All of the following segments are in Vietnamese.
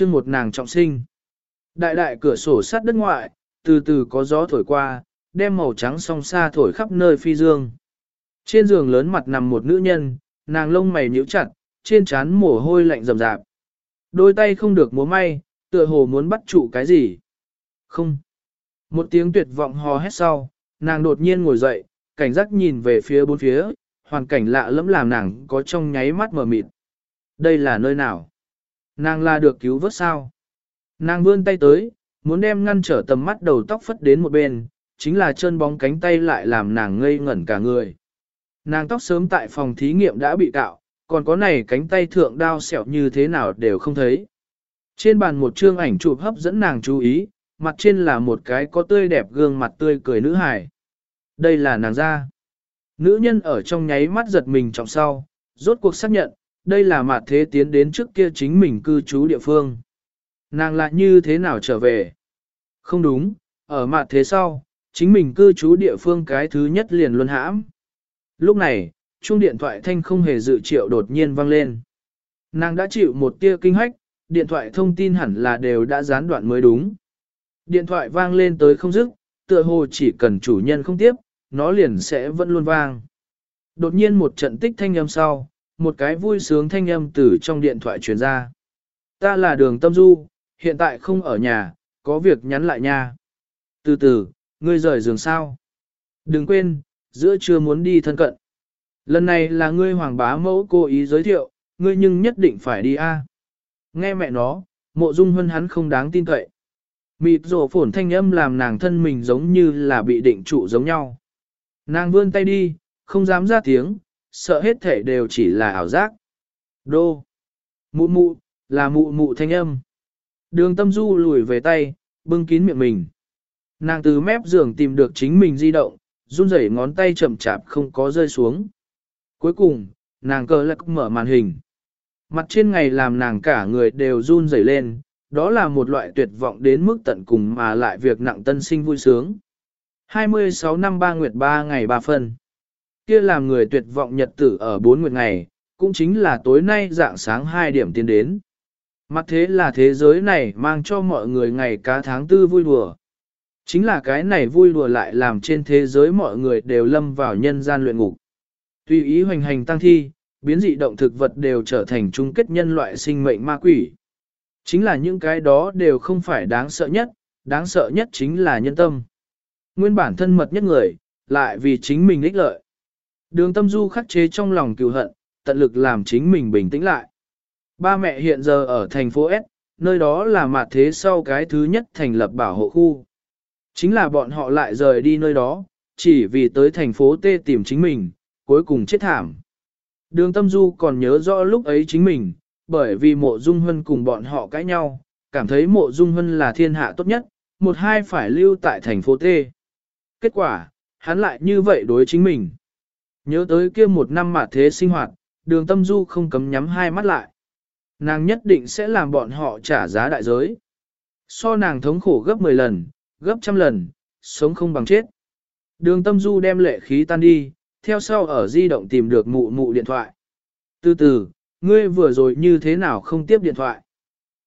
chương một nàng trọng sinh. Đại đại cửa sổ sắt đất ngoại, từ từ có gió thổi qua, đem màu trắng song xa thổi khắp nơi phi dương. Trên giường lớn mặt nằm một nữ nhân, nàng lông mày nhíu chặt, trên trán mồ hôi lạnh rầm rạp. Đôi tay không được múa may, tựa hồ muốn bắt trụ cái gì. Không. Một tiếng tuyệt vọng hò hét sau, nàng đột nhiên ngồi dậy, cảnh giác nhìn về phía bốn phía, hoàn cảnh lạ lẫm làm nàng có trong nháy mắt mở mịt. Đây là nơi nào? Nàng là được cứu vớt sao? Nàng vươn tay tới, muốn đem ngăn trở tầm mắt đầu tóc phất đến một bên, chính là chân bóng cánh tay lại làm nàng ngây ngẩn cả người. Nàng tóc sớm tại phòng thí nghiệm đã bị cạo, còn có này cánh tay thượng đao sẹo như thế nào đều không thấy. Trên bàn một chương ảnh chụp hấp dẫn nàng chú ý, mặt trên là một cái có tươi đẹp gương mặt tươi cười nữ hài. Đây là nàng ra. Nữ nhân ở trong nháy mắt giật mình trọng sau, rốt cuộc xác nhận, đây là mặt thế tiến đến trước kia chính mình cư trú địa phương. Nàng lại như thế nào trở về? Không đúng, ở mặt thế sau, chính mình cư trú địa phương cái thứ nhất liền luân hãm. Lúc này, chuông điện thoại thanh không hề dự triệu đột nhiên vang lên. Nàng đã chịu một tia kinh hách, điện thoại thông tin hẳn là đều đã gián đoạn mới đúng. Điện thoại vang lên tới không dứt, tựa hồ chỉ cần chủ nhân không tiếp, nó liền sẽ vẫn luôn vang. Đột nhiên một trận tích thanh âm sau, một cái vui sướng thanh âm từ trong điện thoại truyền ra. Ta là đường tâm du, hiện tại không ở nhà, có việc nhắn lại nha. Từ từ, ngươi rời giường sao? Đừng quên, giữa trưa muốn đi thân cận. Lần này là ngươi hoàng bá mẫu cố ý giới thiệu, ngươi nhưng nhất định phải đi a. Nghe mẹ nó, mộ dung hơn hắn không đáng tin cậy. Mịt rổ phổn thanh âm làm nàng thân mình giống như là bị định trụ giống nhau. Nàng vươn tay đi, không dám ra tiếng, sợ hết thể đều chỉ là ảo giác. Đô. Mụ mụ, là mụ mụ thanh âm. Đường tâm du lùi về tay, bưng kín miệng mình. Nàng từ mép giường tìm được chính mình di động, run rẩy ngón tay chậm chạp không có rơi xuống. Cuối cùng, nàng cờ lạc mở màn hình. Mặt trên ngày làm nàng cả người đều run rẩy lên, đó là một loại tuyệt vọng đến mức tận cùng mà lại việc nặng tân sinh vui sướng. 26 năm 3 nguyệt 3 ngày 3 phân. Kia làm người tuyệt vọng nhật tử ở 4 nguyệt ngày, cũng chính là tối nay dạng sáng 2 điểm tiến đến. Mặt thế là thế giới này mang cho mọi người ngày cá tháng tư vui đùa. Chính là cái này vui đùa lại làm trên thế giới mọi người đều lâm vào nhân gian luyện ngục. Tùy ý hoành hành tăng thi, biến dị động thực vật đều trở thành chung kết nhân loại sinh mệnh ma quỷ. Chính là những cái đó đều không phải đáng sợ nhất, đáng sợ nhất chính là nhân tâm. Nguyên bản thân mật nhất người, lại vì chính mình ích lợi. Đường tâm du khắc chế trong lòng cựu hận, tận lực làm chính mình bình tĩnh lại. Ba mẹ hiện giờ ở thành phố S, nơi đó là mặt thế sau cái thứ nhất thành lập bảo hộ khu. Chính là bọn họ lại rời đi nơi đó, chỉ vì tới thành phố T tìm chính mình, cuối cùng chết thảm. Đường tâm du còn nhớ rõ lúc ấy chính mình, bởi vì mộ dung hân cùng bọn họ cãi nhau, cảm thấy mộ dung hân là thiên hạ tốt nhất, một hai phải lưu tại thành phố T. Kết quả, hắn lại như vậy đối chính mình. Nhớ tới kia một năm mà thế sinh hoạt, đường tâm du không cấm nhắm hai mắt lại. Nàng nhất định sẽ làm bọn họ trả giá đại giới. So nàng thống khổ gấp 10 lần, gấp trăm lần, sống không bằng chết. Đường tâm du đem lệ khí tan đi, theo sau ở di động tìm được mụ mụ điện thoại. Từ từ, ngươi vừa rồi như thế nào không tiếp điện thoại?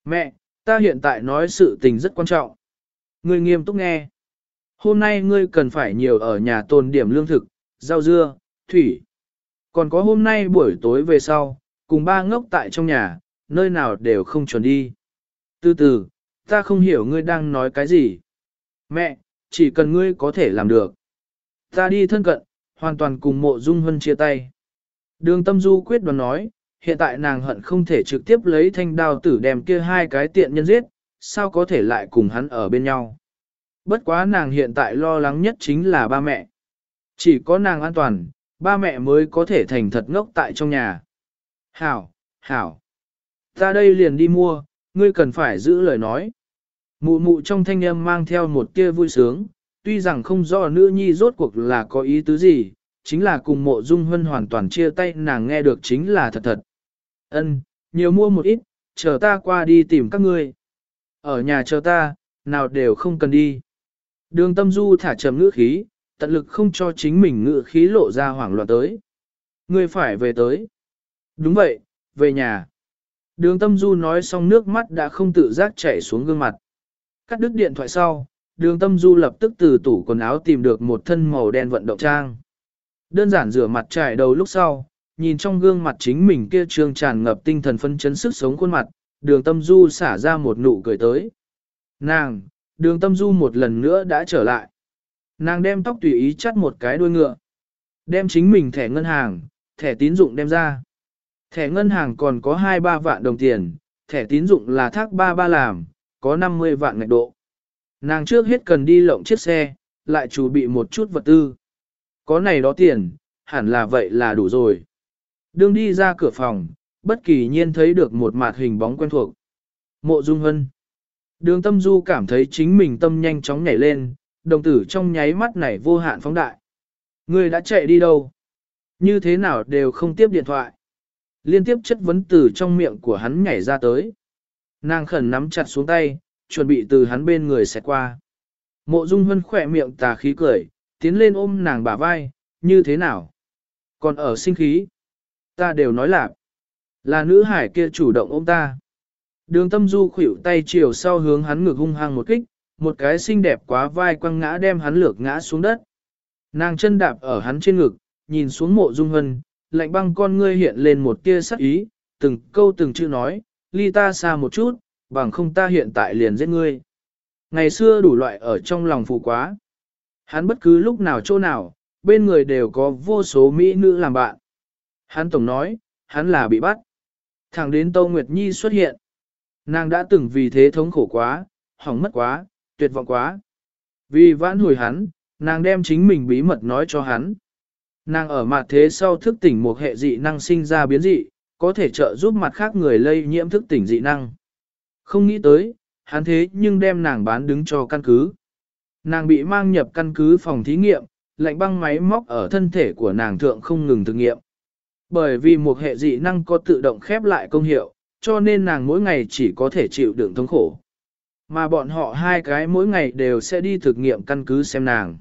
Mẹ, ta hiện tại nói sự tình rất quan trọng. Ngươi nghiêm túc nghe. Hôm nay ngươi cần phải nhiều ở nhà tồn điểm lương thực, rau dưa, thủy. Còn có hôm nay buổi tối về sau, cùng ba ngốc tại trong nhà, nơi nào đều không chuẩn đi. Từ từ, ta không hiểu ngươi đang nói cái gì. Mẹ, chỉ cần ngươi có thể làm được. Ta đi thân cận, hoàn toàn cùng mộ dung hân chia tay. Đường tâm du quyết đoán nói, hiện tại nàng hận không thể trực tiếp lấy thanh đao tử đem kia hai cái tiện nhân giết, sao có thể lại cùng hắn ở bên nhau. Bất quá nàng hiện tại lo lắng nhất chính là ba mẹ. Chỉ có nàng an toàn, ba mẹ mới có thể thành thật ngốc tại trong nhà. Hảo, hảo. Ta đây liền đi mua, ngươi cần phải giữ lời nói. Mụ mụ trong thanh âm mang theo một tia vui sướng, tuy rằng không rõ nữ nhi rốt cuộc là có ý tứ gì, chính là cùng mộ dung hân hoàn toàn chia tay nàng nghe được chính là thật thật. Ân, nhiều mua một ít, chờ ta qua đi tìm các ngươi. Ở nhà chờ ta, nào đều không cần đi. Đường tâm du thả trầm ngữ khí, tận lực không cho chính mình ngự khí lộ ra hoảng loạn tới. Ngươi phải về tới. Đúng vậy, về nhà. Đường tâm du nói xong nước mắt đã không tự giác chảy xuống gương mặt. Cắt đứt điện thoại sau, đường tâm du lập tức từ tủ quần áo tìm được một thân màu đen vận động trang. Đơn giản rửa mặt trải đầu lúc sau, nhìn trong gương mặt chính mình kia trương tràn ngập tinh thần phân chấn sức sống khuôn mặt, đường tâm du xả ra một nụ cười tới. Nàng, đường tâm du một lần nữa đã trở lại. Nàng đem tóc tùy ý chắt một cái đuôi ngựa. Đem chính mình thẻ ngân hàng, thẻ tín dụng đem ra. Thẻ ngân hàng còn có 2-3 vạn đồng tiền, thẻ tín dụng là thác 3-3 làm, có 50 vạn ngạch độ. Nàng trước hết cần đi lộng chiếc xe, lại chuẩn bị một chút vật tư. Có này đó tiền, hẳn là vậy là đủ rồi. Đương đi ra cửa phòng, bất kỳ nhiên thấy được một mặt hình bóng quen thuộc. Mộ Dung Hân. Đường tâm du cảm thấy chính mình tâm nhanh chóng nhảy lên, đồng tử trong nháy mắt này vô hạn phóng đại. Người đã chạy đi đâu? Như thế nào đều không tiếp điện thoại. Liên tiếp chất vấn từ trong miệng của hắn nhảy ra tới. Nàng khẩn nắm chặt xuống tay, chuẩn bị từ hắn bên người xẹt qua. Mộ Dung Hân khỏe miệng tà khí cười, tiến lên ôm nàng bả vai, như thế nào? Còn ở sinh khí, ta đều nói là, là nữ hải kia chủ động ôm ta. Đường tâm du khủy tay chiều sau hướng hắn ngực hung hăng một kích, một cái xinh đẹp quá vai quăng ngã đem hắn lược ngã xuống đất. Nàng chân đạp ở hắn trên ngực, nhìn xuống mộ dung hân, lạnh băng con ngươi hiện lên một tia sắc ý, từng câu từng chữ nói, ly ta xa một chút, bằng không ta hiện tại liền giết ngươi. Ngày xưa đủ loại ở trong lòng phụ quá. Hắn bất cứ lúc nào chỗ nào, bên người đều có vô số mỹ nữ làm bạn. Hắn tổng nói, hắn là bị bắt. Thẳng đến Tâu Nguyệt Nhi xuất hiện. Nàng đã từng vì thế thống khổ quá, hỏng mất quá, tuyệt vọng quá. Vì vãn hồi hắn, nàng đem chính mình bí mật nói cho hắn. Nàng ở mặt thế sau thức tỉnh một hệ dị năng sinh ra biến dị, có thể trợ giúp mặt khác người lây nhiễm thức tỉnh dị năng. Không nghĩ tới, hắn thế nhưng đem nàng bán đứng cho căn cứ. Nàng bị mang nhập căn cứ phòng thí nghiệm, lạnh băng máy móc ở thân thể của nàng thượng không ngừng thực nghiệm. Bởi vì một hệ dị năng có tự động khép lại công hiệu, cho nên nàng mỗi ngày chỉ có thể chịu đựng thống khổ. Mà bọn họ hai cái mỗi ngày đều sẽ đi thực nghiệm căn cứ xem nàng.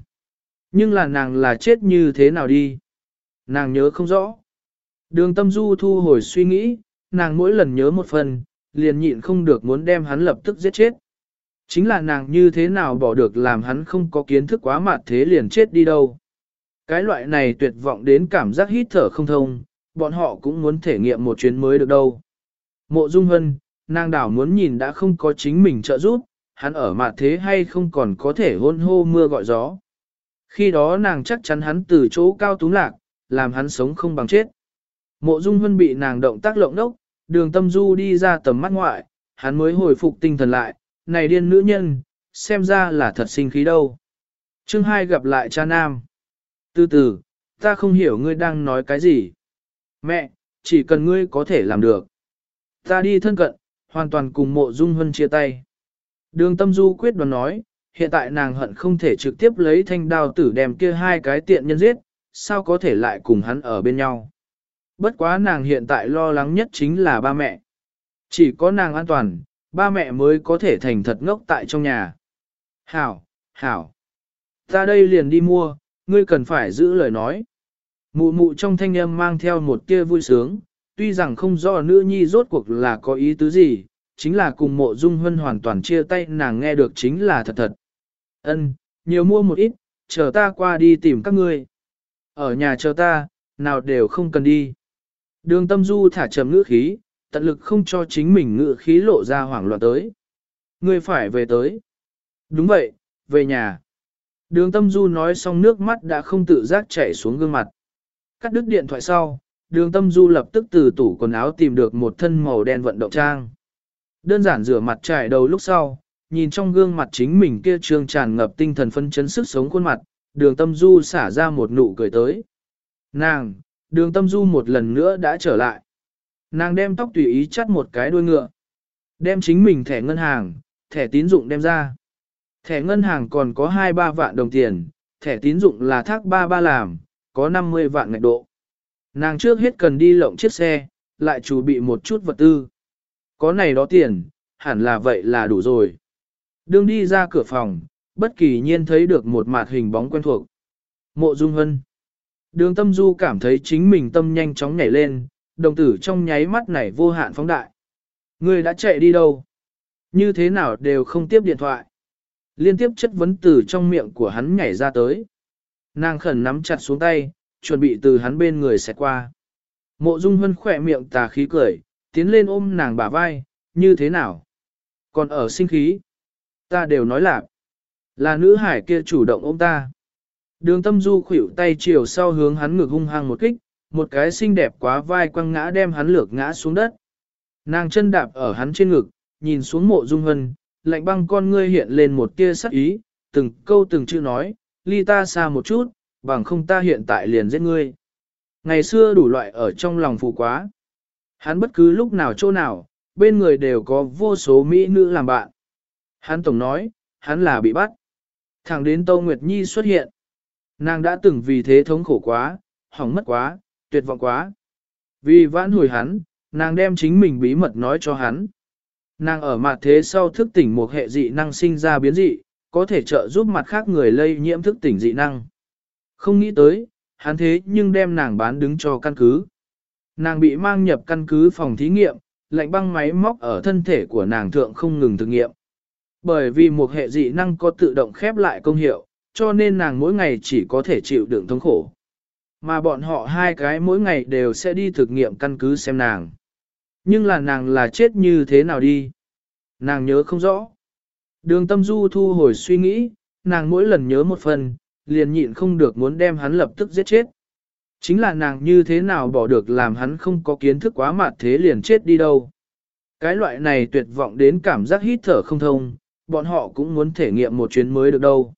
Nhưng là nàng là chết như thế nào đi? Nàng nhớ không rõ. Đường tâm du thu hồi suy nghĩ, nàng mỗi lần nhớ một phần, liền nhịn không được muốn đem hắn lập tức giết chết. Chính là nàng như thế nào bỏ được làm hắn không có kiến thức quá mặt thế liền chết đi đâu. Cái loại này tuyệt vọng đến cảm giác hít thở không thông, bọn họ cũng muốn thể nghiệm một chuyến mới được đâu. Mộ Dung Hân, nàng đảo muốn nhìn đã không có chính mình trợ giúp, hắn ở mặt thế hay không còn có thể hôn hô mưa gọi gió. Khi đó nàng chắc chắn hắn từ chỗ cao túng lạc, làm hắn sống không bằng chết. Mộ Dung Hân bị nàng động tác lộng đốc, đường tâm du đi ra tầm mắt ngoại, hắn mới hồi phục tinh thần lại, này điên nữ nhân, xem ra là thật sinh khí đâu. Chương hai gặp lại cha nam. Từ từ, ta không hiểu ngươi đang nói cái gì. Mẹ, chỉ cần ngươi có thể làm được. Ta đi thân cận, hoàn toàn cùng mộ dung hân chia tay. Đường tâm du quyết đoán nói, hiện tại nàng hận không thể trực tiếp lấy thanh đao tử đem kia hai cái tiện nhân giết, sao có thể lại cùng hắn ở bên nhau. Bất quá nàng hiện tại lo lắng nhất chính là ba mẹ. Chỉ có nàng an toàn, ba mẹ mới có thể thành thật ngốc tại trong nhà. Hảo, hảo. Ta đây liền đi mua, ngươi cần phải giữ lời nói. Mụ mụ trong thanh âm mang theo một tia vui sướng, tuy rằng không rõ nữ nhi rốt cuộc là có ý tứ gì, chính là cùng mộ dung huân hoàn toàn chia tay nàng nghe được chính là thật thật. Ân, nhiều mua một ít, chờ ta qua đi tìm các ngươi. Ở nhà chờ ta, nào đều không cần đi. Đường tâm du thả trầm ngữ khí, tận lực không cho chính mình ngữ khí lộ ra hoảng loạn tới. Ngươi phải về tới. Đúng vậy, về nhà. Đường tâm du nói xong nước mắt đã không tự giác chảy xuống gương mặt. Cắt đứt điện thoại sau, đường tâm du lập tức từ tủ quần áo tìm được một thân màu đen vận động trang. Đơn giản rửa mặt trải đầu lúc sau, nhìn trong gương mặt chính mình kia trương tràn ngập tinh thần phân chấn sức sống khuôn mặt, đường tâm du xả ra một nụ cười tới. Nàng, đường tâm du một lần nữa đã trở lại. Nàng đem tóc tùy ý chắt một cái đuôi ngựa. Đem chính mình thẻ ngân hàng, thẻ tín dụng đem ra. Thẻ ngân hàng còn có 2-3 vạn đồng tiền, thẻ tín dụng là thác 3-3 làm, có 50 vạn ngạch độ. Nàng trước hết cần đi lộng chiếc xe, lại chuẩn bị một chút vật tư. Có này đó tiền, hẳn là vậy là đủ rồi. Đương đi ra cửa phòng, bất kỳ nhiên thấy được một mặt hình bóng quen thuộc. Mộ Dung Hân. Đường tâm du cảm thấy chính mình tâm nhanh chóng nhảy lên, đồng tử trong nháy mắt này vô hạn phóng đại. người đã chạy đi đâu? Như thế nào đều không tiếp điện thoại. Liên tiếp chất vấn từ trong miệng của hắn nhảy ra tới. Nàng khẩn nắm chặt xuống tay, chuẩn bị từ hắn bên người xẹt qua. Mộ Dung Hân khỏe miệng tà khí cười, tiến lên ôm nàng bả vai, như thế nào? Còn ở sinh khí, ta đều nói là, Là nữ hải kia chủ động ôm ta. Đường tâm du khuỷu tay chiều sau hướng hắn ngực hung hăng một kích, một cái xinh đẹp quá vai quăng ngã đem hắn lược ngã xuống đất. Nàng chân đạp ở hắn trên ngực, nhìn xuống mộ dung hân, lạnh băng con ngươi hiện lên một tia sắc ý, từng câu từng chữ nói, ly ta xa một chút, bằng không ta hiện tại liền giết ngươi. Ngày xưa đủ loại ở trong lòng phụ quá. Hắn bất cứ lúc nào chỗ nào, bên người đều có vô số mỹ nữ làm bạn. Hắn tổng nói, hắn là bị bắt. Thẳng đến Tâu Nguyệt Nhi xuất hiện. Nàng đã từng vì thế thống khổ quá, hỏng mất quá, tuyệt vọng quá. Vì vãn hồi hắn, nàng đem chính mình bí mật nói cho hắn. Nàng ở mặt thế sau thức tỉnh một hệ dị năng sinh ra biến dị, có thể trợ giúp mặt khác người lây nhiễm thức tỉnh dị năng. Không nghĩ tới, hắn thế nhưng đem nàng bán đứng cho căn cứ. Nàng bị mang nhập căn cứ phòng thí nghiệm, lạnh băng máy móc ở thân thể của nàng thượng không ngừng thực nghiệm. Bởi vì một hệ dị năng có tự động khép lại công hiệu, cho nên nàng mỗi ngày chỉ có thể chịu đựng thống khổ. Mà bọn họ hai cái mỗi ngày đều sẽ đi thực nghiệm căn cứ xem nàng. Nhưng là nàng là chết như thế nào đi? Nàng nhớ không rõ. Đường tâm du thu hồi suy nghĩ, nàng mỗi lần nhớ một phần, liền nhịn không được muốn đem hắn lập tức giết chết. Chính là nàng như thế nào bỏ được làm hắn không có kiến thức quá mạt thế liền chết đi đâu. Cái loại này tuyệt vọng đến cảm giác hít thở không thông, bọn họ cũng muốn thể nghiệm một chuyến mới được đâu.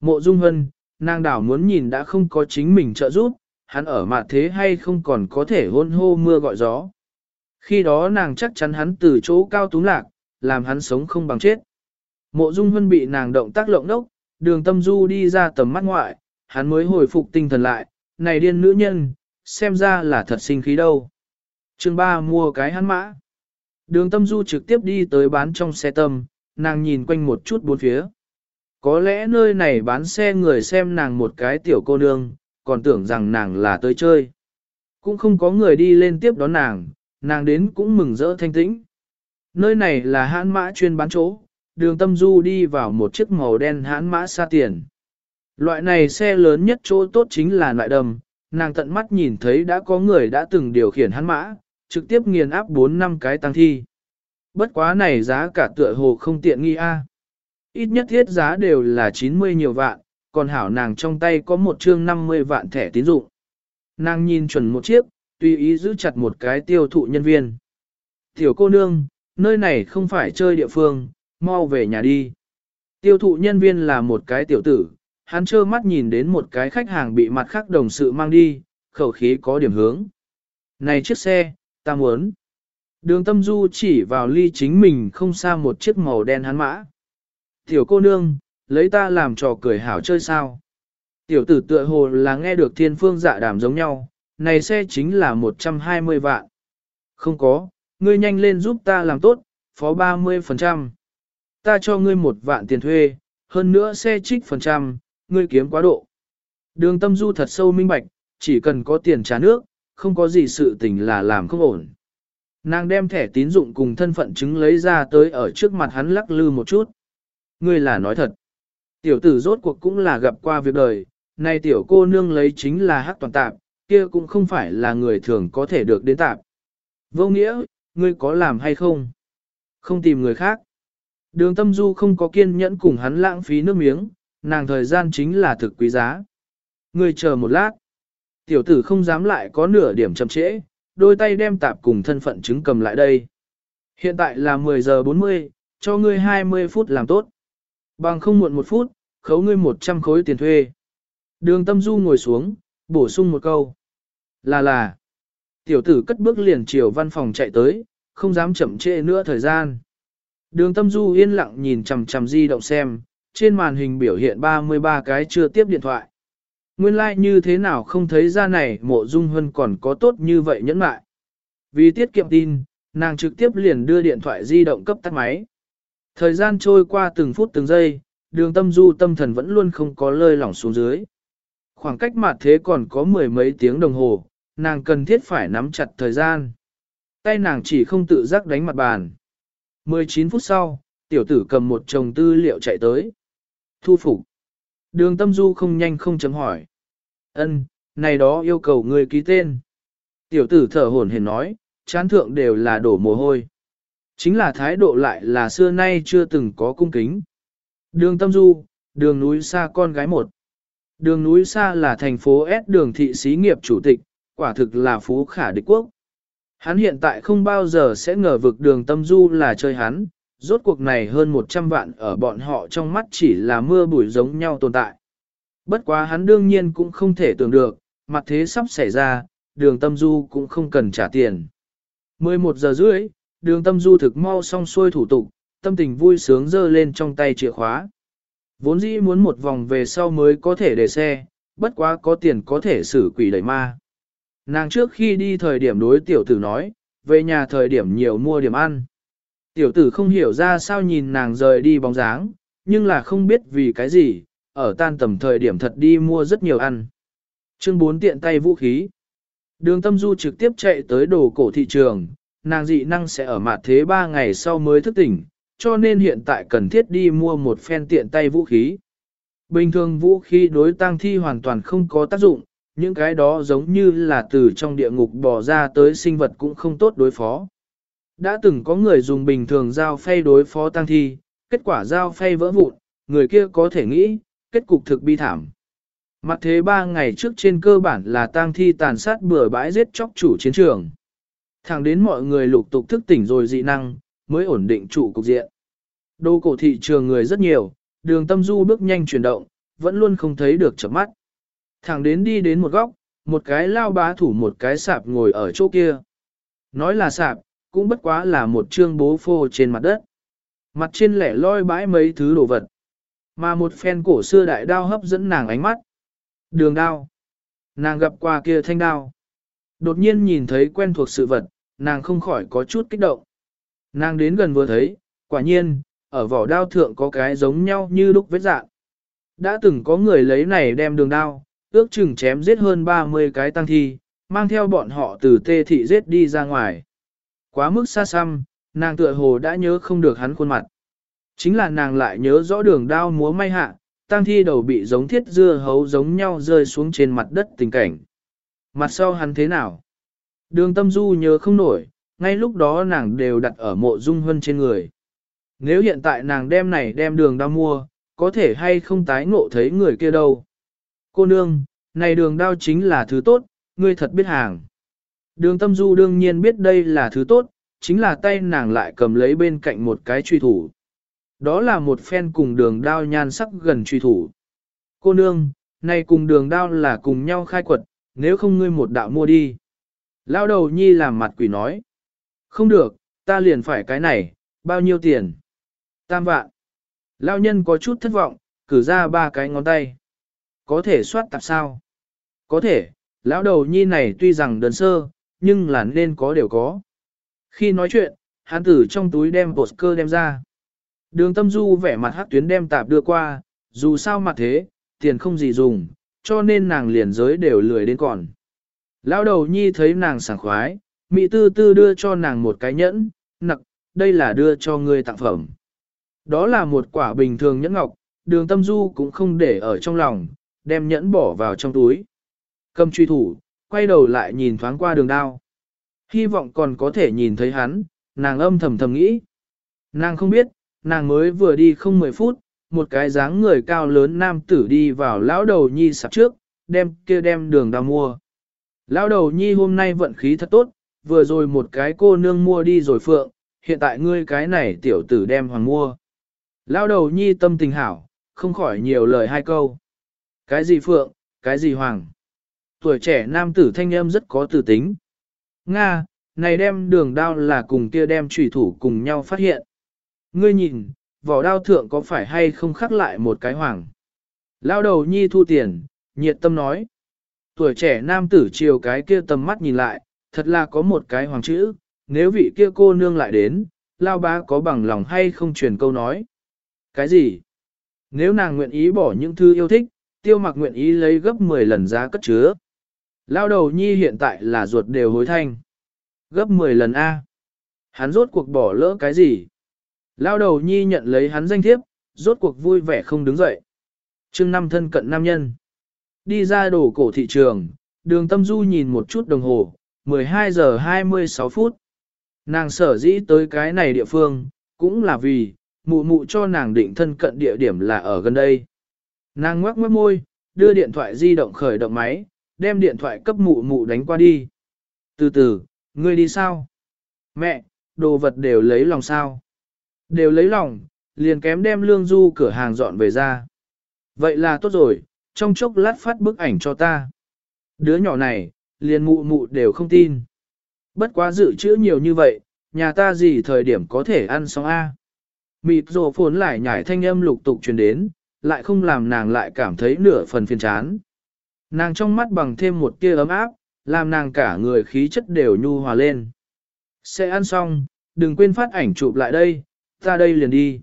Mộ Dung Hân, nàng đảo muốn nhìn đã không có chính mình trợ giúp, hắn ở mạt thế hay không còn có thể hôn hô mưa gọi gió. Khi đó nàng chắc chắn hắn từ chỗ cao túng lạc, làm hắn sống không bằng chết. Mộ Dung Hân bị nàng động tác lộng đốc, đường tâm du đi ra tầm mắt ngoại, hắn mới hồi phục tinh thần lại, này điên nữ nhân, xem ra là thật sinh khí đâu. chương Ba mua cái hắn mã. Đường tâm du trực tiếp đi tới bán trong xe tâm, nàng nhìn quanh một chút bốn phía. Có lẽ nơi này bán xe người xem nàng một cái tiểu cô nương, còn tưởng rằng nàng là tới chơi. Cũng không có người đi lên tiếp đón nàng, nàng đến cũng mừng rỡ thanh tĩnh. Nơi này là hãn mã chuyên bán chỗ, đường tâm du đi vào một chiếc màu đen hãn mã xa tiền. Loại này xe lớn nhất chỗ tốt chính là loại đầm, nàng tận mắt nhìn thấy đã có người đã từng điều khiển hắn mã, trực tiếp nghiền áp 4 năm cái tăng thi. Bất quá này giá cả tựa hồ không tiện nghi a. Ít nhất thiết giá đều là 90 nhiều vạn, còn hảo nàng trong tay có một chương 50 vạn thẻ tín dụng. Nàng nhìn chuẩn một chiếc, tùy ý giữ chặt một cái tiêu thụ nhân viên. Tiểu cô nương, nơi này không phải chơi địa phương, mau về nhà đi. Tiêu thụ nhân viên là một cái tiểu tử, hắn trơ mắt nhìn đến một cái khách hàng bị mặt khác đồng sự mang đi, khẩu khí có điểm hướng. Này chiếc xe, ta muốn. Đường tâm du chỉ vào ly chính mình không xa một chiếc màu đen hắn mã. Tiểu cô nương, lấy ta làm trò cười hảo chơi sao. Tiểu tử tựa hồ là nghe được thiên phương dạ đàm giống nhau, này xe chính là 120 vạn. Không có, ngươi nhanh lên giúp ta làm tốt, phó 30%. Ta cho ngươi một vạn tiền thuê, hơn nữa xe trích phần trăm, ngươi kiếm quá độ. Đường tâm du thật sâu minh bạch, chỉ cần có tiền trả nước, không có gì sự tình là làm không ổn. Nàng đem thẻ tín dụng cùng thân phận chứng lấy ra tới ở trước mặt hắn lắc lư một chút. Ngươi là nói thật. Tiểu tử rốt cuộc cũng là gặp qua việc đời, nay tiểu cô nương lấy chính là hắc toàn tạp, kia cũng không phải là người thường có thể được đến tạp. Vô nghĩa, ngươi có làm hay không? Không tìm người khác. Đường tâm du không có kiên nhẫn cùng hắn lãng phí nước miếng, nàng thời gian chính là thực quý giá. Ngươi chờ một lát. Tiểu tử không dám lại có nửa điểm chậm trễ, đôi tay đem tạp cùng thân phận chứng cầm lại đây. Hiện tại là 10 giờ 40, cho ngươi 20 phút làm tốt. Bằng không muộn một phút, khấu ngươi 100 khối tiền thuê. Đường tâm du ngồi xuống, bổ sung một câu. Là là. Tiểu tử cất bước liền chiều văn phòng chạy tới, không dám chậm trễ nữa thời gian. Đường tâm du yên lặng nhìn chằm chằm di động xem, trên màn hình biểu hiện 33 cái chưa tiếp điện thoại. Nguyên lai like như thế nào không thấy ra này mộ dung hân còn có tốt như vậy nhẫn mại. Vì tiết kiệm tin, nàng trực tiếp liền đưa điện thoại di động cấp tắt máy. Thời gian trôi qua từng phút từng giây, đường tâm du tâm thần vẫn luôn không có lơi lỏng xuống dưới. Khoảng cách mặt thế còn có mười mấy tiếng đồng hồ, nàng cần thiết phải nắm chặt thời gian. Tay nàng chỉ không tự giác đánh mặt bàn. 19 phút sau, tiểu tử cầm một chồng tư liệu chạy tới. Thu phục. Đường tâm du không nhanh không chấm hỏi. ân này đó yêu cầu người ký tên. Tiểu tử thở hổn hển nói, chán thượng đều là đổ mồ hôi. Chính là thái độ lại là xưa nay chưa từng có cung kính. Đường tâm du, đường núi xa con gái một. Đường núi xa là thành phố S đường thị xí nghiệp chủ tịch, quả thực là phú khả địch quốc. Hắn hiện tại không bao giờ sẽ ngờ vực đường tâm du là chơi hắn, rốt cuộc này hơn 100 vạn ở bọn họ trong mắt chỉ là mưa bụi giống nhau tồn tại. Bất quá hắn đương nhiên cũng không thể tưởng được, mặt thế sắp xảy ra, đường tâm du cũng không cần trả tiền. 11 giờ rưỡi, đường tâm du thực mau xong xuôi thủ tục, tâm tình vui sướng dơ lên trong tay chìa khóa. Vốn dĩ muốn một vòng về sau mới có thể để xe, bất quá có tiền có thể xử quỷ đẩy ma. Nàng trước khi đi thời điểm đối tiểu tử nói, về nhà thời điểm nhiều mua điểm ăn. Tiểu tử không hiểu ra sao nhìn nàng rời đi bóng dáng, nhưng là không biết vì cái gì, ở tan tầm thời điểm thật đi mua rất nhiều ăn. Chương 4 tiện tay vũ khí. Đường tâm du trực tiếp chạy tới đồ cổ thị trường, nàng dị năng sẽ ở mặt thế 3 ngày sau mới thức tỉnh, cho nên hiện tại cần thiết đi mua một phen tiện tay vũ khí. Bình thường vũ khí đối tăng thi hoàn toàn không có tác dụng, những cái đó giống như là từ trong địa ngục bò ra tới sinh vật cũng không tốt đối phó. Đã từng có người dùng bình thường dao phay đối phó tăng thi, kết quả dao phay vỡ vụn, người kia có thể nghĩ, kết cục thực bi thảm. Mặt thế ba ngày trước trên cơ bản là tang thi tàn sát bừa bãi giết chóc chủ chiến trường. Thẳng đến mọi người lục tục thức tỉnh rồi dị năng, mới ổn định chủ cục diện. Đô cổ thị trường người rất nhiều, đường tâm du bước nhanh chuyển động, vẫn luôn không thấy được chậm mắt. Thẳng đến đi đến một góc, một cái lao bá thủ một cái sạp ngồi ở chỗ kia. Nói là sạp, cũng bất quá là một trương bố phô trên mặt đất. Mặt trên lẻ loi bãi mấy thứ đồ vật. Mà một phen cổ xưa đại đao hấp dẫn nàng ánh mắt. Đường đao. Nàng gặp qua kia thanh đao. Đột nhiên nhìn thấy quen thuộc sự vật, nàng không khỏi có chút kích động. Nàng đến gần vừa thấy, quả nhiên, ở vỏ đao thượng có cái giống nhau như đúc vết dạng. Đã từng có người lấy này đem đường đao, ước chừng chém giết hơn 30 cái tăng thi, mang theo bọn họ từ tê thị giết đi ra ngoài. Quá mức xa xăm, nàng tựa hồ đã nhớ không được hắn khuôn mặt. Chính là nàng lại nhớ rõ đường đao múa may hạ, tang thi đầu bị giống thiết dưa hấu giống nhau rơi xuống trên mặt đất tình cảnh. Mặt sau hắn thế nào? Đường tâm du nhớ không nổi, ngay lúc đó nàng đều đặt ở mộ dung hân trên người. Nếu hiện tại nàng đem này đem đường đao mua, có thể hay không tái ngộ thấy người kia đâu. Cô nương, này đường đao chính là thứ tốt, ngươi thật biết hàng. Đường tâm du đương nhiên biết đây là thứ tốt, chính là tay nàng lại cầm lấy bên cạnh một cái truy thủ. Đó là một phen cùng đường đao nhan sắc gần truy thủ. Cô nương, này cùng đường đao là cùng nhau khai quật, nếu không ngươi một đạo mua đi. Lao đầu nhi làm mặt quỷ nói. Không được, ta liền phải cái này, bao nhiêu tiền? Tam vạn. Lao nhân có chút thất vọng, cử ra ba cái ngón tay. Có thể soát tạp sao? Có thể, lão đầu nhi này tuy rằng đơn sơ, nhưng là nên có đều có. Khi nói chuyện, hắn tử trong túi đem cơ đem ra. Đường tâm du vẻ mặt hắc tuyến đem tạp đưa qua, dù sao mặt thế, tiền không gì dùng, cho nên nàng liền giới đều lười đến còn. Lão đầu nhi thấy nàng sảng khoái, mị tư tư đưa cho nàng một cái nhẫn, nặc, đây là đưa cho ngươi tặng phẩm. Đó là một quả bình thường nhẫn ngọc, đường tâm du cũng không để ở trong lòng, đem nhẫn bỏ vào trong túi. Cầm truy thủ, quay đầu lại nhìn thoáng qua đường đao. Hy vọng còn có thể nhìn thấy hắn, nàng âm thầm thầm nghĩ. Nàng không biết, nàng mới vừa đi không 10 phút, một cái dáng người cao lớn nam tử đi vào lão đầu nhi sạp trước, đem kia đem đường đao mua. Lão đầu nhi hôm nay vận khí thật tốt, vừa rồi một cái cô nương mua đi rồi phượng, hiện tại ngươi cái này tiểu tử đem hoàng mua. Lão đầu nhi tâm tình hảo, không khỏi nhiều lời hai câu. Cái gì phượng, cái gì hoàng. Tuổi trẻ nam tử thanh âm rất có tử tính. Nga, này đem đường đao là cùng kia đem trùy thủ cùng nhau phát hiện. Ngươi nhìn, vỏ đao thượng có phải hay không khắc lại một cái hoàng. Lao đầu nhi thu tiền, nhiệt tâm nói. Tuổi trẻ nam tử chiều cái kia tầm mắt nhìn lại, thật là có một cái hoàng chữ, nếu vị kia cô nương lại đến, lao bá có bằng lòng hay không truyền câu nói. Cái gì? Nếu nàng nguyện ý bỏ những thứ yêu thích, tiêu mặc nguyện ý lấy gấp 10 lần giá cất chứa. Lao đầu nhi hiện tại là ruột đều hối thanh. Gấp 10 lần A. Hắn rốt cuộc bỏ lỡ cái gì? Lao đầu nhi nhận lấy hắn danh thiếp, rốt cuộc vui vẻ không đứng dậy. chương năm thân cận nam nhân. Đi ra đổ cổ thị trường, đường tâm du nhìn một chút đồng hồ, 12 giờ 26 phút. Nàng sở dĩ tới cái này địa phương, cũng là vì, mụ mụ cho nàng định thân cận địa điểm là ở gần đây. Nàng ngoắc mất môi, đưa điện thoại di động khởi động máy, đem điện thoại cấp mụ mụ đánh qua đi. Từ từ, ngươi đi sao? Mẹ, đồ vật đều lấy lòng sao? Đều lấy lòng, liền kém đem lương du cửa hàng dọn về ra. Vậy là tốt rồi, trong chốc lát phát bức ảnh cho ta. Đứa nhỏ này, liền mụ mụ đều không tin. Bất quá dự trữ nhiều như vậy, nhà ta gì thời điểm có thể ăn xong A. Mịt rồ phốn lại nhảy thanh âm lục tục truyền đến, lại không làm nàng lại cảm thấy nửa phần phiền chán. Nàng trong mắt bằng thêm một tia ấm áp, làm nàng cả người khí chất đều nhu hòa lên. Sẽ ăn xong, đừng quên phát ảnh chụp lại đây, ta đây liền đi.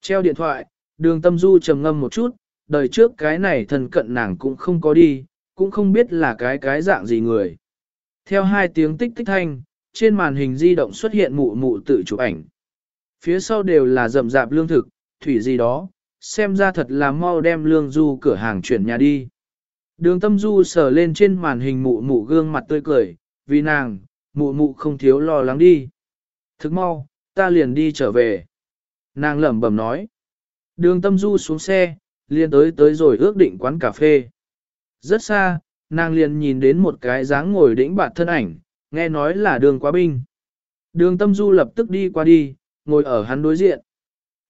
Treo điện thoại, đường tâm du trầm ngâm một chút, đời trước cái này thần cận nàng cũng không có đi, cũng không biết là cái cái dạng gì người. Theo hai tiếng tích tích thanh, trên màn hình di động xuất hiện mụ mụ tự chụp ảnh. Phía sau đều là rậm rạp lương thực, thủy gì đó, xem ra thật là mau đem lương du cửa hàng chuyển nhà đi. Đường tâm du sờ lên trên màn hình mụ mụ gương mặt tươi cười, vì nàng, mụ mụ không thiếu lo lắng đi. Thức mau, ta liền đi trở về. Nàng lẩm bẩm nói. Đường tâm du xuống xe, liền tới tới rồi ước định quán cà phê. Rất xa, nàng liền nhìn đến một cái dáng ngồi đĩnh bạt thân ảnh, nghe nói là đường quá binh. Đường tâm du lập tức đi qua đi, ngồi ở hắn đối diện.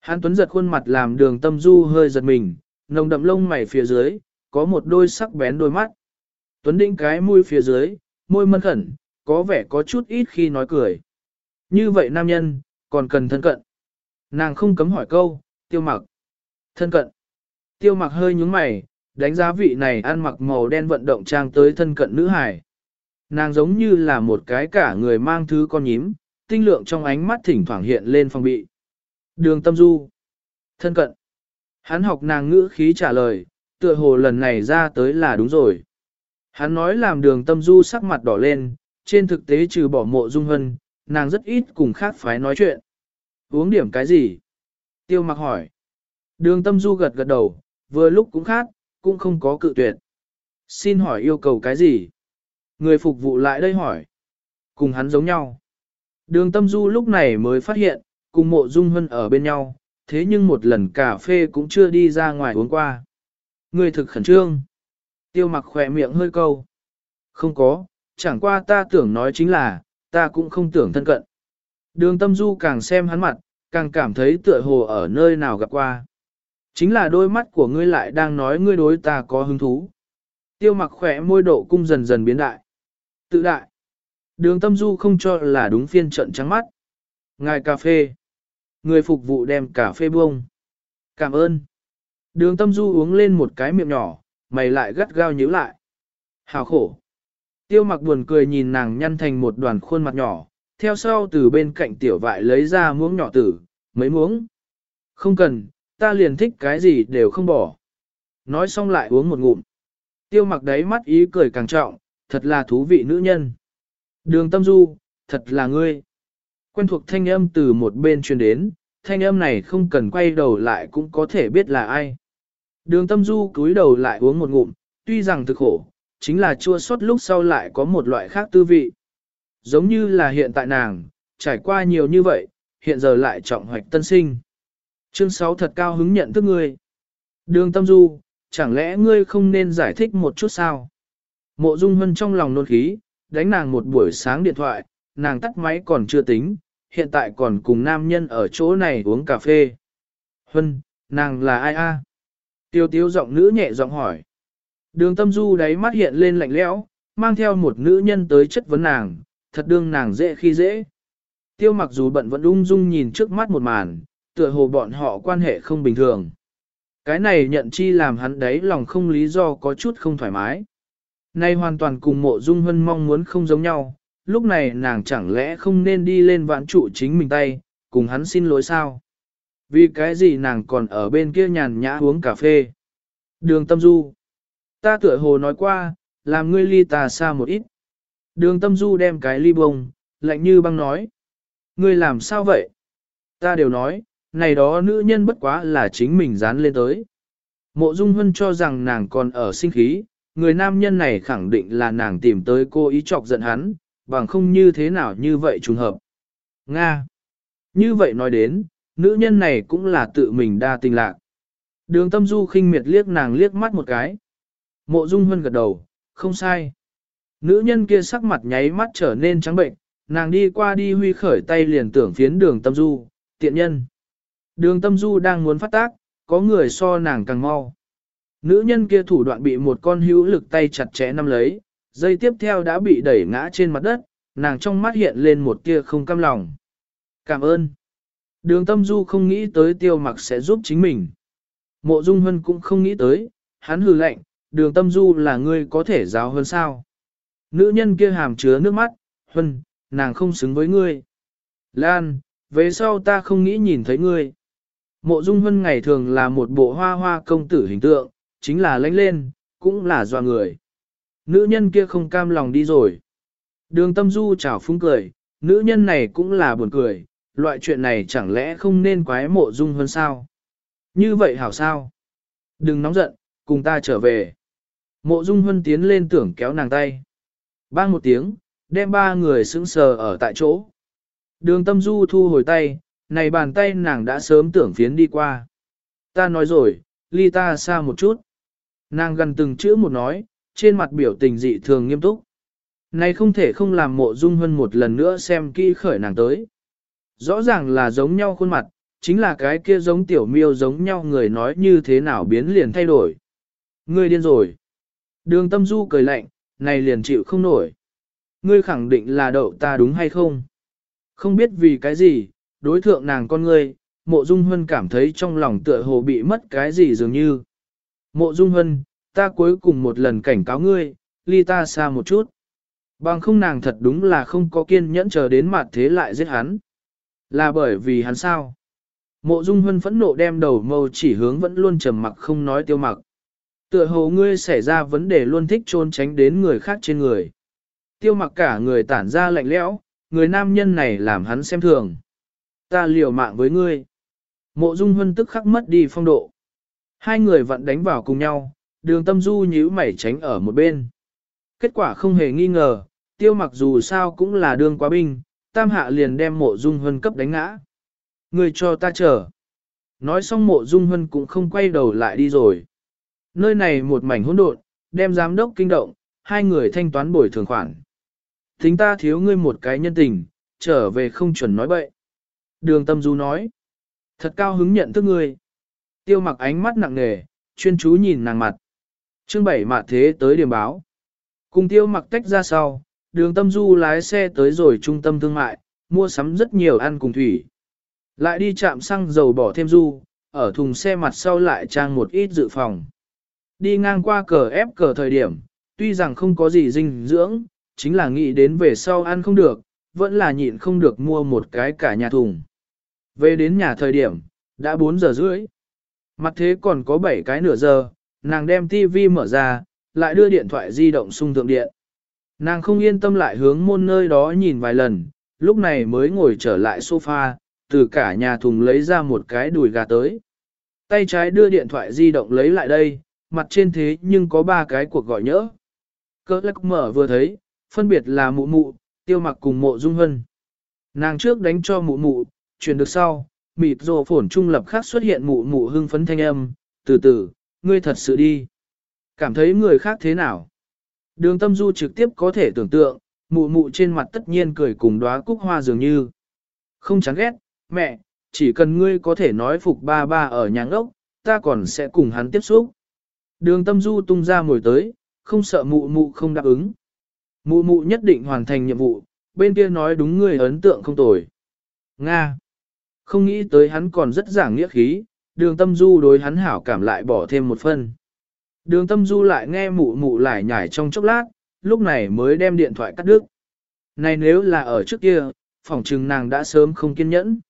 Hắn tuấn giật khuôn mặt làm đường tâm du hơi giật mình, nồng đậm lông mày phía dưới, có một đôi sắc bén đôi mắt. Tuấn Đinh cái mũi phía dưới, môi mân khẩn, có vẻ có chút ít khi nói cười. Như vậy nam nhân, còn cần thân cận. Nàng không cấm hỏi câu, tiêu mặc. Thân cận. Tiêu mặc hơi nhúng mày, đánh giá vị này ăn mặc màu đen vận động trang tới thân cận nữ hải. Nàng giống như là một cái cả người mang thứ con nhím, tinh lượng trong ánh mắt thỉnh thoảng hiện lên phong bị. Đường tâm du. Thân cận. Hắn học nàng ngữ khí trả lời, tựa hồ lần này ra tới là đúng rồi. Hắn nói làm đường tâm du sắc mặt đỏ lên, trên thực tế trừ bỏ mộ dung hân, nàng rất ít cùng khác phái nói chuyện. Uống điểm cái gì? Tiêu mặc hỏi. Đường tâm du gật gật đầu, vừa lúc cũng khác, cũng không có cự tuyệt. Xin hỏi yêu cầu cái gì? Người phục vụ lại đây hỏi. Cùng hắn giống nhau. Đường tâm du lúc này mới phát hiện, cùng mộ dung hân ở bên nhau, thế nhưng một lần cà phê cũng chưa đi ra ngoài uống qua. Ngươi thực khẩn trương. Tiêu mặc khỏe miệng hơi câu. Không có, chẳng qua ta tưởng nói chính là, ta cũng không tưởng thân cận. Đường tâm du càng xem hắn mặt, càng cảm thấy tựa hồ ở nơi nào gặp qua. Chính là đôi mắt của ngươi lại đang nói ngươi đối ta có hứng thú. Tiêu mặc khỏe môi độ cung dần dần biến đại. Tự đại. Đường tâm du không cho là đúng phiên trận trắng mắt. Ngài cà phê. Người phục vụ đem cà phê buông. Cảm ơn. Đường tâm du uống lên một cái miệng nhỏ, mày lại gắt gao nhíu lại. Hào khổ. Tiêu mặc buồn cười nhìn nàng nhăn thành một đoàn khuôn mặt nhỏ, theo sau từ bên cạnh tiểu vại lấy ra muỗng nhỏ tử, mấy muỗng. Không cần, ta liền thích cái gì đều không bỏ. Nói xong lại uống một ngụm. Tiêu mặc đấy mắt ý cười càng trọng, thật là thú vị nữ nhân. Đường tâm du, thật là ngươi. Quen thuộc thanh âm từ một bên truyền đến, thanh âm này không cần quay đầu lại cũng có thể biết là ai. Đường tâm du cúi đầu lại uống một ngụm, tuy rằng thực khổ, chính là chua xót lúc sau lại có một loại khác tư vị. Giống như là hiện tại nàng, trải qua nhiều như vậy, hiện giờ lại trọng hoạch tân sinh. Chương 6 thật cao hứng nhận thức ngươi. Đường tâm du, chẳng lẽ ngươi không nên giải thích một chút sao? Mộ dung hân trong lòng nôn khí, đánh nàng một buổi sáng điện thoại, nàng tắt máy còn chưa tính, hiện tại còn cùng nam nhân ở chỗ này uống cà phê. Hân, nàng là ai a? Tiêu tiêu giọng nữ nhẹ giọng hỏi. Đường tâm du đáy mắt hiện lên lạnh lẽo, mang theo một nữ nhân tới chất vấn nàng, thật đương nàng dễ khi dễ. Tiêu mặc dù bận vẫn ung dung nhìn trước mắt một màn, tựa hồ bọn họ quan hệ không bình thường. Cái này nhận chi làm hắn đấy lòng không lý do có chút không thoải mái. Nay hoàn toàn cùng mộ dung hân mong muốn không giống nhau, lúc này nàng chẳng lẽ không nên đi lên vãn trụ chính mình tay, cùng hắn xin lỗi sao? Vì cái gì nàng còn ở bên kia nhàn nhã uống cà phê? Đường tâm du. Ta tựa hồ nói qua, làm ngươi ly tà xa một ít. Đường tâm du đem cái ly bông, lạnh như băng nói. Ngươi làm sao vậy? Ta đều nói, này đó nữ nhân bất quá là chính mình dán lên tới. Mộ Dung Hân cho rằng nàng còn ở sinh khí, người nam nhân này khẳng định là nàng tìm tới cô ý chọc giận hắn, bằng không như thế nào như vậy trùng hợp. Nga. Như vậy nói đến, nữ nhân này cũng là tự mình đa tình lạc. Đường tâm du khinh miệt liếc nàng liếc mắt một cái. Mộ Dung Hân gật đầu, không sai. Nữ nhân kia sắc mặt nháy mắt trở nên trắng bệnh, nàng đi qua đi huy khởi tay liền tưởng phiến đường tâm du, tiện nhân. Đường tâm du đang muốn phát tác, có người so nàng càng mau. Nữ nhân kia thủ đoạn bị một con hữu lực tay chặt chẽ nắm lấy, dây tiếp theo đã bị đẩy ngã trên mặt đất, nàng trong mắt hiện lên một tia không cam lòng. Cảm ơn. Đường tâm du không nghĩ tới tiêu mặc sẽ giúp chính mình. Mộ dung hân cũng không nghĩ tới, hắn hừ lạnh, đường tâm du là ngươi có thể giáo hơn sao. Nữ nhân kia hàm chứa nước mắt, hân, nàng không xứng với ngươi. Lan, về sau ta không nghĩ nhìn thấy ngươi. Mộ Dung Hân ngày thường là một bộ hoa hoa công tử hình tượng, chính là lãnh lên, cũng là doa người. Nữ nhân kia không cam lòng đi rồi. Đường tâm du chào phúng cười, nữ nhân này cũng là buồn cười, loại chuyện này chẳng lẽ không nên quái mộ Dung hơn sao? Như vậy hảo sao? Đừng nóng giận, cùng ta trở về. Mộ Dung Hân tiến lên tưởng kéo nàng tay. Bang một tiếng, đem ba người sững sờ ở tại chỗ. Đường tâm du thu hồi tay, này bàn tay nàng đã sớm tưởng phiến đi qua. Ta nói rồi, ly ta xa một chút. Nàng gần từng chữ một nói, trên mặt biểu tình dị thường nghiêm túc. Này không thể không làm mộ dung hân một lần nữa xem kỹ khởi nàng tới. Rõ ràng là giống nhau khuôn mặt, chính là cái kia giống tiểu miêu giống nhau người nói như thế nào biến liền thay đổi. Ngươi điên rồi. Đường tâm du cười lạnh, này liền chịu không nổi. Ngươi khẳng định là đậu ta đúng hay không? Không biết vì cái gì, đối thượng nàng con ngươi, mộ dung hân cảm thấy trong lòng tựa hồ bị mất cái gì dường như. Mộ dung hân, ta cuối cùng một lần cảnh cáo ngươi, ly ta xa một chút. Bằng không nàng thật đúng là không có kiên nhẫn chờ đến mặt thế lại giết hắn. Là bởi vì hắn sao? Mộ dung hân phẫn nộ đem đầu mâu chỉ hướng vẫn luôn trầm mặc không nói tiêu mặc. Tựa hồ ngươi xảy ra vấn đề luôn thích trôn tránh đến người khác trên người. Tiêu mặc cả người tản ra lạnh lẽo, người nam nhân này làm hắn xem thường. Ta liều mạng với ngươi. Mộ dung hân tức khắc mất đi phong độ. Hai người vẫn đánh vào cùng nhau, đường tâm du nhíu mảy tránh ở một bên. Kết quả không hề nghi ngờ, tiêu mặc dù sao cũng là đương quá binh, tam hạ liền đem mộ dung hân cấp đánh ngã. Người cho ta chờ. Nói xong mộ dung hân cũng không quay đầu lại đi rồi. Nơi này một mảnh hỗn độn, đem giám đốc kinh động, hai người thanh toán bồi thường khoản. Thính ta thiếu ngươi một cái nhân tình, trở về không chuẩn nói bậy. Đường tâm du nói. Thật cao hứng nhận thức ngươi. Tiêu mặc ánh mắt nặng nề, chuyên chú nhìn nàng mặt. Chương bảy mạ thế tới điểm báo. Cùng tiêu mặc tách ra sau, đường tâm du lái xe tới rồi trung tâm thương mại, mua sắm rất nhiều ăn cùng thủy. Lại đi chạm xăng dầu bỏ thêm du, ở thùng xe mặt sau lại trang một ít dự phòng. Đi ngang qua cờ ép cờ thời điểm, tuy rằng không có gì dinh dưỡng, chính là nghĩ đến về sau ăn không được, vẫn là nhịn không được mua một cái cả nhà thùng. Về đến nhà thời điểm, đã 4 giờ rưỡi. Mặt thế còn có 7 cái nửa giờ, nàng đem tivi mở ra, lại đưa điện thoại di động sung thượng điện. Nàng không yên tâm lại hướng môn nơi đó nhìn vài lần, lúc này mới ngồi trở lại sofa, từ cả nhà thùng lấy ra một cái đùi gà tới. Tay trái đưa điện thoại di động lấy lại đây, mặt trên thế nhưng có ba cái cuộc gọi nhỡ. Cơ lắc mở vừa thấy, phân biệt là mụ mụ, tiêu mặc cùng mộ dung hân. Nàng trước đánh cho mụ mụ, chuyển được sau, mịt rồ phổn trung lập khác xuất hiện mụ mụ hưng phấn thanh âm, từ từ, ngươi thật sự đi. Cảm thấy người khác thế nào? Đường tâm du trực tiếp có thể tưởng tượng, mụ mụ trên mặt tất nhiên cười cùng đóa cúc hoa dường như. Không chán ghét, mẹ, chỉ cần ngươi có thể nói phục ba ba ở nhà ngốc, ta còn sẽ cùng hắn tiếp xúc. Đường tâm du tung ra ngồi tới, không sợ mụ mụ không đáp ứng. Mụ mụ nhất định hoàn thành nhiệm vụ, bên kia nói đúng người ấn tượng không tồi. Nga. Không nghĩ tới hắn còn rất giảng nghĩa khí, đường tâm du đối hắn hảo cảm lại bỏ thêm một phân. Đường tâm du lại nghe mụ mụ lại nhảy trong chốc lát, lúc này mới đem điện thoại cắt đứt. Này nếu là ở trước kia, phỏng trừng nàng đã sớm không kiên nhẫn.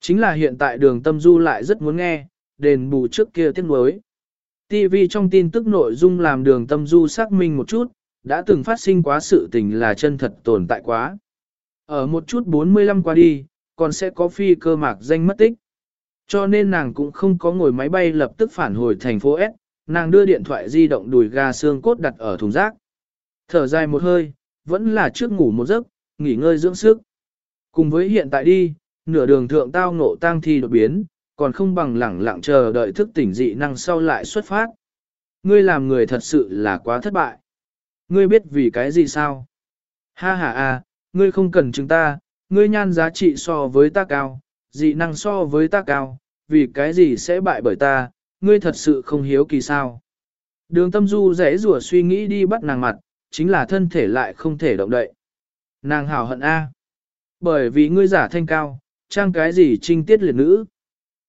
Chính là hiện tại đường tâm du lại rất muốn nghe, đền bù trước kia tiếc nuối. TV trong tin tức nội dung làm đường tâm du xác minh một chút, đã từng phát sinh quá sự tình là chân thật tồn tại quá. Ở một chút 45 qua đi, còn sẽ có phi cơ mạc danh mất tích. Cho nên nàng cũng không có ngồi máy bay lập tức phản hồi thành phố S, nàng đưa điện thoại di động đùi gà xương cốt đặt ở thùng rác. Thở dài một hơi, vẫn là trước ngủ một giấc, nghỉ ngơi dưỡng sức. Cùng với hiện tại đi, nửa đường thượng tao ngộ tang thi đột biến, còn không bằng lẳng lặng chờ đợi thức tỉnh dị năng sau lại xuất phát. Ngươi làm người thật sự là quá thất bại. Ngươi biết vì cái gì sao? Ha ha a, ngươi không cần chúng ta, ngươi nhan giá trị so với ta cao, dị năng so với ta cao, vì cái gì sẽ bại bởi ta, ngươi thật sự không hiếu kỳ sao. Đường tâm du rẽ rủa suy nghĩ đi bắt nàng mặt, chính là thân thể lại không thể động đậy. Nàng hào hận A. Bởi vì ngươi giả thanh cao, trang cái gì trinh tiết liệt nữ.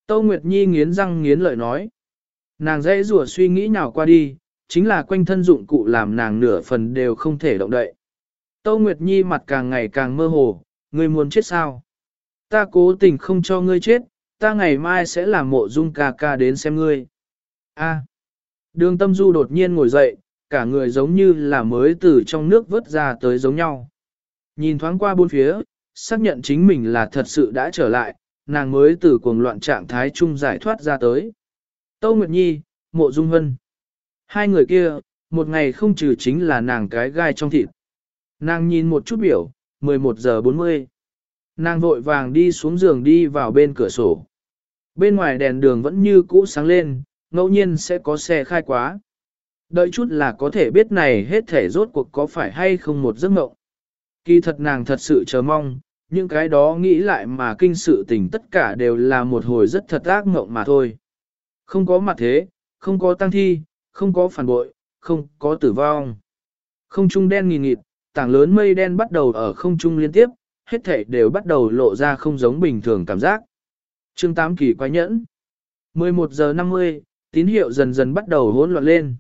Tâu Nguyệt Nhi nghiến răng nghiến lợi nói. Nàng dễ rủa suy nghĩ nào qua đi, chính là quanh thân dụng cụ làm nàng nửa phần đều không thể động đậy. Tâu Nguyệt Nhi mặt càng ngày càng mơ hồ, ngươi muốn chết sao? Ta cố tình không cho ngươi chết, ta ngày mai sẽ làm mộ dung ca ca đến xem ngươi. A. Đường tâm du đột nhiên ngồi dậy, cả người giống như là mới từ trong nước vớt ra tới giống nhau. Nhìn thoáng qua bốn phía, xác nhận chính mình là thật sự đã trở lại, nàng mới từ cuồng loạn trạng thái chung giải thoát ra tới. Tâu Nguyệt Nhi, Mộ Dung Hân. Hai người kia, một ngày không trừ chính là nàng cái gai trong thịt. Nàng nhìn một chút biểu, 11 giờ 40. Nàng vội vàng đi xuống giường đi vào bên cửa sổ. Bên ngoài đèn đường vẫn như cũ sáng lên, ngẫu nhiên sẽ có xe khai quá. Đợi chút là có thể biết này hết thể rốt cuộc có phải hay không một giấc mộng. Kỳ thật nàng thật sự chờ mong, những cái đó nghĩ lại mà kinh sự tình tất cả đều là một hồi rất thật ác mộng mà thôi. Không có mặt thế, không có tăng thi, không có phản bội, không có tử vong. Không trung đen nghìn nghịt, tảng lớn mây đen bắt đầu ở không trung liên tiếp, hết thể đều bắt đầu lộ ra không giống bình thường cảm giác. Chương 8 kỳ quái nhẫn. 11 giờ 50, tín hiệu dần dần bắt đầu hỗn loạn lên.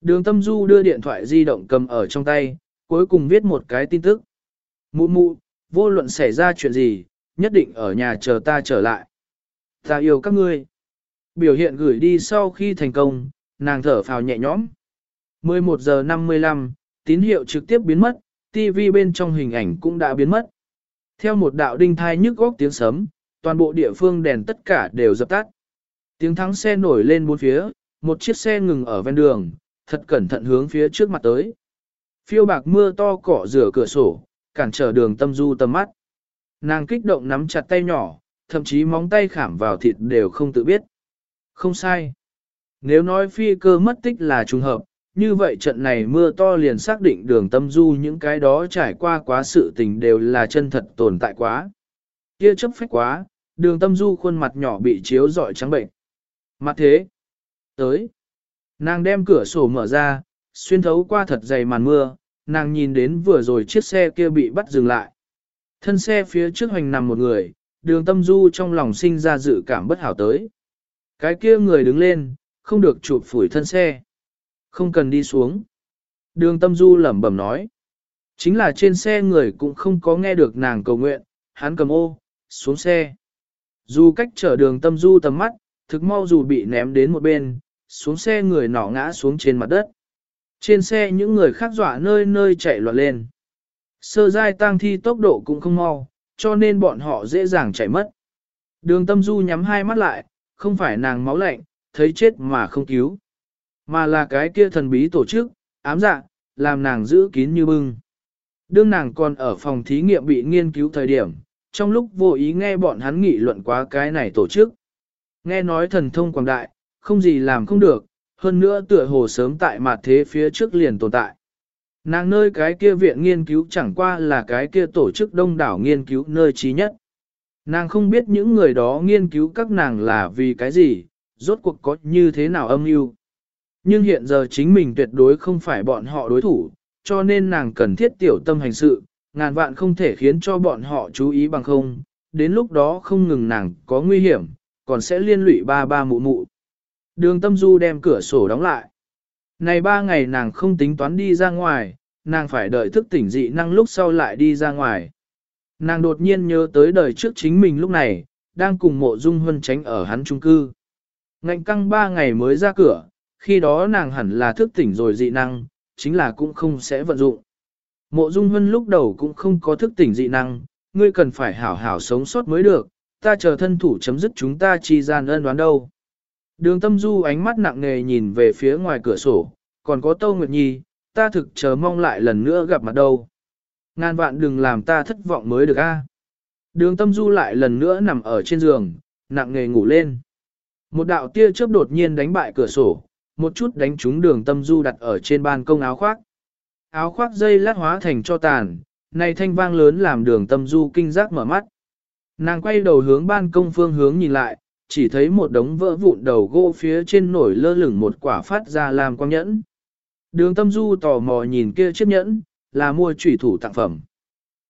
Đường tâm du đưa điện thoại di động cầm ở trong tay, cuối cùng viết một cái tin tức. Mụ mụ, vô luận xảy ra chuyện gì, nhất định ở nhà chờ ta trở lại. Ta yêu các ngươi. Biểu hiện gửi đi sau khi thành công, nàng thở phào nhẹ nhõm. 11 giờ 55, tín hiệu trực tiếp biến mất, TV bên trong hình ảnh cũng đã biến mất. Theo một đạo đinh thai nhức góc tiếng sấm, toàn bộ địa phương đèn tất cả đều dập tắt. Tiếng thắng xe nổi lên bốn phía, một chiếc xe ngừng ở ven đường, thật cẩn thận hướng phía trước mặt tới. Phiêu bạc mưa to cỏ rửa cửa sổ, cản trở đường tâm du tầm mắt. Nàng kích động nắm chặt tay nhỏ, thậm chí móng tay khảm vào thịt đều không tự biết. Không sai. Nếu nói phi cơ mất tích là trùng hợp, như vậy trận này mưa to liền xác định đường tâm du những cái đó trải qua quá sự tình đều là chân thật tồn tại quá. Kia chấp phách quá, đường tâm du khuôn mặt nhỏ bị chiếu dọi trắng bệnh. Mặt thế. Tới. Nàng đem cửa sổ mở ra, xuyên thấu qua thật dày màn mưa, nàng nhìn đến vừa rồi chiếc xe kia bị bắt dừng lại. Thân xe phía trước hoành nằm một người, đường tâm du trong lòng sinh ra dự cảm bất hảo tới. Cái kia người đứng lên, không được chụp phủi thân xe. Không cần đi xuống. Đường tâm du lẩm bẩm nói. Chính là trên xe người cũng không có nghe được nàng cầu nguyện, hắn cầm ô, xuống xe. Dù cách chở đường tâm du tầm mắt, thực mau dù bị ném đến một bên, xuống xe người nỏ ngã xuống trên mặt đất. Trên xe những người khác dọa nơi nơi chạy loạn lên. Sơ giai tang thi tốc độ cũng không mau, cho nên bọn họ dễ dàng chạy mất. Đường tâm du nhắm hai mắt lại, không phải nàng máu lạnh, thấy chết mà không cứu. Mà là cái kia thần bí tổ chức, ám dạ, làm nàng giữ kín như bưng. Đương nàng còn ở phòng thí nghiệm bị nghiên cứu thời điểm, trong lúc vô ý nghe bọn hắn nghị luận quá cái này tổ chức. Nghe nói thần thông quảng đại, không gì làm không được, hơn nữa tựa hồ sớm tại mặt thế phía trước liền tồn tại. Nàng nơi cái kia viện nghiên cứu chẳng qua là cái kia tổ chức đông đảo nghiên cứu nơi trí nhất. Nàng không biết những người đó nghiên cứu các nàng là vì cái gì, rốt cuộc có như thế nào âm mưu. Nhưng hiện giờ chính mình tuyệt đối không phải bọn họ đối thủ, cho nên nàng cần thiết tiểu tâm hành sự, ngàn vạn không thể khiến cho bọn họ chú ý bằng không, đến lúc đó không ngừng nàng có nguy hiểm, còn sẽ liên lụy ba ba mụ mụ. Đường tâm du đem cửa sổ đóng lại. Này ba ngày nàng không tính toán đi ra ngoài, nàng phải đợi thức tỉnh dị năng lúc sau lại đi ra ngoài. Nàng đột nhiên nhớ tới đời trước chính mình lúc này, đang cùng mộ dung huân tránh ở hắn trung cư. Ngạnh căng ba ngày mới ra cửa, khi đó nàng hẳn là thức tỉnh rồi dị năng, chính là cũng không sẽ vận dụng. Mộ Dung Hân lúc đầu cũng không có thức tỉnh dị năng, ngươi cần phải hảo hảo sống sót mới được, ta chờ thân thủ chấm dứt chúng ta chi gian ân đoán đâu. Đường tâm du ánh mắt nặng nề nhìn về phía ngoài cửa sổ, còn có Tâu Nguyệt Nhi, ta thực chờ mong lại lần nữa gặp mặt đâu. Ngàn vạn đừng làm ta thất vọng mới được a. Đường tâm du lại lần nữa nằm ở trên giường, nặng nề ngủ lên. Một đạo tia chớp đột nhiên đánh bại cửa sổ, một chút đánh trúng đường tâm du đặt ở trên ban công áo khoác. Áo khoác dây lát hóa thành cho tàn, này thanh vang lớn làm đường tâm du kinh giác mở mắt. Nàng quay đầu hướng ban công phương hướng nhìn lại, chỉ thấy một đống vỡ vụn đầu gỗ phía trên nổi lơ lửng một quả phát ra làm quang nhẫn. Đường tâm du tò mò nhìn kia chiếc nhẫn, là mua trùy thủ tặng phẩm.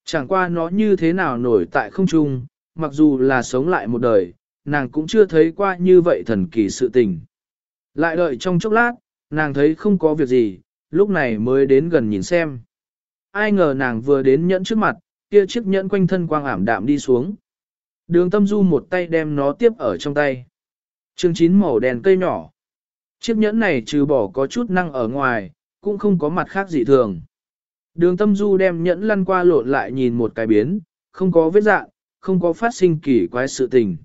Chẳng qua nó như thế nào nổi tại không trung, mặc dù là sống lại một đời, nàng cũng chưa thấy qua như vậy thần kỳ sự tình. Lại đợi trong chốc lát, nàng thấy không có việc gì, lúc này mới đến gần nhìn xem. Ai ngờ nàng vừa đến nhẫn trước mặt, kia chiếc nhẫn quanh thân quang ảm đạm đi xuống. Đường tâm du một tay đem nó tiếp ở trong tay. Chương chín màu đèn cây nhỏ. Chiếc nhẫn này trừ bỏ có chút năng ở ngoài, cũng không có mặt khác gì thường. Đường tâm du đem nhẫn lăn qua lộn lại nhìn một cái biến, không có vết dạng, không có phát sinh kỳ quái sự tình.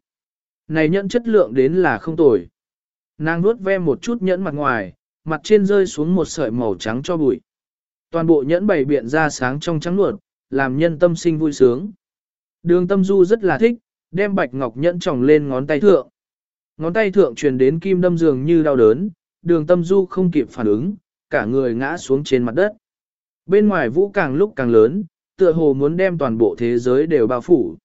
Này nhẫn chất lượng đến là không tồi. Nàng nuốt ve một chút nhẫn mặt ngoài, mặt trên rơi xuống một sợi màu trắng cho bụi. Toàn bộ nhẫn bày biện ra sáng trong trắng luột, làm nhân tâm sinh vui sướng. Đường tâm du rất là thích, đem bạch ngọc nhẫn tròng lên ngón tay thượng. Ngón tay thượng truyền đến kim đâm dường như đau đớn, đường tâm du không kịp phản ứng, cả người ngã xuống trên mặt đất. Bên ngoài vũ càng lúc càng lớn, tựa hồ muốn đem toàn bộ thế giới đều bao phủ.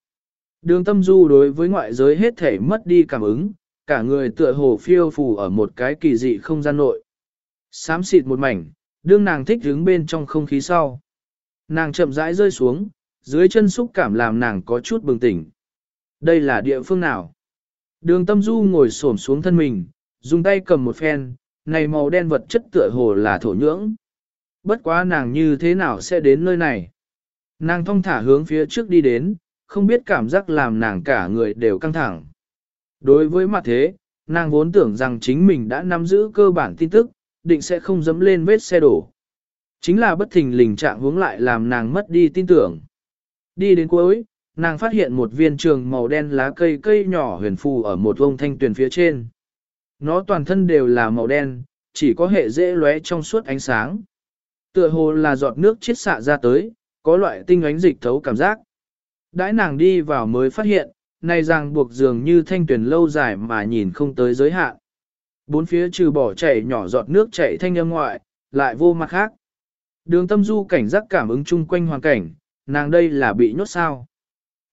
Đường tâm du đối với ngoại giới hết thể mất đi cảm ứng, cả người tựa hồ phiêu phù ở một cái kỳ dị không gian nội. Xám xịt một mảnh, đương nàng thích đứng bên trong không khí sau. Nàng chậm rãi rơi xuống, dưới chân xúc cảm làm nàng có chút bừng tỉnh. Đây là địa phương nào? Đường tâm du ngồi xổm xuống thân mình, dùng tay cầm một phen, này màu đen vật chất tựa hồ là thổ nhưỡng. Bất quá nàng như thế nào sẽ đến nơi này? Nàng thong thả hướng phía trước đi đến, không biết cảm giác làm nàng cả người đều căng thẳng. Đối với mặt thế, nàng vốn tưởng rằng chính mình đã nắm giữ cơ bản tin tức, định sẽ không dấm lên vết xe đổ. Chính là bất thình lình trạng hướng lại làm nàng mất đi tin tưởng. Đi đến cuối, nàng phát hiện một viên trường màu đen lá cây cây nhỏ huyền phù ở một vông thanh tuyển phía trên. Nó toàn thân đều là màu đen, chỉ có hệ dễ lóe trong suốt ánh sáng. Tựa hồ là giọt nước chiết xạ ra tới, có loại tinh ánh dịch thấu cảm giác. Đãi nàng đi vào mới phát hiện, nay ràng buộc dường như thanh tuyển lâu dài mà nhìn không tới giới hạn. Bốn phía trừ bỏ chảy nhỏ giọt nước chảy thanh âm ngoại, lại vô mặt khác. Đường tâm du cảnh giác cảm ứng chung quanh hoàn cảnh, nàng đây là bị nhốt sao.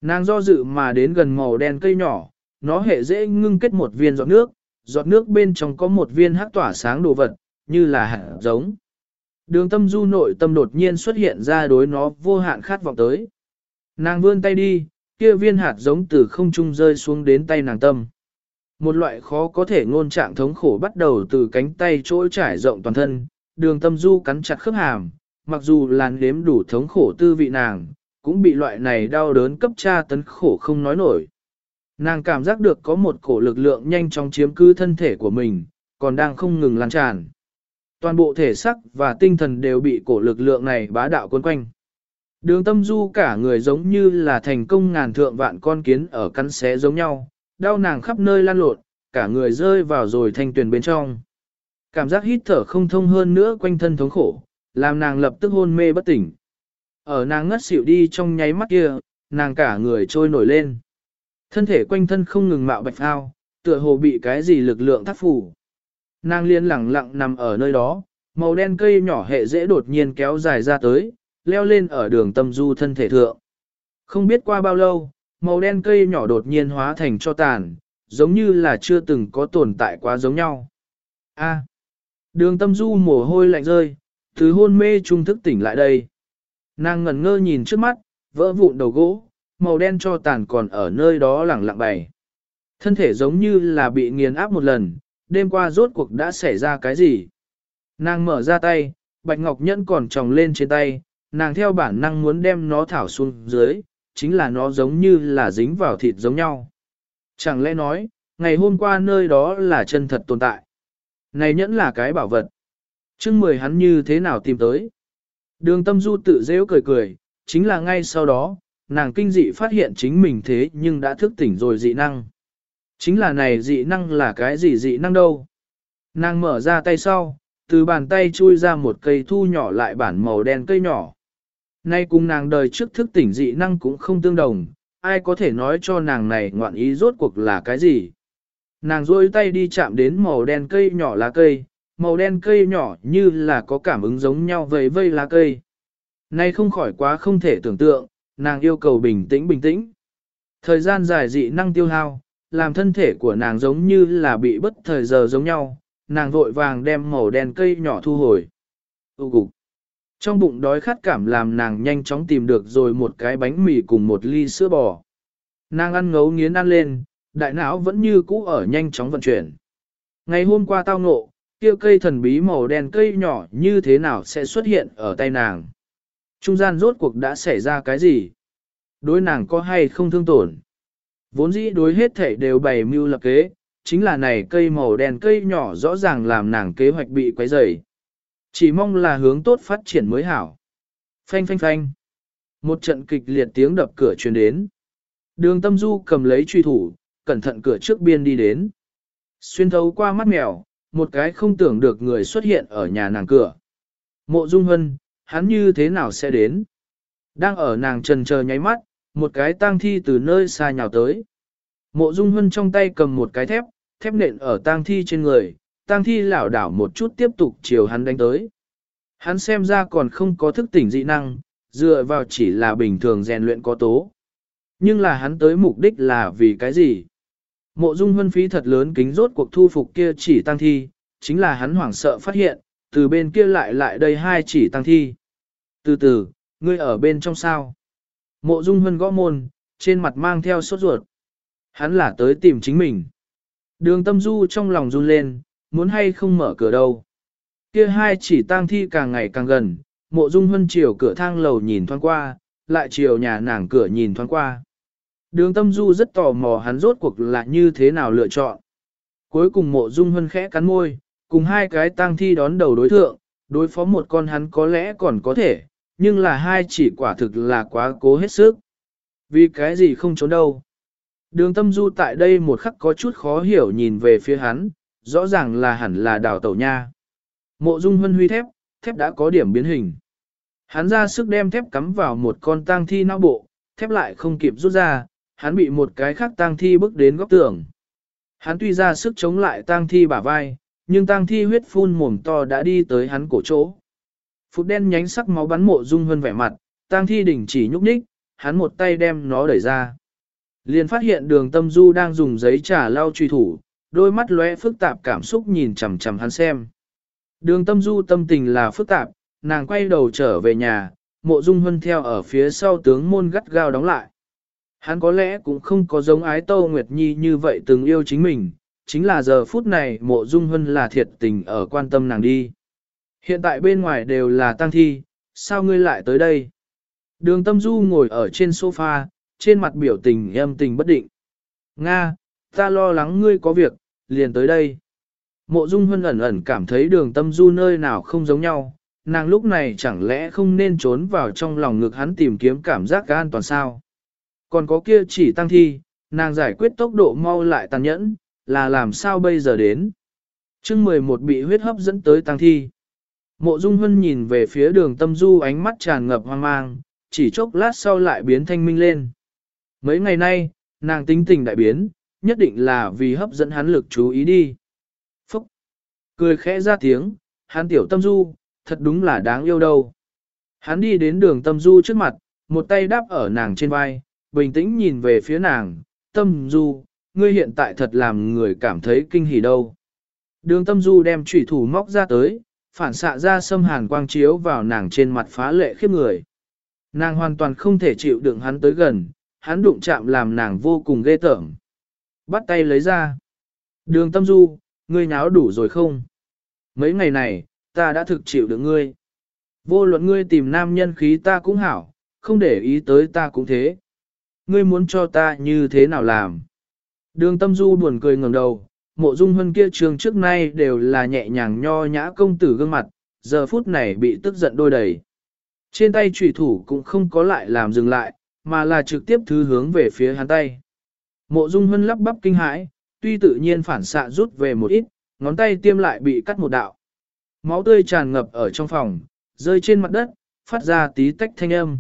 Nàng do dự mà đến gần màu đen cây nhỏ, nó hệ dễ ngưng kết một viên giọt nước, giọt nước bên trong có một viên hắc tỏa sáng đồ vật, như là hạt giống. Đường tâm du nội tâm đột nhiên xuất hiện ra đối nó vô hạn khát vọng tới. Nàng vươn tay đi, kia viên hạt giống từ không trung rơi xuống đến tay nàng tâm. Một loại khó có thể ngôn trạng thống khổ bắt đầu từ cánh tay chỗ trải rộng toàn thân, đường tâm du cắn chặt khớp hàm, mặc dù làn nếm đủ thống khổ tư vị nàng, cũng bị loại này đau đớn cấp tra tấn khổ không nói nổi. Nàng cảm giác được có một cổ lực lượng nhanh chóng chiếm cứ thân thể của mình, còn đang không ngừng lan tràn. Toàn bộ thể sắc và tinh thần đều bị cổ lực lượng này bá đạo cuốn quanh. Đường tâm du cả người giống như là thành công ngàn thượng vạn con kiến ở cắn xé giống nhau, đau nàng khắp nơi lan lộn, cả người rơi vào rồi thanh tuyển bên trong. Cảm giác hít thở không thông hơn nữa quanh thân thống khổ, làm nàng lập tức hôn mê bất tỉnh. Ở nàng ngất xỉu đi trong nháy mắt kia, nàng cả người trôi nổi lên. Thân thể quanh thân không ngừng mạo bạch ao, tựa hồ bị cái gì lực lượng thắt phủ. Nàng liên lẳng lặng nằm ở nơi đó, màu đen cây nhỏ hệ dễ đột nhiên kéo dài ra tới, leo lên ở đường tâm du thân thể thượng. Không biết qua bao lâu, màu đen cây nhỏ đột nhiên hóa thành cho tàn, giống như là chưa từng có tồn tại quá giống nhau. A. đường tâm du mồ hôi lạnh rơi, thứ hôn mê trung thức tỉnh lại đây. Nàng ngẩn ngơ nhìn trước mắt, vỡ vụn đầu gỗ, màu đen cho tàn còn ở nơi đó lẳng lặng bày. Thân thể giống như là bị nghiền áp một lần, đêm qua rốt cuộc đã xảy ra cái gì. Nàng mở ra tay, bạch ngọc nhẫn còn tròng lên trên tay, nàng theo bản năng muốn đem nó thảo xuống dưới, chính là nó giống như là dính vào thịt giống nhau. Chẳng lẽ nói, ngày hôm qua nơi đó là chân thật tồn tại. Này nhẫn là cái bảo vật. chương mười hắn như thế nào tìm tới. Đường tâm du tự dễ cười cười, chính là ngay sau đó, nàng kinh dị phát hiện chính mình thế nhưng đã thức tỉnh rồi dị năng. Chính là này dị năng là cái gì dị năng đâu. Nàng mở ra tay sau, từ bàn tay chui ra một cây thu nhỏ lại bản màu đen cây nhỏ. Nay cùng nàng đời trước thức tỉnh dị năng cũng không tương đồng, ai có thể nói cho nàng này ngoạn ý rốt cuộc là cái gì. Nàng rôi tay đi chạm đến màu đen cây nhỏ lá cây, màu đen cây nhỏ như là có cảm ứng giống nhau vầy vây lá cây. Nay không khỏi quá không thể tưởng tượng, nàng yêu cầu bình tĩnh bình tĩnh. Thời gian dài dị năng tiêu hao, làm thân thể của nàng giống như là bị bất thời giờ giống nhau, nàng vội vàng đem màu đen cây nhỏ thu hồi. Tu cục. Trong bụng đói khát cảm làm nàng nhanh chóng tìm được rồi một cái bánh mì cùng một ly sữa bò. Nàng ăn ngấu nghiến ăn lên, đại não vẫn như cũ ở nhanh chóng vận chuyển. Ngày hôm qua tao ngộ, kia cây thần bí màu đen cây nhỏ như thế nào sẽ xuất hiện ở tay nàng. Trung gian rốt cuộc đã xảy ra cái gì? Đối nàng có hay không thương tổn? Vốn dĩ đối hết thể đều bày mưu lập kế, chính là này cây màu đen cây nhỏ rõ ràng làm nàng kế hoạch bị quấy rầy. Chỉ mong là hướng tốt phát triển mới hảo. Phanh phanh phanh. Một trận kịch liệt tiếng đập cửa truyền đến. Đường tâm du cầm lấy truy thủ, cẩn thận cửa trước biên đi đến. Xuyên thấu qua mắt mèo, một cái không tưởng được người xuất hiện ở nhà nàng cửa. Mộ Dung Hân, hắn như thế nào sẽ đến? Đang ở nàng trần chờ nháy mắt, một cái tang thi từ nơi xa nhào tới. Mộ Dung Hân trong tay cầm một cái thép, thép nện ở tang thi trên người, tang thi lảo đảo một chút tiếp tục chiều hắn đánh tới. Hắn xem ra còn không có thức tỉnh dị năng, dựa vào chỉ là bình thường rèn luyện có tố. Nhưng là hắn tới mục đích là vì cái gì? Mộ dung hân phí thật lớn kính rốt cuộc thu phục kia chỉ tăng thi, chính là hắn hoảng sợ phát hiện, từ bên kia lại lại đây hai chỉ tăng thi. Từ từ, ngươi ở bên trong sao? Mộ dung hân gõ môn, trên mặt mang theo sốt ruột. Hắn là tới tìm chính mình. Đường tâm du trong lòng run lên, muốn hay không mở cửa đâu. Kia hai chỉ tang thi càng ngày càng gần, mộ dung hân chiều cửa thang lầu nhìn thoáng qua, lại chiều nhà nàng cửa nhìn thoáng qua. Đường tâm du rất tò mò hắn rốt cuộc là như thế nào lựa chọn. Cuối cùng mộ dung hân khẽ cắn môi, cùng hai cái tang thi đón đầu đối thượng, đối phó một con hắn có lẽ còn có thể, nhưng là hai chỉ quả thực là quá cố hết sức. Vì cái gì không trốn đâu. Đường tâm du tại đây một khắc có chút khó hiểu nhìn về phía hắn, rõ ràng là hẳn là đào tẩu nha. Mộ dung hân huy thép, thép đã có điểm biến hình. Hắn ra sức đem thép cắm vào một con tang thi não bộ, thép lại không kịp rút ra, hắn bị một cái khác tang thi bước đến góc tường. Hắn tuy ra sức chống lại tang thi bả vai, nhưng tang thi huyết phun mồm to đã đi tới hắn cổ chỗ. Phút đen nhánh sắc máu bắn mộ dung hân vẻ mặt, tang thi đỉnh chỉ nhúc nhích, hắn một tay đem nó đẩy ra. Liền phát hiện đường tâm du đang dùng giấy trà lau truy thủ, đôi mắt lóe phức tạp cảm xúc nhìn chằm chằm hắn xem. Đường tâm du tâm tình là phức tạp, nàng quay đầu trở về nhà, mộ dung huân theo ở phía sau tướng môn gắt gao đóng lại. Hắn có lẽ cũng không có giống ái Tâu Nguyệt Nhi như vậy từng yêu chính mình, chính là giờ phút này mộ dung huân là thiệt tình ở quan tâm nàng đi. Hiện tại bên ngoài đều là tăng thi, sao ngươi lại tới đây? Đường tâm du ngồi ở trên sofa, trên mặt biểu tình em tình bất định. Nga, ta lo lắng ngươi có việc, liền tới đây. Mộ dung huân ẩn ẩn cảm thấy đường tâm du nơi nào không giống nhau, nàng lúc này chẳng lẽ không nên trốn vào trong lòng ngực hắn tìm kiếm cảm giác an toàn sao. Còn có kia chỉ tăng thi, nàng giải quyết tốc độ mau lại tàn nhẫn, là làm sao bây giờ đến. chương 11 bị huyết hấp dẫn tới tăng thi. Mộ Dung Hân nhìn về phía đường tâm du ánh mắt tràn ngập hoang mang, chỉ chốc lát sau lại biến thanh minh lên. Mấy ngày nay, nàng tính tình đại biến, nhất định là vì hấp dẫn hắn lực chú ý đi. Phúc! Cười khẽ ra tiếng, hắn tiểu tâm du, thật đúng là đáng yêu đâu. Hắn đi đến đường tâm du trước mặt, một tay đáp ở nàng trên vai, bình tĩnh nhìn về phía nàng, tâm du, ngươi hiện tại thật làm người cảm thấy kinh hỉ đâu. Đường tâm du đem trùy thủ móc ra tới, phản xạ ra sâm hàn quang chiếu vào nàng trên mặt phá lệ khiếp người. Nàng hoàn toàn không thể chịu đựng hắn tới gần, hắn đụng chạm làm nàng vô cùng ghê tởm. Bắt tay lấy ra. Đường tâm du, ngươi nháo đủ rồi không? Mấy ngày này, ta đã thực chịu được ngươi. Vô luận ngươi tìm nam nhân khí ta cũng hảo, không để ý tới ta cũng thế. Ngươi muốn cho ta như thế nào làm? Đường tâm du buồn cười ngẩng đầu, mộ dung hân kia trường trước nay đều là nhẹ nhàng nho nhã công tử gương mặt, giờ phút này bị tức giận đôi đầy. Trên tay trùy thủ cũng không có lại làm dừng lại, mà là trực tiếp thứ hướng về phía hắn tay. Mộ Dung Hân lắp bắp kinh hãi, tuy tự nhiên phản xạ rút về một ít, ngón tay tiêm lại bị cắt một đạo. Máu tươi tràn ngập ở trong phòng, rơi trên mặt đất, phát ra tí tách thanh âm.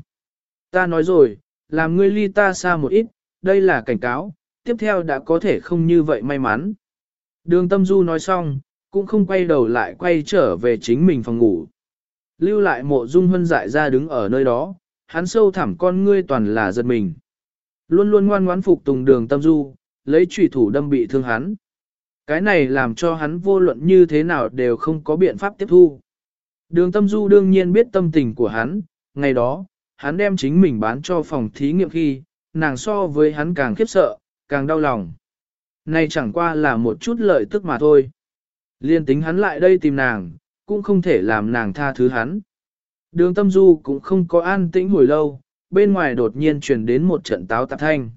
Ta nói rồi, làm ngươi ly ta xa một ít, đây là cảnh cáo, tiếp theo đã có thể không như vậy may mắn. Đường tâm du nói xong, cũng không quay đầu lại quay trở về chính mình phòng ngủ. Lưu lại mộ dung hân dại ra đứng ở nơi đó, hắn sâu thẳm con ngươi toàn là giật mình. Luôn luôn ngoan ngoãn phục tùng đường tâm du, lấy trùy thủ đâm bị thương hắn. Cái này làm cho hắn vô luận như thế nào đều không có biện pháp tiếp thu. Đường tâm du đương nhiên biết tâm tình của hắn, ngày đó, hắn đem chính mình bán cho phòng thí nghiệm khi, nàng so với hắn càng khiếp sợ, càng đau lòng. Này chẳng qua là một chút lợi tức mà thôi. Liên tính hắn lại đây tìm nàng, cũng không thể làm nàng tha thứ hắn. Đường tâm du cũng không có an tĩnh hồi lâu, bên ngoài đột nhiên truyền đến một trận táo tạp thanh.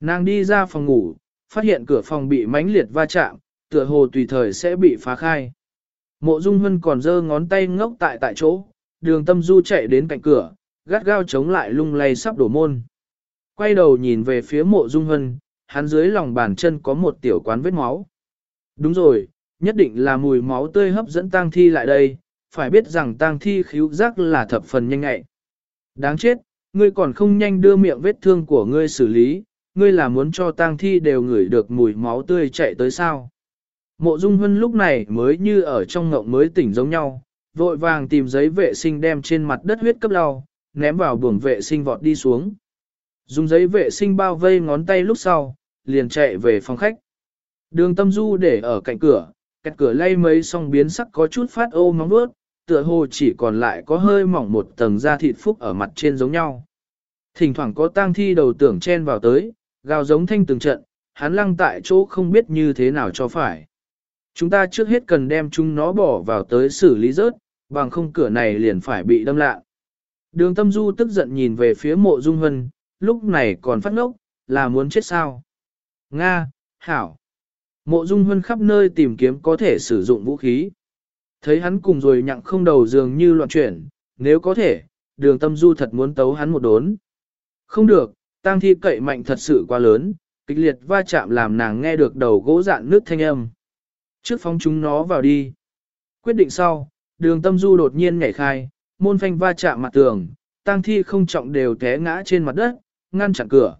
Nàng đi ra phòng ngủ, phát hiện cửa phòng bị mãnh liệt va chạm, tựa hồ tùy thời sẽ bị phá khai. Mộ Dung Hân còn giơ ngón tay ngốc tại tại chỗ, đường tâm du chạy đến cạnh cửa, gắt gao chống lại lung lay sắp đổ môn. Quay đầu nhìn về phía mộ Dung Hân, hắn dưới lòng bàn chân có một tiểu quán vết máu. Đúng rồi, nhất định là mùi máu tươi hấp dẫn tang thi lại đây, phải biết rằng tang thi khíu giác là thập phần nhanh ngại. Đáng chết, ngươi còn không nhanh đưa miệng vết thương của ngươi xử lý, ngươi là muốn cho tang thi đều ngửi được mùi máu tươi chạy tới sao. Mộ Dung Hân lúc này mới như ở trong ngộng mới tỉnh giống nhau, vội vàng tìm giấy vệ sinh đem trên mặt đất huyết cấp lau, ném vào buồng vệ sinh vọt đi xuống. Dùng giấy vệ sinh bao vây ngón tay lúc sau, liền chạy về phòng khách. Đường tâm du để ở cạnh cửa, cạnh cửa lay mấy song biến sắc có chút phát ô móng bước, tựa hồ chỉ còn lại có hơi mỏng một tầng da thịt phúc ở mặt trên giống nhau. Thỉnh thoảng có tang thi đầu tưởng chen vào tới, gào giống thanh từng trận, hắn lăng tại chỗ không biết như thế nào cho phải. Chúng ta trước hết cần đem chúng nó bỏ vào tới xử lý rớt, bằng không cửa này liền phải bị đâm lạ. Đường tâm du tức giận nhìn về phía mộ dung hân, lúc này còn phát ngốc, là muốn chết sao? Nga, Hảo. Mộ dung hân khắp nơi tìm kiếm có thể sử dụng vũ khí. Thấy hắn cùng rồi nhặng không đầu dường như loạn chuyển, nếu có thể, đường tâm du thật muốn tấu hắn một đốn. Không được, tang thi cậy mạnh thật sự quá lớn, kịch liệt va chạm làm nàng nghe được đầu gỗ dạn nước thanh âm. Trước phóng chúng nó vào đi. Quyết định sau, đường tâm du đột nhiên nhảy khai, môn phanh va chạm mặt tường, tang thi không trọng đều té ngã trên mặt đất, ngăn chặn cửa.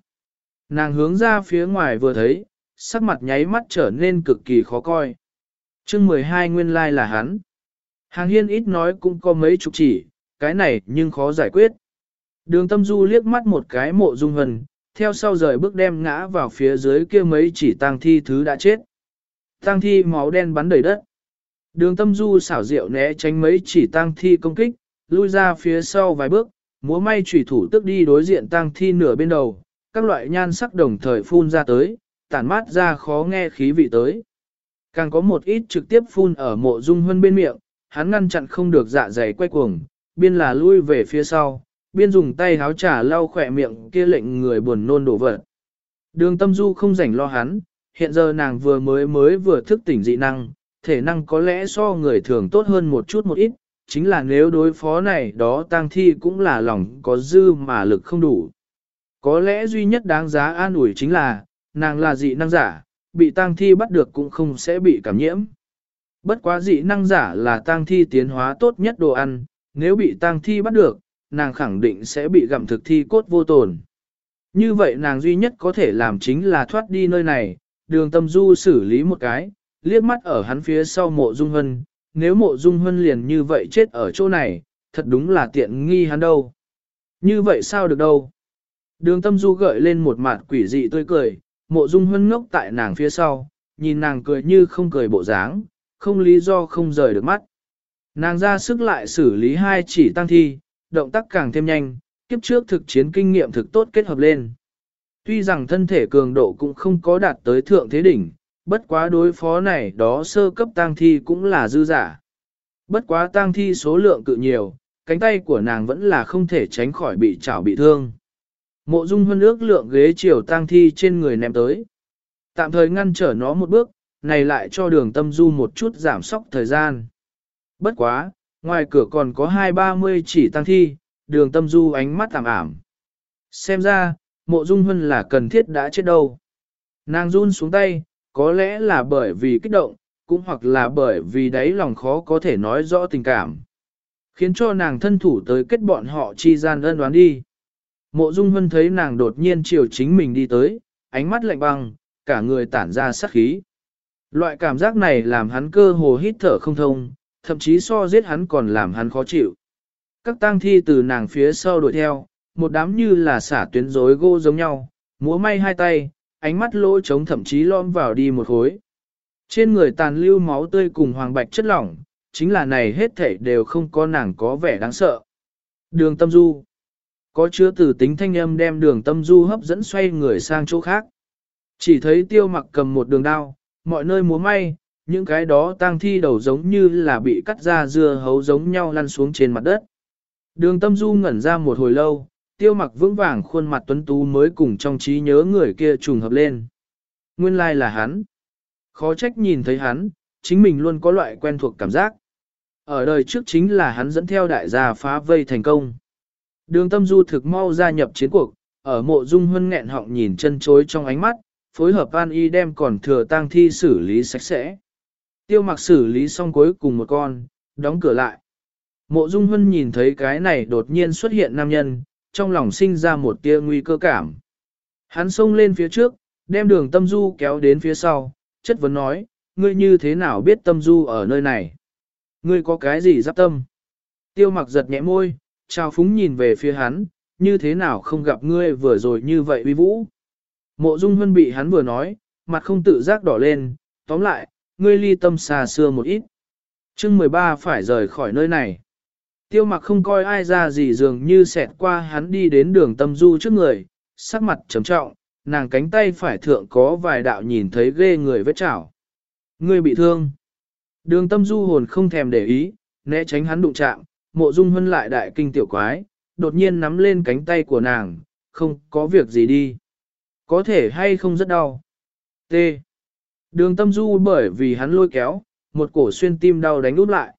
Nàng hướng ra phía ngoài vừa thấy, sắc mặt nháy mắt trở nên cực kỳ khó coi. chương 12 nguyên lai like là hắn. Hàng hiên ít nói cũng có mấy chục chỉ, cái này nhưng khó giải quyết. Đường tâm du liếc mắt một cái mộ dung hần, theo sau rời bước đem ngã vào phía dưới kia mấy chỉ tang thi thứ đã chết. Tang thi máu đen bắn đầy đất. Đường tâm du xảo diệu né tránh mấy chỉ tang thi công kích, lui ra phía sau vài bước, múa may chủy thủ tức đi đối diện tang thi nửa bên đầu, các loại nhan sắc đồng thời phun ra tới, tản mát ra khó nghe khí vị tới. Càng có một ít trực tiếp phun ở mộ dung hơn bên miệng, hắn ngăn chặn không được dạ dày quay cuồng, biên là lui về phía sau, biên dùng tay háo trà lau khỏe miệng kia lệnh người buồn nôn đổ vật. Đường tâm du không rảnh lo hắn, hiện giờ nàng vừa mới mới vừa thức tỉnh dị năng, thể năng có lẽ so người thường tốt hơn một chút một ít, chính là nếu đối phó này đó tang thi cũng là lòng có dư mà lực không đủ. Có lẽ duy nhất đáng giá an ủi chính là, nàng là dị năng giả, bị tang thi bắt được cũng không sẽ bị cảm nhiễm. Bất quá dị năng giả là tang thi tiến hóa tốt nhất đồ ăn, nếu bị tang thi bắt được, nàng khẳng định sẽ bị gặm thực thi cốt vô tồn. Như vậy nàng duy nhất có thể làm chính là thoát đi nơi này, đường tâm du xử lý một cái, liếc mắt ở hắn phía sau mộ dung hân, nếu mộ dung hân liền như vậy chết ở chỗ này, thật đúng là tiện nghi hắn đâu. Như vậy sao được đâu. Đường tâm du gợi lên một mặt quỷ dị tươi cười, mộ dung hân ngốc tại nàng phía sau, nhìn nàng cười như không cười bộ dáng, không lý do không rời được mắt. Nàng ra sức lại xử lý hai chỉ tăng thi, động tác càng thêm nhanh, kiếp trước thực chiến kinh nghiệm thực tốt kết hợp lên. Tuy rằng thân thể cường độ cũng không có đạt tới thượng thế đỉnh, bất quá đối phó này đó sơ cấp tang thi cũng là dư giả. Bất quá tang thi số lượng cự nhiều, cánh tay của nàng vẫn là không thể tránh khỏi bị chảo bị thương. Mộ dung hơn ước lượng ghế chiều tang thi trên người ném tới. Tạm thời ngăn trở nó một bước, này lại cho đường tâm du một chút giảm sóc thời gian. Bất quá, ngoài cửa còn có hai ba mươi chỉ tăng thi, đường tâm du ánh mắt tạm ảm. Xem ra, mộ dung hân là cần thiết đã chết đâu. Nàng run xuống tay, có lẽ là bởi vì kích động, cũng hoặc là bởi vì đáy lòng khó có thể nói rõ tình cảm. Khiến cho nàng thân thủ tới kết bọn họ chi gian ân đoán đi. Mộ Dung Hân thấy nàng đột nhiên chiều chính mình đi tới, ánh mắt lạnh băng, cả người tản ra sát khí. Loại cảm giác này làm hắn cơ hồ hít thở không thông, thậm chí so giết hắn còn làm hắn khó chịu. Các tang thi từ nàng phía sau đuổi theo, một đám như là xả tuyến rối gô giống nhau, múa may hai tay, ánh mắt lỗ trống thậm chí lom vào đi một khối. Trên người tàn lưu máu tươi cùng hoàng bạch chất lỏng, chính là này hết thảy đều không có nàng có vẻ đáng sợ. Đường tâm du. Có chứa từ tính thanh âm đem đường tâm du hấp dẫn xoay người sang chỗ khác. Chỉ thấy tiêu mặc cầm một đường đao, mọi nơi múa may, những cái đó tang thi đầu giống như là bị cắt ra dưa hấu giống nhau lăn xuống trên mặt đất. Đường tâm du ngẩn ra một hồi lâu, tiêu mặc vững vàng khuôn mặt tuấn tú mới cùng trong trí nhớ người kia trùng hợp lên. Nguyên lai like là hắn. Khó trách nhìn thấy hắn, chính mình luôn có loại quen thuộc cảm giác. Ở đời trước chính là hắn dẫn theo đại gia phá vây thành công. Đường tâm du thực mau gia nhập chiến cuộc, ở mộ dung hân nghẹn họng nhìn chân chối trong ánh mắt, phối hợp an y đem còn thừa tang thi xử lý sạch sẽ. Tiêu mặc xử lý xong cuối cùng một con, đóng cửa lại. Mộ dung hân nhìn thấy cái này đột nhiên xuất hiện nam nhân, trong lòng sinh ra một tia nguy cơ cảm. Hắn xông lên phía trước, đem đường tâm du kéo đến phía sau, chất vấn nói, ngươi như thế nào biết tâm du ở nơi này? Ngươi có cái gì giáp tâm? Tiêu mặc giật nhẹ môi, trao phúng nhìn về phía hắn, như thế nào không gặp ngươi vừa rồi như vậy uy vũ? Mộ dung hân bị hắn vừa nói, mặt không tự giác đỏ lên, tóm lại, ngươi ly tâm xa xưa một ít. chương 13 phải rời khỏi nơi này. Tiêu mặc không coi ai ra gì dường như xẹt qua hắn đi đến đường tâm du trước người, sắc mặt trầm trọng, nàng cánh tay phải thượng có vài đạo nhìn thấy ghê người vết chảo. Ngươi bị thương. Đường tâm du hồn không thèm để ý, né tránh hắn đụng chạm, mộ dung hân lại đại kinh tiểu quái, đột nhiên nắm lên cánh tay của nàng, không có việc gì đi. Có thể hay không rất đau. T. Đường tâm du bởi vì hắn lôi kéo, một cổ xuyên tim đau đánh út lại.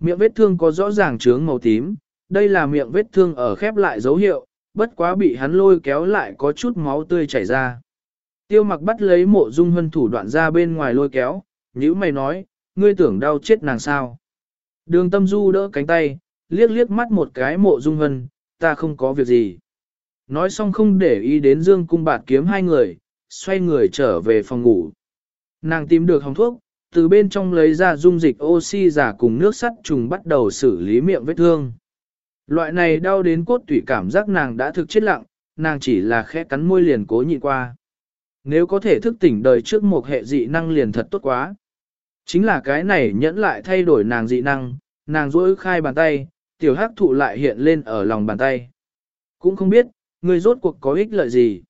Miệng vết thương có rõ ràng trướng màu tím, đây là miệng vết thương ở khép lại dấu hiệu, bất quá bị hắn lôi kéo lại có chút máu tươi chảy ra. Tiêu mặc bắt lấy mộ dung hân thủ đoạn ra bên ngoài lôi kéo, nhữ mày nói, ngươi tưởng đau chết nàng sao. Đường tâm du đỡ cánh tay, liếc liếc mắt một cái mộ dung hân, ta không có việc gì. Nói xong không để ý đến dương cung bạt kiếm hai người, xoay người trở về phòng ngủ. Nàng tìm được hồng thuốc, từ bên trong lấy ra dung dịch oxy giả cùng nước sắt trùng bắt đầu xử lý miệng vết thương. Loại này đau đến cốt tủy cảm giác nàng đã thực chết lặng, nàng chỉ là khẽ cắn môi liền cố nhịn qua. Nếu có thể thức tỉnh đời trước một hệ dị năng liền thật tốt quá. Chính là cái này nhẫn lại thay đổi nàng dị năng, nàng rỗi khai bàn tay, tiểu hắc thụ lại hiện lên ở lòng bàn tay. Cũng không biết, người rốt cuộc có ích lợi gì.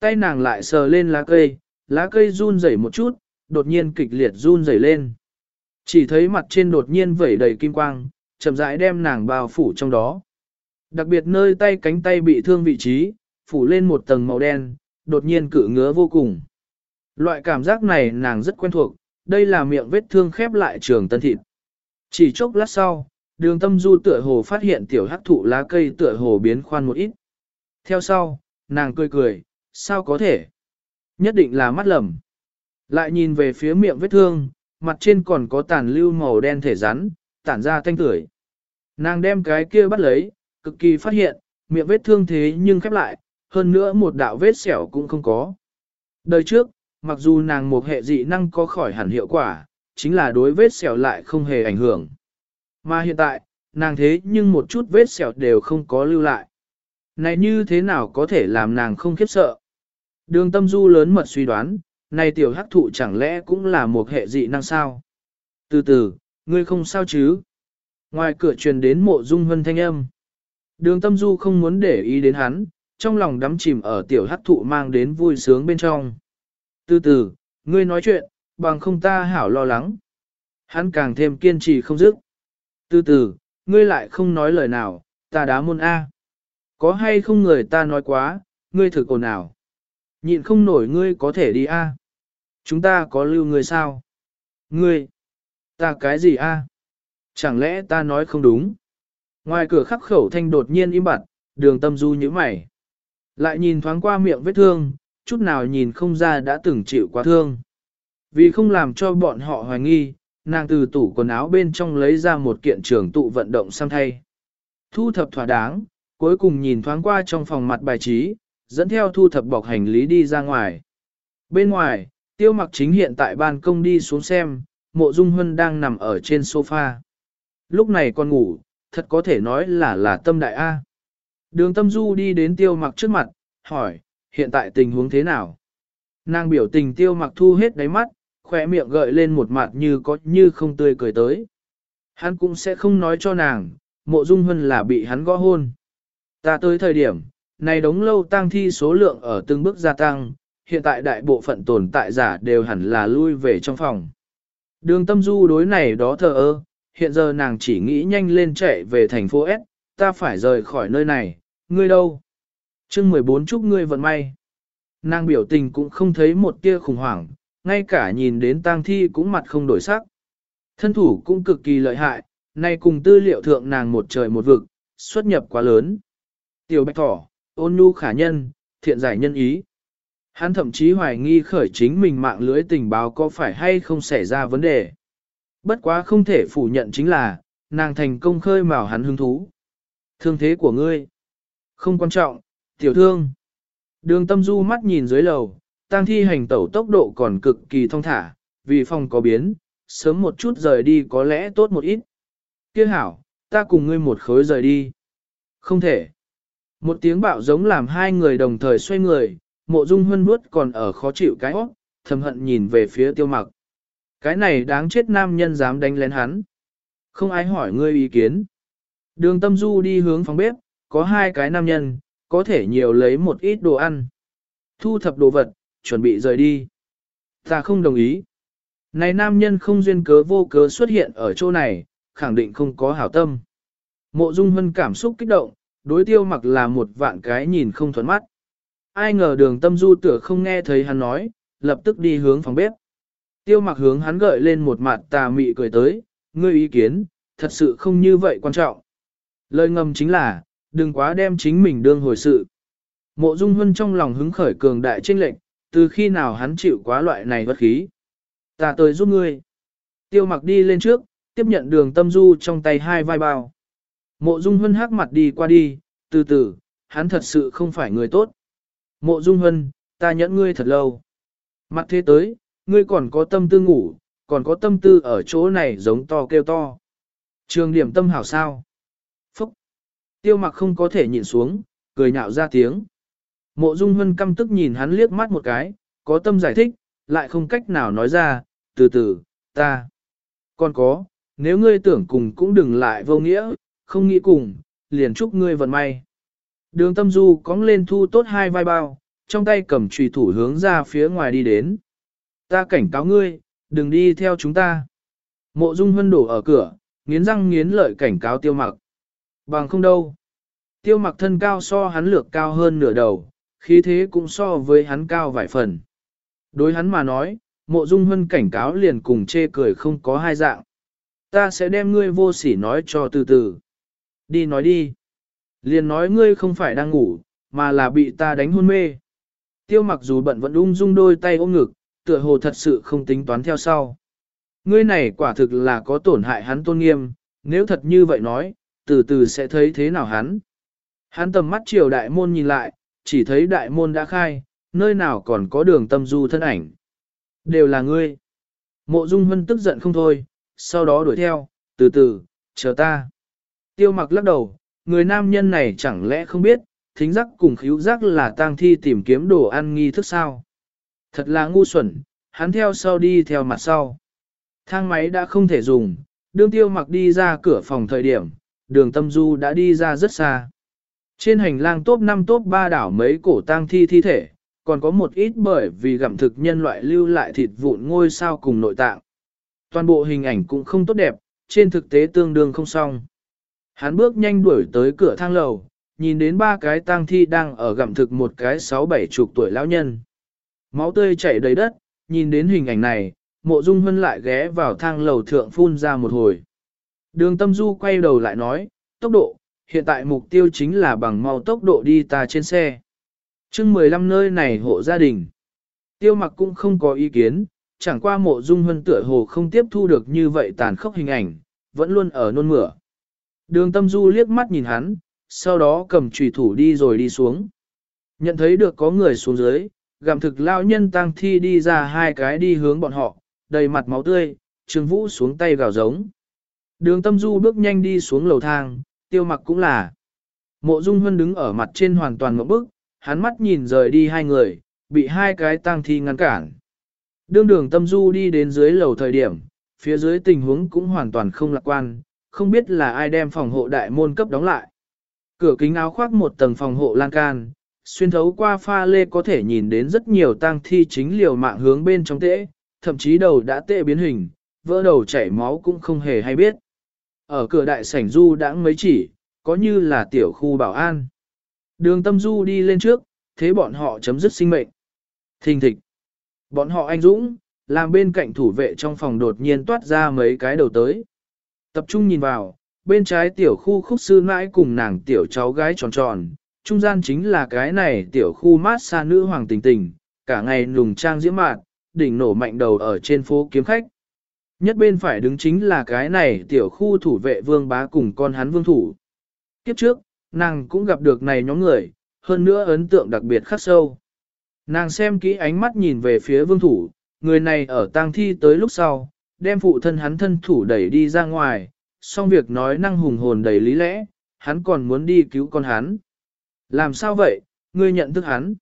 Tay nàng lại sờ lên lá cây, lá cây run rẩy một chút, đột nhiên kịch liệt run rẩy lên. Chỉ thấy mặt trên đột nhiên vẩy đầy kim quang, chậm rãi đem nàng bao phủ trong đó. Đặc biệt nơi tay cánh tay bị thương vị trí, phủ lên một tầng màu đen, đột nhiên cự ngứa vô cùng. Loại cảm giác này nàng rất quen thuộc, đây là miệng vết thương khép lại trường tân thịt. Chỉ chốc lát sau, đường tâm du tựa hồ phát hiện tiểu hắc thụ lá cây tựa hồ biến khoan một ít. Theo sau, nàng cười cười, sao có thể? Nhất định là mắt lầm. Lại nhìn về phía miệng vết thương, mặt trên còn có tàn lưu màu đen thể rắn, tản ra thanh tưởi. Nàng đem cái kia bắt lấy, cực kỳ phát hiện, miệng vết thương thế nhưng khép lại, hơn nữa một đạo vết sẹo cũng không có. Đời trước, mặc dù nàng một hệ dị năng có khỏi hẳn hiệu quả, chính là đối vết sẹo lại không hề ảnh hưởng. Mà hiện tại, nàng thế nhưng một chút vết sẹo đều không có lưu lại. Này như thế nào có thể làm nàng không khiếp sợ? Đường tâm du lớn mật suy đoán, này tiểu hắc thụ chẳng lẽ cũng là một hệ dị năng sao? Từ từ, ngươi không sao chứ? Ngoài cửa truyền đến mộ dung hân thanh âm. Đường tâm du không muốn để ý đến hắn, trong lòng đắm chìm ở tiểu hắc thụ mang đến vui sướng bên trong. Từ từ, ngươi nói chuyện, bằng không ta hảo lo lắng. Hắn càng thêm kiên trì không dứt. Từ từ, ngươi lại không nói lời nào, ta đá môn A. Có hay không người ta nói quá, ngươi thử ồn nào. Nhịn không nổi ngươi có thể đi A. Chúng ta có lưu ngươi sao? Ngươi, ta cái gì A? Chẳng lẽ ta nói không đúng? Ngoài cửa khắc khẩu thanh đột nhiên im bặt, đường tâm du như mày. Lại nhìn thoáng qua miệng vết thương, chút nào nhìn không ra đã từng chịu quá thương. Vì không làm cho bọn họ hoài nghi, nàng từ tủ quần áo bên trong lấy ra một kiện trường tụ vận động sang thay. Thu thập thỏa đáng, cuối cùng nhìn thoáng qua trong phòng mặt bài trí, dẫn theo thu thập bọc hành lý đi ra ngoài. Bên ngoài, tiêu mặc chính hiện tại ban công đi xuống xem, mộ dung hân đang nằm ở trên sofa. Lúc này còn ngủ, thật có thể nói là là tâm đại A. Đường tâm du đi đến tiêu mặc trước mặt, hỏi, hiện tại tình huống thế nào? Nàng biểu tình tiêu mặc thu hết đáy mắt, khỏe miệng gợi lên một mặt như có như không tươi cười tới. Hắn cũng sẽ không nói cho nàng, mộ dung hân là bị hắn gõ hôn. Ta tới thời điểm, này đống lâu tăng thi số lượng ở từng bước gia tăng, hiện tại đại bộ phận tồn tại giả đều hẳn là lui về trong phòng. Đường tâm du đối này đó thờ ơ, hiện giờ nàng chỉ nghĩ nhanh lên chạy về thành phố S, ta phải rời khỏi nơi này, ngươi đâu? chương 14 chúc ngươi vận may. Nàng biểu tình cũng không thấy một tia khủng hoảng, ngay cả nhìn đến tang thi cũng mặt không đổi sắc. Thân thủ cũng cực kỳ lợi hại, nay cùng tư liệu thượng nàng một trời một vực, xuất nhập quá lớn. Tiểu bạch thỏ, ôn nhu khả nhân, thiện giải nhân ý. Hắn thậm chí hoài nghi khởi chính mình mạng lưới tình báo có phải hay không xảy ra vấn đề. Bất quá không thể phủ nhận chính là, nàng thành công khơi mào hắn hứng thú. Thương thế của ngươi. Không quan trọng, tiểu thương. Đường tâm du mắt nhìn dưới lầu, tang thi hành tẩu tốc độ còn cực kỳ thông thả, vì phòng có biến, sớm một chút rời đi có lẽ tốt một ít. Kia hảo, ta cùng ngươi một khối rời đi. Không thể. Một tiếng bạo giống làm hai người đồng thời xoay người, mộ dung hân vuốt còn ở khó chịu cái óc, thầm hận nhìn về phía tiêu mặc. Cái này đáng chết nam nhân dám đánh lén hắn. Không ai hỏi ngươi ý kiến. Đường tâm du đi hướng phòng bếp, có hai cái nam nhân, có thể nhiều lấy một ít đồ ăn. Thu thập đồ vật, chuẩn bị rời đi. Ta không đồng ý. Này nam nhân không duyên cớ vô cớ xuất hiện ở chỗ này, khẳng định không có hảo tâm. Mộ Dung Hân cảm xúc kích động, đối tiêu mặc là một vạn cái nhìn không thuận mắt. Ai ngờ đường tâm du tựa không nghe thấy hắn nói, lập tức đi hướng phòng bếp. Tiêu mặc hướng hắn gợi lên một mặt tà mị cười tới, ngươi ý kiến, thật sự không như vậy quan trọng. Lời ngầm chính là, đừng quá đem chính mình đương hồi sự. Mộ Dung Hân trong lòng hứng khởi cường đại trinh lệnh, từ khi nào hắn chịu quá loại này bất khí. Ta tới giúp ngươi. Tiêu mặc đi lên trước, tiếp nhận đường tâm du trong tay hai vai bao. Mộ Dung Hân hắc mặt đi qua đi, từ từ, hắn thật sự không phải người tốt. Mộ Dung Hân, ta nhẫn ngươi thật lâu. Mặt thế tới, ngươi còn có tâm tư ngủ, còn có tâm tư ở chỗ này giống to kêu to. Trường điểm tâm hảo sao? Phúc! Tiêu mặc không có thể nhịn xuống, cười nhạo ra tiếng. Mộ Dung Hân căm tức nhìn hắn liếc mắt một cái, có tâm giải thích, lại không cách nào nói ra, từ từ, ta. Còn có, nếu ngươi tưởng cùng cũng đừng lại vô nghĩa, không nghĩ cùng, liền chúc ngươi vận may. Đường tâm du cóng lên thu tốt hai vai bao, trong tay cầm trùy thủ hướng ra phía ngoài đi đến. Ta cảnh cáo ngươi, đừng đi theo chúng ta. Mộ dung hân đổ ở cửa, nghiến răng nghiến lợi cảnh cáo tiêu mặc. Bằng không đâu. Tiêu mặc thân cao so hắn lược cao hơn nửa đầu, khí thế cũng so với hắn cao vài phần. Đối hắn mà nói, mộ dung hân cảnh cáo liền cùng chê cười không có hai dạng. Ta sẽ đem ngươi vô sỉ nói cho từ từ. Đi nói đi. Liền nói ngươi không phải đang ngủ, mà là bị ta đánh hôn mê. Tiêu mặc dù bận vẫn ung dung đôi tay ôm ngực, tựa hồ thật sự không tính toán theo sau. Ngươi này quả thực là có tổn hại hắn tôn nghiêm, nếu thật như vậy nói, từ từ sẽ thấy thế nào hắn. Hắn tầm mắt chiều đại môn nhìn lại, chỉ thấy đại môn đã khai, nơi nào còn có đường tâm du thân ảnh. Đều là ngươi. Mộ Dung Hân tức giận không thôi, sau đó đuổi theo, từ từ, chờ ta. Tiêu mặc lắc đầu, người nam nhân này chẳng lẽ không biết, thính giác cùng khíu giác là tang thi tìm kiếm đồ ăn nghi thức sao. Thật là ngu xuẩn, hắn theo sau đi theo mặt sau. Thang máy đã không thể dùng, đương tiêu mặc đi ra cửa phòng thời điểm, đường tâm du đã đi ra rất xa. Trên hành lang top 5 top 3 đảo mấy cổ tang thi thi thể, còn có một ít bởi vì gặm thực nhân loại lưu lại thịt vụn ngôi sao cùng nội tạng. Toàn bộ hình ảnh cũng không tốt đẹp, trên thực tế tương đương không xong. Hắn bước nhanh đuổi tới cửa thang lầu, nhìn đến ba cái tang thi đang ở gặm thực một cái sáu bảy chục tuổi lão nhân. Máu tươi chảy đầy đất, nhìn đến hình ảnh này, mộ dung hân lại ghé vào thang lầu thượng phun ra một hồi. Đường tâm du quay đầu lại nói, tốc độ, hiện tại mục tiêu chính là bằng mau tốc độ đi ta trên xe. chương 15 nơi này hộ gia đình. Tiêu mặc cũng không có ý kiến, chẳng qua mộ dung hân tựa hồ không tiếp thu được như vậy tàn khốc hình ảnh, vẫn luôn ở nôn mửa. Đường tâm du liếc mắt nhìn hắn, sau đó cầm trùy thủ đi rồi đi xuống. Nhận thấy được có người xuống dưới, gặm thực lao nhân tăng thi đi ra hai cái đi hướng bọn họ, đầy mặt máu tươi, Trương Vũ xuống tay gào giống. Đường tâm du bước nhanh đi xuống lầu thang, tiêu mặc cũng là. Mộ Dung Huân đứng ở mặt trên hoàn toàn một bức, hắn mắt nhìn rời đi hai người, bị hai cái tang thi ngăn cản. Đường đường tâm du đi đến dưới lầu thời điểm, phía dưới tình huống cũng hoàn toàn không lạc quan, không biết là ai đem phòng hộ đại môn cấp đóng lại. Cửa kính áo khoác một tầng phòng hộ lan can, xuyên thấu qua pha lê có thể nhìn đến rất nhiều tang thi chính liều mạng hướng bên trong tễ, thậm chí đầu đã tệ biến hình, vỡ đầu chảy máu cũng không hề hay biết. Ở cửa đại sảnh du đã mấy chỉ, có như là tiểu khu bảo an. Đường tâm du đi lên trước, thế bọn họ chấm dứt sinh mệnh. Thình thịch. Bọn họ anh dũng, làm bên cạnh thủ vệ trong phòng đột nhiên toát ra mấy cái đầu tới. Tập trung nhìn vào, bên trái tiểu khu khúc sư mãi cùng nàng tiểu cháu gái tròn tròn, trung gian chính là cái này tiểu khu mát xa nữ hoàng tình tình, cả ngày nùng trang diễm mạn, đỉnh nổ mạnh đầu ở trên phố kiếm khách. Nhất bên phải đứng chính là cái này tiểu khu thủ vệ vương bá cùng con hắn vương thủ. Kiếp trước, nàng cũng gặp được này nhóm người, hơn nữa ấn tượng đặc biệt khắc sâu. Nàng xem kỹ ánh mắt nhìn về phía vương thủ, người này ở tang thi tới lúc sau, đem phụ thân hắn thân thủ đẩy đi ra ngoài, xong việc nói năng hùng hồn đầy lý lẽ, hắn còn muốn đi cứu con hắn. Làm sao vậy, ngươi nhận thức hắn?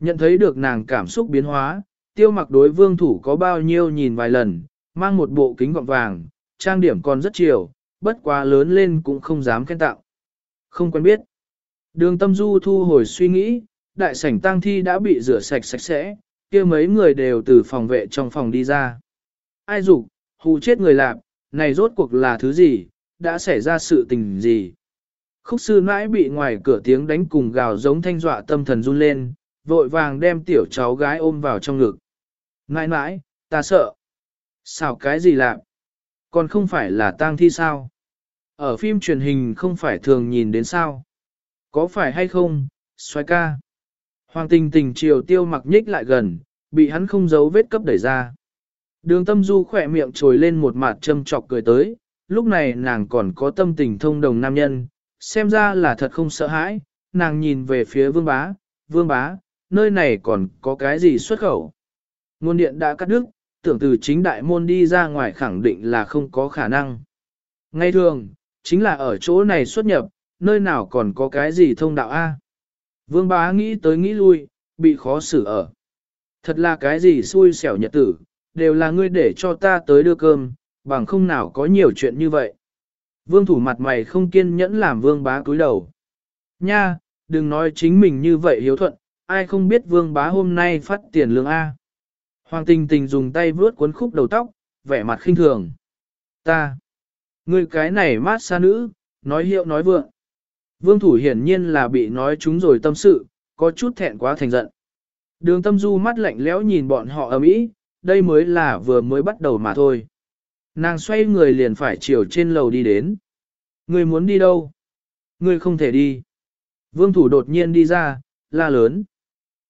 Nhận thấy được nàng cảm xúc biến hóa, tiêu mặc đối vương thủ có bao nhiêu nhìn vài lần, mang một bộ kính gọng vàng, trang điểm còn rất chiều, bất quá lớn lên cũng không dám khen tạo. Không quen biết. Đường tâm du thu hồi suy nghĩ, đại sảnh tang thi đã bị rửa sạch sạch sẽ, kia mấy người đều từ phòng vệ trong phòng đi ra. Ai dục hù chết người lạp, này rốt cuộc là thứ gì, đã xảy ra sự tình gì. Khúc sư mãi bị ngoài cửa tiếng đánh cùng gào giống thanh dọa tâm thần run lên, vội vàng đem tiểu cháu gái ôm vào trong ngực. Nãi nãi, ta sợ. Sao cái gì lạ? Còn không phải là tang thi sao? Ở phim truyền hình không phải thường nhìn đến sao? Có phải hay không, xoay ca? Hoàng tình tình chiều tiêu mặc nhích lại gần, bị hắn không giấu vết cấp đẩy ra. Đường tâm du khỏe miệng trồi lên một mặt châm chọc cười tới, lúc này nàng còn có tâm tình thông đồng nam nhân, xem ra là thật không sợ hãi, nàng nhìn về phía vương bá, vương bá, nơi này còn có cái gì xuất khẩu. Nguồn điện đã cắt đứt, tưởng từ chính đại môn đi ra ngoài khẳng định là không có khả năng. Ngay thường, chính là ở chỗ này xuất nhập, nơi nào còn có cái gì thông đạo A. Vương bá nghĩ tới nghĩ lui, bị khó xử ở. Thật là cái gì xui xẻo nhật tử, đều là ngươi để cho ta tới đưa cơm, bằng không nào có nhiều chuyện như vậy. Vương thủ mặt mày không kiên nhẫn làm vương bá cúi đầu. Nha, đừng nói chính mình như vậy hiếu thuận, ai không biết vương bá hôm nay phát tiền lương A. Hoàng tình tình dùng tay vướt cuốn khúc đầu tóc, vẻ mặt khinh thường. Ta, ngươi cái này mát xa nữ, nói hiệu nói vượng. Vương thủ hiển nhiên là bị nói chúng rồi tâm sự, có chút thẹn quá thành giận. Đường tâm du mắt lạnh lẽo nhìn bọn họ ở mỹ, đây mới là vừa mới bắt đầu mà thôi. Nàng xoay người liền phải chiều trên lầu đi đến. Người muốn đi đâu? Người không thể đi. Vương thủ đột nhiên đi ra, la lớn.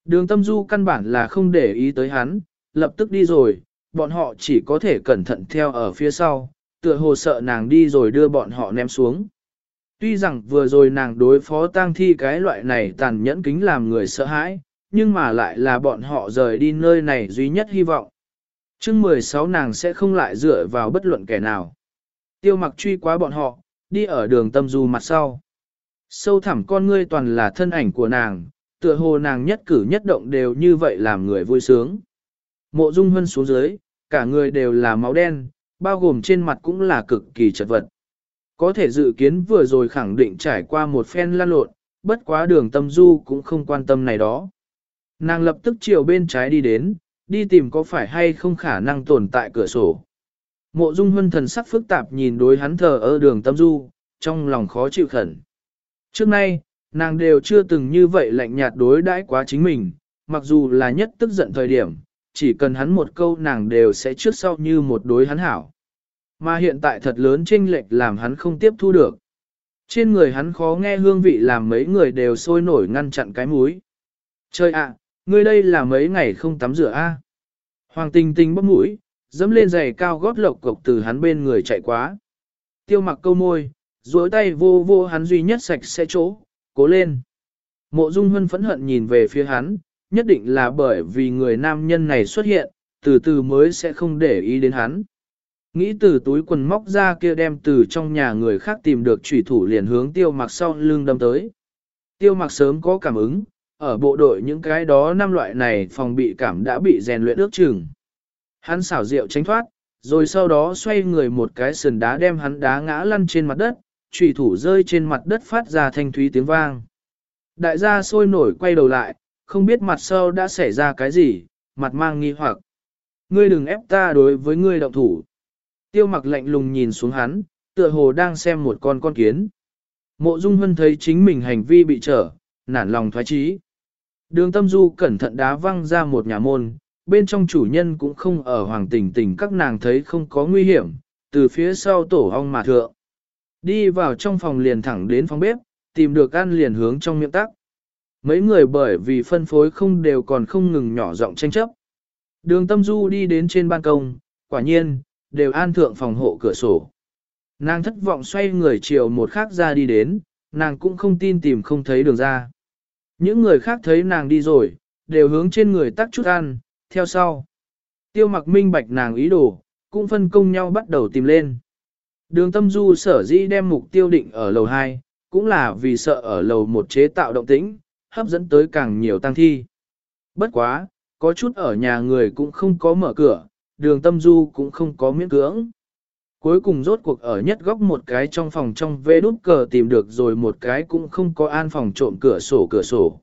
Đường tâm du căn bản là không để ý tới hắn, lập tức đi rồi, bọn họ chỉ có thể cẩn thận theo ở phía sau, tựa hồ sợ nàng đi rồi đưa bọn họ ném xuống. Tuy rằng vừa rồi nàng đối phó tang thi cái loại này tàn nhẫn kính làm người sợ hãi, nhưng mà lại là bọn họ rời đi nơi này duy nhất hy vọng chương 16 nàng sẽ không lại dựa vào bất luận kẻ nào. Tiêu mặc truy quá bọn họ, đi ở đường tâm du mặt sau. Sâu thẳm con ngươi toàn là thân ảnh của nàng, tựa hồ nàng nhất cử nhất động đều như vậy làm người vui sướng. Mộ dung hân xuống dưới, cả người đều là máu đen, bao gồm trên mặt cũng là cực kỳ chật vật. Có thể dự kiến vừa rồi khẳng định trải qua một phen lan lộn, bất quá đường tâm du cũng không quan tâm này đó. Nàng lập tức chiều bên trái đi đến, đi tìm có phải hay không khả năng tồn tại cửa sổ. Mộ dung huân thần sắc phức tạp nhìn đối hắn thờ ở đường tâm du, trong lòng khó chịu khẩn. Trước nay, nàng đều chưa từng như vậy lạnh nhạt đối đãi quá chính mình, mặc dù là nhất tức giận thời điểm, chỉ cần hắn một câu nàng đều sẽ trước sau như một đối hắn hảo. Mà hiện tại thật lớn chênh lệch làm hắn không tiếp thu được. Trên người hắn khó nghe hương vị làm mấy người đều sôi nổi ngăn chặn cái mũi. Trời ạ, ngươi đây là mấy ngày không tắm rửa a? Hoàng tình tình bốc mũi, dẫm lên giày cao gót lộc cộc từ hắn bên người chạy quá. Tiêu mặc câu môi, duỗi tay vô vô hắn duy nhất sạch sẽ chỗ, cố lên. Mộ Dung Hân phẫn hận nhìn về phía hắn, nhất định là bởi vì người nam nhân này xuất hiện, từ từ mới sẽ không để ý đến hắn. Nghĩ từ túi quần móc ra kia đem từ trong nhà người khác tìm được chủy thủ liền hướng tiêu mặc sau lưng đâm tới. Tiêu mặc sớm có cảm ứng, ở bộ đội những cái đó năm loại này phòng bị cảm đã bị rèn luyện ước chừng. Hắn xảo rượu tránh thoát, rồi sau đó xoay người một cái sườn đá đem hắn đá ngã lăn trên mặt đất, trùy thủ rơi trên mặt đất phát ra thanh thúy tiếng vang. Đại gia sôi nổi quay đầu lại, không biết mặt sau đã xảy ra cái gì, mặt mang nghi hoặc. Ngươi đừng ép ta đối với ngươi động thủ. Tiêu mặc lạnh lùng nhìn xuống hắn, tựa hồ đang xem một con con kiến. Mộ Dung Hân thấy chính mình hành vi bị trở, nản lòng thoái trí. Đường tâm du cẩn thận đá văng ra một nhà môn, bên trong chủ nhân cũng không ở hoàng tỉnh tỉnh các nàng thấy không có nguy hiểm, từ phía sau tổ ong mà thượng. Đi vào trong phòng liền thẳng đến phòng bếp, tìm được ăn liền hướng trong miệng tắc. Mấy người bởi vì phân phối không đều còn không ngừng nhỏ giọng tranh chấp. Đường tâm du đi đến trên ban công, quả nhiên, đều an thượng phòng hộ cửa sổ. Nàng thất vọng xoay người chiều một khác ra đi đến, nàng cũng không tin tìm không thấy đường ra. Những người khác thấy nàng đi rồi, đều hướng trên người tắt chút ăn, theo sau. Tiêu mặc minh bạch nàng ý đồ, cũng phân công nhau bắt đầu tìm lên. Đường tâm du sở dĩ đem mục tiêu định ở lầu 2, cũng là vì sợ ở lầu một chế tạo động tĩnh, hấp dẫn tới càng nhiều tăng thi. Bất quá, có chút ở nhà người cũng không có mở cửa, đường tâm du cũng không có miễn cưỡng. Cuối cùng rốt cuộc ở nhất góc một cái trong phòng trong vê đút cờ tìm được rồi một cái cũng không có an phòng trộm cửa sổ cửa sổ.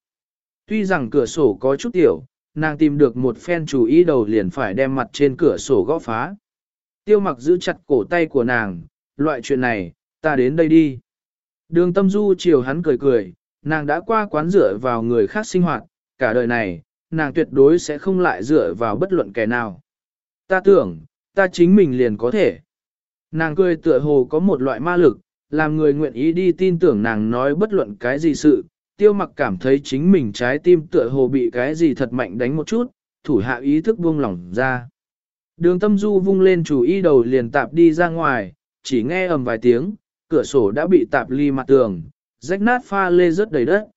Tuy rằng cửa sổ có chút tiểu, nàng tìm được một phen chủ ý đầu liền phải đem mặt trên cửa sổ gõ phá. Tiêu mặc giữ chặt cổ tay của nàng, loại chuyện này, ta đến đây đi. Đường tâm du chiều hắn cười cười, nàng đã qua quán rửa vào người khác sinh hoạt, cả đời này, nàng tuyệt đối sẽ không lại dựa vào bất luận kẻ nào. Ta tưởng, ta chính mình liền có thể. Nàng cười tựa hồ có một loại ma lực, làm người nguyện ý đi tin tưởng nàng nói bất luận cái gì sự, tiêu mặc cảm thấy chính mình trái tim tựa hồ bị cái gì thật mạnh đánh một chút, thủ hạ ý thức buông lỏng ra. Đường tâm du vung lên chủ ý đầu liền tạp đi ra ngoài, chỉ nghe ầm vài tiếng, cửa sổ đã bị tạp ly mặt tường, rách nát pha lê rớt đầy đất.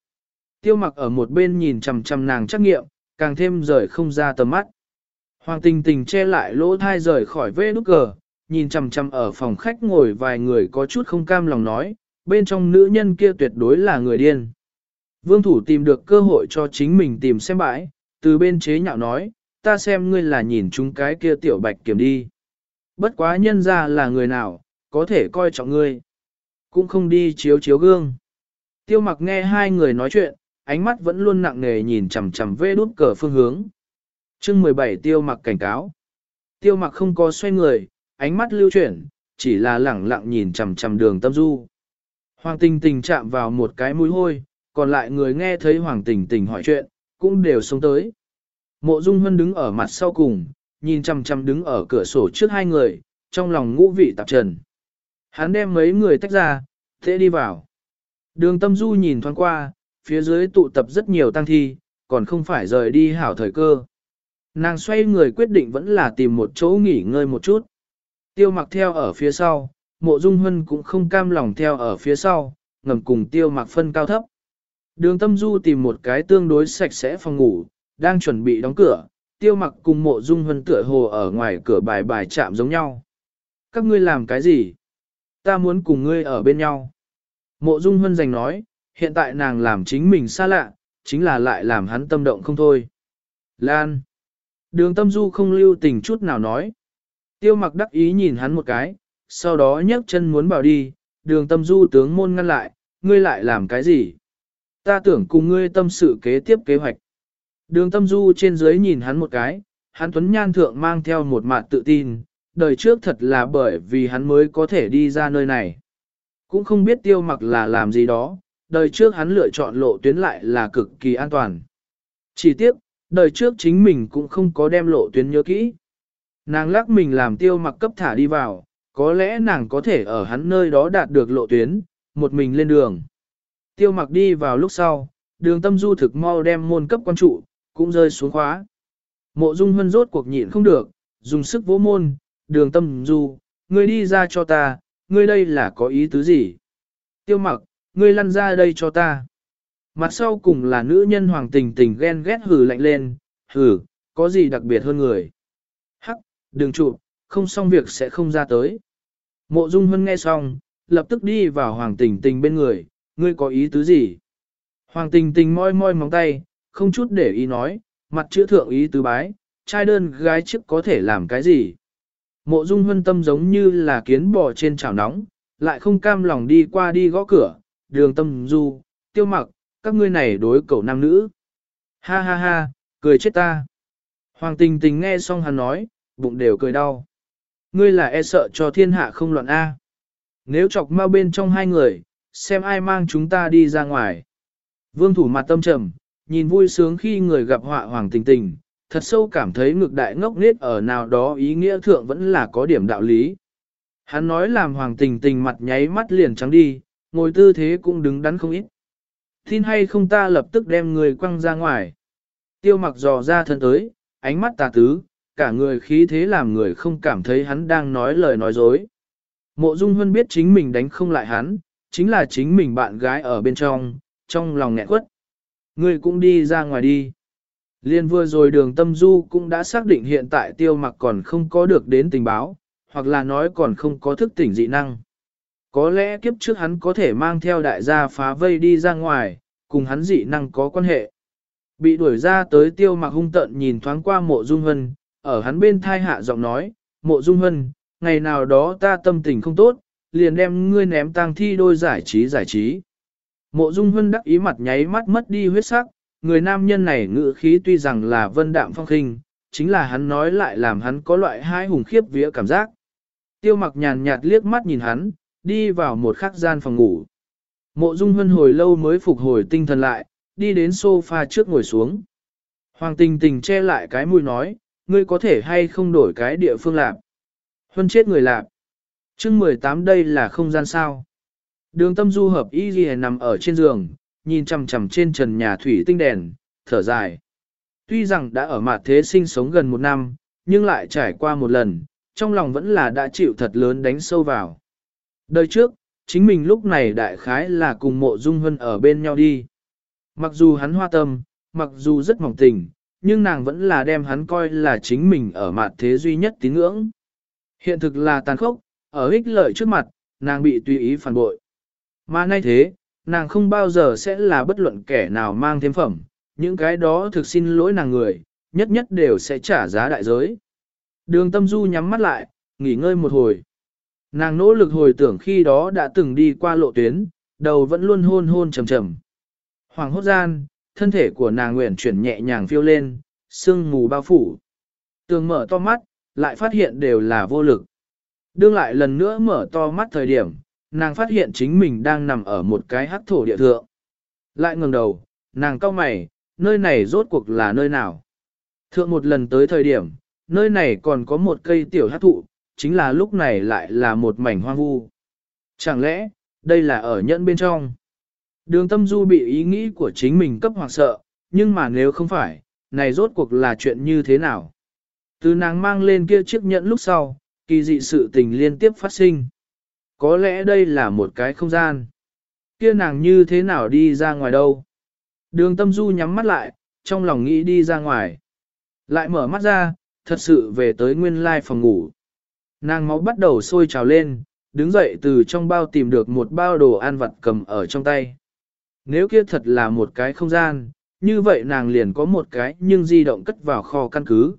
Tiêu mặc ở một bên nhìn chằm chằm nàng trắc nghiệm, càng thêm rời không ra tầm mắt. Hoàng tình tình che lại lỗ thai rời khỏi vê nút cờ, nhìn chằm chằm ở phòng khách ngồi vài người có chút không cam lòng nói, bên trong nữ nhân kia tuyệt đối là người điên. Vương thủ tìm được cơ hội cho chính mình tìm xem bãi, từ bên chế nhạo nói, ta xem ngươi là nhìn chúng cái kia tiểu bạch kiểm đi. Bất quá nhân ra là người nào, có thể coi trọng ngươi. Cũng không đi chiếu chiếu gương. Tiêu mặc nghe hai người nói chuyện, ánh mắt vẫn luôn nặng nề nhìn chằm chằm vê đút cờ phương hướng. chương 17 tiêu mặc cảnh cáo. Tiêu mặc không có xoay người, ánh mắt lưu chuyển, chỉ là lẳng lặng nhìn chằm chằm đường tâm du. Hoàng tình tình chạm vào một cái mũi hôi, còn lại người nghe thấy hoàng tình tình hỏi chuyện, cũng đều xuống tới. Mộ Dung Hân đứng ở mặt sau cùng, nhìn chằm chằm đứng ở cửa sổ trước hai người, trong lòng ngũ vị tạp trần. Hắn đem mấy người tách ra, thế đi vào. Đường tâm du nhìn thoáng qua, phía dưới tụ tập rất nhiều tăng thi, còn không phải rời đi hảo thời cơ. Nàng xoay người quyết định vẫn là tìm một chỗ nghỉ ngơi một chút. Tiêu mặc theo ở phía sau, mộ dung hân cũng không cam lòng theo ở phía sau, ngầm cùng tiêu mặc phân cao thấp. Đường tâm du tìm một cái tương đối sạch sẽ phòng ngủ, đang chuẩn bị đóng cửa, tiêu mặc cùng mộ dung hân tựa hồ ở ngoài cửa bài bài chạm giống nhau. Các ngươi làm cái gì? Ta muốn cùng ngươi ở bên nhau. Mộ dung hân giành nói, hiện tại nàng làm chính mình xa lạ, chính là lại làm hắn tâm động không thôi. Lan. Đường tâm du không lưu tình chút nào nói. Tiêu mặc đắc ý nhìn hắn một cái, sau đó nhấc chân muốn bảo đi, đường tâm du tướng môn ngăn lại, ngươi lại làm cái gì? Ta tưởng cùng ngươi tâm sự kế tiếp kế hoạch. Đường tâm du trên dưới nhìn hắn một cái, hắn tuấn nhan thượng mang theo một mặt tự tin, đời trước thật là bởi vì hắn mới có thể đi ra nơi này. Cũng không biết tiêu mặc là làm gì đó, đời trước hắn lựa chọn lộ tuyến lại là cực kỳ an toàn. Chỉ tiếc, đời trước chính mình cũng không có đem lộ tuyến nhớ kỹ. Nàng lắc mình làm tiêu mặc cấp thả đi vào, có lẽ nàng có thể ở hắn nơi đó đạt được lộ tuyến, một mình lên đường. Tiêu mặc đi vào lúc sau, đường tâm du thực mau đem môn cấp quan trụ, cũng rơi xuống khóa. Mộ dung hân rốt cuộc nhịn không được, dùng sức vỗ môn, đường tâm du, ngươi đi ra cho ta, ngươi đây là có ý tứ gì? Tiêu mặc, ngươi lăn ra đây cho ta. Mặt sau cùng là nữ nhân hoàng tình tình ghen ghét hử lạnh lên, hử, có gì đặc biệt hơn người? Đừng chụp, không xong việc sẽ không ra tới. Mộ Dung Hân nghe xong, lập tức đi vào Hoàng Tình Tình bên người, ngươi có ý tứ gì? Hoàng Tình Tình moi moi móng tay, không chút để ý nói, mặt chữ thượng ý tứ bái, trai đơn gái trước có thể làm cái gì? Mộ Dung Hân tâm giống như là kiến bò trên chảo nóng, lại không cam lòng đi qua đi gõ cửa, đường tâm du, tiêu mặc, các ngươi này đối cậu nam nữ. Ha ha ha, cười chết ta. Hoàng tình tình nghe xong hắn nói, bụng đều cười đau. Ngươi là e sợ cho thiên hạ không loạn A. Nếu chọc mau bên trong hai người, xem ai mang chúng ta đi ra ngoài. Vương thủ mặt tâm trầm, nhìn vui sướng khi người gặp họa hoàng tình tình, thật sâu cảm thấy ngược đại ngốc nết ở nào đó ý nghĩa thượng vẫn là có điểm đạo lý. Hắn nói làm hoàng tình tình mặt nháy mắt liền trắng đi, ngồi tư thế cũng đứng đắn không ít. Tin hay không ta lập tức đem người quăng ra ngoài. Tiêu mặc dò ra thân tới, ánh mắt tà tứ, cả người khí thế làm người không cảm thấy hắn đang nói lời nói dối. Mộ Dung Huân biết chính mình đánh không lại hắn, chính là chính mình bạn gái ở bên trong, trong lòng nghẹn quất. Người cũng đi ra ngoài đi. Liên vừa rồi đường tâm du cũng đã xác định hiện tại tiêu mặc còn không có được đến tình báo, hoặc là nói còn không có thức tỉnh dị năng. Có lẽ kiếp trước hắn có thể mang theo đại gia phá vây đi ra ngoài, cùng hắn dị năng có quan hệ. Bị đuổi ra tới tiêu mặc hung tận nhìn thoáng qua mộ dung hân, ở hắn bên thai hạ giọng nói, mộ dung hân, ngày nào đó ta tâm tình không tốt, liền đem ngươi ném tang thi đôi giải trí giải trí. Mộ dung hân đắc ý mặt nháy mắt mất đi huyết sắc, người nam nhân này ngữ khí tuy rằng là vân đạm phong khinh, chính là hắn nói lại làm hắn có loại hai hùng khiếp vía cảm giác. Tiêu mặc nhàn nhạt liếc mắt nhìn hắn, đi vào một khắc gian phòng ngủ. Mộ dung hân hồi lâu mới phục hồi tinh thần lại, đi đến sofa trước ngồi xuống. Hoàng tình tình che lại cái mũi nói, ngươi có thể hay không đổi cái địa phương lạp. Huân chết người lạp. chương 18 đây là không gian sao. Đường tâm du hợp y ghi nằm ở trên giường, nhìn chằm chằm trên trần nhà thủy tinh đèn, thở dài. Tuy rằng đã ở mặt thế sinh sống gần một năm, nhưng lại trải qua một lần, trong lòng vẫn là đã chịu thật lớn đánh sâu vào. Đời trước, chính mình lúc này đại khái là cùng mộ dung hân ở bên nhau đi. Mặc dù hắn hoa tâm, mặc dù rất mỏng tình, nhưng nàng vẫn là đem hắn coi là chính mình ở mặt thế duy nhất tín ngưỡng. Hiện thực là tàn khốc, ở ích lợi trước mặt, nàng bị tùy ý phản bội. Mà nay thế, nàng không bao giờ sẽ là bất luận kẻ nào mang thêm phẩm, những cái đó thực xin lỗi nàng người, nhất nhất đều sẽ trả giá đại giới. Đường tâm du nhắm mắt lại, nghỉ ngơi một hồi. Nàng nỗ lực hồi tưởng khi đó đã từng đi qua lộ tuyến, đầu vẫn luôn hôn hôn trầm trầm. Hoàng hốt gian, thân thể của nàng nguyện chuyển nhẹ nhàng phiêu lên, sương mù bao phủ. Tường mở to mắt, lại phát hiện đều là vô lực. Đương lại lần nữa mở to mắt thời điểm, nàng phát hiện chính mình đang nằm ở một cái hắc thổ địa thượng. Lại ngẩng đầu, nàng cau mày, nơi này rốt cuộc là nơi nào? Thượng một lần tới thời điểm, nơi này còn có một cây tiểu hắc thụ, chính là lúc này lại là một mảnh hoang vu. Chẳng lẽ, đây là ở nhẫn bên trong? Đường tâm du bị ý nghĩ của chính mình cấp hoặc sợ, nhưng mà nếu không phải, này rốt cuộc là chuyện như thế nào? Từ nàng mang lên kia chiếc nhẫn lúc sau, kỳ dị sự tình liên tiếp phát sinh. Có lẽ đây là một cái không gian. Kia nàng như thế nào đi ra ngoài đâu? Đường tâm du nhắm mắt lại, trong lòng nghĩ đi ra ngoài. Lại mở mắt ra, thật sự về tới nguyên lai phòng ngủ. Nàng máu bắt đầu sôi trào lên, đứng dậy từ trong bao tìm được một bao đồ ăn vặt cầm ở trong tay. Nếu kia thật là một cái không gian, như vậy nàng liền có một cái nhưng di động cất vào kho căn cứ.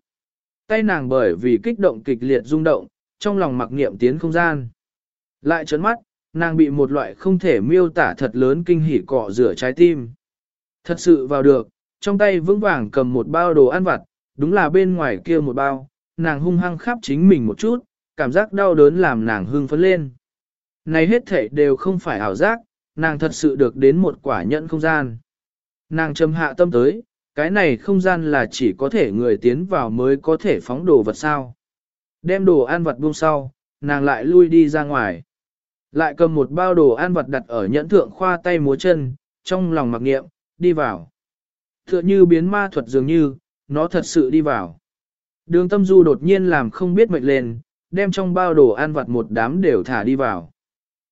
Tay nàng bởi vì kích động kịch liệt rung động, trong lòng mặc niệm tiến không gian. Lại trấn mắt, nàng bị một loại không thể miêu tả thật lớn kinh hỉ cọ rửa trái tim. Thật sự vào được, trong tay vững vàng cầm một bao đồ ăn vặt, đúng là bên ngoài kia một bao, nàng hung hăng khắp chính mình một chút, cảm giác đau đớn làm nàng hưng phấn lên. Này hết thể đều không phải ảo giác, nàng thật sự được đến một quả nhận không gian. Nàng châm hạ tâm tới, cái này không gian là chỉ có thể người tiến vào mới có thể phóng đồ vật sao. Đem đồ ăn vật buông sau, nàng lại lui đi ra ngoài. Lại cầm một bao đồ ăn vật đặt ở nhẫn thượng khoa tay múa chân, trong lòng mặc niệm, đi vào. Tựa như biến ma thuật dường như, nó thật sự đi vào. Đường tâm du đột nhiên làm không biết mệnh lên, đem trong bao đồ ăn vặt một đám đều thả đi vào.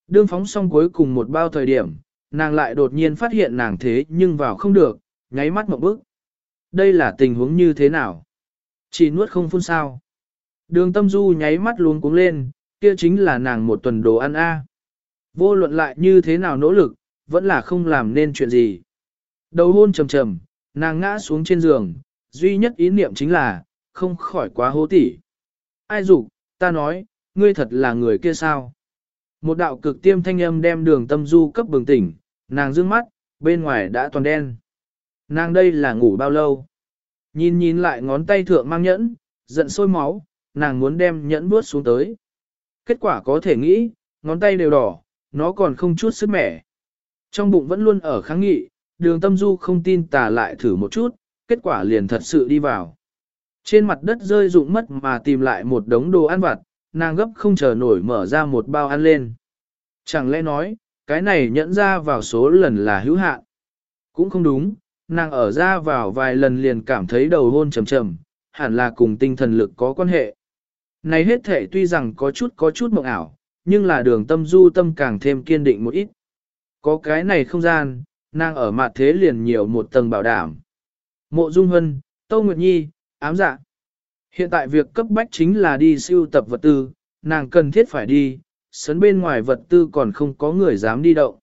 Đương phóng xong cuối cùng một bao thời điểm, nàng lại đột nhiên phát hiện nàng thế nhưng vào không được, nháy mắt một bước. Đây là tình huống như thế nào? Chỉ nuốt không phun sao. Đường tâm du nháy mắt luôn cuống lên, kia chính là nàng một tuần đồ ăn a. Vô luận lại như thế nào nỗ lực, vẫn là không làm nên chuyện gì. Đầu hôn trầm trầm, nàng ngã xuống trên giường, duy nhất ý niệm chính là, không khỏi quá hố tỉ. Ai dục ta nói, ngươi thật là người kia sao? Một đạo cực tiêm thanh âm đem đường tâm du cấp bừng tỉnh, nàng dương mắt, bên ngoài đã toàn đen. Nàng đây là ngủ bao lâu? Nhìn nhìn lại ngón tay thượng mang nhẫn, giận sôi máu, nàng muốn đem nhẫn bước xuống tới. Kết quả có thể nghĩ, ngón tay đều đỏ, nó còn không chút sức mẻ. Trong bụng vẫn luôn ở kháng nghị, đường tâm du không tin tà lại thử một chút, kết quả liền thật sự đi vào. Trên mặt đất rơi rụng mất mà tìm lại một đống đồ ăn vặt, nàng gấp không chờ nổi mở ra một bao ăn lên. Chẳng lẽ nói, cái này nhẫn ra vào số lần là hữu hạn. Cũng không đúng, nàng ở ra vào vài lần liền cảm thấy đầu hôn trầm trầm, hẳn là cùng tinh thần lực có quan hệ. Này hết thể tuy rằng có chút có chút mộng ảo, nhưng là đường tâm du tâm càng thêm kiên định một ít. Có cái này không gian, nàng ở mặt thế liền nhiều một tầng bảo đảm. Mộ Dung Hân, Tâu Nguyệt Nhi, ám dạ. Hiện tại việc cấp bách chính là đi siêu tập vật tư, nàng cần thiết phải đi, sấn bên ngoài vật tư còn không có người dám đi động.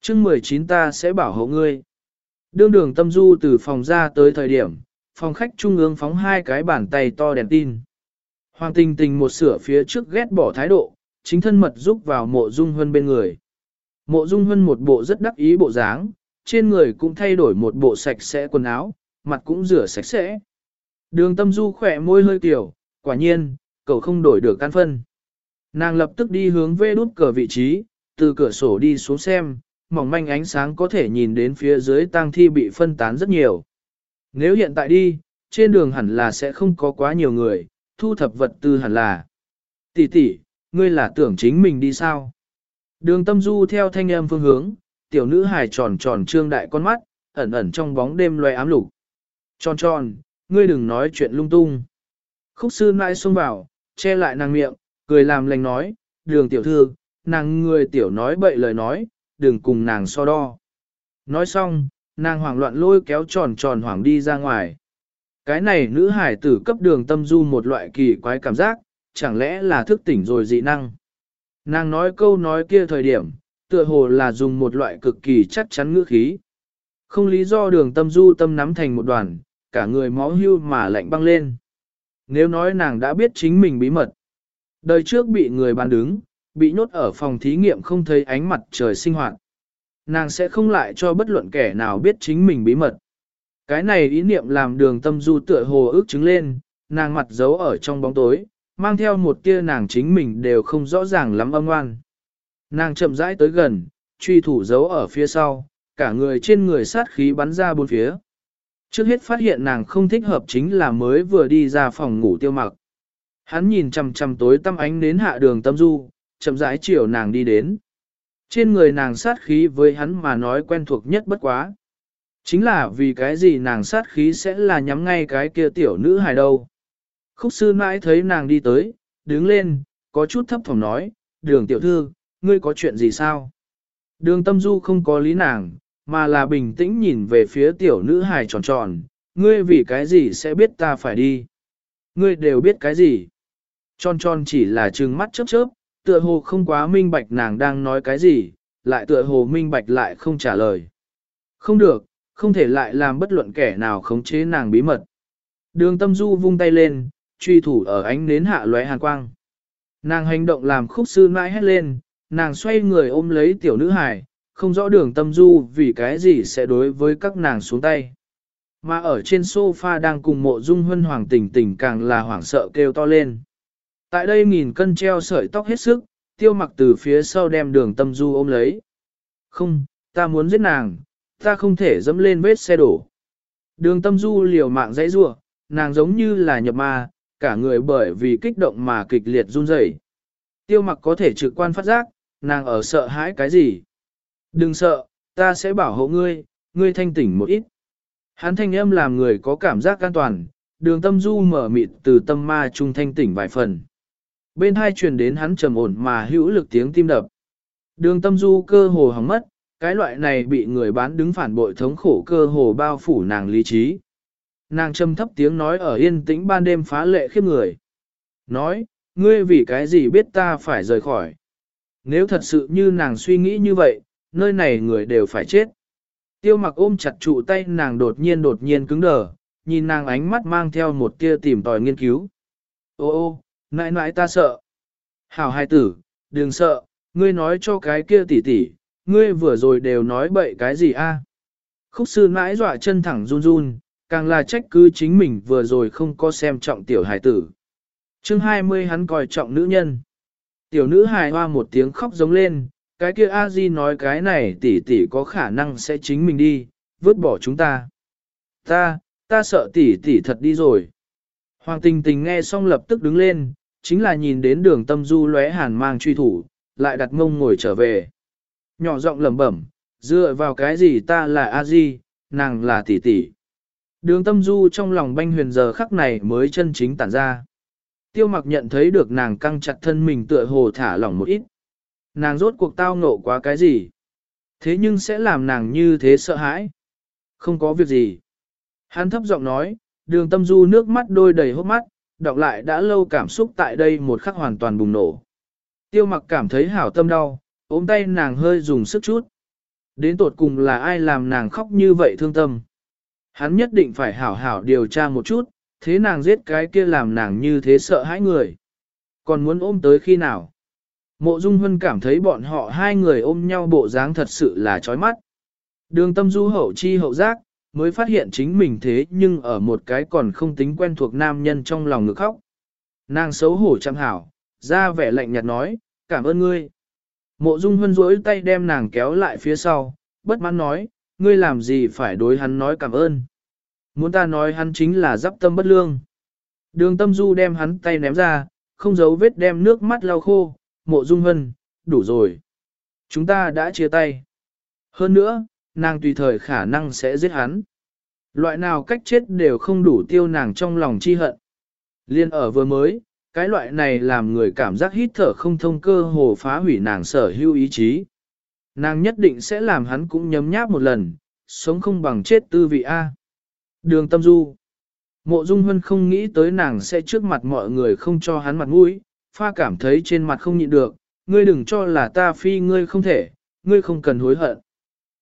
chương 19 ta sẽ bảo hộ ngươi. Đương đường tâm du từ phòng ra tới thời điểm, phòng khách trung ương phóng hai cái bàn tay to đèn tin. Hoàng tình tình một sửa phía trước ghét bỏ thái độ, chính thân mật giúp vào mộ dung huân bên người. Mộ dung huân một bộ rất đắc ý bộ dáng, trên người cũng thay đổi một bộ sạch sẽ quần áo, mặt cũng rửa sạch sẽ. Đường tâm du khỏe môi hơi tiểu, quả nhiên, cậu không đổi được căn phân. Nàng lập tức đi hướng về đút cờ vị trí, từ cửa sổ đi xuống xem, mỏng manh ánh sáng có thể nhìn đến phía dưới tang thi bị phân tán rất nhiều. Nếu hiện tại đi, trên đường hẳn là sẽ không có quá nhiều người, thu thập vật tư hẳn là. Tỷ tỷ, ngươi là tưởng chính mình đi sao? Đường tâm du theo thanh âm phương hướng, tiểu nữ hài tròn tròn trương đại con mắt, ẩn ẩn trong bóng đêm loe ám lục. Tròn tròn, ngươi đừng nói chuyện lung tung. Khúc sư nãi xông vào, che lại nàng miệng, cười làm lành nói, đường tiểu thư, nàng người tiểu nói bậy lời nói, đừng cùng nàng so đo. Nói xong, nàng hoảng loạn lôi kéo tròn tròn hoảng đi ra ngoài. Cái này nữ hải tử cấp đường tâm du một loại kỳ quái cảm giác, chẳng lẽ là thức tỉnh rồi dị năng. Nàng nói câu nói kia thời điểm, tựa hồ là dùng một loại cực kỳ chắc chắn ngữ khí. Không lý do đường tâm du tâm nắm thành một đoàn, cả người máu hưu mà lạnh băng lên. Nếu nói nàng đã biết chính mình bí mật, đời trước bị người bán đứng, bị nhốt ở phòng thí nghiệm không thấy ánh mặt trời sinh hoạt. Nàng sẽ không lại cho bất luận kẻ nào biết chính mình bí mật. Cái này ý niệm làm đường tâm du tựa hồ ước chứng lên, nàng mặt giấu ở trong bóng tối, mang theo một tia nàng chính mình đều không rõ ràng lắm âm ngoan. Nàng chậm rãi tới gần, truy thủ giấu ở phía sau, cả người trên người sát khí bắn ra bốn phía. Trước hết phát hiện nàng không thích hợp chính là mới vừa đi ra phòng ngủ tiêu mặc. Hắn nhìn chằm chằm tối tăm ánh đến hạ đường tâm du, chậm rãi chiều nàng đi đến. Trên người nàng sát khí với hắn mà nói quen thuộc nhất bất quá. Chính là vì cái gì nàng sát khí sẽ là nhắm ngay cái kia tiểu nữ hài đâu. Khúc sư mãi thấy nàng đi tới, đứng lên, có chút thấp thỏm nói, đường tiểu thư, ngươi có chuyện gì sao? Đường tâm du không có lý nàng, mà là bình tĩnh nhìn về phía tiểu nữ hài tròn tròn, ngươi vì cái gì sẽ biết ta phải đi? Ngươi đều biết cái gì? Tròn tròn chỉ là trừng mắt chớp chớp, tựa hồ không quá minh bạch nàng đang nói cái gì, lại tựa hồ minh bạch lại không trả lời. Không được, không thể lại làm bất luận kẻ nào khống chế nàng bí mật. Đường tâm du vung tay lên, truy thủ ở ánh nến hạ lóe hàn quang. Nàng hành động làm khúc sư mãi hét lên, nàng xoay người ôm lấy tiểu nữ hải, không rõ đường tâm du vì cái gì sẽ đối với các nàng xuống tay. Mà ở trên sofa đang cùng mộ dung huân hoàng tỉnh tỉnh càng là hoảng sợ kêu to lên. Tại đây nghìn cân treo sợi tóc hết sức, tiêu mặc từ phía sau đem đường tâm du ôm lấy. Không, ta muốn giết nàng, ta không thể dẫm lên vết xe đổ. Đường tâm du liều mạng dãy rua, nàng giống như là nhập ma, cả người bởi vì kích động mà kịch liệt run rẩy. Tiêu mặc có thể trực quan phát giác, nàng ở sợ hãi cái gì. Đừng sợ, ta sẽ bảo hộ ngươi, ngươi thanh tỉnh một ít. Hắn thanh âm làm người có cảm giác an toàn, đường tâm du mở mịt từ tâm ma trung thanh tỉnh vài phần. Bên hai truyền đến hắn trầm ổn mà hữu lực tiếng tim đập. Đường tâm du cơ hồ hỏng mất, cái loại này bị người bán đứng phản bội thống khổ cơ hồ bao phủ nàng lý trí. Nàng trầm thấp tiếng nói ở yên tĩnh ban đêm phá lệ khiếp người. Nói, ngươi vì cái gì biết ta phải rời khỏi. Nếu thật sự như nàng suy nghĩ như vậy, nơi này người đều phải chết. Tiêu mặc ôm chặt trụ tay nàng đột nhiên đột nhiên cứng đờ, nhìn nàng ánh mắt mang theo một tia tìm tòi nghiên cứu. Ô ô, nãi nãi ta sợ. Hảo hai tử, đừng sợ, ngươi nói cho cái kia tỉ tỉ, ngươi vừa rồi đều nói bậy cái gì a? Khúc sư nãi dọa chân thẳng run run, càng là trách cứ chính mình vừa rồi không có xem trọng tiểu hài tử. chương 20 hắn coi trọng nữ nhân. Tiểu nữ hài hoa một tiếng khóc giống lên, cái kia a di nói cái này tỷ tỷ có khả năng sẽ chính mình đi, vứt bỏ chúng ta. Ta, ta sợ tỷ tỷ thật đi rồi. Hoàng tình tình nghe xong lập tức đứng lên, chính là nhìn đến đường tâm du lóe hàn mang truy thủ, lại đặt ngông ngồi trở về. Nhỏ giọng lẩm bẩm, dựa vào cái gì ta là a di, nàng là tỷ tỷ. Đường tâm du trong lòng banh huyền giờ khắc này mới chân chính tản ra. Tiêu mặc nhận thấy được nàng căng chặt thân mình tựa hồ thả lỏng một ít. Nàng rốt cuộc tao ngộ quá cái gì? Thế nhưng sẽ làm nàng như thế sợ hãi? Không có việc gì. Hắn thấp giọng nói, đường tâm du nước mắt đôi đầy hốc mắt, đọc lại đã lâu cảm xúc tại đây một khắc hoàn toàn bùng nổ. Tiêu mặc cảm thấy hảo tâm đau, ôm tay nàng hơi dùng sức chút. Đến tột cùng là ai làm nàng khóc như vậy thương tâm. Hắn nhất định phải hảo hảo điều tra một chút, thế nàng giết cái kia làm nàng như thế sợ hãi người. Còn muốn ôm tới khi nào? Mộ Dung Hân cảm thấy bọn họ hai người ôm nhau bộ dáng thật sự là chói mắt. Đường tâm du hậu chi hậu giác, mới phát hiện chính mình thế nhưng ở một cái còn không tính quen thuộc nam nhân trong lòng ngực khóc. Nàng xấu hổ chăm hảo, ra vẻ lạnh nhạt nói, cảm ơn ngươi. Mộ Dung Hân rỗi tay đem nàng kéo lại phía sau, bất mãn nói, ngươi làm gì phải đối hắn nói cảm ơn. Muốn ta nói hắn chính là giáp tâm bất lương. Đường tâm du đem hắn tay ném ra, không giấu vết đem nước mắt lau khô, mộ dung hân, đủ rồi. Chúng ta đã chia tay. Hơn nữa, nàng tùy thời khả năng sẽ giết hắn. Loại nào cách chết đều không đủ tiêu nàng trong lòng chi hận. Liên ở vừa mới, cái loại này làm người cảm giác hít thở không thông cơ hồ phá hủy nàng sở hữu ý chí. Nàng nhất định sẽ làm hắn cũng nhấm nháp một lần, sống không bằng chết tư vị A. Đường tâm du. Mộ Dung Hân không nghĩ tới nàng sẽ trước mặt mọi người không cho hắn mặt mũi, pha cảm thấy trên mặt không nhịn được, ngươi đừng cho là ta phi ngươi không thể, ngươi không cần hối hận.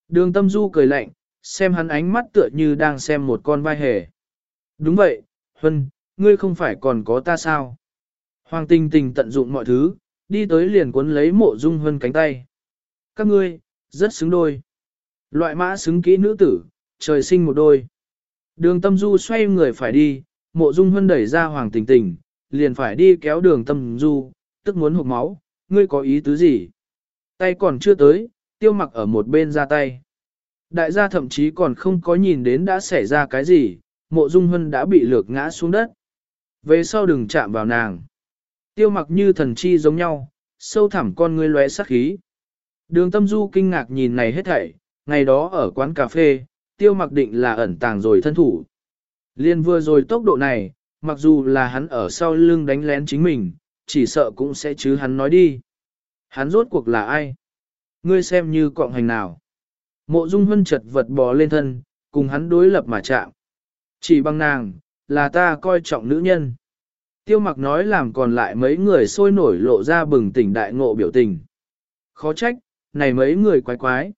Đường tâm du cười lạnh, xem hắn ánh mắt tựa như đang xem một con vai hề. Đúng vậy, Huân, ngươi không phải còn có ta sao? Hoàng tình tình tận dụng mọi thứ, đi tới liền cuốn lấy mộ dung Huân cánh tay. Các ngươi, rất xứng đôi. Loại mã xứng kỹ nữ tử, trời sinh một đôi. Đường tâm du xoay người phải đi, mộ dung Huân đẩy ra hoàng tình tình, liền phải đi kéo đường tâm du, tức muốn hụt máu, ngươi có ý tứ gì? Tay còn chưa tới, tiêu mặc ở một bên ra tay. Đại gia thậm chí còn không có nhìn đến đã xảy ra cái gì, mộ dung hân đã bị lược ngã xuống đất. Về sau đừng chạm vào nàng. Tiêu mặc như thần chi giống nhau, sâu thẳm con ngươi lóe sắc khí. Đường tâm du kinh ngạc nhìn này hết thảy, ngày đó ở quán cà phê, tiêu mặc định là ẩn tàng rồi thân thủ. Liên vừa rồi tốc độ này, mặc dù là hắn ở sau lưng đánh lén chính mình, chỉ sợ cũng sẽ chứ hắn nói đi. Hắn rốt cuộc là ai? Ngươi xem như cọng hành nào. Mộ dung hân chật vật bò lên thân, cùng hắn đối lập mà chạm. Chỉ bằng nàng, là ta coi trọng nữ nhân. Tiêu mặc nói làm còn lại mấy người sôi nổi lộ ra bừng tỉnh đại ngộ biểu tình. Khó trách, này mấy người quái quái.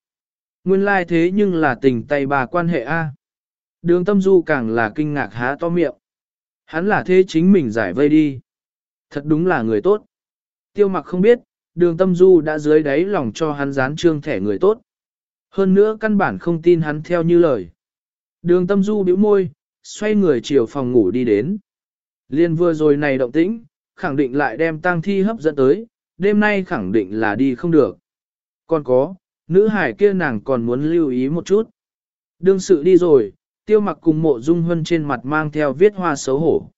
Nguyên lai thế nhưng là tình tay bà quan hệ A. Đường tâm du càng là kinh ngạc há to miệng. Hắn là thế chính mình giải vây đi. Thật đúng là người tốt. Tiêu mặc không biết, đường tâm du đã dưới đáy lòng cho hắn dán trương thẻ người tốt. Hơn nữa căn bản không tin hắn theo như lời. Đường tâm du bĩu môi, xoay người chiều phòng ngủ đi đến. Liên vừa rồi này động tĩnh, khẳng định lại đem tang thi hấp dẫn tới, đêm nay khẳng định là đi không được. Còn có, nữ hải kia nàng còn muốn lưu ý một chút. Đương sự đi rồi, tiêu mặc cùng mộ dung hân trên mặt mang theo viết hoa xấu hổ.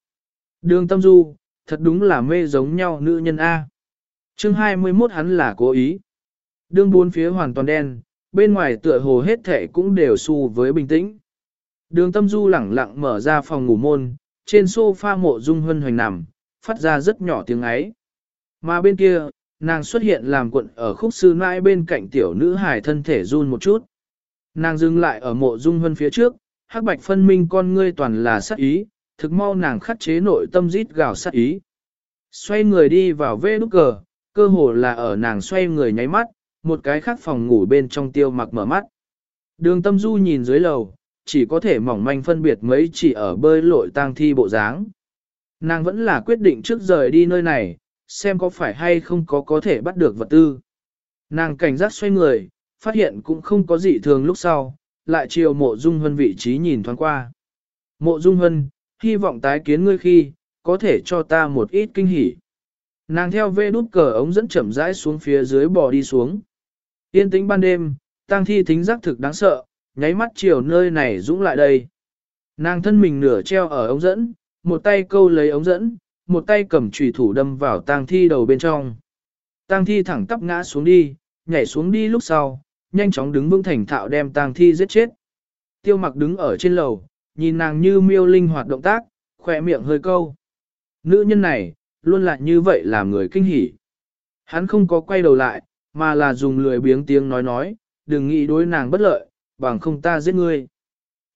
Đường tâm du, thật đúng là mê giống nhau nữ nhân A. chương 21 hắn là cố ý. Đường bốn phía hoàn toàn đen, bên ngoài tựa hồ hết thể cũng đều xu với bình tĩnh. Đường tâm du lẳng lặng mở ra phòng ngủ môn, trên sofa mộ dung hân hoành nằm, phát ra rất nhỏ tiếng ấy. Mà bên kia, nàng xuất hiện làm quận ở khúc sư nãi bên cạnh tiểu nữ hài thân thể run một chút. Nàng dừng lại ở mộ dung hân phía trước, hắc bạch phân minh con ngươi toàn là sát ý, thực mau nàng khắc chế nội tâm rít gào sát ý. Xoay người đi vào vê nút cờ, cơ hồ là ở nàng xoay người nháy mắt, một cái khác phòng ngủ bên trong tiêu mặc mở mắt. Đường tâm du nhìn dưới lầu, chỉ có thể mỏng manh phân biệt mấy chỉ ở bơi lội tang thi bộ dáng. Nàng vẫn là quyết định trước rời đi nơi này, xem có phải hay không có có thể bắt được vật tư. Nàng cảnh giác xoay người, phát hiện cũng không có gì thường lúc sau, lại chiều mộ dung hân vị trí nhìn thoáng qua. Mộ dung hân, hy vọng tái kiến ngươi khi, có thể cho ta một ít kinh hỉ. Nàng theo vê đút cờ ống dẫn chậm rãi xuống phía dưới bò đi xuống. Yên tĩnh ban đêm, tang thi thính giác thực đáng sợ, nháy mắt chiều nơi này dũng lại đây. Nàng thân mình nửa treo ở ống dẫn, một tay câu lấy ống dẫn, một tay cầm chùy thủ đâm vào tang thi đầu bên trong. Tang thi thẳng tắp ngã xuống đi, nhảy xuống đi lúc sau, nhanh chóng đứng vững thành thạo đem tang thi giết chết. Tiêu mặc đứng ở trên lầu, nhìn nàng như miêu linh hoạt động tác, khỏe miệng hơi câu. Nữ nhân này, luôn là như vậy làm người kinh hỉ. Hắn không có quay đầu lại, mà là dùng lười biếng tiếng nói nói, đừng nghĩ đối nàng bất lợi, bằng không ta giết ngươi.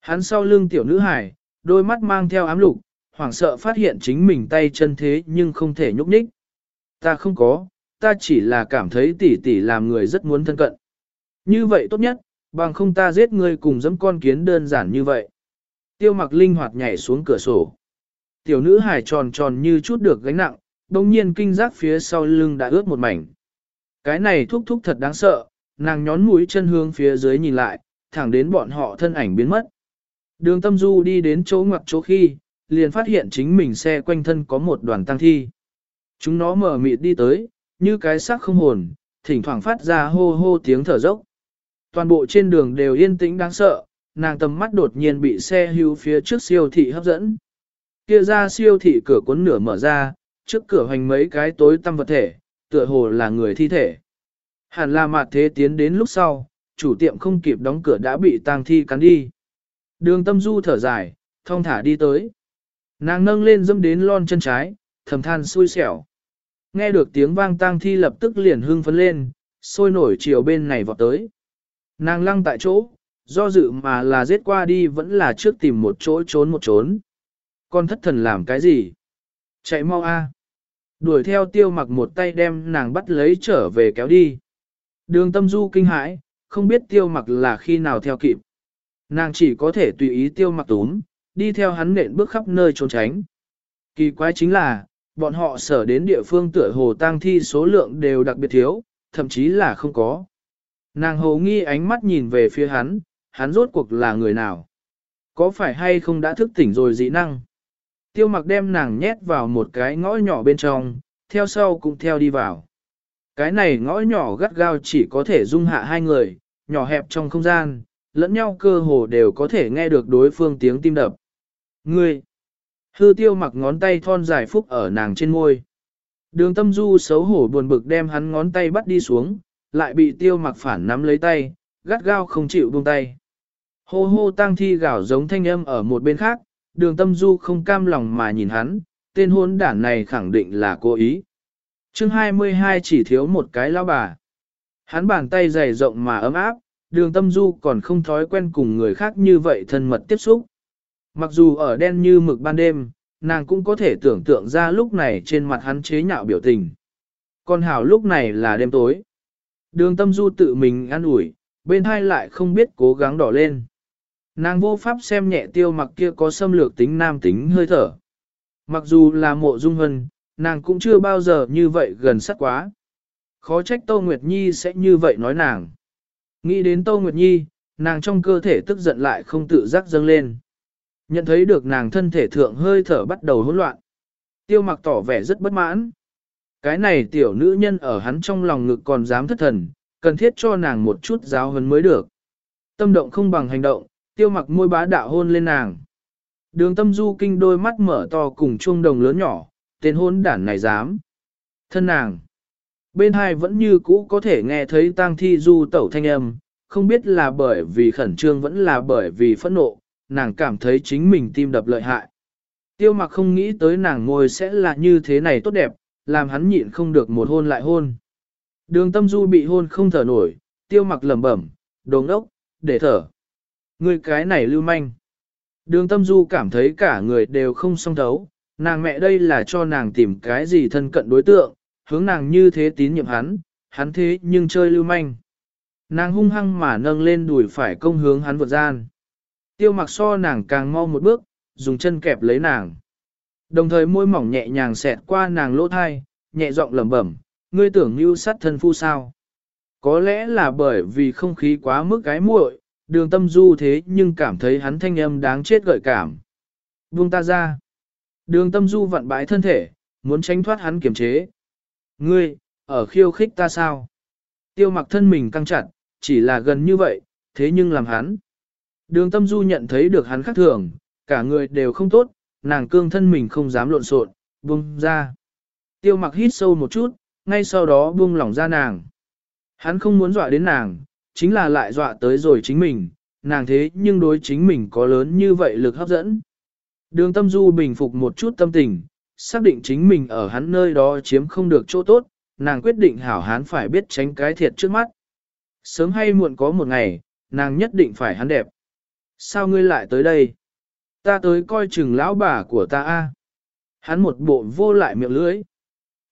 Hắn sau lưng tiểu nữ hải, đôi mắt mang theo ám lục, hoảng sợ phát hiện chính mình tay chân thế nhưng không thể nhúc nhích. Ta không có, ta chỉ là cảm thấy tỷ tỷ làm người rất muốn thân cận. Như vậy tốt nhất, bằng không ta giết ngươi cùng dẫm con kiến đơn giản như vậy. Tiêu mặc linh hoạt nhảy xuống cửa sổ. Tiểu nữ hài tròn tròn như chút được gánh nặng, đồng nhiên kinh giác phía sau lưng đã ướt một mảnh. Cái này thúc thúc thật đáng sợ, nàng nhón mũi chân hướng phía dưới nhìn lại, thẳng đến bọn họ thân ảnh biến mất. Đường tâm du đi đến chỗ ngoặc chỗ khi, liền phát hiện chính mình xe quanh thân có một đoàn tăng thi. Chúng nó mở mịt đi tới, như cái xác không hồn, thỉnh thoảng phát ra hô hô tiếng thở dốc. Toàn bộ trên đường đều yên tĩnh đáng sợ, nàng tầm mắt đột nhiên bị xe hưu phía trước siêu thị hấp dẫn. Kia ra siêu thị cửa cuốn nửa mở ra, trước cửa hoành mấy cái tối tăm vật thể, tựa hồ là người thi thể. Hẳn là mặt thế tiến đến lúc sau, chủ tiệm không kịp đóng cửa đã bị tang thi cắn đi. Đường tâm du thở dài, thong thả đi tới. Nàng nâng lên dâm đến lon chân trái, thầm than xui xẻo. Nghe được tiếng vang tang thi lập tức liền hưng phấn lên, sôi nổi chiều bên này vọt tới. Nàng lăng tại chỗ, do dự mà là giết qua đi vẫn là trước tìm một chỗ trốn một trốn. Con thất thần làm cái gì? Chạy mau a! Đuổi theo tiêu mặc một tay đem nàng bắt lấy trở về kéo đi. Đường tâm du kinh hãi, không biết tiêu mặc là khi nào theo kịp. Nàng chỉ có thể tùy ý tiêu mặc túm, đi theo hắn nện bước khắp nơi trốn tránh. Kỳ quái chính là, bọn họ sở đến địa phương tựa hồ tang thi số lượng đều đặc biệt thiếu, thậm chí là không có. Nàng hồ nghi ánh mắt nhìn về phía hắn, hắn rốt cuộc là người nào? Có phải hay không đã thức tỉnh rồi dị năng? Tiêu mặc đem nàng nhét vào một cái ngõ nhỏ bên trong, theo sau cũng theo đi vào. Cái này ngõ nhỏ gắt gao chỉ có thể dung hạ hai người, nhỏ hẹp trong không gian, lẫn nhau cơ hồ đều có thể nghe được đối phương tiếng tim đập. Ngươi! Hư tiêu mặc ngón tay thon dài phúc ở nàng trên môi. Đường tâm du xấu hổ buồn bực đem hắn ngón tay bắt đi xuống, lại bị tiêu mặc phản nắm lấy tay, gắt gao không chịu buông tay. Hô hô tang thi gào giống thanh âm ở một bên khác, đường tâm du không cam lòng mà nhìn hắn, tên hôn đản này khẳng định là cố ý. chương 22 chỉ thiếu một cái lao bà. Hắn bàn tay dày rộng mà ấm áp, đường tâm du còn không thói quen cùng người khác như vậy thân mật tiếp xúc. Mặc dù ở đen như mực ban đêm, nàng cũng có thể tưởng tượng ra lúc này trên mặt hắn chế nhạo biểu tình. Còn hảo lúc này là đêm tối. Đường tâm du tự mình ăn ủi, bên hai lại không biết cố gắng đỏ lên. Nàng vô pháp xem nhẹ tiêu mặc kia có xâm lược tính nam tính hơi thở. Mặc dù là mộ dung hân, nàng cũng chưa bao giờ như vậy gần sát quá. Khó trách Tô Nguyệt Nhi sẽ như vậy nói nàng. Nghĩ đến Tô Nguyệt Nhi, nàng trong cơ thể tức giận lại không tự giác dâng lên. Nhận thấy được nàng thân thể thượng hơi thở bắt đầu hỗn loạn. Tiêu mặc tỏ vẻ rất bất mãn. Cái này tiểu nữ nhân ở hắn trong lòng ngực còn dám thất thần, cần thiết cho nàng một chút giáo hấn mới được. Tâm động không bằng hành động, tiêu mặc môi bá đạo hôn lên nàng. Đường tâm du kinh đôi mắt mở to cùng chuông đồng lớn nhỏ, tên hôn đản này dám. Thân nàng. bên hai vẫn như cũ có thể nghe thấy tang thi du tẩu thanh âm, không biết là bởi vì khẩn trương vẫn là bởi vì phẫn nộ, nàng cảm thấy chính mình tim đập lợi hại. Tiêu mặc không nghĩ tới nàng ngồi sẽ là như thế này tốt đẹp, làm hắn nhịn không được một hôn lại hôn. Đường tâm du bị hôn không thở nổi, tiêu mặc lẩm bẩm, đồ ngốc, để thở. Người cái này lưu manh. Đường tâm du cảm thấy cả người đều không song thấu, nàng mẹ đây là cho nàng tìm cái gì thân cận đối tượng, hướng nàng như thế tín nhiệm hắn, hắn thế nhưng chơi lưu manh. Nàng hung hăng mà nâng lên đùi phải công hướng hắn vượt gian. Tiêu mặc so nàng càng mau một bước, dùng chân kẹp lấy nàng. Đồng thời môi mỏng nhẹ nhàng xẹt qua nàng lỗ thai, nhẹ giọng lẩm bẩm, ngươi tưởng như sát thân phu sao. Có lẽ là bởi vì không khí quá mức cái muội, đường tâm du thế nhưng cảm thấy hắn thanh âm đáng chết gợi cảm. Buông ta ra. Đường tâm du vặn bãi thân thể, muốn tránh thoát hắn kiềm chế. Ngươi, ở khiêu khích ta sao? Tiêu mặc thân mình căng chặt, chỉ là gần như vậy, thế nhưng làm hắn. Đường tâm du nhận thấy được hắn khác thường, cả người đều không tốt, nàng cương thân mình không dám lộn xộn, buông ra. Tiêu mặc hít sâu một chút, ngay sau đó buông lỏng ra nàng. Hắn không muốn dọa đến nàng, chính là lại dọa tới rồi chính mình, nàng thế nhưng đối chính mình có lớn như vậy lực hấp dẫn. Đường tâm du bình phục một chút tâm tình, xác định chính mình ở hắn nơi đó chiếm không được chỗ tốt, nàng quyết định hảo hắn phải biết tránh cái thiệt trước mắt. Sớm hay muộn có một ngày, nàng nhất định phải hắn đẹp. Sao ngươi lại tới đây? Ta tới coi chừng lão bà của ta a. Hắn một bộ vô lại miệng lưỡi.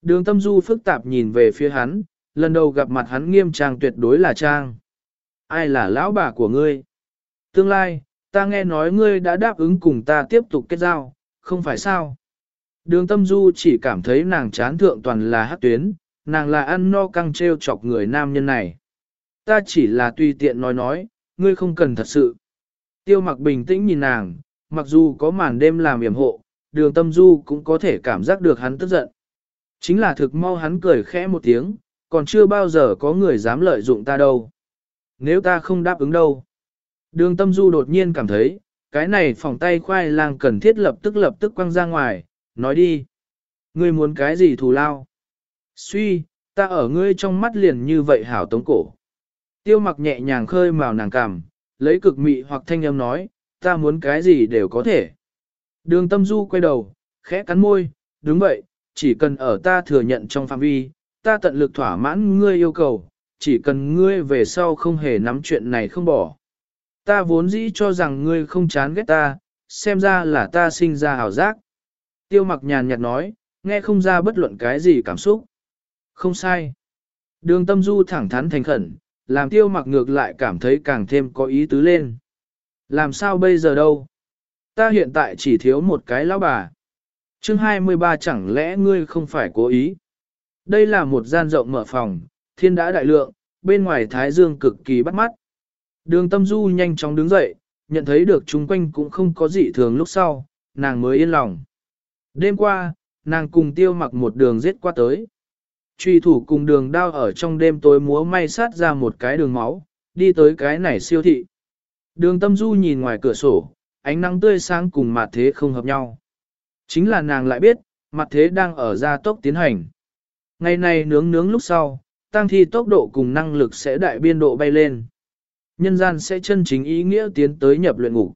Đường tâm du phức tạp nhìn về phía hắn, lần đầu gặp mặt hắn nghiêm trang tuyệt đối là trang. Ai là lão bà của ngươi? Tương lai, ta nghe nói ngươi đã đáp ứng cùng ta tiếp tục kết giao, không phải sao? Đường tâm du chỉ cảm thấy nàng chán thượng toàn là hát tuyến, nàng là ăn no căng treo chọc người nam nhân này. Ta chỉ là tùy tiện nói nói, ngươi không cần thật sự. Tiêu mặc bình tĩnh nhìn nàng, mặc dù có màn đêm làm yểm hộ, đường tâm du cũng có thể cảm giác được hắn tức giận. Chính là thực mau hắn cười khẽ một tiếng, còn chưa bao giờ có người dám lợi dụng ta đâu. Nếu ta không đáp ứng đâu. Đường tâm du đột nhiên cảm thấy, cái này phòng tay khoai lang cần thiết lập tức lập tức quăng ra ngoài, nói đi. Ngươi muốn cái gì thù lao? Suy, ta ở ngươi trong mắt liền như vậy hảo tống cổ. Tiêu mặc nhẹ nhàng khơi màu nàng cảm, lấy cực mị hoặc thanh âm nói, ta muốn cái gì đều có thể. Đường tâm du quay đầu, khẽ cắn môi, đúng vậy, chỉ cần ở ta thừa nhận trong phạm vi, ta tận lực thỏa mãn ngươi yêu cầu, chỉ cần ngươi về sau không hề nắm chuyện này không bỏ. Ta vốn dĩ cho rằng ngươi không chán ghét ta, xem ra là ta sinh ra hào giác. Tiêu mặc nhàn nhạt nói, nghe không ra bất luận cái gì cảm xúc. Không sai. Đường tâm du thẳng thắn thành khẩn, làm tiêu mặc ngược lại cảm thấy càng thêm có ý tứ lên. Làm sao bây giờ đâu? Ta hiện tại chỉ thiếu một cái lão bà. chương 23 chẳng lẽ ngươi không phải cố ý? Đây là một gian rộng mở phòng, thiên đã đại lượng, bên ngoài thái dương cực kỳ bắt mắt. Đường tâm du nhanh chóng đứng dậy, nhận thấy được chung quanh cũng không có gì thường lúc sau, nàng mới yên lòng. Đêm qua, nàng cùng tiêu mặc một đường giết qua tới. Truy thủ cùng đường đao ở trong đêm tối múa may sát ra một cái đường máu, đi tới cái này siêu thị. Đường tâm du nhìn ngoài cửa sổ, ánh nắng tươi sáng cùng mặt thế không hợp nhau. Chính là nàng lại biết, mặt thế đang ở gia tốc tiến hành. Ngày này nướng nướng lúc sau, tăng thi tốc độ cùng năng lực sẽ đại biên độ bay lên. Nhân gian sẽ chân chính ý nghĩa tiến tới nhập luyện ngục.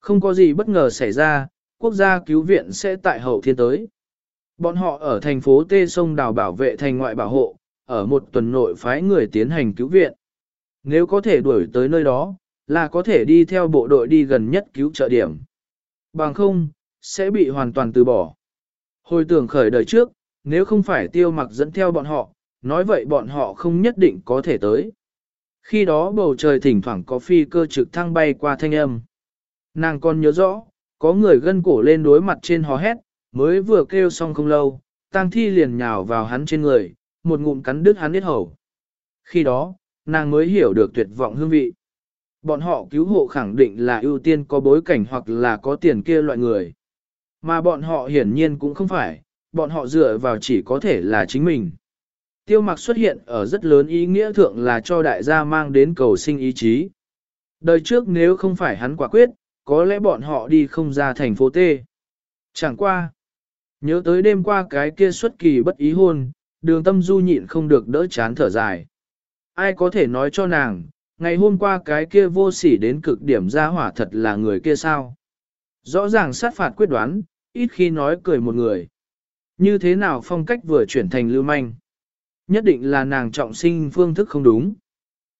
Không có gì bất ngờ xảy ra, quốc gia cứu viện sẽ tại hậu thiên tới. Bọn họ ở thành phố Tê Sông Đào bảo vệ thành ngoại bảo hộ, ở một tuần nội phái người tiến hành cứu viện. Nếu có thể đuổi tới nơi đó, là có thể đi theo bộ đội đi gần nhất cứu trợ điểm. Bằng không, sẽ bị hoàn toàn từ bỏ. Hồi tưởng khởi đời trước, nếu không phải tiêu mặc dẫn theo bọn họ, nói vậy bọn họ không nhất định có thể tới. Khi đó bầu trời thỉnh thoảng có phi cơ trực thăng bay qua thanh âm. Nàng còn nhớ rõ, có người gân cổ lên đối mặt trên hò hét, mới vừa kêu xong không lâu, tang thi liền nhào vào hắn trên người, một ngụm cắn đứt hắn hết hầu. Khi đó, nàng mới hiểu được tuyệt vọng hương vị. Bọn họ cứu hộ khẳng định là ưu tiên có bối cảnh hoặc là có tiền kia loại người. Mà bọn họ hiển nhiên cũng không phải, bọn họ dựa vào chỉ có thể là chính mình. Tiêu mặc xuất hiện ở rất lớn ý nghĩa thượng là cho đại gia mang đến cầu sinh ý chí. Đời trước nếu không phải hắn quả quyết, có lẽ bọn họ đi không ra thành phố T. Chẳng qua. Nhớ tới đêm qua cái kia xuất kỳ bất ý hôn, đường tâm du nhịn không được đỡ chán thở dài. Ai có thể nói cho nàng, ngày hôm qua cái kia vô sỉ đến cực điểm ra hỏa thật là người kia sao? Rõ ràng sát phạt quyết đoán, ít khi nói cười một người. Như thế nào phong cách vừa chuyển thành lưu manh? Nhất định là nàng trọng sinh phương thức không đúng.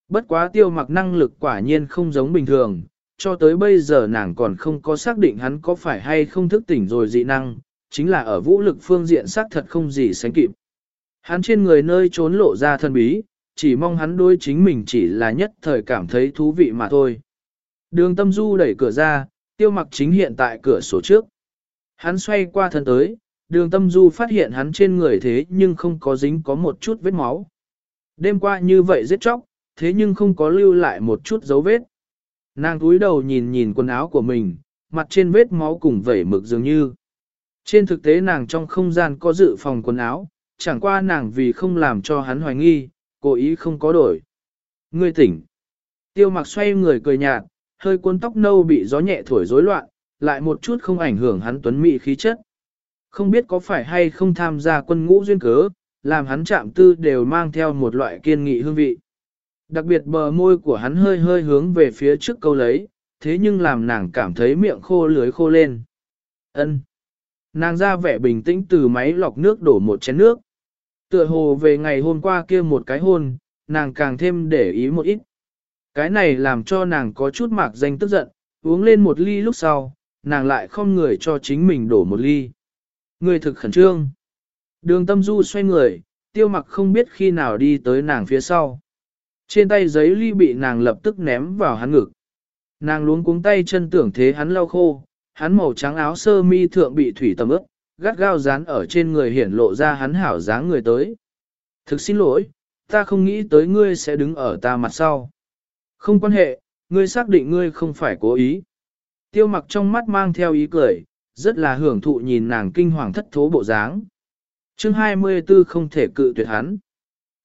Bất quá tiêu mặc năng lực quả nhiên không giống bình thường, cho tới bây giờ nàng còn không có xác định hắn có phải hay không thức tỉnh rồi dị năng, chính là ở vũ lực phương diện xác thật không gì sánh kịp. Hắn trên người nơi trốn lộ ra thân bí, chỉ mong hắn đối chính mình chỉ là nhất thời cảm thấy thú vị mà thôi. Đường tâm du đẩy cửa ra, tiêu mặc chính hiện tại cửa sổ trước. Hắn xoay qua thân tới, đường tâm du phát hiện hắn trên người thế nhưng không có dính có một chút vết máu. Đêm qua như vậy giết chóc, thế nhưng không có lưu lại một chút dấu vết. Nàng túi đầu nhìn nhìn quần áo của mình, mặt trên vết máu cùng vẩy mực dường như. Trên thực tế nàng trong không gian có dự phòng quần áo, chẳng qua nàng vì không làm cho hắn hoài nghi, cố ý không có đổi. Ngươi tỉnh. Tiêu mặc xoay người cười nhạt, hơi cuốn tóc nâu bị gió nhẹ thổi rối loạn, lại một chút không ảnh hưởng hắn tuấn mỹ khí chất. Không biết có phải hay không tham gia quân ngũ duyên cớ, làm hắn chạm tư đều mang theo một loại kiên nghị hương vị. Đặc biệt bờ môi của hắn hơi hơi hướng về phía trước câu lấy, thế nhưng làm nàng cảm thấy miệng khô lưới khô lên. ân Nàng ra vẻ bình tĩnh từ máy lọc nước đổ một chén nước. Tựa hồ về ngày hôm qua kia một cái hôn, nàng càng thêm để ý một ít. Cái này làm cho nàng có chút mạc danh tức giận, uống lên một ly lúc sau, nàng lại không người cho chính mình đổ một ly. Người thực khẩn trương. Đường tâm du xoay người, tiêu mặc không biết khi nào đi tới nàng phía sau. Trên tay giấy ly bị nàng lập tức ném vào hắn ngực. Nàng luống cuống tay chân tưởng thế hắn lau khô, hắn màu trắng áo sơ mi thượng bị thủy tầm ướt, gắt gao dán ở trên người hiển lộ ra hắn hảo dáng người tới. Thực xin lỗi, ta không nghĩ tới ngươi sẽ đứng ở ta mặt sau. Không quan hệ, ngươi xác định ngươi không phải cố ý. Tiêu mặc trong mắt mang theo ý cười, rất là hưởng thụ nhìn nàng kinh hoàng thất thố bộ dáng. chương 24 không thể cự tuyệt hắn.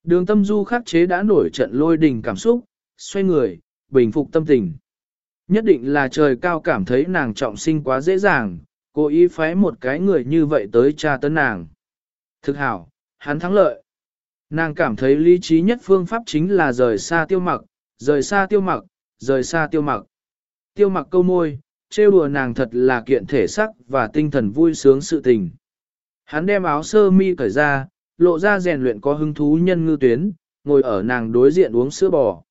Đường tâm du khắc chế đã nổi trận lôi đình cảm xúc, xoay người, bình phục tâm tình. Nhất định là trời cao cảm thấy nàng trọng sinh quá dễ dàng, cố ý phái một cái người như vậy tới tra tấn nàng. Thực hảo, hắn thắng lợi. Nàng cảm thấy lý trí nhất phương pháp chính là rời xa tiêu mặc, rời xa tiêu mặc, rời xa tiêu mặc. Tiêu mặc câu môi, trêu đùa nàng thật là kiện thể sắc và tinh thần vui sướng sự tình. Hắn đem áo sơ mi cởi ra, lộ ra rèn luyện có hứng thú nhân ngư tuyến, ngồi ở nàng đối diện uống sữa bò.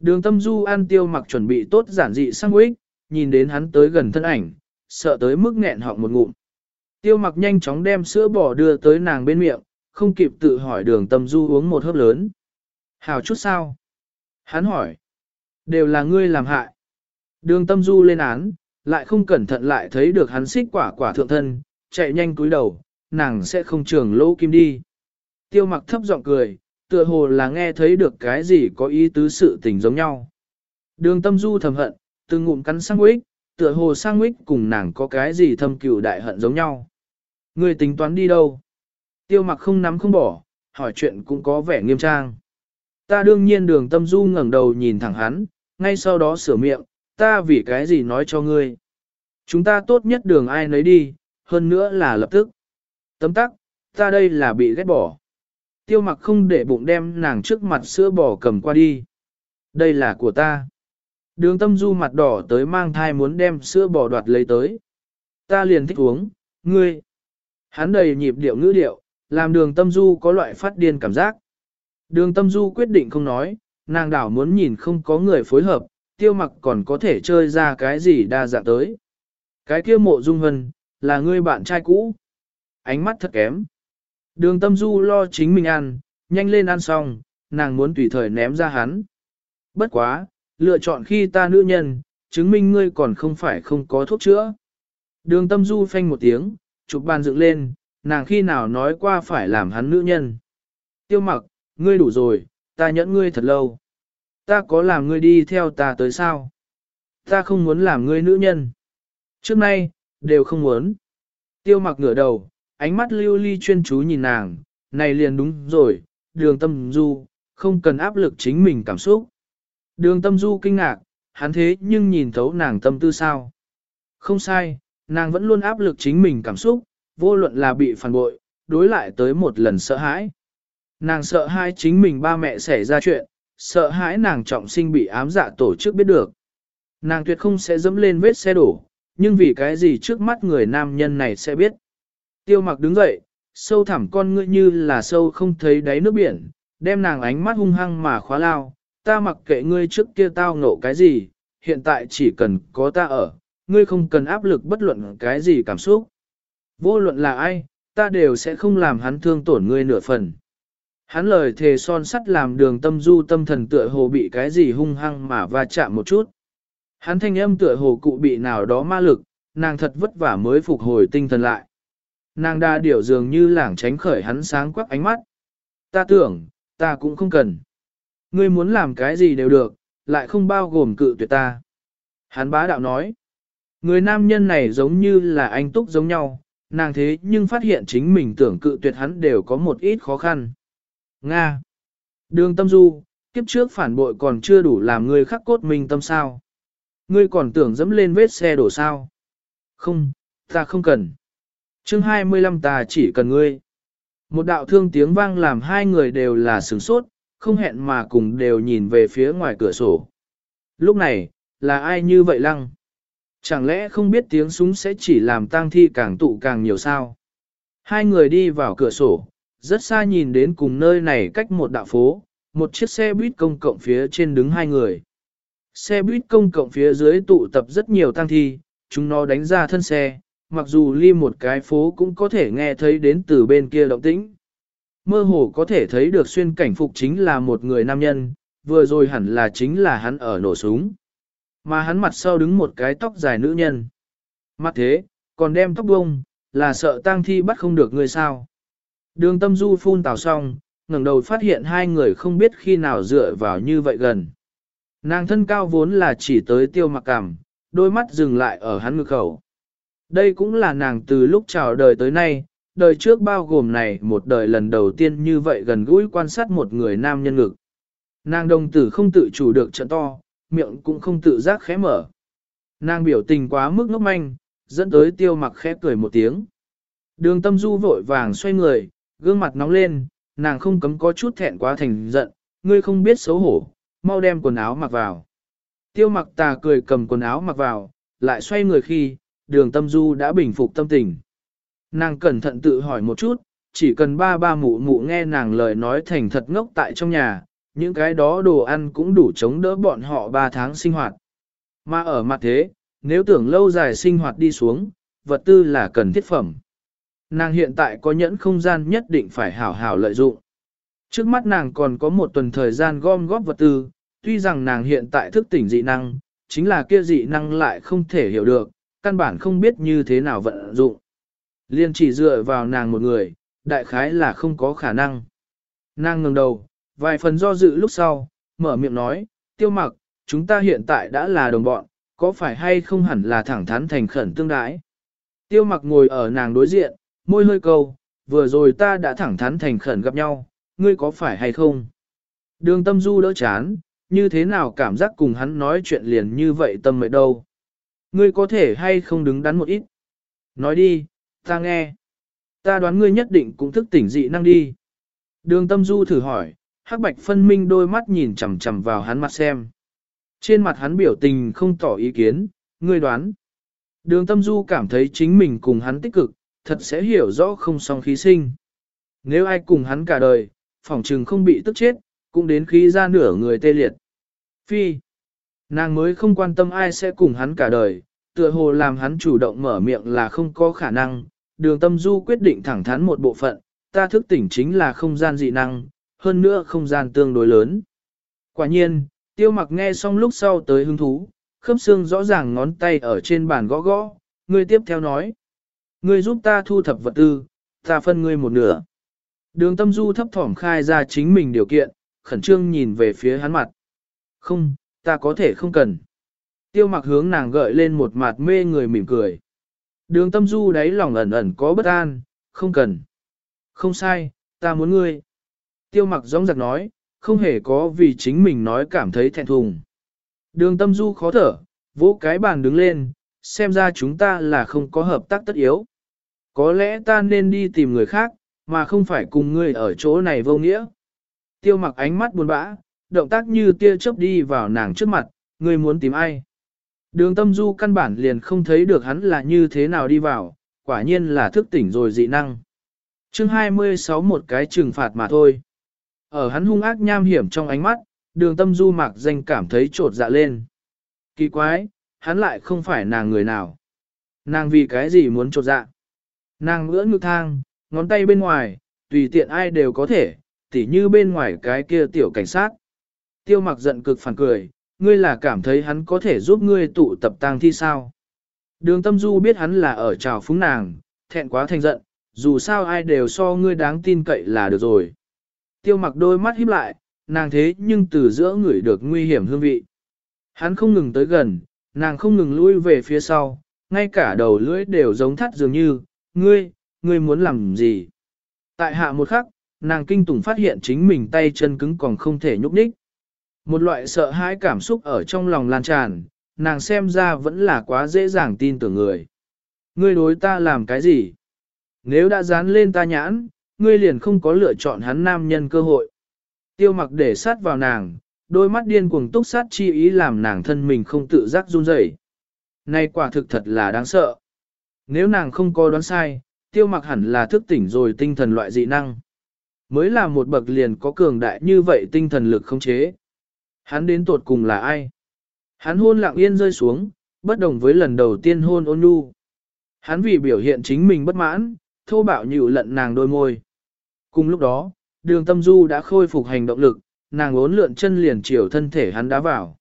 Đường tâm du ăn tiêu mặc chuẩn bị tốt giản dị sang quýt, nhìn đến hắn tới gần thân ảnh, sợ tới mức nghẹn họng một ngụm. Tiêu mặc nhanh chóng đem sữa bò đưa tới nàng bên miệng, không kịp tự hỏi đường tâm du uống một hớp lớn. Hào chút sao? Hắn hỏi. Đều là ngươi làm hại. Đường tâm du lên án, lại không cẩn thận lại thấy được hắn xích quả quả thượng thân, chạy nhanh cúi đầu, nàng sẽ không trường lỗ kim đi. Tiêu mặc thấp giọng cười, tựa hồ là nghe thấy được cái gì có ý tứ sự tình giống nhau. Đường tâm du thầm hận, từng ngụm cắn sang quýt, tựa hồ sang mít cùng nàng có cái gì thâm cừu đại hận giống nhau. Người tính toán đi đâu? Tiêu mặc không nắm không bỏ, hỏi chuyện cũng có vẻ nghiêm trang. Ta đương nhiên đường tâm du ngẩng đầu nhìn thẳng hắn, ngay sau đó sửa miệng, ta vì cái gì nói cho ngươi. Chúng ta tốt nhất đường ai nấy đi, hơn nữa là lập tức. Tấm tắc, ta đây là bị ghét bỏ. Tiêu mặc không để bụng đem nàng trước mặt sữa bò cầm qua đi. Đây là của ta. Đường tâm du mặt đỏ tới mang thai muốn đem sữa bò đoạt lấy tới. Ta liền thích uống, ngươi. Hắn đầy nhịp điệu ngữ điệu, làm đường tâm du có loại phát điên cảm giác. Đường tâm du quyết định không nói, nàng đảo muốn nhìn không có người phối hợp, tiêu mặc còn có thể chơi ra cái gì đa dạng tới. Cái kia mộ dung hân, là ngươi bạn trai cũ. Ánh mắt thật kém. Đường tâm du lo chính mình ăn, nhanh lên ăn xong, nàng muốn tùy thời ném ra hắn. Bất quá, lựa chọn khi ta nữ nhân, chứng minh ngươi còn không phải không có thuốc chữa. Đường tâm du phanh một tiếng, chụp bàn dựng lên, nàng khi nào nói qua phải làm hắn nữ nhân. Tiêu mặc, ngươi đủ rồi, ta nhẫn ngươi thật lâu. Ta có làm ngươi đi theo ta tới sao? Ta không muốn làm ngươi nữ nhân. Trước nay, đều không muốn. Tiêu mặc ngửa đầu, ánh mắt lưu ly chuyên chú nhìn nàng, này liền đúng rồi, đường tâm du, không cần áp lực chính mình cảm xúc. Đường tâm du kinh ngạc, hắn thế nhưng nhìn thấu nàng tâm tư sao. Không sai, nàng vẫn luôn áp lực chính mình cảm xúc, vô luận là bị phản bội, đối lại tới một lần sợ hãi. Nàng sợ hai chính mình ba mẹ xảy ra chuyện, sợ hãi nàng trọng sinh bị ám dạ tổ chức biết được. Nàng tuyệt không sẽ dẫm lên vết xe đổ, nhưng vì cái gì trước mắt người nam nhân này sẽ biết. Tiêu mặc đứng dậy, sâu thẳm con ngươi như là sâu không thấy đáy nước biển, đem nàng ánh mắt hung hăng mà khóa lao, ta mặc kệ ngươi trước kia tao ngộ cái gì, hiện tại chỉ cần có ta ở, ngươi không cần áp lực bất luận cái gì cảm xúc. Vô luận là ai, ta đều sẽ không làm hắn thương tổn ngươi nửa phần. Hắn lời thề son sắt làm đường tâm du tâm thần tựa hồ bị cái gì hung hăng mà va chạm một chút. Hắn thanh âm tựa hồ cụ bị nào đó ma lực, nàng thật vất vả mới phục hồi tinh thần lại. Nàng đa điểu dường như lảng tránh khởi hắn sáng quắc ánh mắt. Ta tưởng, ta cũng không cần. Ngươi muốn làm cái gì đều được, lại không bao gồm cự tuyệt ta. Hán bá đạo nói. Người nam nhân này giống như là anh túc giống nhau, nàng thế nhưng phát hiện chính mình tưởng cự tuyệt hắn đều có một ít khó khăn. Nga. Đường tâm du, kiếp trước phản bội còn chưa đủ làm ngươi khắc cốt mình tâm sao. Ngươi còn tưởng dẫm lên vết xe đổ sao. Không, ta không cần. chương 25 ta chỉ cần ngươi. Một đạo thương tiếng vang làm hai người đều là sửng sốt, không hẹn mà cùng đều nhìn về phía ngoài cửa sổ. Lúc này, là ai như vậy lăng? Chẳng lẽ không biết tiếng súng sẽ chỉ làm tang thi càng tụ càng nhiều sao? Hai người đi vào cửa sổ, rất xa nhìn đến cùng nơi này cách một đạo phố, một chiếc xe buýt công cộng phía trên đứng hai người. Xe buýt công cộng phía dưới tụ tập rất nhiều tang thi, chúng nó đánh ra thân xe, mặc dù ly một cái phố cũng có thể nghe thấy đến từ bên kia động tĩnh. Mơ hồ có thể thấy được xuyên cảnh phục chính là một người nam nhân, vừa rồi hẳn là chính là hắn ở nổ súng. Mà hắn mặt sau đứng một cái tóc dài nữ nhân. Mặt thế, còn đem tóc bông, là sợ tang thi bắt không được người sao. Đường tâm du phun tào xong, ngẩng đầu phát hiện hai người không biết khi nào dựa vào như vậy gần. Nàng thân cao vốn là chỉ tới tiêu mặc cảm, đôi mắt dừng lại ở hắn ngực khẩu. Đây cũng là nàng từ lúc chào đời tới nay, đời trước bao gồm này một đời lần đầu tiên như vậy gần gũi quan sát một người nam nhân ngực. Nàng đồng tử không tự chủ được trận to, miệng cũng không tự giác khẽ mở. Nàng biểu tình quá mức ngốc manh, dẫn tới tiêu mặc khẽ cười một tiếng. Đường tâm du vội vàng xoay người, gương mặt nóng lên, nàng không cấm có chút thẹn quá thành giận, ngươi không biết xấu hổ, mau đem quần áo mặc vào. Tiêu mặc tà cười cầm quần áo mặc vào, lại xoay người khi, đường tâm du đã bình phục tâm tình. Nàng cẩn thận tự hỏi một chút, chỉ cần ba ba mụ mụ nghe nàng lời nói thành thật ngốc tại trong nhà, những cái đó đồ ăn cũng đủ chống đỡ bọn họ ba tháng sinh hoạt. Mà ở mặt thế, nếu tưởng lâu dài sinh hoạt đi xuống, vật tư là cần thiết phẩm. Nàng hiện tại có nhẫn không gian nhất định phải hảo hảo lợi dụng. Trước mắt nàng còn có một tuần thời gian gom góp vật tư, tuy rằng nàng hiện tại thức tỉnh dị năng, chính là kia dị năng lại không thể hiểu được, căn bản không biết như thế nào vận dụng. Liên chỉ dựa vào nàng một người, đại khái là không có khả năng. Nàng ngừng đầu, vài phần do dự lúc sau, mở miệng nói, tiêu mặc, chúng ta hiện tại đã là đồng bọn, có phải hay không hẳn là thẳng thắn thành khẩn tương đái. Tiêu mặc ngồi ở nàng đối diện, môi hơi câu, vừa rồi ta đã thẳng thắn thành khẩn gặp nhau, ngươi có phải hay không? Đường tâm du đỡ chán, như thế nào cảm giác cùng hắn nói chuyện liền như vậy tâm mệt đâu? Ngươi có thể hay không đứng đắn một ít? Nói đi, ta nghe. Ta đoán ngươi nhất định cũng thức tỉnh dị năng đi. Đường tâm du thử hỏi, hắc bạch phân minh đôi mắt nhìn chằm chằm vào hắn mặt xem. Trên mặt hắn biểu tình không tỏ ý kiến, ngươi đoán. Đường tâm du cảm thấy chính mình cùng hắn tích cực, thật sẽ hiểu rõ không song khí sinh. Nếu ai cùng hắn cả đời, phỏng trừng không bị tức chết, cũng đến khí ra nửa người tê liệt. Phi, nàng mới không quan tâm ai sẽ cùng hắn cả đời, tựa hồ làm hắn chủ động mở miệng là không có khả năng. Đường tâm du quyết định thẳng thắn một bộ phận, ta thức tỉnh chính là không gian dị năng, hơn nữa không gian tương đối lớn. Quả nhiên, tiêu mặc nghe xong lúc sau tới hứng thú, khớp xương rõ ràng ngón tay ở trên bàn gõ gõ, người tiếp theo nói. Ngươi giúp ta thu thập vật tư, ta phân ngươi một nửa. Đường tâm du thấp thỏm khai ra chính mình điều kiện, khẩn trương nhìn về phía hắn mặt. Không, ta có thể không cần. Tiêu mặc hướng nàng gợi lên một mặt mê người mỉm cười. Đường tâm du đáy lòng ẩn ẩn có bất an, không cần. Không sai, ta muốn ngươi. Tiêu mặc gióng giặc nói, không hề có vì chính mình nói cảm thấy thẹn thùng. Đường tâm du khó thở, vỗ cái bàn đứng lên, xem ra chúng ta là không có hợp tác tất yếu. Có lẽ ta nên đi tìm người khác, mà không phải cùng ngươi ở chỗ này vô nghĩa. Tiêu mặc ánh mắt buồn bã, động tác như tia chớp đi vào nàng trước mặt, ngươi muốn tìm ai. Đường tâm du căn bản liền không thấy được hắn là như thế nào đi vào, quả nhiên là thức tỉnh rồi dị năng. chương 26 một cái trừng phạt mà thôi. Ở hắn hung ác nham hiểm trong ánh mắt, đường tâm du mạc danh cảm thấy trột dạ lên. Kỳ quái, hắn lại không phải nàng người nào. Nàng vì cái gì muốn trột dạ. Nàng ngưỡng ngực thang, ngón tay bên ngoài, tùy tiện ai đều có thể, tỉ như bên ngoài cái kia tiểu cảnh sát. Tiêu mặc giận cực phản cười, ngươi là cảm thấy hắn có thể giúp ngươi tụ tập tang thi sao. Đường tâm du biết hắn là ở trào phúng nàng, thẹn quá thành giận, dù sao ai đều so ngươi đáng tin cậy là được rồi. Tiêu mặc đôi mắt híp lại, nàng thế nhưng từ giữa người được nguy hiểm hương vị. Hắn không ngừng tới gần, nàng không ngừng lui về phía sau, ngay cả đầu lưỡi đều giống thắt dường như, ngươi, ngươi muốn làm gì? Tại hạ một khắc, nàng kinh tủng phát hiện chính mình tay chân cứng còn không thể nhúc nhích. Một loại sợ hãi cảm xúc ở trong lòng lan tràn, nàng xem ra vẫn là quá dễ dàng tin tưởng người. Ngươi đối ta làm cái gì? Nếu đã dán lên ta nhãn, ngươi liền không có lựa chọn hắn nam nhân cơ hội. Tiêu mặc để sát vào nàng, đôi mắt điên cuồng túc sát chi ý làm nàng thân mình không tự giác run rẩy. Này quả thực thật là đáng sợ. Nếu nàng không có đoán sai, tiêu mặc hẳn là thức tỉnh rồi tinh thần loại dị năng. Mới là một bậc liền có cường đại như vậy tinh thần lực không chế. Hắn đến tuột cùng là ai? Hắn hôn lặng yên rơi xuống, bất đồng với lần đầu tiên hôn ôn nhu. Hắn vì biểu hiện chính mình bất mãn, thô bạo nhịu lận nàng đôi môi. Cùng lúc đó, đường tâm du đã khôi phục hành động lực, nàng ốn lượn chân liền chiều thân thể hắn đá vào.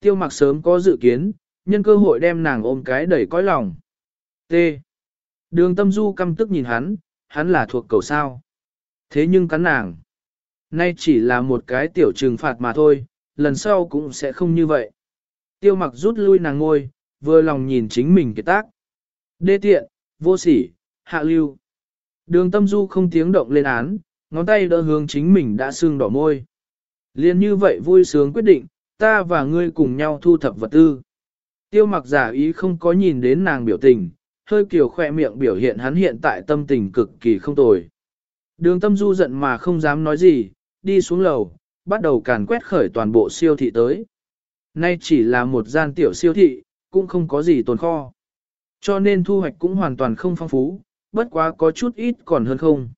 Tiêu mặc sớm có dự kiến, nhân cơ hội đem nàng ôm cái đẩy cõi lòng. T. Đường tâm du căm tức nhìn hắn, hắn là thuộc cầu sao. Thế nhưng cắn nàng. Nay chỉ là một cái tiểu trừng phạt mà thôi, lần sau cũng sẽ không như vậy. Tiêu mặc rút lui nàng ngôi, vừa lòng nhìn chính mình cái tác. Đê tiện, vô sỉ, hạ lưu. Đường tâm du không tiếng động lên án, ngón tay đỡ hướng chính mình đã sưng đỏ môi. Liên như vậy vui sướng quyết định, ta và ngươi cùng nhau thu thập vật tư. Tiêu mặc giả ý không có nhìn đến nàng biểu tình, hơi kiểu khoe miệng biểu hiện hắn hiện tại tâm tình cực kỳ không tồi. Đường tâm du giận mà không dám nói gì, đi xuống lầu, bắt đầu càn quét khởi toàn bộ siêu thị tới. Nay chỉ là một gian tiểu siêu thị, cũng không có gì tồn kho. Cho nên thu hoạch cũng hoàn toàn không phong phú, bất quá có chút ít còn hơn không.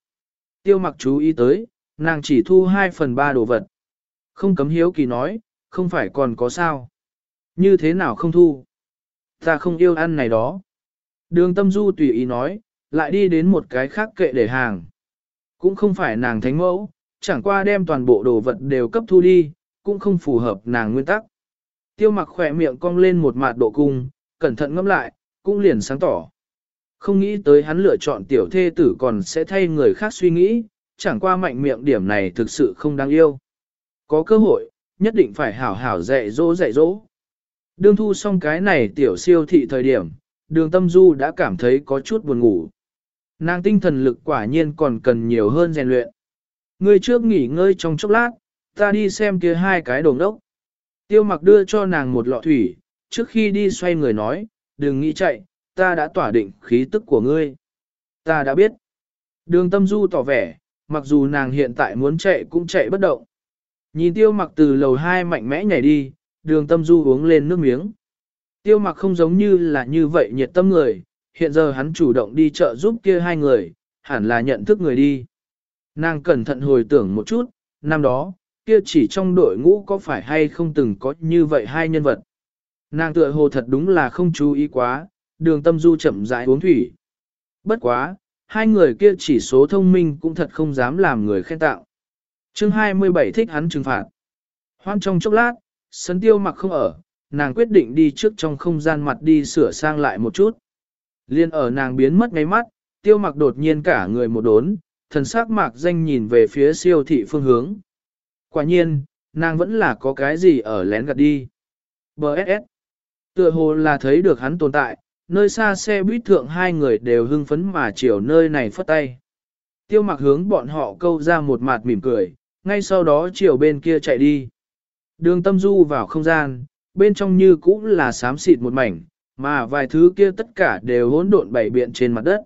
Tiêu mặc chú ý tới, nàng chỉ thu 2 phần 3 đồ vật. Không cấm hiếu kỳ nói, không phải còn có sao. Như thế nào không thu? Ta không yêu ăn này đó. Đường tâm du tùy ý nói, lại đi đến một cái khác kệ để hàng. Cũng không phải nàng thánh mẫu, chẳng qua đem toàn bộ đồ vật đều cấp thu đi, cũng không phù hợp nàng nguyên tắc. Tiêu mặc khỏe miệng cong lên một mạt độ cung, cẩn thận ngẫm lại, cũng liền sáng tỏ. Không nghĩ tới hắn lựa chọn tiểu thê tử còn sẽ thay người khác suy nghĩ, chẳng qua mạnh miệng điểm này thực sự không đáng yêu. Có cơ hội, nhất định phải hảo hảo dạy dỗ dạy dỗ. Đương thu xong cái này tiểu siêu thị thời điểm, đường tâm du đã cảm thấy có chút buồn ngủ. Nàng tinh thần lực quả nhiên còn cần nhiều hơn rèn luyện. Ngươi trước nghỉ ngơi trong chốc lát, ta đi xem kia hai cái đồng đốc. Tiêu mặc đưa cho nàng một lọ thủy, trước khi đi xoay người nói, đừng nghĩ chạy, ta đã tỏa định khí tức của ngươi. Ta đã biết. Đường tâm du tỏ vẻ, mặc dù nàng hiện tại muốn chạy cũng chạy bất động. Nhìn tiêu mặc từ lầu hai mạnh mẽ nhảy đi, đường tâm du uống lên nước miếng. Tiêu mặc không giống như là như vậy nhiệt tâm người, hiện giờ hắn chủ động đi chợ giúp kia hai người, hẳn là nhận thức người đi. Nàng cẩn thận hồi tưởng một chút, năm đó, kia chỉ trong đội ngũ có phải hay không từng có như vậy hai nhân vật. Nàng tựa hồ thật đúng là không chú ý quá, đường tâm du chậm rãi uống thủy. Bất quá, hai người kia chỉ số thông minh cũng thật không dám làm người khen tạo. chương 27 thích hắn trừng phạt. Hoan trong chốc lát, sấn tiêu mặc không ở, nàng quyết định đi trước trong không gian mặt đi sửa sang lại một chút. Liên ở nàng biến mất ngay mắt, tiêu mặc đột nhiên cả người một đốn, thần sắc mạc danh nhìn về phía siêu thị phương hướng. Quả nhiên, nàng vẫn là có cái gì ở lén gạt đi. B.S.S. Tựa hồ là thấy được hắn tồn tại, nơi xa xe buýt thượng hai người đều hưng phấn mà chiều nơi này phất tay. Tiêu mặc hướng bọn họ câu ra một mặt mỉm cười, ngay sau đó chiều bên kia chạy đi. Đường tâm du vào không gian, bên trong như cũng là xám xịt một mảnh, mà vài thứ kia tất cả đều hỗn độn bảy biện trên mặt đất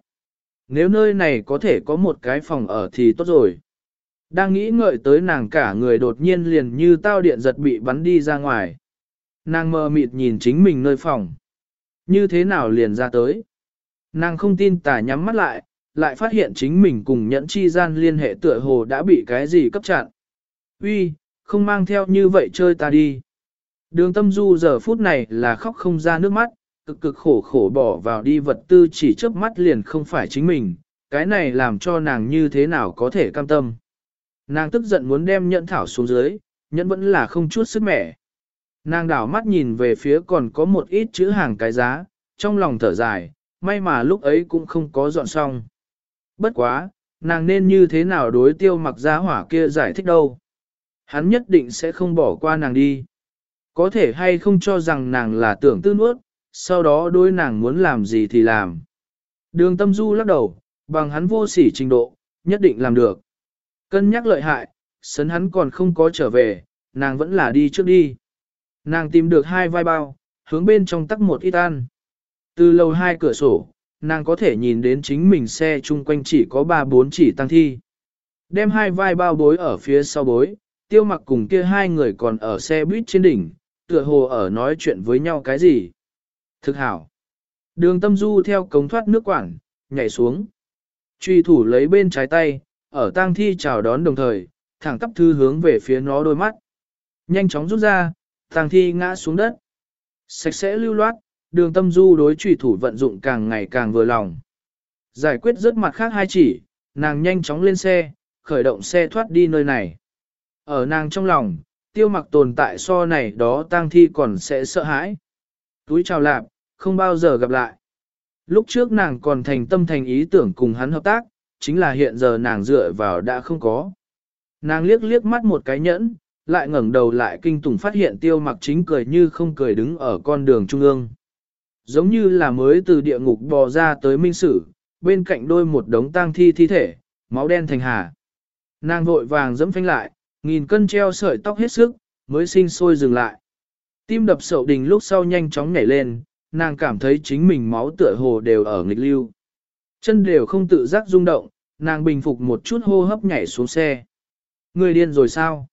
nếu nơi này có thể có một cái phòng ở thì tốt rồi. Đang nghĩ ngợi tới nàng cả người đột nhiên liền như tao điện giật bị bắn đi ra ngoài. Nàng mơ mịt nhìn chính mình nơi phòng. Như thế nào liền ra tới. Nàng không tin tả nhắm mắt lại, lại phát hiện chính mình cùng nhẫn chi gian liên hệ tựa hồ đã bị cái gì cấp chặn. Uy, không mang theo như vậy chơi ta đi. Đường tâm du giờ phút này là khóc không ra nước mắt, cực cực khổ khổ bỏ vào đi vật tư chỉ chớp mắt liền không phải chính mình, cái này làm cho nàng như thế nào có thể cam tâm. Nàng tức giận muốn đem nhẫn thảo xuống dưới, nhẫn vẫn là không chút sức mẻ. Nàng đảo mắt nhìn về phía còn có một ít chữ hàng cái giá, trong lòng thở dài, may mà lúc ấy cũng không có dọn xong. Bất quá, nàng nên như thế nào đối tiêu mặc giá hỏa kia giải thích đâu. Hắn nhất định sẽ không bỏ qua nàng đi. Có thể hay không cho rằng nàng là tưởng tư nuốt, sau đó đối nàng muốn làm gì thì làm. Đường tâm du lắc đầu, bằng hắn vô sỉ trình độ, nhất định làm được. Cân nhắc lợi hại, sấn hắn còn không có trở về, nàng vẫn là đi trước đi. Nàng tìm được hai vai bao, hướng bên trong tắc một ít ăn. Từ lầu hai cửa sổ, nàng có thể nhìn đến chính mình xe chung quanh chỉ có ba bốn chỉ tăng thi. Đem hai vai bao bối ở phía sau bối, tiêu mặc cùng kia hai người còn ở xe buýt trên đỉnh, tựa hồ ở nói chuyện với nhau cái gì. Thực hảo. Đường tâm du theo cống thoát nước quảng, nhảy xuống. Truy thủ lấy bên trái tay, ở tang thi chào đón đồng thời, thẳng tắp thư hướng về phía nó đôi mắt. Nhanh chóng rút ra, tang thi ngã xuống đất. Sạch sẽ lưu loát, đường tâm du đối truy thủ vận dụng càng ngày càng vừa lòng. Giải quyết rớt mặt khác hai chỉ, nàng nhanh chóng lên xe, khởi động xe thoát đi nơi này. Ở nàng trong lòng, tiêu mặc tồn tại so này đó tang thi còn sẽ sợ hãi. Túi chào lạp, không bao giờ gặp lại. Lúc trước nàng còn thành tâm thành ý tưởng cùng hắn hợp tác, chính là hiện giờ nàng dựa vào đã không có. Nàng liếc liếc mắt một cái nhẫn, lại ngẩng đầu lại kinh tủng phát hiện tiêu mặc chính cười như không cười đứng ở con đường trung ương. Giống như là mới từ địa ngục bò ra tới minh sử, bên cạnh đôi một đống tang thi thi thể, máu đen thành hà. Nàng vội vàng dẫm phanh lại, nghìn cân treo sợi tóc hết sức, mới sinh sôi dừng lại. Tim đập sậu đình lúc sau nhanh chóng nhảy lên, nàng cảm thấy chính mình máu tựa hồ đều ở nghịch lưu. Chân đều không tự giác rung động, nàng bình phục một chút hô hấp nhảy xuống xe. Ngươi điên rồi sao?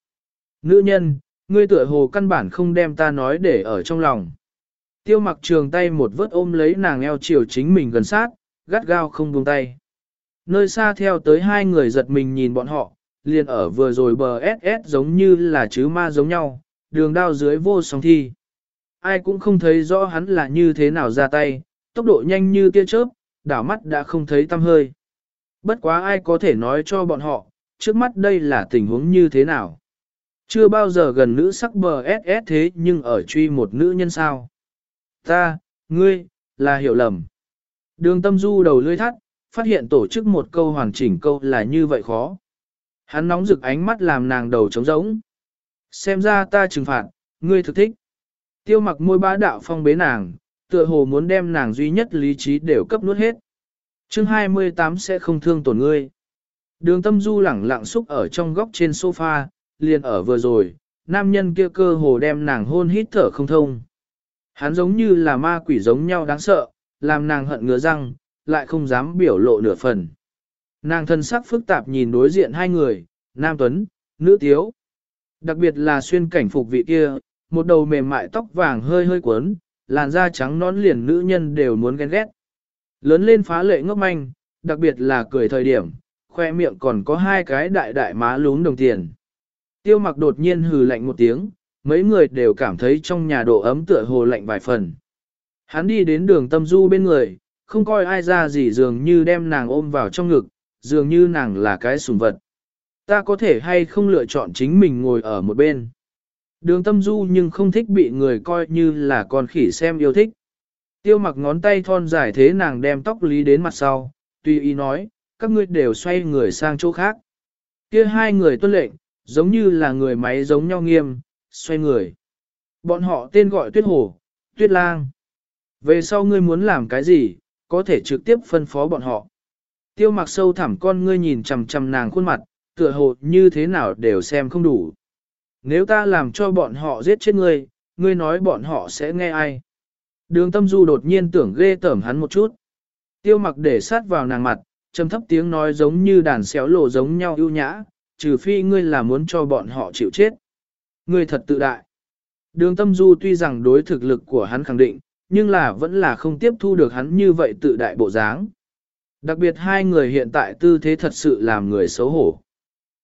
Nữ nhân, ngươi tựa hồ căn bản không đem ta nói để ở trong lòng. Tiêu mặc trường tay một vớt ôm lấy nàng eo chiều chính mình gần sát, gắt gao không buông tay. Nơi xa theo tới hai người giật mình nhìn bọn họ, liền ở vừa rồi bờ SS giống như là chứ ma giống nhau, đường đao dưới vô song thi. Ai cũng không thấy rõ hắn là như thế nào ra tay, tốc độ nhanh như tia chớp, đảo mắt đã không thấy tâm hơi. Bất quá ai có thể nói cho bọn họ, trước mắt đây là tình huống như thế nào. Chưa bao giờ gần nữ sắc bờ SS thế nhưng ở truy một nữ nhân sao. Ta, ngươi, là hiểu lầm. Đường tâm du đầu lưỡi thắt, phát hiện tổ chức một câu hoàn chỉnh câu là như vậy khó. Hắn nóng rực ánh mắt làm nàng đầu trống rỗng. Xem ra ta trừng phạt, ngươi thực thích. Tiêu mặc môi bá đạo phong bế nàng, tựa hồ muốn đem nàng duy nhất lý trí đều cấp nuốt hết. chương 28 sẽ không thương tổn ngươi. Đường tâm du lẳng lặng xúc ở trong góc trên sofa, liền ở vừa rồi, nam nhân kia cơ hồ đem nàng hôn hít thở không thông. Hắn giống như là ma quỷ giống nhau đáng sợ, làm nàng hận ngứa răng, lại không dám biểu lộ nửa phần. Nàng thân sắc phức tạp nhìn đối diện hai người, nam tuấn, nữ tiếu. Đặc biệt là xuyên cảnh phục vị kia, một đầu mềm mại tóc vàng hơi hơi cuốn, làn da trắng nón liền nữ nhân đều muốn ghen ghét. Lớn lên phá lệ ngốc manh, đặc biệt là cười thời điểm, khoe miệng còn có hai cái đại đại má lún đồng tiền. Tiêu mặc đột nhiên hừ lạnh một tiếng, mấy người đều cảm thấy trong nhà độ ấm tựa hồ lạnh vài phần. Hắn đi đến đường tâm du bên người, không coi ai ra gì dường như đem nàng ôm vào trong ngực, dường như nàng là cái sùng vật. Ta có thể hay không lựa chọn chính mình ngồi ở một bên. Đường tâm du nhưng không thích bị người coi như là con khỉ xem yêu thích. Tiêu mặc ngón tay thon dài thế nàng đem tóc lý đến mặt sau, tùy ý nói, các ngươi đều xoay người sang chỗ khác. Kia hai người tuân lệnh, giống như là người máy giống nhau nghiêm, xoay người. Bọn họ tên gọi tuyết hổ, tuyết lang. Về sau ngươi muốn làm cái gì, có thể trực tiếp phân phó bọn họ. Tiêu mặc sâu thẳm con ngươi nhìn chằm chằm nàng khuôn mặt, tựa hồ như thế nào đều xem không đủ. Nếu ta làm cho bọn họ giết chết ngươi, ngươi nói bọn họ sẽ nghe ai? Đường tâm du đột nhiên tưởng ghê tởm hắn một chút. Tiêu mặc để sát vào nàng mặt, trầm thấp tiếng nói giống như đàn xéo lộ giống nhau ưu nhã, trừ phi ngươi là muốn cho bọn họ chịu chết. Ngươi thật tự đại. Đường tâm du tuy rằng đối thực lực của hắn khẳng định, nhưng là vẫn là không tiếp thu được hắn như vậy tự đại bộ dáng. Đặc biệt hai người hiện tại tư thế thật sự làm người xấu hổ.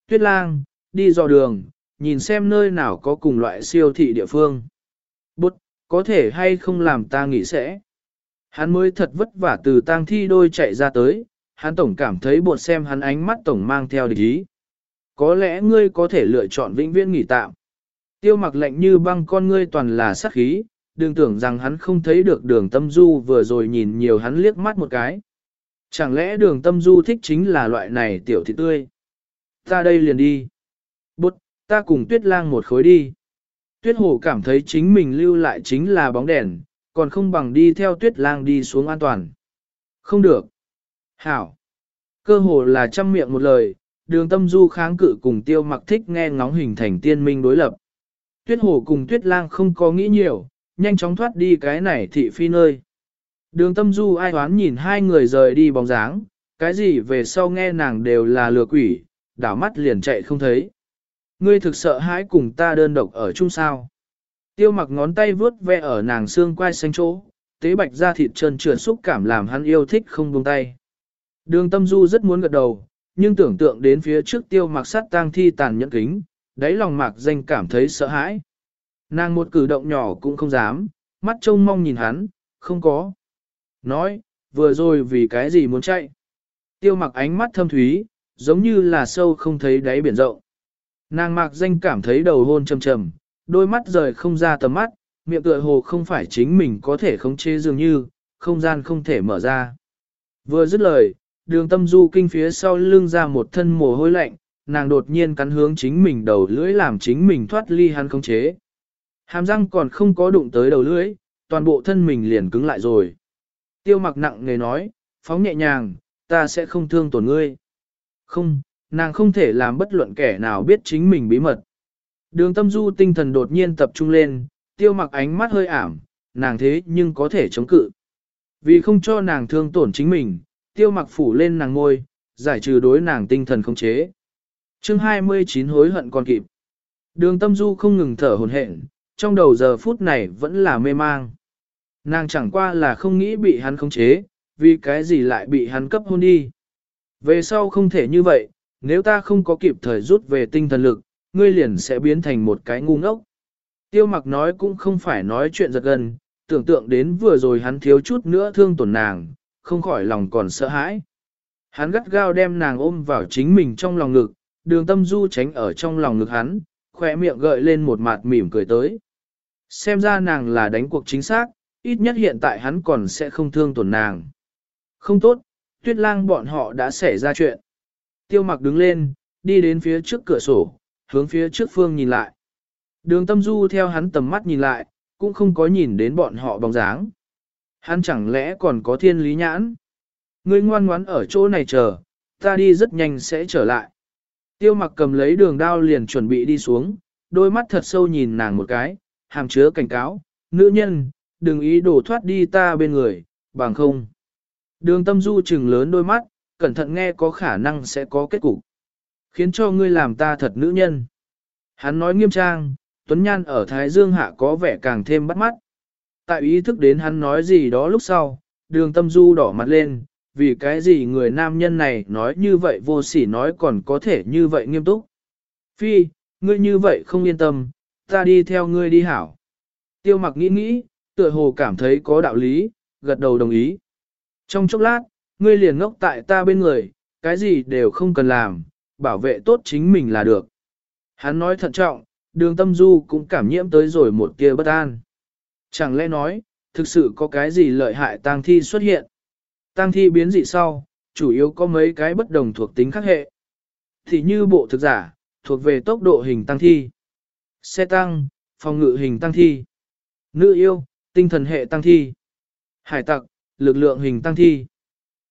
Tuyết lang, đi dò đường, nhìn xem nơi nào có cùng loại siêu thị địa phương. Bút, có thể hay không làm ta nghĩ sẽ. Hắn mới thật vất vả từ tang thi đôi chạy ra tới, hắn tổng cảm thấy bột xem hắn ánh mắt tổng mang theo địch ý. Có lẽ ngươi có thể lựa chọn vĩnh viễn nghỉ tạm. Tiêu mặc lạnh như băng con ngươi toàn là sát khí, đừng tưởng rằng hắn không thấy được đường tâm du vừa rồi nhìn nhiều hắn liếc mắt một cái. Chẳng lẽ đường tâm du thích chính là loại này tiểu thị tươi? Ta đây liền đi. Bút, ta cùng tuyết lang một khối đi. Tuyết hồ cảm thấy chính mình lưu lại chính là bóng đèn, còn không bằng đi theo tuyết lang đi xuống an toàn. Không được. Hảo. Cơ hồ là trăm miệng một lời, đường tâm du kháng cự cùng tiêu mặc thích nghe ngóng hình thành tiên minh đối lập. Tuyết hồ cùng tuyết lang không có nghĩ nhiều, nhanh chóng thoát đi cái này thị phi nơi. Đường tâm du ai hoán nhìn hai người rời đi bóng dáng, cái gì về sau nghe nàng đều là lừa quỷ, đảo mắt liền chạy không thấy. Ngươi thực sợ hãi cùng ta đơn độc ở chung sao. Tiêu mặc ngón tay vướt ve ở nàng xương quai xanh chỗ, tế bạch da thịt trơn trượt xúc cảm làm hắn yêu thích không buông tay. Đường tâm du rất muốn gật đầu, nhưng tưởng tượng đến phía trước tiêu mặc sát tang thi tàn nhẫn kính, đáy lòng mạc danh cảm thấy sợ hãi. Nàng một cử động nhỏ cũng không dám, mắt trông mong nhìn hắn, không có. Nói, vừa rồi vì cái gì muốn chạy. Tiêu mặc ánh mắt thâm thúy, giống như là sâu không thấy đáy biển rộng. Nàng mạc danh cảm thấy đầu hôn trầm trầm, đôi mắt rời không ra tầm mắt, miệng tựa hồ không phải chính mình có thể khống chế dường như, không gian không thể mở ra. Vừa dứt lời, đường tâm du kinh phía sau lưng ra một thân mồ hôi lạnh, nàng đột nhiên cắn hướng chính mình đầu lưỡi làm chính mình thoát ly hắn khống chế. Hàm răng còn không có đụng tới đầu lưỡi, toàn bộ thân mình liền cứng lại rồi. Tiêu mặc nặng người nói, phóng nhẹ nhàng, ta sẽ không thương tổn ngươi. Không, nàng không thể làm bất luận kẻ nào biết chính mình bí mật. Đường tâm du tinh thần đột nhiên tập trung lên, tiêu mặc ánh mắt hơi ảm, nàng thế nhưng có thể chống cự. Vì không cho nàng thương tổn chính mình, tiêu mặc phủ lên nàng ngôi, giải trừ đối nàng tinh thần không chế. chương 29 hối hận còn kịp. Đường tâm du không ngừng thở hồn hển, trong đầu giờ phút này vẫn là mê mang. Nàng chẳng qua là không nghĩ bị hắn khống chế, vì cái gì lại bị hắn cấp hôn đi. Về sau không thể như vậy, nếu ta không có kịp thời rút về tinh thần lực, ngươi liền sẽ biến thành một cái ngu ngốc. Tiêu mặc nói cũng không phải nói chuyện giật gần, tưởng tượng đến vừa rồi hắn thiếu chút nữa thương tổn nàng, không khỏi lòng còn sợ hãi. Hắn gắt gao đem nàng ôm vào chính mình trong lòng ngực, đường tâm du tránh ở trong lòng ngực hắn, khỏe miệng gợi lên một mặt mỉm cười tới. Xem ra nàng là đánh cuộc chính xác, ít nhất hiện tại hắn còn sẽ không thương tổn nàng. Không tốt, tuyết lang bọn họ đã xảy ra chuyện. Tiêu mặc đứng lên, đi đến phía trước cửa sổ, hướng phía trước phương nhìn lại. Đường tâm du theo hắn tầm mắt nhìn lại, cũng không có nhìn đến bọn họ bóng dáng. Hắn chẳng lẽ còn có thiên lý nhãn? Ngươi ngoan ngoãn ở chỗ này chờ, ta đi rất nhanh sẽ trở lại. Tiêu mặc cầm lấy đường đao liền chuẩn bị đi xuống, đôi mắt thật sâu nhìn nàng một cái, hàm chứa cảnh cáo, nữ nhân, đừng ý đổ thoát đi ta bên người, bằng không. Đường tâm du trừng lớn đôi mắt, cẩn thận nghe có khả năng sẽ có kết cục. Khiến cho ngươi làm ta thật nữ nhân. Hắn nói nghiêm trang, Tuấn Nhan ở Thái Dương Hạ có vẻ càng thêm bắt mắt. Tại ý thức đến hắn nói gì đó lúc sau, đường tâm du đỏ mặt lên, vì cái gì người nam nhân này nói như vậy vô sỉ nói còn có thể như vậy nghiêm túc. Phi, ngươi như vậy không yên tâm, ta đi theo ngươi đi hảo. Tiêu mặc nghĩ nghĩ, tựa hồ cảm thấy có đạo lý, gật đầu đồng ý. Trong chốc lát, ngươi liền ngốc tại ta bên người, cái gì đều không cần làm, bảo vệ tốt chính mình là được. Hắn nói thận trọng, đường tâm du cũng cảm nhiễm tới rồi một kia bất an. Chẳng lẽ nói, thực sự có cái gì lợi hại tang thi xuất hiện? Tang thi biến dị sau, chủ yếu có mấy cái bất đồng thuộc tính khác hệ. Thì như bộ thực giả, thuộc về tốc độ hình tăng thi. Xe tăng, phòng ngự hình tăng thi. Nữ yêu, tinh thần hệ tăng thi. Hải tặc, lực lượng hình tăng thi.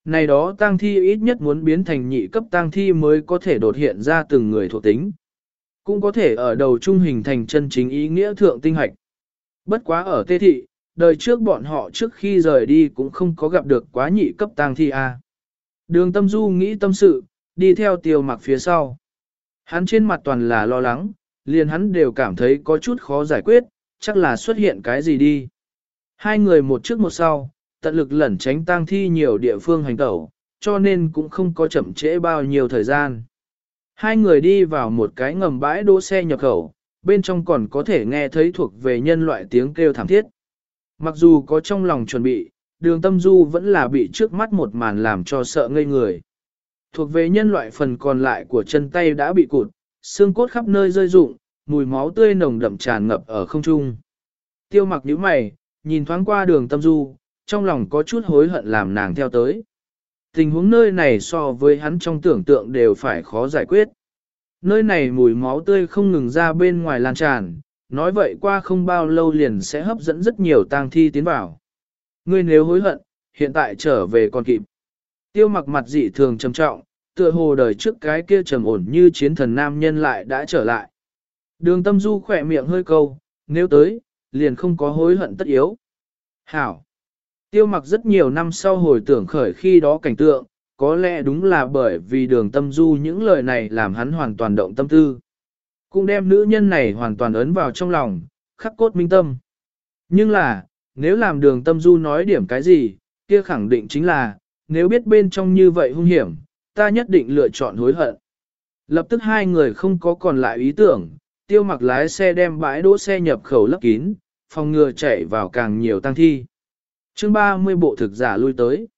Này đó tăng thi ít nhất muốn biến thành nhị cấp tăng thi mới có thể đột hiện ra từng người thuộc tính. Cũng có thể ở đầu trung hình thành chân chính ý nghĩa thượng tinh hạch. Bất quá ở tê thị, đời trước bọn họ trước khi rời đi cũng không có gặp được quá nhị cấp tăng thi A. Đường tâm du nghĩ tâm sự, đi theo tiêu mặc phía sau. Hắn trên mặt toàn là lo lắng, liền hắn đều cảm thấy có chút khó giải quyết, chắc là xuất hiện cái gì đi. Hai người một trước một sau, tận lực lẩn tránh tang thi nhiều địa phương hành tẩu, cho nên cũng không có chậm trễ bao nhiêu thời gian. Hai người đi vào một cái ngầm bãi đỗ xe nhập khẩu, bên trong còn có thể nghe thấy thuộc về nhân loại tiếng kêu thảm thiết. Mặc dù có trong lòng chuẩn bị, đường tâm du vẫn là bị trước mắt một màn làm cho sợ ngây người. Thuộc về nhân loại phần còn lại của chân tay đã bị cụt, xương cốt khắp nơi rơi rụng, mùi máu tươi nồng đậm tràn ngập ở không trung. Tiêu mặc nhíu mày, nhìn thoáng qua đường tâm du, trong lòng có chút hối hận làm nàng theo tới. Tình huống nơi này so với hắn trong tưởng tượng đều phải khó giải quyết. Nơi này mùi máu tươi không ngừng ra bên ngoài lan tràn, nói vậy qua không bao lâu liền sẽ hấp dẫn rất nhiều tang thi tiến vào. Ngươi nếu hối hận, hiện tại trở về còn kịp. Tiêu mặc mặt dị thường trầm trọng, tựa hồ đời trước cái kia trầm ổn như chiến thần nam nhân lại đã trở lại. Đường tâm du khỏe miệng hơi câu, nếu tới, liền không có hối hận tất yếu. Hảo! Tiêu mặc rất nhiều năm sau hồi tưởng khởi khi đó cảnh tượng, có lẽ đúng là bởi vì đường tâm du những lời này làm hắn hoàn toàn động tâm tư. Cũng đem nữ nhân này hoàn toàn ấn vào trong lòng, khắc cốt minh tâm. Nhưng là, nếu làm đường tâm du nói điểm cái gì, kia khẳng định chính là, nếu biết bên trong như vậy hung hiểm, ta nhất định lựa chọn hối hận. Lập tức hai người không có còn lại ý tưởng, tiêu mặc lái xe đem bãi đỗ xe nhập khẩu lấp kín, phòng ngừa chạy vào càng nhiều tăng thi chương 30 bộ thực giả lui tới.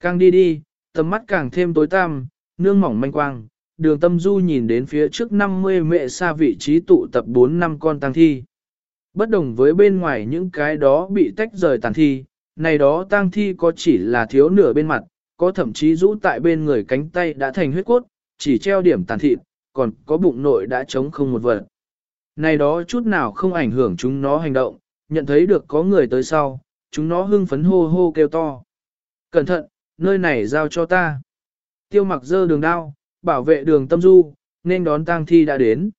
Càng đi đi, tầm mắt càng thêm tối tăm, nương mỏng manh quang, đường tâm du nhìn đến phía trước 50 mẹ xa vị trí tụ tập 4 năm con tăng thi. Bất đồng với bên ngoài những cái đó bị tách rời tàn thi, này đó tang thi có chỉ là thiếu nửa bên mặt, có thậm chí rũ tại bên người cánh tay đã thành huyết cốt, chỉ treo điểm tàn thịt, còn có bụng nội đã trống không một vật. Này đó chút nào không ảnh hưởng chúng nó hành động, nhận thấy được có người tới sau, chúng nó hưng phấn hô hô kêu to. Cẩn thận, nơi này giao cho ta. Tiêu mặc dơ đường đao, bảo vệ đường tâm du, nên đón tang thi đã đến.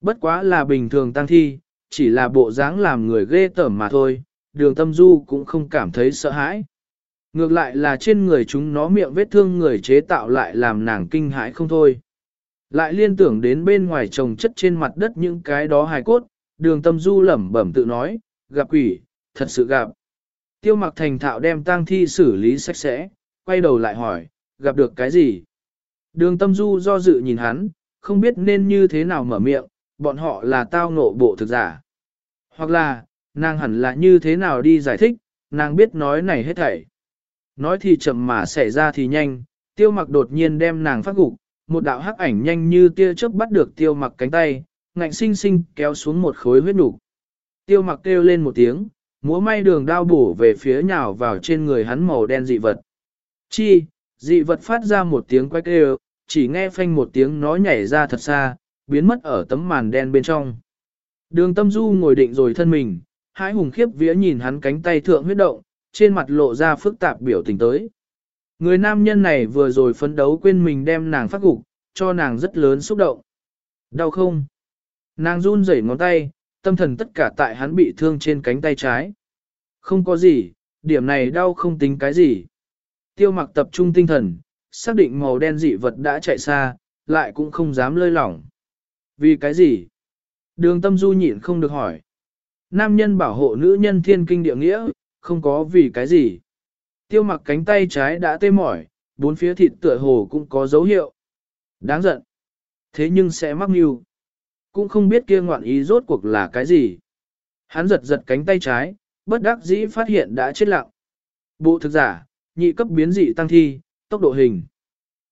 Bất quá là bình thường tang thi, chỉ là bộ dáng làm người ghê tởm mà thôi, đường tâm du cũng không cảm thấy sợ hãi. Ngược lại là trên người chúng nó miệng vết thương người chế tạo lại làm nàng kinh hãi không thôi. Lại liên tưởng đến bên ngoài trồng chất trên mặt đất những cái đó hài cốt, đường tâm du lẩm bẩm tự nói, gặp quỷ, thật sự gặp. Tiêu mặc thành thạo đem tang thi xử lý sạch sẽ, quay đầu lại hỏi, gặp được cái gì? Đường tâm du do dự nhìn hắn, không biết nên như thế nào mở miệng, bọn họ là tao ngộ bộ thực giả. Hoặc là, nàng hẳn là như thế nào đi giải thích, nàng biết nói này hết thảy. Nói thì chậm mà xảy ra thì nhanh, tiêu mặc đột nhiên đem nàng phát gục, một đạo hắc ảnh nhanh như tia chớp bắt được tiêu mặc cánh tay, ngạnh sinh sinh kéo xuống một khối huyết nục. Tiêu mặc kêu lên một tiếng, múa may đường đao bổ về phía nhào vào trên người hắn màu đen dị vật. Chi, dị vật phát ra một tiếng quay kêu, chỉ nghe phanh một tiếng nó nhảy ra thật xa, biến mất ở tấm màn đen bên trong. Đường tâm du ngồi định rồi thân mình, hai hùng khiếp vía nhìn hắn cánh tay thượng huyết động, trên mặt lộ ra phức tạp biểu tình tới. Người nam nhân này vừa rồi phấn đấu quên mình đem nàng phát gục, cho nàng rất lớn xúc động. Đau không? Nàng run rẩy ngón tay, tâm thần tất cả tại hắn bị thương trên cánh tay trái. Không có gì, điểm này đau không tính cái gì. Tiêu mặc tập trung tinh thần, xác định màu đen dị vật đã chạy xa, lại cũng không dám lơi lỏng. Vì cái gì? Đường tâm du nhịn không được hỏi. Nam nhân bảo hộ nữ nhân thiên kinh địa nghĩa, không có vì cái gì. Tiêu mặc cánh tay trái đã tê mỏi, bốn phía thịt tựa hồ cũng có dấu hiệu. Đáng giận. Thế nhưng sẽ mắc mưu. Cũng không biết kia ngoạn ý rốt cuộc là cái gì. Hắn giật giật cánh tay trái, bất đắc dĩ phát hiện đã chết lặng. Bộ thực giả, nhị cấp biến dị tăng thi, tốc độ hình.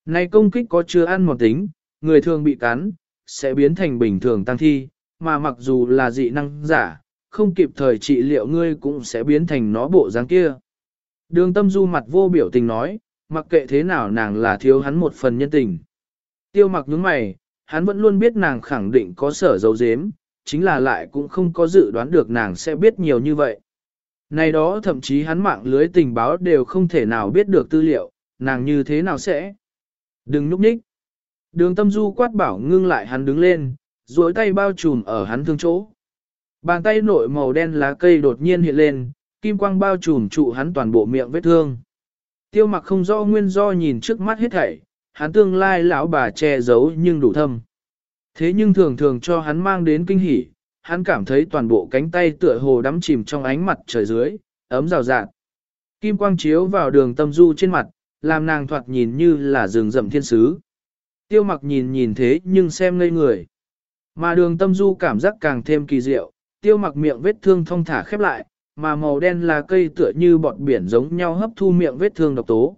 Này công kích có chưa ăn một tính, người thường bị cắn, sẽ biến thành bình thường tăng thi, mà mặc dù là dị năng giả, không kịp thời trị liệu ngươi cũng sẽ biến thành nó bộ dáng kia. Đường tâm du mặt vô biểu tình nói, mặc kệ thế nào nàng là thiếu hắn một phần nhân tình. Tiêu mặc nhướng mày, hắn vẫn luôn biết nàng khẳng định có sở dấu dếm, chính là lại cũng không có dự đoán được nàng sẽ biết nhiều như vậy. Này đó thậm chí hắn mạng lưới tình báo đều không thể nào biết được tư liệu, nàng như thế nào sẽ. Đừng núp nhích. Đường tâm du quát bảo ngưng lại hắn đứng lên, duỗi tay bao trùm ở hắn thương chỗ. Bàn tay nội màu đen lá cây đột nhiên hiện lên, kim quang bao trùm trụ hắn toàn bộ miệng vết thương. Tiêu mặc không rõ nguyên do nhìn trước mắt hết thảy, hắn tương lai lão bà che giấu nhưng đủ thâm. Thế nhưng thường thường cho hắn mang đến kinh hỉ, hắn cảm thấy toàn bộ cánh tay tựa hồ đắm chìm trong ánh mặt trời dưới, ấm rào rạt. Kim quang chiếu vào đường tâm du trên mặt, làm nàng thoạt nhìn như là rừng rậm thiên sứ. Tiêu mặc nhìn nhìn thế nhưng xem ngây người. Mà đường tâm du cảm giác càng thêm kỳ diệu, tiêu mặc miệng vết thương thông thả khép lại, mà màu đen là cây tựa như bọt biển giống nhau hấp thu miệng vết thương độc tố.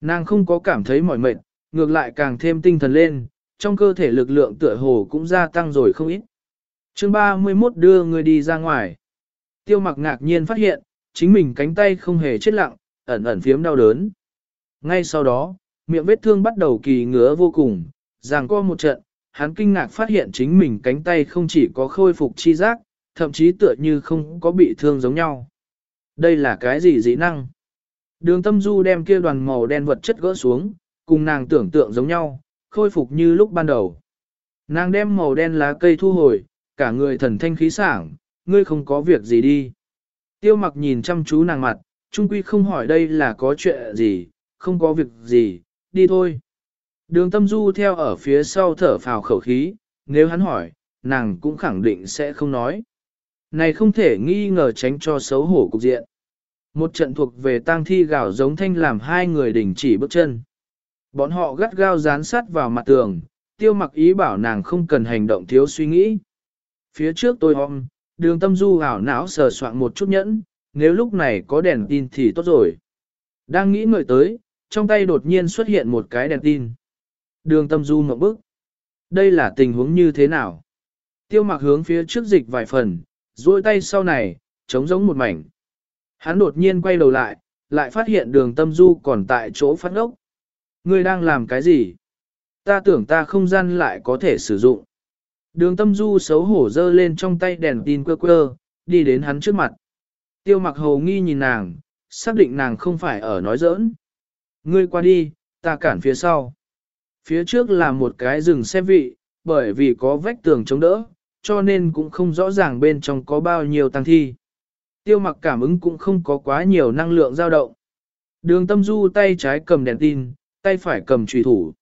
Nàng không có cảm thấy mỏi mệt, ngược lại càng thêm tinh thần lên, trong cơ thể lực lượng tựa hồ cũng gia tăng rồi không ít. Chương 31 đưa người đi ra ngoài. Tiêu mặc ngạc nhiên phát hiện, chính mình cánh tay không hề chết lặng, ẩn ẩn phiếm đau đớn. Ngay sau đó, miệng vết thương bắt đầu kỳ ngứa vô cùng, ràng co một trận, hắn kinh ngạc phát hiện chính mình cánh tay không chỉ có khôi phục chi giác, thậm chí tựa như không có bị thương giống nhau. Đây là cái gì dĩ năng? Đường tâm du đem kia đoàn màu đen vật chất gỡ xuống, cùng nàng tưởng tượng giống nhau, khôi phục như lúc ban đầu. Nàng đem màu đen lá cây thu hồi, cả người thần thanh khí sảng, ngươi không có việc gì đi. Tiêu mặc nhìn chăm chú nàng mặt, trung quy không hỏi đây là có chuyện gì, không có việc gì, đi thôi. Đường tâm du theo ở phía sau thở phào khẩu khí, nếu hắn hỏi, nàng cũng khẳng định sẽ không nói. Này không thể nghi ngờ tránh cho xấu hổ cục diện. Một trận thuộc về tang thi gạo giống thanh làm hai người đình chỉ bước chân. Bọn họ gắt gao dán sát vào mặt tường, tiêu mặc ý bảo nàng không cần hành động thiếu suy nghĩ. Phía trước tôi hôm, đường tâm du hảo não sờ soạn một chút nhẫn, nếu lúc này có đèn tin thì tốt rồi. Đang nghĩ ngợi tới, trong tay đột nhiên xuất hiện một cái đèn tin. Đường tâm du mộng bức. Đây là tình huống như thế nào? Tiêu mặc hướng phía trước dịch vài phần, duỗi tay sau này, trống giống một mảnh. Hắn đột nhiên quay đầu lại, lại phát hiện đường tâm du còn tại chỗ phát ốc. Ngươi đang làm cái gì? Ta tưởng ta không gian lại có thể sử dụng. Đường tâm du xấu hổ dơ lên trong tay đèn tin quơ quơ, đi đến hắn trước mặt. Tiêu mặc hầu nghi nhìn nàng, xác định nàng không phải ở nói giỡn. Ngươi qua đi, ta cản phía sau. Phía trước là một cái rừng xe vị, bởi vì có vách tường chống đỡ, cho nên cũng không rõ ràng bên trong có bao nhiêu tăng thi. Tiêu mặc cảm ứng cũng không có quá nhiều năng lượng dao động. Đường tâm du tay trái cầm đèn tin, tay phải cầm trùy thủ.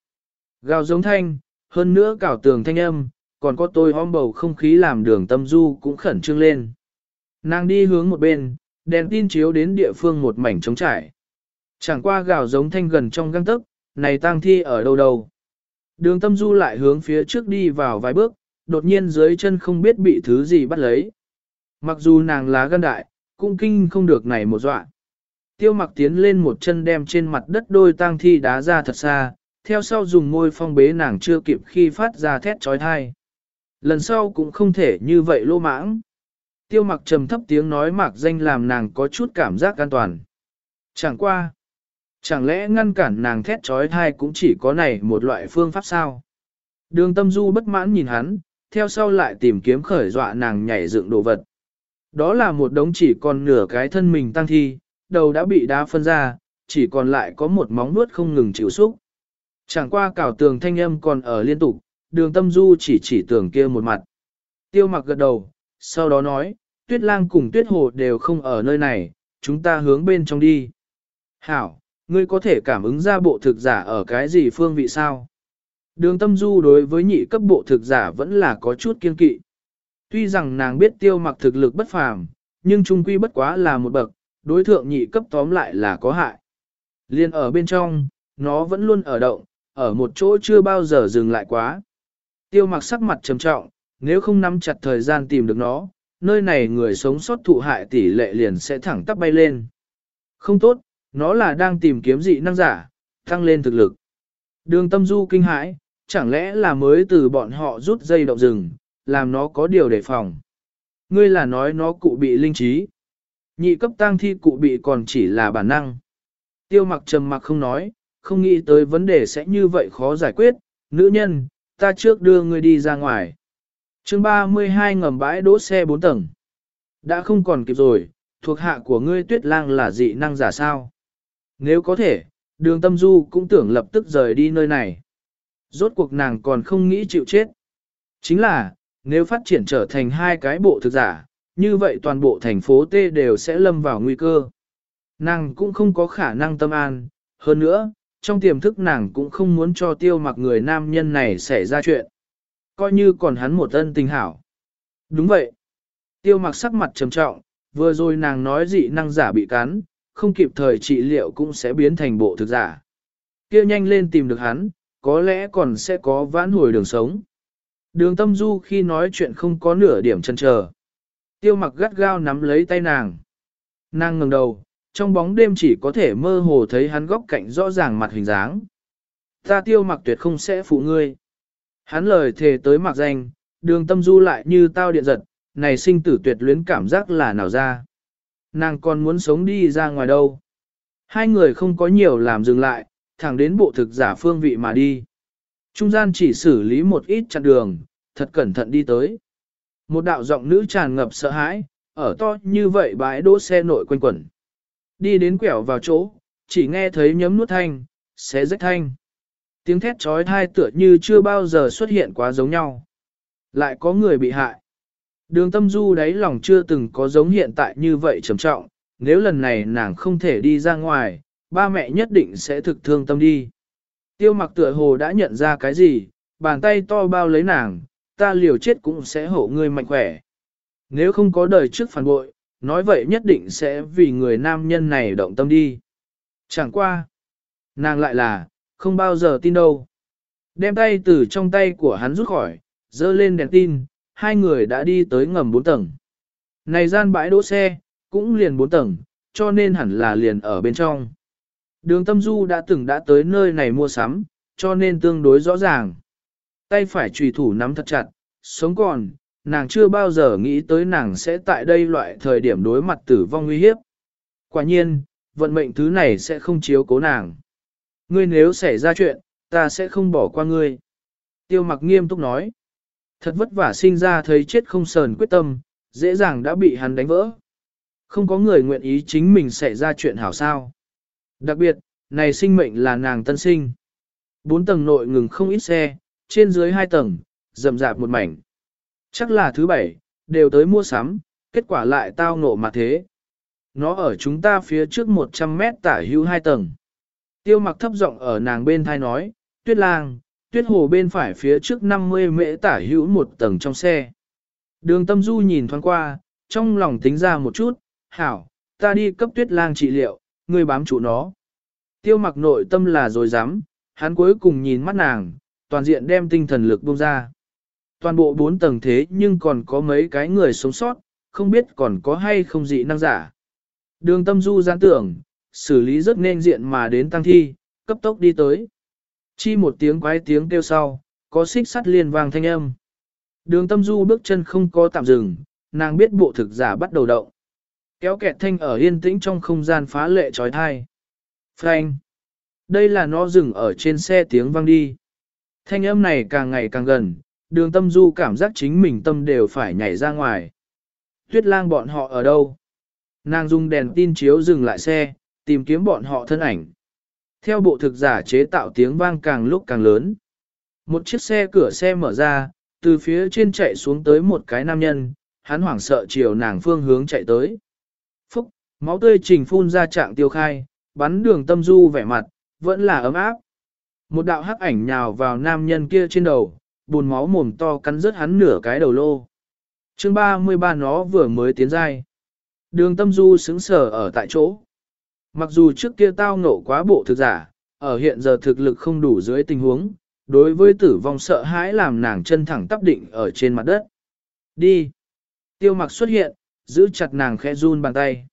Gào giống thanh, hơn nữa cào tường thanh âm, còn có tôi hóm bầu không khí làm đường tâm du cũng khẩn trương lên. Nàng đi hướng một bên, đèn tin chiếu đến địa phương một mảnh trống trải. Chẳng qua gào giống thanh gần trong găng tức, này tang thi ở đâu đâu. Đường tâm du lại hướng phía trước đi vào vài bước, đột nhiên dưới chân không biết bị thứ gì bắt lấy. Mặc dù nàng lá gân đại, cũng kinh không được này một dọa. Tiêu mặc tiến lên một chân đem trên mặt đất đôi tang thi đá ra thật xa, theo sau dùng môi phong bế nàng chưa kịp khi phát ra thét trói thai. Lần sau cũng không thể như vậy lô mãng. Tiêu mặc trầm thấp tiếng nói mạc danh làm nàng có chút cảm giác an toàn. Chẳng qua. Chẳng lẽ ngăn cản nàng thét trói thai cũng chỉ có này một loại phương pháp sao? Đường tâm du bất mãn nhìn hắn, theo sau lại tìm kiếm khởi dọa nàng nhảy dựng đồ vật. Đó là một đống chỉ còn nửa cái thân mình tăng thi, đầu đã bị đá phân ra, chỉ còn lại có một móng nuốt không ngừng chịu xúc. Chẳng qua cảo tường thanh âm còn ở liên tục, đường tâm du chỉ chỉ tường kia một mặt. Tiêu mặc gật đầu, sau đó nói, tuyết lang cùng tuyết hồ đều không ở nơi này, chúng ta hướng bên trong đi. Hảo, ngươi có thể cảm ứng ra bộ thực giả ở cái gì phương vị sao? Đường tâm du đối với nhị cấp bộ thực giả vẫn là có chút kiên kỵ. Tuy rằng nàng biết tiêu mặc thực lực bất phàm, nhưng trung quy bất quá là một bậc, đối thượng nhị cấp tóm lại là có hại. Liên ở bên trong, nó vẫn luôn ở động, ở một chỗ chưa bao giờ dừng lại quá. Tiêu mặc sắc mặt trầm trọng, nếu không nắm chặt thời gian tìm được nó, nơi này người sống sót thụ hại tỷ lệ liền sẽ thẳng tắp bay lên. Không tốt, nó là đang tìm kiếm dị năng giả, tăng lên thực lực. Đường tâm du kinh hãi, chẳng lẽ là mới từ bọn họ rút dây động rừng, làm nó có điều đề phòng. Ngươi là nói nó cụ bị linh trí. Nhị cấp tang thi cụ bị còn chỉ là bản năng. Tiêu mặc trầm mặc không nói, không nghĩ tới vấn đề sẽ như vậy khó giải quyết. Nữ nhân, ta trước đưa ngươi đi ra ngoài. chương 32 ngầm bãi đỗ xe 4 tầng. Đã không còn kịp rồi, thuộc hạ của ngươi tuyết lang là dị năng giả sao. Nếu có thể, đường tâm du cũng tưởng lập tức rời đi nơi này. Rốt cuộc nàng còn không nghĩ chịu chết. Chính là, nếu phát triển trở thành hai cái bộ thực giả, như vậy toàn bộ thành phố T đều sẽ lâm vào nguy cơ. Nàng cũng không có khả năng tâm an, hơn nữa, trong tiềm thức nàng cũng không muốn cho tiêu mặc người nam nhân này xảy ra chuyện. Coi như còn hắn một ân tình hảo. Đúng vậy. Tiêu mặc sắc mặt trầm trọng, vừa rồi nàng nói dị năng giả bị cắn, không kịp thời trị liệu cũng sẽ biến thành bộ thực giả. Kia nhanh lên tìm được hắn, có lẽ còn sẽ có vãn hồi đường sống. Đường tâm du khi nói chuyện không có nửa điểm chân chờ. Tiêu mặc gắt gao nắm lấy tay nàng. Nàng ngừng đầu, trong bóng đêm chỉ có thể mơ hồ thấy hắn góc cạnh rõ ràng mặt hình dáng. Ta tiêu mặc tuyệt không sẽ phụ ngươi. Hắn lời thề tới mặc danh, đường tâm du lại như tao điện giật, này sinh tử tuyệt luyến cảm giác là nào ra. Nàng còn muốn sống đi ra ngoài đâu. Hai người không có nhiều làm dừng lại, thẳng đến bộ thực giả phương vị mà đi. Trung gian chỉ xử lý một ít chặn đường, thật cẩn thận đi tới. Một đạo giọng nữ tràn ngập sợ hãi, ở to như vậy bãi đỗ xe nội quanh quẩn. Đi đến quẹo vào chỗ, chỉ nghe thấy nhấm nuốt thanh, xé rách thanh. Tiếng thét trói thai tựa như chưa bao giờ xuất hiện quá giống nhau. Lại có người bị hại. Đường tâm du đáy lòng chưa từng có giống hiện tại như vậy trầm trọng, nếu lần này nàng không thể đi ra ngoài, ba mẹ nhất định sẽ thực thương tâm đi. Tiêu mặc tựa hồ đã nhận ra cái gì, bàn tay to bao lấy nàng, ta liều chết cũng sẽ hộ ngươi mạnh khỏe. Nếu không có đời trước phản bội, nói vậy nhất định sẽ vì người nam nhân này động tâm đi. Chẳng qua. Nàng lại là, không bao giờ tin đâu. Đem tay từ trong tay của hắn rút khỏi, dơ lên đèn tin, hai người đã đi tới ngầm bốn tầng. Này gian bãi đỗ xe, cũng liền bốn tầng, cho nên hẳn là liền ở bên trong. Đường tâm du đã từng đã tới nơi này mua sắm, cho nên tương đối rõ ràng. Tay phải trùy thủ nắm thật chặt, sống còn, nàng chưa bao giờ nghĩ tới nàng sẽ tại đây loại thời điểm đối mặt tử vong nguy hiếp. Quả nhiên, vận mệnh thứ này sẽ không chiếu cố nàng. Ngươi nếu xảy ra chuyện, ta sẽ không bỏ qua ngươi. Tiêu mặc nghiêm túc nói. Thật vất vả sinh ra thấy chết không sờn quyết tâm, dễ dàng đã bị hắn đánh vỡ. Không có người nguyện ý chính mình xảy ra chuyện hảo sao. Đặc biệt, này sinh mệnh là nàng tân sinh. Bốn tầng nội ngừng không ít xe, trên dưới hai tầng, rậm rạp một mảnh. Chắc là thứ bảy, đều tới mua sắm, kết quả lại tao ngộ mà thế. Nó ở chúng ta phía trước 100 mét tả hữu hai tầng. Tiêu mặc thấp giọng ở nàng bên thai nói, tuyết lang, tuyết hồ bên phải phía trước 50 mễ tả hữu một tầng trong xe. Đường tâm du nhìn thoáng qua, trong lòng tính ra một chút, hảo, ta đi cấp tuyết lang trị liệu, ngươi bám trụ nó. Tiêu mặc nội tâm là rồi dám, hắn cuối cùng nhìn mắt nàng, toàn diện đem tinh thần lực buông ra. Toàn bộ bốn tầng thế nhưng còn có mấy cái người sống sót, không biết còn có hay không dị năng giả. Đường tâm du gián tưởng, xử lý rất nên diện mà đến tăng thi, cấp tốc đi tới. Chi một tiếng quái tiếng kêu sau, có xích sắt liền vang thanh âm. Đường tâm du bước chân không có tạm dừng, nàng biết bộ thực giả bắt đầu động. Kéo kẹt thanh ở yên tĩnh trong không gian phá lệ trói thai. Frank! Đây là nó dừng ở trên xe tiếng vang đi. Thanh âm này càng ngày càng gần, đường tâm du cảm giác chính mình tâm đều phải nhảy ra ngoài. Tuyết lang bọn họ ở đâu? Nàng dùng đèn tin chiếu dừng lại xe, tìm kiếm bọn họ thân ảnh. Theo bộ thực giả chế tạo tiếng vang càng lúc càng lớn. Một chiếc xe cửa xe mở ra, từ phía trên chạy xuống tới một cái nam nhân, hắn hoảng sợ chiều nàng phương hướng chạy tới. Phúc, máu tươi trình phun ra trạng tiêu khai, bắn đường tâm du vẻ mặt, vẫn là ấm áp. Một đạo hắc ảnh nhào vào nam nhân kia trên đầu, buồn máu mồm to cắn rớt hắn nửa cái đầu lô. chương 33 nó vừa mới tiến dai. Đường tâm du xứng sở ở tại chỗ. Mặc dù trước kia tao nộ quá bộ thực giả, ở hiện giờ thực lực không đủ dưới tình huống, đối với tử vong sợ hãi làm nàng chân thẳng tắp định ở trên mặt đất. Đi. Tiêu mặc xuất hiện, giữ chặt nàng khẽ run bàn tay.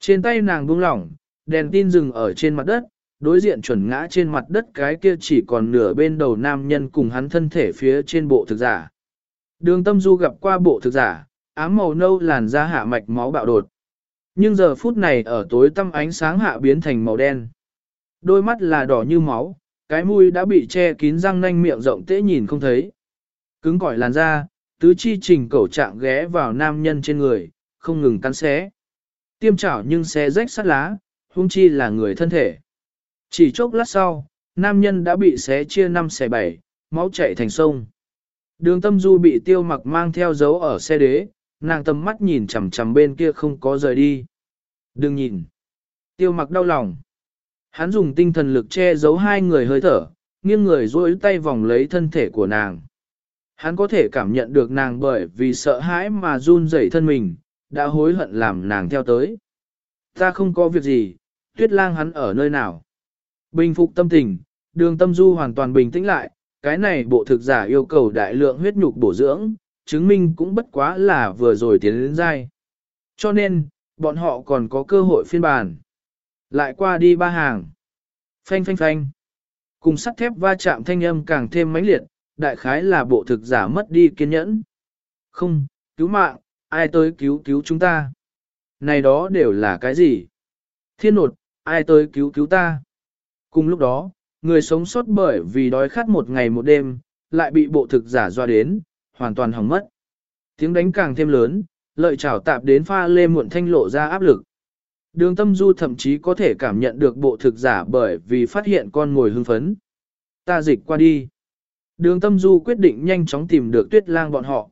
Trên tay nàng buông lỏng, đèn tin dừng ở trên mặt đất, đối diện chuẩn ngã trên mặt đất cái kia chỉ còn nửa bên đầu nam nhân cùng hắn thân thể phía trên bộ thực giả. Đường tâm du gặp qua bộ thực giả, ám màu nâu làn da hạ mạch máu bạo đột. Nhưng giờ phút này ở tối tăm ánh sáng hạ biến thành màu đen. Đôi mắt là đỏ như máu, cái mũi đã bị che kín răng nanh miệng rộng tễ nhìn không thấy. Cứng cỏi làn da, tứ chi trình cẩu trạng ghé vào nam nhân trên người, không ngừng cắn xé. Tiêm chảo nhưng xé rách sắt lá, hung chi là người thân thể. Chỉ chốc lát sau, nam nhân đã bị xé chia năm xẻ bảy, máu chảy thành sông. Đường tâm du bị tiêu mặc mang theo dấu ở xe đế, nàng tầm mắt nhìn chằm chằm bên kia không có rời đi. Đừng nhìn. Tiêu mặc đau lòng. Hắn dùng tinh thần lực che giấu hai người hơi thở, nghiêng người duỗi tay vòng lấy thân thể của nàng. Hắn có thể cảm nhận được nàng bởi vì sợ hãi mà run rẩy thân mình, đã hối hận làm nàng theo tới. Ta không có việc gì, tuyết lang hắn ở nơi nào. Bình phục tâm tình, đường tâm du hoàn toàn bình tĩnh lại, cái này bộ thực giả yêu cầu đại lượng huyết nhục bổ dưỡng, chứng minh cũng bất quá là vừa rồi tiến đến dai. Cho nên, bọn họ còn có cơ hội phiên bản. Lại qua đi ba hàng. Phanh phanh phanh. Cùng sắt thép va chạm thanh âm càng thêm mãnh liệt, đại khái là bộ thực giả mất đi kiên nhẫn. Không, cứu mạng, ai tới cứu cứu chúng ta? Này đó đều là cái gì? Thiên nột, ai tới cứu cứu ta? Cùng lúc đó, người sống sót bởi vì đói khát một ngày một đêm, lại bị bộ thực giả doa đến, hoàn toàn hỏng mất. Tiếng đánh càng thêm lớn, lợi chảo tạp đến pha lê muộn thanh lộ ra áp lực. Đường tâm du thậm chí có thể cảm nhận được bộ thực giả bởi vì phát hiện con ngồi hưng phấn. Ta dịch qua đi. Đường tâm du quyết định nhanh chóng tìm được tuyết lang bọn họ.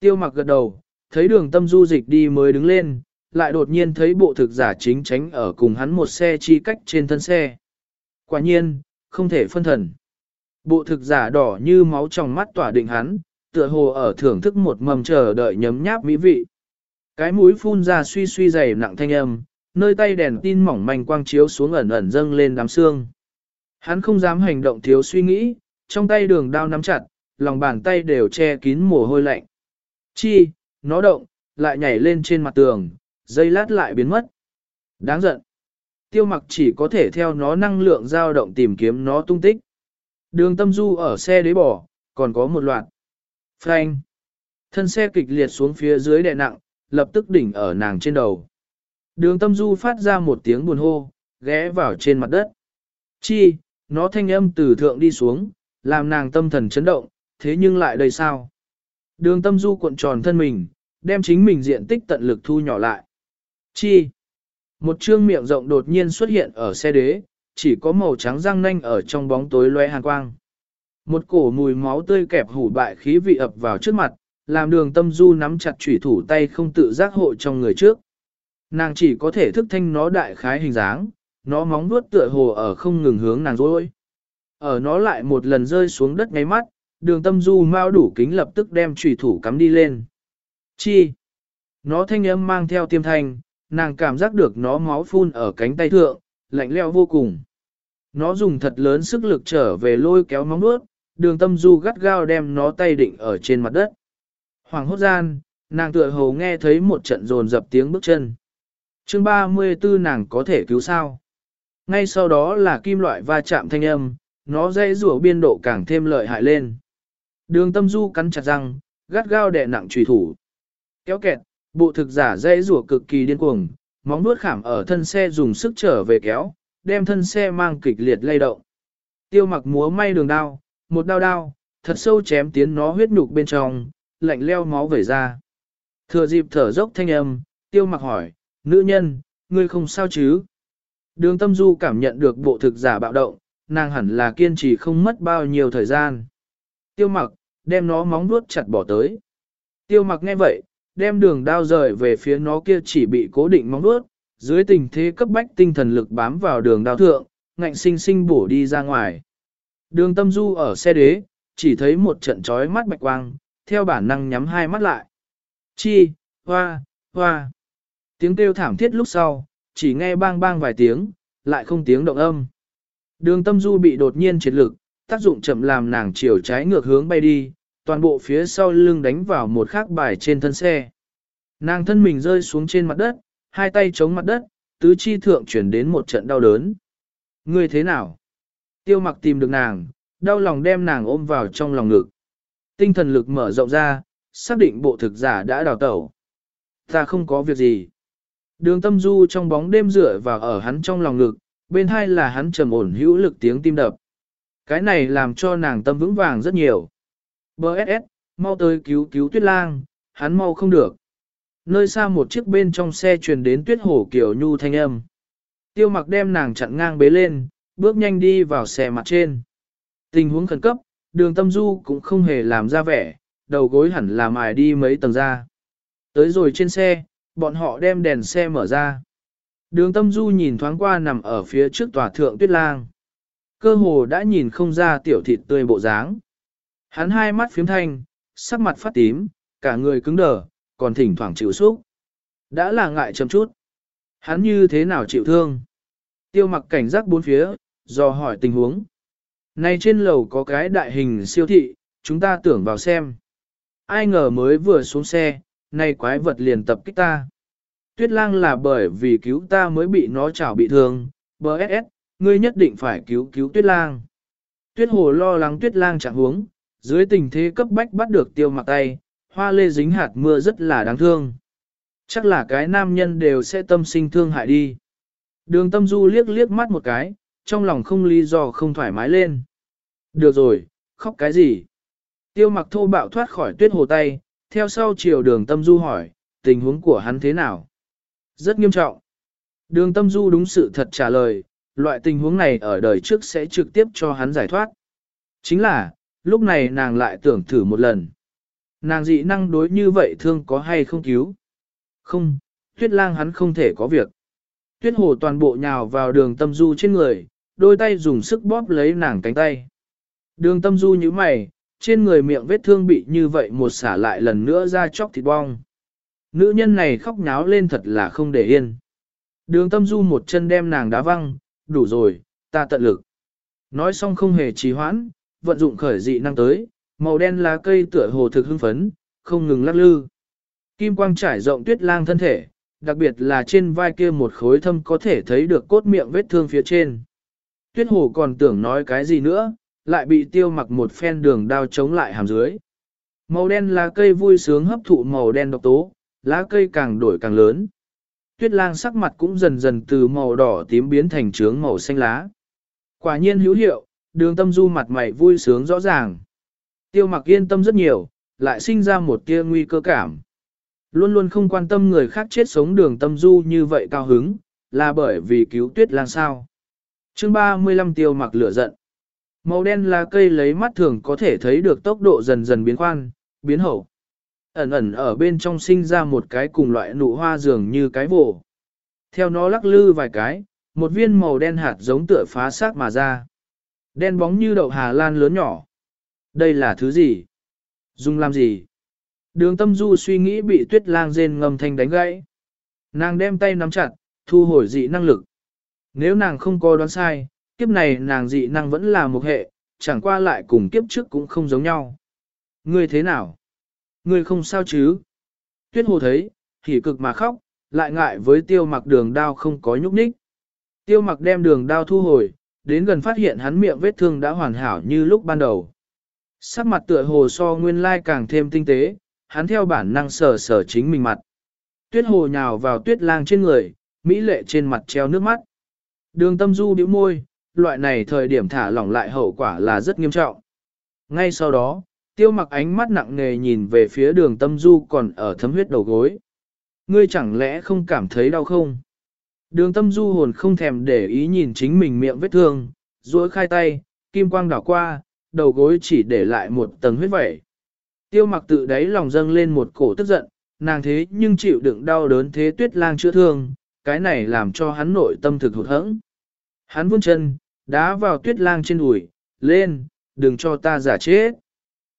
Tiêu mặc gật đầu, thấy đường tâm du dịch đi mới đứng lên, lại đột nhiên thấy bộ thực giả chính tránh ở cùng hắn một xe chi cách trên thân xe. Quả nhiên, không thể phân thần. Bộ thực giả đỏ như máu trong mắt tỏa định hắn, tựa hồ ở thưởng thức một mầm chờ đợi nhấm nháp mỹ vị. Cái mũi phun ra suy suy dày nặng thanh âm, nơi tay đèn tin mỏng manh quang chiếu xuống ẩn ẩn dâng lên đám xương. Hắn không dám hành động thiếu suy nghĩ, trong tay đường đao nắm chặt, lòng bàn tay đều che kín mồ hôi lạnh. Chi, nó động, lại nhảy lên trên mặt tường, dây lát lại biến mất. Đáng giận. Tiêu mặc chỉ có thể theo nó năng lượng dao động tìm kiếm nó tung tích. Đường tâm du ở xe đế bỏ, còn có một loạt. Frank. Thân xe kịch liệt xuống phía dưới đè nặng, lập tức đỉnh ở nàng trên đầu. Đường tâm du phát ra một tiếng buồn hô, ghé vào trên mặt đất. Chi, nó thanh âm từ thượng đi xuống, làm nàng tâm thần chấn động, thế nhưng lại đây sao? Đường tâm du cuộn tròn thân mình, đem chính mình diện tích tận lực thu nhỏ lại. Chi? Một trương miệng rộng đột nhiên xuất hiện ở xe đế, chỉ có màu trắng răng nanh ở trong bóng tối loe hàn quang. Một cổ mùi máu tươi kẹp hủ bại khí vị ập vào trước mặt, làm đường tâm du nắm chặt chủy thủ tay không tự giác hộ trong người trước. Nàng chỉ có thể thức thanh nó đại khái hình dáng, nó móng vuốt tựa hồ ở không ngừng hướng nàng rối. Ở nó lại một lần rơi xuống đất ngáy mắt, đường tâm du mau đủ kính lập tức đem chủy thủ cắm đi lên. Chi? Nó thanh âm mang theo tiêm thanh, nàng cảm giác được nó máu phun ở cánh tay thượng, lạnh leo vô cùng. Nó dùng thật lớn sức lực trở về lôi kéo móng vuốt, đường tâm du gắt gao đem nó tay định ở trên mặt đất. Hoàng hốt gian, nàng tựa hồ nghe thấy một trận rồn dập tiếng bước chân. chương 34 nàng có thể cứu sao? Ngay sau đó là kim loại va chạm thanh âm, nó dây rủa biên độ càng thêm lợi hại lên. Đường tâm du cắn chặt răng, gắt gao đè nặng trùy thủ. Kéo kẹt, bộ thực giả dây rủa cực kỳ điên cuồng, móng nuốt khảm ở thân xe dùng sức trở về kéo, đem thân xe mang kịch liệt lay động. Tiêu mặc múa may đường đao, một đao đao, thật sâu chém tiến nó huyết nhục bên trong, lạnh leo máu vẩy ra. Thừa dịp thở dốc thanh âm, tiêu mặc hỏi, nữ nhân, ngươi không sao chứ? Đường tâm du cảm nhận được bộ thực giả bạo động, nàng hẳn là kiên trì không mất bao nhiêu thời gian. Tiêu mặc, đem nó móng nuốt chặt bỏ tới. Tiêu mặc nghe vậy, đem đường đao rời về phía nó kia chỉ bị cố định móng vuốt, dưới tình thế cấp bách tinh thần lực bám vào đường đao thượng, ngạnh sinh sinh bổ đi ra ngoài. Đường tâm du ở xe đế, chỉ thấy một trận trói mắt bạch quang, theo bản năng nhắm hai mắt lại. Chi, hoa, hoa. Tiếng kêu thảm thiết lúc sau, chỉ nghe bang bang vài tiếng, lại không tiếng động âm. Đường tâm du bị đột nhiên triệt lực, tác dụng chậm làm nàng chiều trái ngược hướng bay đi, toàn bộ phía sau lưng đánh vào một khắc bài trên thân xe. Nàng thân mình rơi xuống trên mặt đất, hai tay chống mặt đất, tứ chi thượng chuyển đến một trận đau đớn. Ngươi thế nào? Tiêu mặc tìm được nàng, đau lòng đem nàng ôm vào trong lòng ngực. Tinh thần lực mở rộng ra, xác định bộ thực giả đã đào tẩu. Ta không có việc gì. Đường tâm du trong bóng đêm rửa và ở hắn trong lòng ngực, bên hai là hắn trầm ổn hữu lực tiếng tim đập. Cái này làm cho nàng tâm vững vàng rất nhiều. B.S.S. mau tới cứu cứu tuyết lang, hắn mau không được. Nơi xa một chiếc bên trong xe truyền đến tuyết hổ kiểu nhu thanh âm. Tiêu mặc đem nàng chặn ngang bế lên, bước nhanh đi vào xe mặt trên. Tình huống khẩn cấp, đường tâm du cũng không hề làm ra vẻ, đầu gối hẳn là mài đi mấy tầng ra. Tới rồi trên xe, bọn họ đem đèn xe mở ra. Đường tâm du nhìn thoáng qua nằm ở phía trước tòa thượng tuyết lang. Cơ hồ đã nhìn không ra tiểu thịt tươi bộ dáng. Hắn hai mắt phiếm thanh, sắc mặt phát tím, cả người cứng đờ, còn thỉnh thoảng chịu xúc. Đã là ngại chậm chút. Hắn như thế nào chịu thương? Tiêu mặc cảnh giác bốn phía, do hỏi tình huống. Này trên lầu có cái đại hình siêu thị, chúng ta tưởng vào xem. Ai ngờ mới vừa xuống xe, nay quái vật liền tập kích ta. Tuyết lang là bởi vì cứu ta mới bị nó chảo bị thương, BSS, ngươi nhất định phải cứu cứu tuyết lang. Tuyết hồ lo lắng tuyết lang chẳng huống, dưới tình thế cấp bách bắt được tiêu mặc tay, hoa lê dính hạt mưa rất là đáng thương. Chắc là cái nam nhân đều sẽ tâm sinh thương hại đi. Đường tâm du liếc liếc mắt một cái, trong lòng không lý do không thoải mái lên. Được rồi, khóc cái gì? Tiêu mặc thô bạo thoát khỏi tuyết hồ tay, theo sau chiều đường tâm du hỏi, tình huống của hắn thế nào? Rất nghiêm trọng. Đường tâm du đúng sự thật trả lời, loại tình huống này ở đời trước sẽ trực tiếp cho hắn giải thoát. Chính là, lúc này nàng lại tưởng thử một lần. Nàng dị năng đối như vậy thương có hay không cứu? Không, tuyết lang hắn không thể có việc. Tuyết hồ toàn bộ nhào vào đường tâm du trên người, đôi tay dùng sức bóp lấy nàng cánh tay. Đường tâm du như mày, trên người miệng vết thương bị như vậy một xả lại lần nữa ra chóc thịt bong. Nữ nhân này khóc nháo lên thật là không để yên. Đường tâm du một chân đem nàng đá văng, đủ rồi, ta tận lực. Nói xong không hề trì hoãn, vận dụng khởi dị năng tới, màu đen lá cây tựa hồ thực hưng phấn, không ngừng lắc lư. Kim quang trải rộng tuyết lang thân thể, đặc biệt là trên vai kia một khối thâm có thể thấy được cốt miệng vết thương phía trên. Tuyết hồ còn tưởng nói cái gì nữa, lại bị tiêu mặc một phen đường đao chống lại hàm dưới. Màu đen lá cây vui sướng hấp thụ màu đen độc tố, lá cây càng đổi càng lớn. Tuyết lang sắc mặt cũng dần dần từ màu đỏ tím biến thành trướng màu xanh lá. Quả nhiên hữu hiệu, đường tâm du mặt mày vui sướng rõ ràng. Tiêu mặc yên tâm rất nhiều, lại sinh ra một tia nguy cơ cảm. Luôn luôn không quan tâm người khác chết sống đường tâm du như vậy cao hứng, là bởi vì cứu tuyết lang sao. chương 35 tiêu mặc lửa giận. Màu đen là cây lấy mắt thường có thể thấy được tốc độ dần dần biến khoan, biến hậu. Ẩn ẩn ở bên trong sinh ra một cái cùng loại nụ hoa dường như cái vồ. Theo nó lắc lư vài cái, một viên màu đen hạt giống tựa phá xác mà ra. Đen bóng như đậu Hà Lan lớn nhỏ. Đây là thứ gì? Dùng làm gì? Đường tâm du suy nghĩ bị tuyết lang rên ngầm thanh đánh gãy. Nàng đem tay nắm chặt, thu hồi dị năng lực. Nếu nàng không có đoán sai, kiếp này nàng dị năng vẫn là một hệ, chẳng qua lại cùng kiếp trước cũng không giống nhau. Ngươi thế nào? Ngươi không sao chứ? Tuyết hồ thấy, thì cực mà khóc, lại ngại với tiêu mặc đường đao không có nhúc nhích. Tiêu mặc đem đường đao thu hồi, đến gần phát hiện hắn miệng vết thương đã hoàn hảo như lúc ban đầu. Sắc mặt tựa hồ so nguyên lai càng thêm tinh tế, hắn theo bản năng sờ sờ chính mình mặt. Tuyết hồ nhào vào tuyết lang trên người, mỹ lệ trên mặt treo nước mắt. Đường tâm du bĩu môi, loại này thời điểm thả lỏng lại hậu quả là rất nghiêm trọng. Ngay sau đó, tiêu mặc ánh mắt nặng nề nhìn về phía đường tâm du còn ở thấm huyết đầu gối. Ngươi chẳng lẽ không cảm thấy đau không? Đường tâm du hồn không thèm để ý nhìn chính mình miệng vết thương, duỗi khai tay, kim quang đảo qua, đầu gối chỉ để lại một tầng huyết vẩy. Tiêu mặc tự đáy lòng dâng lên một cổ tức giận, nàng thế nhưng chịu đựng đau đớn thế tuyết lang chữa thương, cái này làm cho hắn nội tâm thực hụt hẫng. Hắn vươn chân, đá vào tuyết lang trên đùi, lên, đừng cho ta giả chết.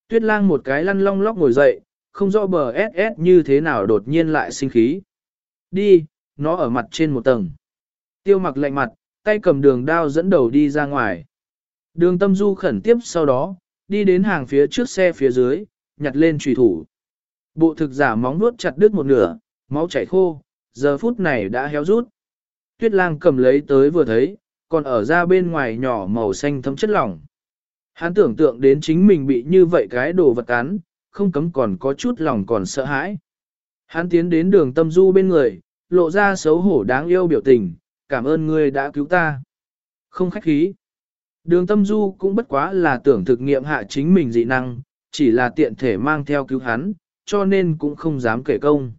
Tuyết lang một cái lăn long lóc ngồi dậy, không rõ bờ SS như thế nào đột nhiên lại sinh khí. Đi, nó ở mặt trên một tầng. Tiêu mặc lạnh mặt, tay cầm đường đao dẫn đầu đi ra ngoài. Đường tâm du khẩn tiếp sau đó, đi đến hàng phía trước xe phía dưới, nhặt lên trùy thủ. Bộ thực giả móng nuốt chặt đứt một nửa, máu chảy khô, giờ phút này đã héo rút. Tuyết lang cầm lấy tới vừa thấy, còn ở ra bên ngoài nhỏ màu xanh thấm chất lỏng. Hắn tưởng tượng đến chính mình bị như vậy cái đồ vật cắn, không cấm còn có chút lòng còn sợ hãi. Hắn tiến đến đường tâm du bên người, lộ ra xấu hổ đáng yêu biểu tình, cảm ơn ngươi đã cứu ta. Không khách khí. Đường tâm du cũng bất quá là tưởng thực nghiệm hạ chính mình dị năng, chỉ là tiện thể mang theo cứu hắn, cho nên cũng không dám kể công.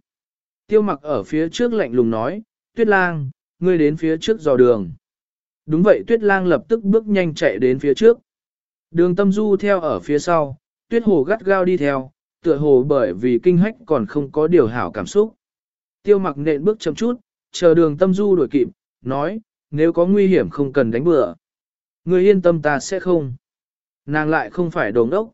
Tiêu mặc ở phía trước lạnh lùng nói, tuyết lang, ngươi đến phía trước dò đường. Đúng vậy tuyết lang lập tức bước nhanh chạy đến phía trước. Đường tâm du theo ở phía sau, tuyết hồ gắt gao đi theo, tựa hồ bởi vì kinh hách còn không có điều hảo cảm xúc. Tiêu mặc nện bước chậm chút, chờ đường tâm du đuổi kịp, nói, nếu có nguy hiểm không cần đánh bừa. người yên tâm ta sẽ không. Nàng lại không phải đồ ngốc.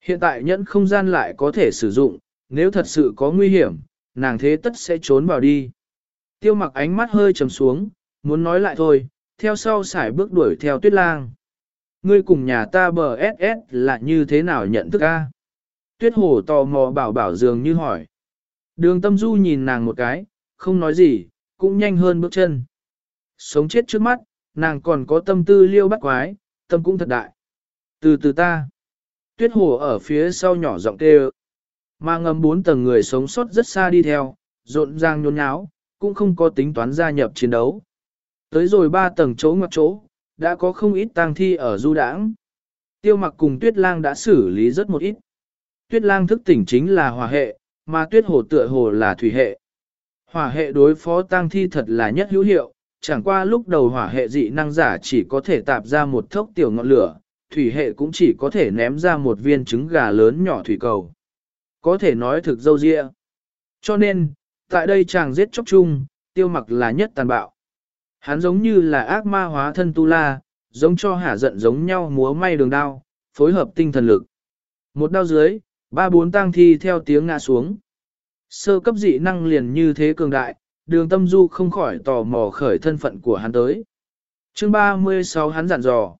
Hiện tại nhẫn không gian lại có thể sử dụng, nếu thật sự có nguy hiểm, nàng thế tất sẽ trốn vào đi. Tiêu mặc ánh mắt hơi trầm xuống, muốn nói lại thôi, theo sau xài bước đuổi theo tuyết lang. Ngươi cùng nhà ta bờ SS là như thế nào nhận thức a? Tuyết Hồ tò mò bảo bảo dường như hỏi. Đường tâm du nhìn nàng một cái, không nói gì, cũng nhanh hơn bước chân. Sống chết trước mắt, nàng còn có tâm tư liêu bắt quái, tâm cũng thật đại. Từ từ ta, tuyết hồ ở phía sau nhỏ giọng kêu. Mà ngầm bốn tầng người sống sót rất xa đi theo, rộn ràng nhốn nháo, cũng không có tính toán gia nhập chiến đấu. Tới rồi ba tầng chỗ ngoặc chỗ, đã có không ít tang thi ở du đảng. Tiêu mặc cùng tuyết lang đã xử lý rất một ít. Tuyết lang thức tỉnh chính là hòa hệ, mà tuyết hồ tựa hồ là thủy hệ. Hỏa hệ đối phó tang thi thật là nhất hữu hiệu, chẳng qua lúc đầu hỏa hệ dị năng giả chỉ có thể tạp ra một thốc tiểu ngọn lửa, thủy hệ cũng chỉ có thể ném ra một viên trứng gà lớn nhỏ thủy cầu. Có thể nói thực dâu dịa. Cho nên, tại đây chàng giết chóc chung, tiêu mặc là nhất tàn bạo. Hắn giống như là ác ma hóa thân tu la, giống cho hả giận giống nhau múa may đường đao, phối hợp tinh thần lực. Một đao dưới, ba bốn tang thi theo tiếng ngã xuống. Sơ cấp dị năng liền như thế cường đại, đường tâm du không khỏi tò mò khởi thân phận của hắn tới. chương 36 hắn dặn dò.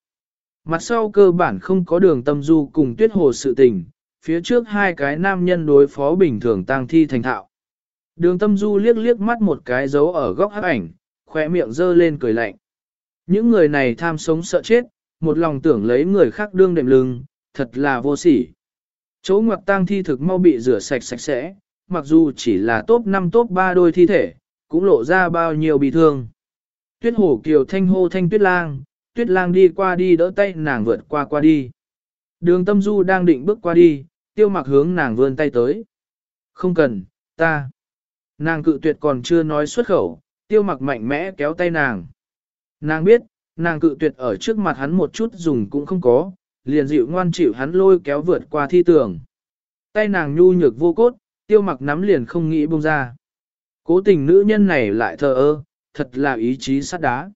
Mặt sau cơ bản không có đường tâm du cùng tuyết hồ sự tình, phía trước hai cái nam nhân đối phó bình thường tang thi thành thạo. Đường tâm du liếc liếc mắt một cái dấu ở góc hắc ảnh, khỏe miệng dơ lên cười lạnh. Những người này tham sống sợ chết, một lòng tưởng lấy người khác đương đệm lưng, thật là vô sỉ. Chỗ ngoặc tang thi thực mau bị rửa sạch sạch sẽ, mặc dù chỉ là top 5 top 3 đôi thi thể, cũng lộ ra bao nhiêu bị thương. Tuyết hổ kiều thanh hô thanh tuyết lang, tuyết lang đi qua đi đỡ tay nàng vượt qua qua đi. Đường tâm du đang định bước qua đi, tiêu mặc hướng nàng vươn tay tới. Không cần, ta. Nàng cự tuyệt còn chưa nói xuất khẩu, tiêu mặc mạnh mẽ kéo tay nàng. Nàng biết, nàng cự tuyệt ở trước mặt hắn một chút dùng cũng không có, liền dịu ngoan chịu hắn lôi kéo vượt qua thi tường. Tay nàng nhu nhược vô cốt, tiêu mặc nắm liền không nghĩ buông ra. Cố tình nữ nhân này lại thờ ơ, thật là ý chí sắt đá.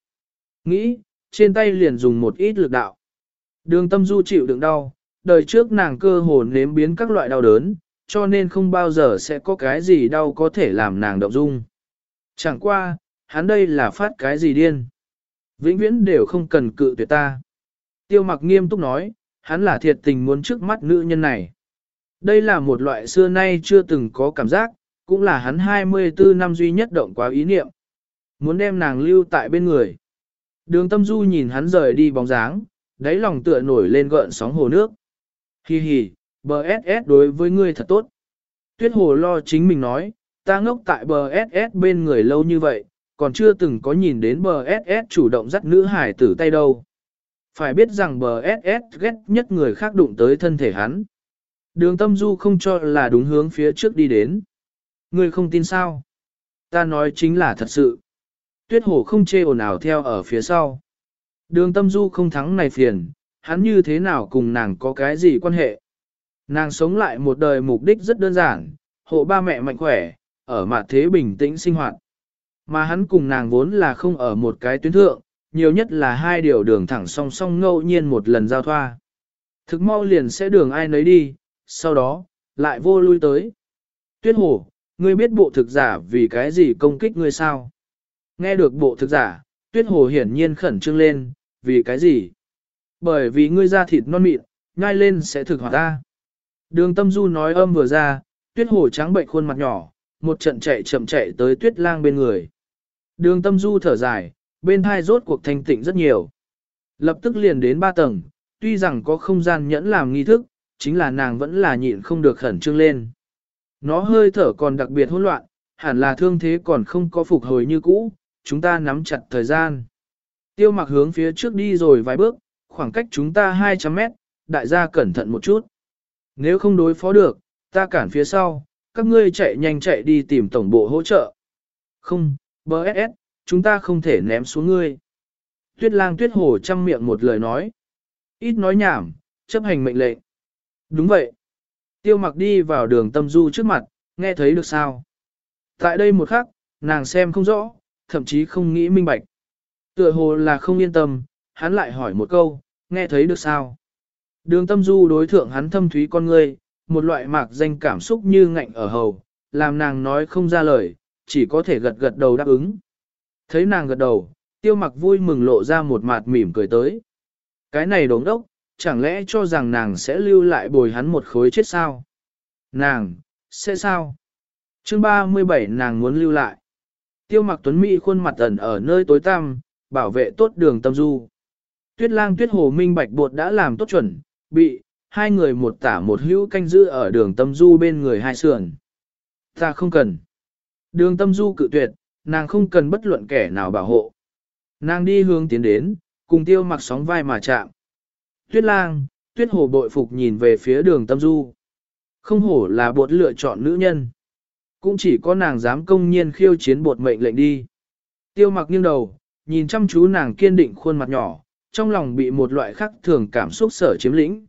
Nghĩ, trên tay liền dùng một ít lực đạo. Đường tâm du chịu đựng đau, đời trước nàng cơ hồ nếm biến các loại đau đớn, cho nên không bao giờ sẽ có cái gì đau có thể làm nàng động dung. Chẳng qua, hắn đây là phát cái gì điên. Vĩnh viễn đều không cần cự tuyệt ta. Tiêu mặc nghiêm túc nói, hắn là thiệt tình muốn trước mắt nữ nhân này. Đây là một loại xưa nay chưa từng có cảm giác, cũng là hắn 24 năm duy nhất động quá ý niệm. Muốn đem nàng lưu tại bên người. Đường tâm du nhìn hắn rời đi bóng dáng, đáy lòng tựa nổi lên gợn sóng hồ nước. Hi hi, bờ SS đối với ngươi thật tốt. Tuyết hồ lo chính mình nói, ta ngốc tại bờ SS bên người lâu như vậy, còn chưa từng có nhìn đến bờ SS chủ động dắt nữ hải tử tay đâu. Phải biết rằng bờ SS ghét nhất người khác đụng tới thân thể hắn. Đường tâm du không cho là đúng hướng phía trước đi đến. Ngươi không tin sao? Ta nói chính là thật sự. Tuyết hổ không chê ồn ào theo ở phía sau. Đường tâm du không thắng này phiền, hắn như thế nào cùng nàng có cái gì quan hệ. Nàng sống lại một đời mục đích rất đơn giản, hộ ba mẹ mạnh khỏe, ở mặt thế bình tĩnh sinh hoạt. Mà hắn cùng nàng vốn là không ở một cái tuyến thượng, nhiều nhất là hai điều đường thẳng song song ngẫu nhiên một lần giao thoa. Thực mau liền sẽ đường ai nấy đi, sau đó, lại vô lui tới. Tuyết hổ, ngươi biết bộ thực giả vì cái gì công kích ngươi sao? Nghe được bộ thực giả, tuyết hồ hiển nhiên khẩn trương lên, vì cái gì? Bởi vì ngươi da thịt non mịn, nhai lên sẽ thực hoạt ta. Đường tâm du nói âm vừa ra, tuyết hồ trắng bệnh khuôn mặt nhỏ, một trận chạy chậm chạy tới tuyết lang bên người. Đường tâm du thở dài, bên thai rốt cuộc thanh tịnh rất nhiều. Lập tức liền đến ba tầng, tuy rằng có không gian nhẫn làm nghi thức, chính là nàng vẫn là nhịn không được khẩn trương lên. Nó hơi thở còn đặc biệt hỗn loạn, hẳn là thương thế còn không có phục hồi như cũ, chúng ta nắm chặt thời gian. Tiêu mặc hướng phía trước đi rồi vài bước, khoảng cách chúng ta 200 mét, đại gia cẩn thận một chút. Nếu không đối phó được, ta cản phía sau, các ngươi chạy nhanh chạy đi tìm tổng bộ hỗ trợ. Không, BSS, chúng ta không thể ném xuống ngươi. Tuyết lang tuyết hồ chăm miệng một lời nói. Ít nói nhảm, chấp hành mệnh lệnh. Đúng vậy. Tiêu mặc đi vào đường tâm du trước mặt, nghe thấy được sao? Tại đây một khắc, nàng xem không rõ, thậm chí không nghĩ minh bạch. Tựa hồ là không yên tâm, hắn lại hỏi một câu, nghe thấy được sao? Đường tâm du đối thượng hắn thâm thúy con ngươi, một loại mạc danh cảm xúc như ngạnh ở hầu, làm nàng nói không ra lời, chỉ có thể gật gật đầu đáp ứng. Thấy nàng gật đầu, tiêu mặc vui mừng lộ ra một mặt mỉm cười tới. Cái này đống đốc, chẳng lẽ cho rằng nàng sẽ lưu lại bồi hắn một khối chết sao? Nàng, sẽ sao? Chương 37 nàng muốn lưu lại. Tiêu mặc tuấn Mỹ khuôn mặt ẩn ở nơi tối tăm, bảo vệ tốt đường tâm du. Tuyết lang tuyết hồ minh bạch bột đã làm tốt chuẩn, bị, hai người một tả một hữu canh giữ ở đường tâm du bên người hai sườn. Ta không cần. Đường tâm du cự tuyệt, nàng không cần bất luận kẻ nào bảo hộ. Nàng đi hướng tiến đến, cùng tiêu mặc sóng vai mà chạm. Tuyết lang, tuyết hồ bội phục nhìn về phía đường tâm du. Không hổ là bột lựa chọn nữ nhân. Cũng chỉ có nàng dám công nhiên khiêu chiến bột mệnh lệnh đi. Tiêu mặc nghiêng đầu, nhìn chăm chú nàng kiên định khuôn mặt nhỏ, trong lòng bị một loại khắc thường cảm xúc sở chiếm lĩnh.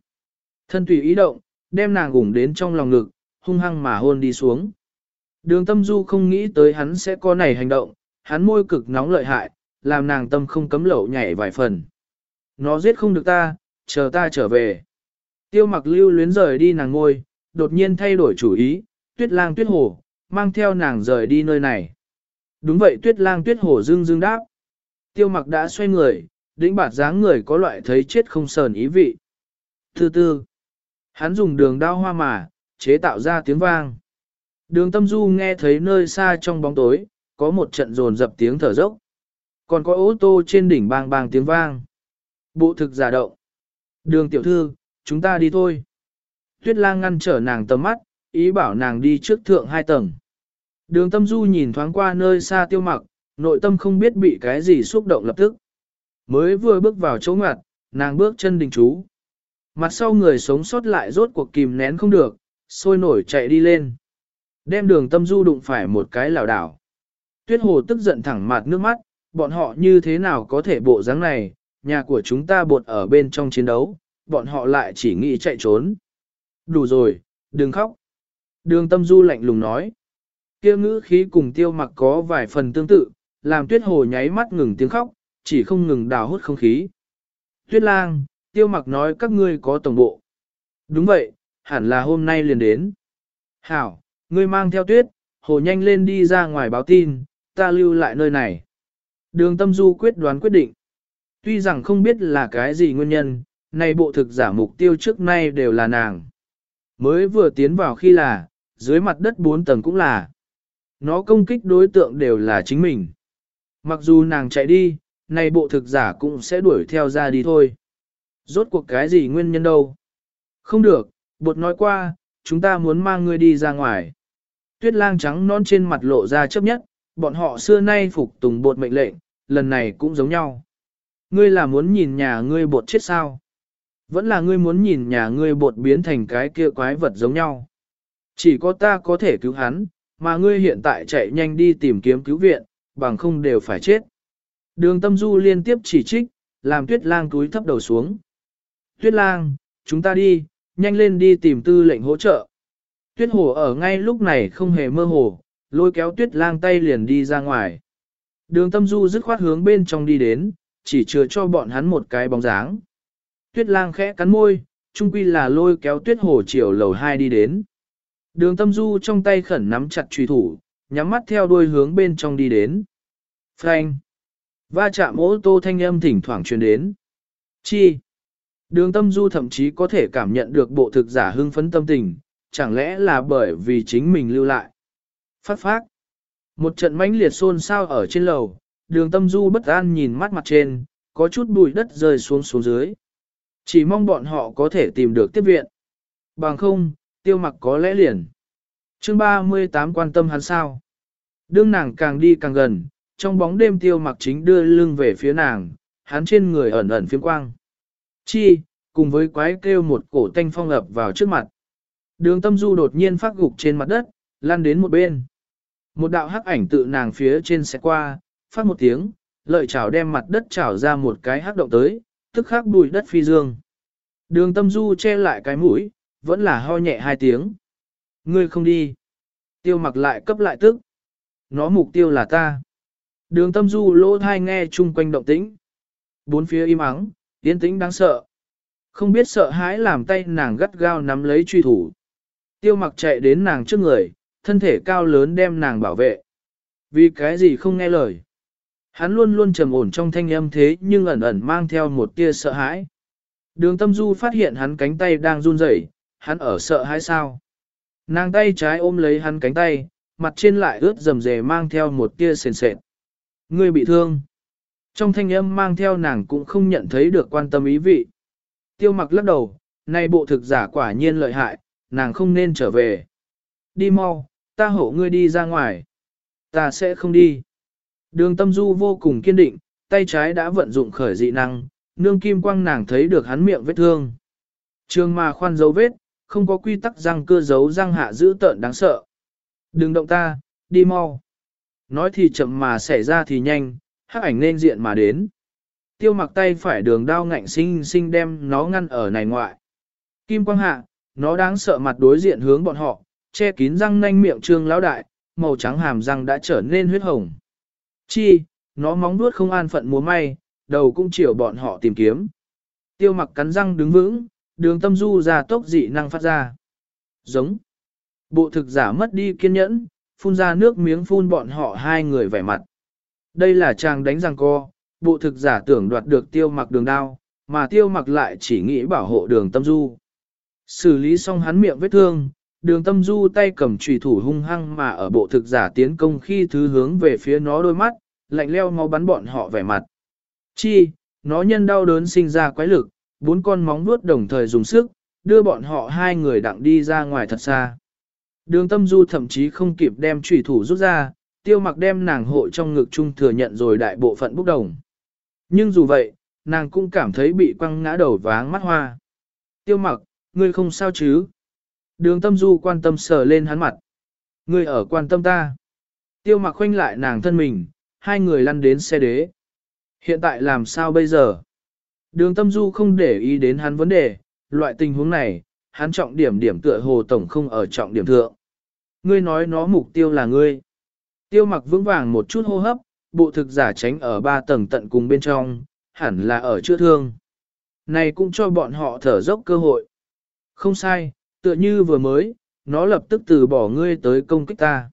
Thân tùy ý động, đem nàng gủng đến trong lòng ngực, hung hăng mà hôn đi xuống. Đường tâm du không nghĩ tới hắn sẽ có này hành động, hắn môi cực nóng lợi hại, làm nàng tâm không cấm lẩu nhảy vài phần. Nó giết không được ta, chờ ta trở về. Tiêu mặc lưu luyến rời đi nàng ngôi, đột nhiên thay đổi chủ ý, tuyết lang tuyết hồ, mang theo nàng rời đi nơi này. Đúng vậy tuyết lang tuyết hồ dương dương đáp. Tiêu mặc đã xoay người, đĩnh bạt dáng người có loại thấy chết không sờn ý vị. Thứ tư, hắn dùng đường đao hoa mà, chế tạo ra tiếng vang. Đường tâm du nghe thấy nơi xa trong bóng tối, có một trận rồn dập tiếng thở dốc. Còn có ô tô trên đỉnh bang bang tiếng vang. Bộ thực giả động. Đường tiểu thư, chúng ta đi thôi. Tuyết lang ngăn trở nàng tầm mắt, ý bảo nàng đi trước thượng hai tầng. Đường tâm du nhìn thoáng qua nơi xa tiêu mặc, nội tâm không biết bị cái gì xúc động lập tức. Mới vừa bước vào chỗ ngoặt, nàng bước chân đình chú. Mặt sau người sống sót lại rốt cuộc kìm nén không được, sôi nổi chạy đi lên. Đem đường tâm du đụng phải một cái lảo đảo. Tuyết hồ tức giận thẳng mặt nước mắt, bọn họ như thế nào có thể bộ dáng này, nhà của chúng ta bột ở bên trong chiến đấu, bọn họ lại chỉ nghĩ chạy trốn. Đủ rồi, đừng khóc. Đường tâm du lạnh lùng nói. Kia ngữ khí cùng tiêu mặc có vài phần tương tự, làm tuyết hồ nháy mắt ngừng tiếng khóc, chỉ không ngừng đào hút không khí. Tuyết lang, tiêu mặc nói các ngươi có tổng bộ. Đúng vậy, hẳn là hôm nay liền đến. Hảo, ngươi mang theo tuyết, hồ nhanh lên đi ra ngoài báo tin, ta lưu lại nơi này. Đường tâm du quyết đoán quyết định. Tuy rằng không biết là cái gì nguyên nhân, nay bộ thực giả mục tiêu trước nay đều là nàng. Mới vừa tiến vào khi là, dưới mặt đất bốn tầng cũng là. Nó công kích đối tượng đều là chính mình. Mặc dù nàng chạy đi, nay bộ thực giả cũng sẽ đuổi theo ra đi thôi. Rốt cuộc cái gì nguyên nhân đâu? Không được, bột nói qua, chúng ta muốn mang ngươi đi ra ngoài. Tuyết lang trắng non trên mặt lộ ra chấp nhất, bọn họ xưa nay phục tùng bột mệnh lệnh, lần này cũng giống nhau. Ngươi là muốn nhìn nhà ngươi bột chết sao? Vẫn là ngươi muốn nhìn nhà ngươi bột biến thành cái kia quái vật giống nhau. Chỉ có ta có thể cứu hắn, mà ngươi hiện tại chạy nhanh đi tìm kiếm cứu viện, bằng không đều phải chết. Đường tâm du liên tiếp chỉ trích, làm tuyết lang túi thấp đầu xuống. Tuyết lang, chúng ta đi, nhanh lên đi tìm tư lệnh hỗ trợ. Tuyết hồ ở ngay lúc này không hề mơ hồ, lôi kéo tuyết lang tay liền đi ra ngoài. Đường tâm du dứt khoát hướng bên trong đi đến, chỉ chừa cho bọn hắn một cái bóng dáng. Tuyết lang khẽ cắn môi, chung quy là lôi kéo tuyết hồ chiều lầu hai đi đến. Đường tâm du trong tay khẩn nắm chặt truy thủ, nhắm mắt theo đuôi hướng bên trong đi đến. Frank! Va chạm ô tô thanh âm thỉnh thoảng truyền đến. Chi? Đường tâm du thậm chí có thể cảm nhận được bộ thực giả hưng phấn tâm tình, chẳng lẽ là bởi vì chính mình lưu lại. Phát phát. Một trận mãnh liệt xôn xao ở trên lầu, đường tâm du bất an nhìn mắt mặt trên, có chút bụi đất rơi xuống xuống dưới. Chỉ mong bọn họ có thể tìm được tiếp viện. Bằng không, tiêu mặc có lẽ liền. chương 38 quan tâm hắn sao. Đương nàng càng đi càng gần, trong bóng đêm tiêu mặc chính đưa lưng về phía nàng, hắn trên người ẩn ẩn phiếm quang. Chi, cùng với quái kêu một cổ tanh phong ập vào trước mặt. Đường tâm du đột nhiên phát gục trên mặt đất, lăn đến một bên. Một đạo hắc ảnh tự nàng phía trên xe qua, phát một tiếng, lợi chảo đem mặt đất chảo ra một cái hắc động tới, tức khắc bùi đất phi dương. Đường tâm du che lại cái mũi, vẫn là ho nhẹ hai tiếng. Ngươi không đi. Tiêu mặc lại cấp lại tức. Nó mục tiêu là ta. Đường tâm du lỗ thai nghe chung quanh động tĩnh. Bốn phía im ắng, yên tĩnh đáng sợ. Không biết sợ hãi làm tay nàng gắt gao nắm lấy truy thủ. Tiêu mặc chạy đến nàng trước người, thân thể cao lớn đem nàng bảo vệ. Vì cái gì không nghe lời. Hắn luôn luôn trầm ổn trong thanh âm thế nhưng ẩn ẩn mang theo một tia sợ hãi. Đường tâm du phát hiện hắn cánh tay đang run rẩy, hắn ở sợ hãi sao. Nàng tay trái ôm lấy hắn cánh tay, mặt trên lại ướt rầm rề mang theo một tia sền sệt. Ngươi bị thương. Trong thanh âm mang theo nàng cũng không nhận thấy được quan tâm ý vị. Tiêu mặc lắc đầu, này bộ thực giả quả nhiên lợi hại, nàng không nên trở về. Đi mau, ta hộ ngươi đi ra ngoài. Ta sẽ không đi. Đường tâm du vô cùng kiên định, tay trái đã vận dụng khởi dị năng, nương kim quang nàng thấy được hắn miệng vết thương. Trường mà khoan dấu vết, không có quy tắc răng cơ dấu răng hạ giữ tợn đáng sợ. Đừng động ta, đi mau. Nói thì chậm mà xảy ra thì nhanh, hắc ảnh nên diện mà đến. Tiêu mặc tay phải đường đao ngạnh sinh sinh đem nó ngăn ở này ngoại. Kim quang hạ, nó đáng sợ mặt đối diện hướng bọn họ, che kín răng nanh miệng trương lão đại, màu trắng hàm răng đã trở nên huyết hồng. Chi, nó móng vuốt không an phận múa may, đầu cũng chiều bọn họ tìm kiếm. Tiêu mặc cắn răng đứng vững, đường tâm du ra tốc dị năng phát ra. Giống. Bộ thực giả mất đi kiên nhẫn, phun ra nước miếng phun bọn họ hai người vẻ mặt. Đây là chàng đánh răng co, bộ thực giả tưởng đoạt được tiêu mặc đường đao, mà tiêu mặc lại chỉ nghĩ bảo hộ đường tâm du. Xử lý xong hắn miệng vết thương, đường tâm du tay cầm trùy thủ hung hăng mà ở bộ thực giả tiến công khi thứ hướng về phía nó đôi mắt, lạnh leo máu bắn bọn họ vẻ mặt. Chi, nó nhân đau đớn sinh ra quái lực, bốn con móng vuốt đồng thời dùng sức, đưa bọn họ hai người đặng đi ra ngoài thật xa. Đường tâm du thậm chí không kịp đem trùy thủ rút ra, tiêu mặc đem nàng hộ trong ngực chung thừa nhận rồi đại bộ phận bốc đồng. Nhưng dù vậy, nàng cũng cảm thấy bị quăng ngã đầu váng mắt hoa. Tiêu mặc, ngươi không sao chứ? Đường tâm du quan tâm sờ lên hắn mặt. Ngươi ở quan tâm ta. Tiêu mặc khoanh lại nàng thân mình, hai người lăn đến xe đế. Hiện tại làm sao bây giờ? Đường tâm du không để ý đến hắn vấn đề, loại tình huống này, hắn trọng điểm điểm tựa hồ tổng không ở trọng điểm thượng. Ngươi nói nó mục tiêu là ngươi. Tiêu mặc vững vàng một chút hô hấp, bộ thực giả tránh ở ba tầng tận cùng bên trong, hẳn là ở chữa thương. Này cũng cho bọn họ thở dốc cơ hội. Không sai, tựa như vừa mới, nó lập tức từ bỏ ngươi tới công kích ta.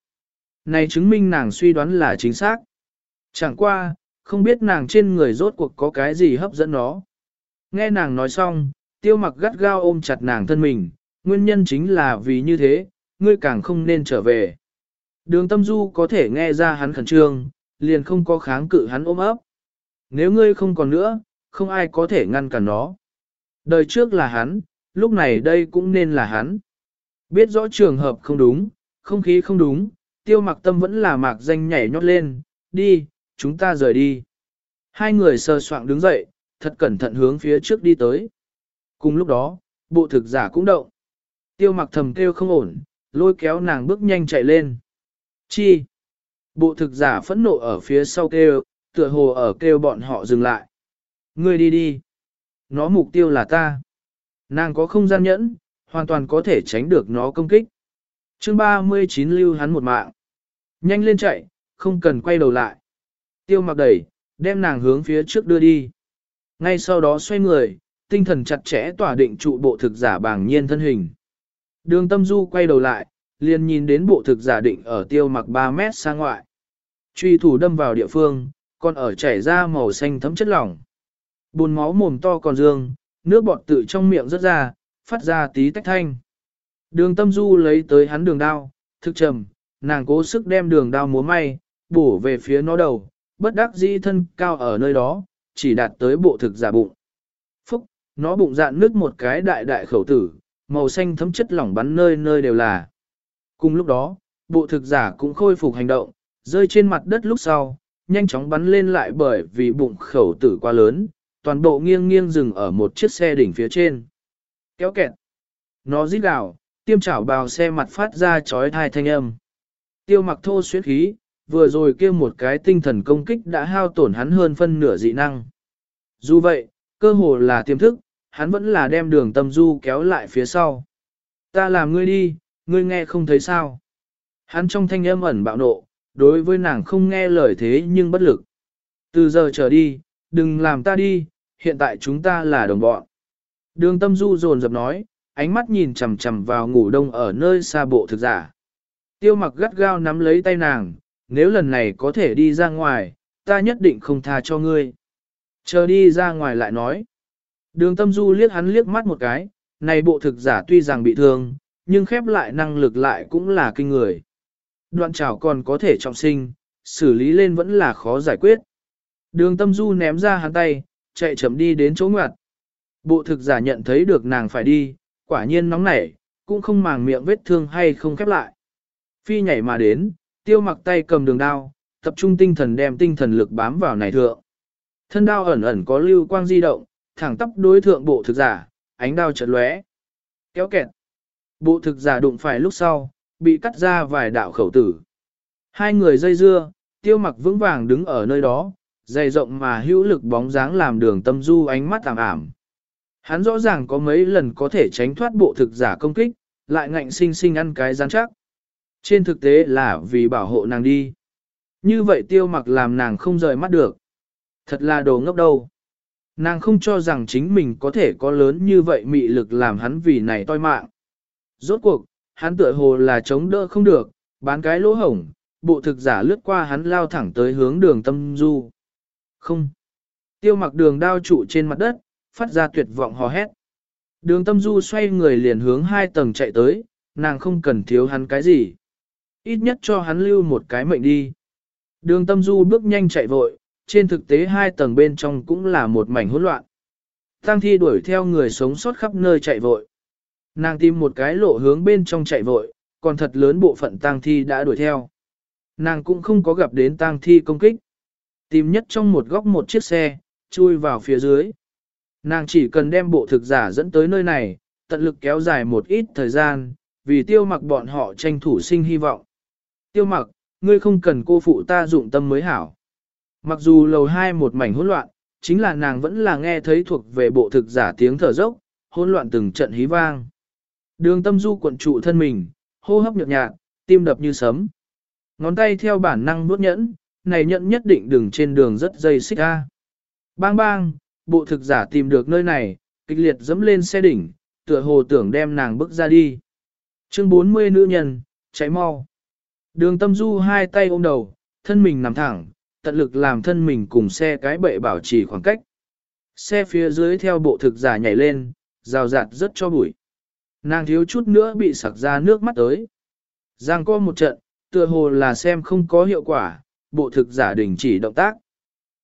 Này chứng minh nàng suy đoán là chính xác. Chẳng qua, không biết nàng trên người rốt cuộc có cái gì hấp dẫn nó. Nghe nàng nói xong, tiêu mặc gắt gao ôm chặt nàng thân mình, nguyên nhân chính là vì như thế, ngươi càng không nên trở về. Đường tâm du có thể nghe ra hắn khẩn trương, liền không có kháng cự hắn ôm ấp. Nếu ngươi không còn nữa, không ai có thể ngăn cản nó. Đời trước là hắn, lúc này đây cũng nên là hắn. Biết rõ trường hợp không đúng, không khí không đúng, tiêu mặc tâm vẫn là mạc danh nhảy nhót lên, đi, chúng ta rời đi. Hai người sơ soạn đứng dậy, thật cẩn thận hướng phía trước đi tới. Cùng lúc đó, bộ thực giả cũng động. Tiêu mặc thầm kêu không ổn, lôi kéo nàng bước nhanh chạy lên. Chi? Bộ thực giả phẫn nộ ở phía sau kêu, tựa hồ ở kêu bọn họ dừng lại. Ngươi đi đi. Nó mục tiêu là ta. Nàng có không gian nhẫn, hoàn toàn có thể tránh được nó công kích. chương 39 lưu hắn một mạng. Nhanh lên chạy, không cần quay đầu lại. Tiêu mặc đẩy, đem nàng hướng phía trước đưa đi. Ngay sau đó xoay người, tinh thần chặt chẽ tỏa định trụ bộ thực giả bàng nhiên thân hình. Đường tâm du quay đầu lại, liền nhìn đến bộ thực giả định ở tiêu mặc 3 mét xa ngoại. Truy thủ đâm vào địa phương, còn ở chảy ra màu xanh thấm chất lỏng. Bùn máu mồm to còn dương, nước bọt tự trong miệng rớt ra, phát ra tí tách thanh. Đường tâm du lấy tới hắn đường đao, thực trầm, nàng cố sức đem đường đao múa may, bổ về phía nó đầu, bất đắc dĩ thân cao ở nơi đó, chỉ đạt tới bộ thực giả bụng. Phúc, nó bụng dạn nước một cái đại đại khẩu tử, màu xanh thấm chất lỏng bắn nơi nơi đều là. Cùng lúc đó, bộ thực giả cũng khôi phục hành động, rơi trên mặt đất lúc sau, nhanh chóng bắn lên lại bởi vì bụng khẩu tử quá lớn, toàn bộ nghiêng nghiêng dừng ở một chiếc xe đỉnh phía trên. Kéo kẹt. Nó rít gào, tiêm chảo bào xe mặt phát ra chói thai thanh âm. Tiêu mặc thô xuyến khí, vừa rồi kia một cái tinh thần công kích đã hao tổn hắn hơn phân nửa dị năng. Dù vậy, cơ hồ là tiềm thức, hắn vẫn là đem đường tâm du kéo lại phía sau. Ta làm ngươi đi, ngươi nghe không thấy sao. Hắn trong thanh âm ẩn bạo nộ, đối với nàng không nghe lời thế nhưng bất lực. Từ giờ trở đi, đừng làm ta đi, hiện tại chúng ta là đồng bọn. Đường tâm du dồn dập nói, ánh mắt nhìn chằm chằm vào ngủ đông ở nơi xa bộ thực giả. Tiêu mặc gắt gao nắm lấy tay nàng, nếu lần này có thể đi ra ngoài, ta nhất định không tha cho ngươi. Chờ đi ra ngoài lại nói. Đường tâm du liếc hắn liếc mắt một cái, này bộ thực giả tuy rằng bị thương, nhưng khép lại năng lực lại cũng là kinh người. Đoạn trảo còn có thể trọng sinh, xử lý lên vẫn là khó giải quyết. Đường tâm du ném ra hắn tay, chạy chậm đi đến chỗ ngoặt. Bộ thực giả nhận thấy được nàng phải đi, quả nhiên nóng nảy, cũng không màng miệng vết thương hay không khép lại. Phi nhảy mà đến, tiêu mặc tay cầm đường đao, tập trung tinh thần đem tinh thần lực bám vào này thượng. Thân đao ẩn ẩn có lưu quang di động, thẳng tắp đối thượng bộ thực giả, ánh đao chợt lóe. Kéo kẹt. Bộ thực giả đụng phải lúc sau, bị cắt ra vài đạo khẩu tử. Hai người dây dưa, tiêu mặc vững vàng đứng ở nơi đó, dày rộng mà hữu lực bóng dáng làm đường tâm du ánh mắt tạm ảm. Hắn rõ ràng có mấy lần có thể tránh thoát bộ thực giả công kích, lại ngạnh sinh sinh ăn cái gian chắc. Trên thực tế là vì bảo hộ nàng đi. Như vậy tiêu mặc làm nàng không rời mắt được. Thật là đồ ngốc đâu. Nàng không cho rằng chính mình có thể có lớn như vậy mị lực làm hắn vì này toi mạng. Rốt cuộc, hắn tựa hồ là chống đỡ không được, bán cái lỗ hổng, bộ thực giả lướt qua hắn lao thẳng tới hướng đường tâm du. Không. Tiêu mặc đường đao trụ trên mặt đất, phát ra tuyệt vọng hò hét. Đường tâm du xoay người liền hướng hai tầng chạy tới, nàng không cần thiếu hắn cái gì. Ít nhất cho hắn lưu một cái mệnh đi. Đường tâm du bước nhanh chạy vội, trên thực tế hai tầng bên trong cũng là một mảnh hỗn loạn. Tăng thi đuổi theo người sống sót khắp nơi chạy vội. Nàng tìm một cái lộ hướng bên trong chạy vội, còn thật lớn bộ phận tang thi đã đuổi theo. Nàng cũng không có gặp đến tang thi công kích. Tìm nhất trong một góc một chiếc xe, chui vào phía dưới. Nàng chỉ cần đem bộ thực giả dẫn tới nơi này, tận lực kéo dài một ít thời gian, vì tiêu mặc bọn họ tranh thủ sinh hy vọng. Tiêu mặc, ngươi không cần cô phụ ta dụng tâm mới hảo. Mặc dù lầu hai một mảnh hỗn loạn, chính là nàng vẫn là nghe thấy thuộc về bộ thực giả tiếng thở dốc, hỗn loạn từng trận hí vang. Đường tâm du cuộn trụ thân mình, hô hấp nhợt nhạt, tim đập như sấm. Ngón tay theo bản năng nuốt nhẫn, này nhẫn nhất định đừng trên đường rất dây xích ra. Bang bang, bộ thực giả tìm được nơi này, kịch liệt dẫm lên xe đỉnh, tựa hồ tưởng đem nàng bước ra đi. Chương 40 nữ nhân, cháy mau. Đường tâm du hai tay ôm đầu, thân mình nằm thẳng, tận lực làm thân mình cùng xe cái bệ bảo trì khoảng cách. Xe phía dưới theo bộ thực giả nhảy lên, rào rạt rất cho bụi. Nàng thiếu chút nữa bị sặc ra nước mắt tới. Giang co một trận, tựa hồ là xem không có hiệu quả, bộ thực giả đình chỉ động tác.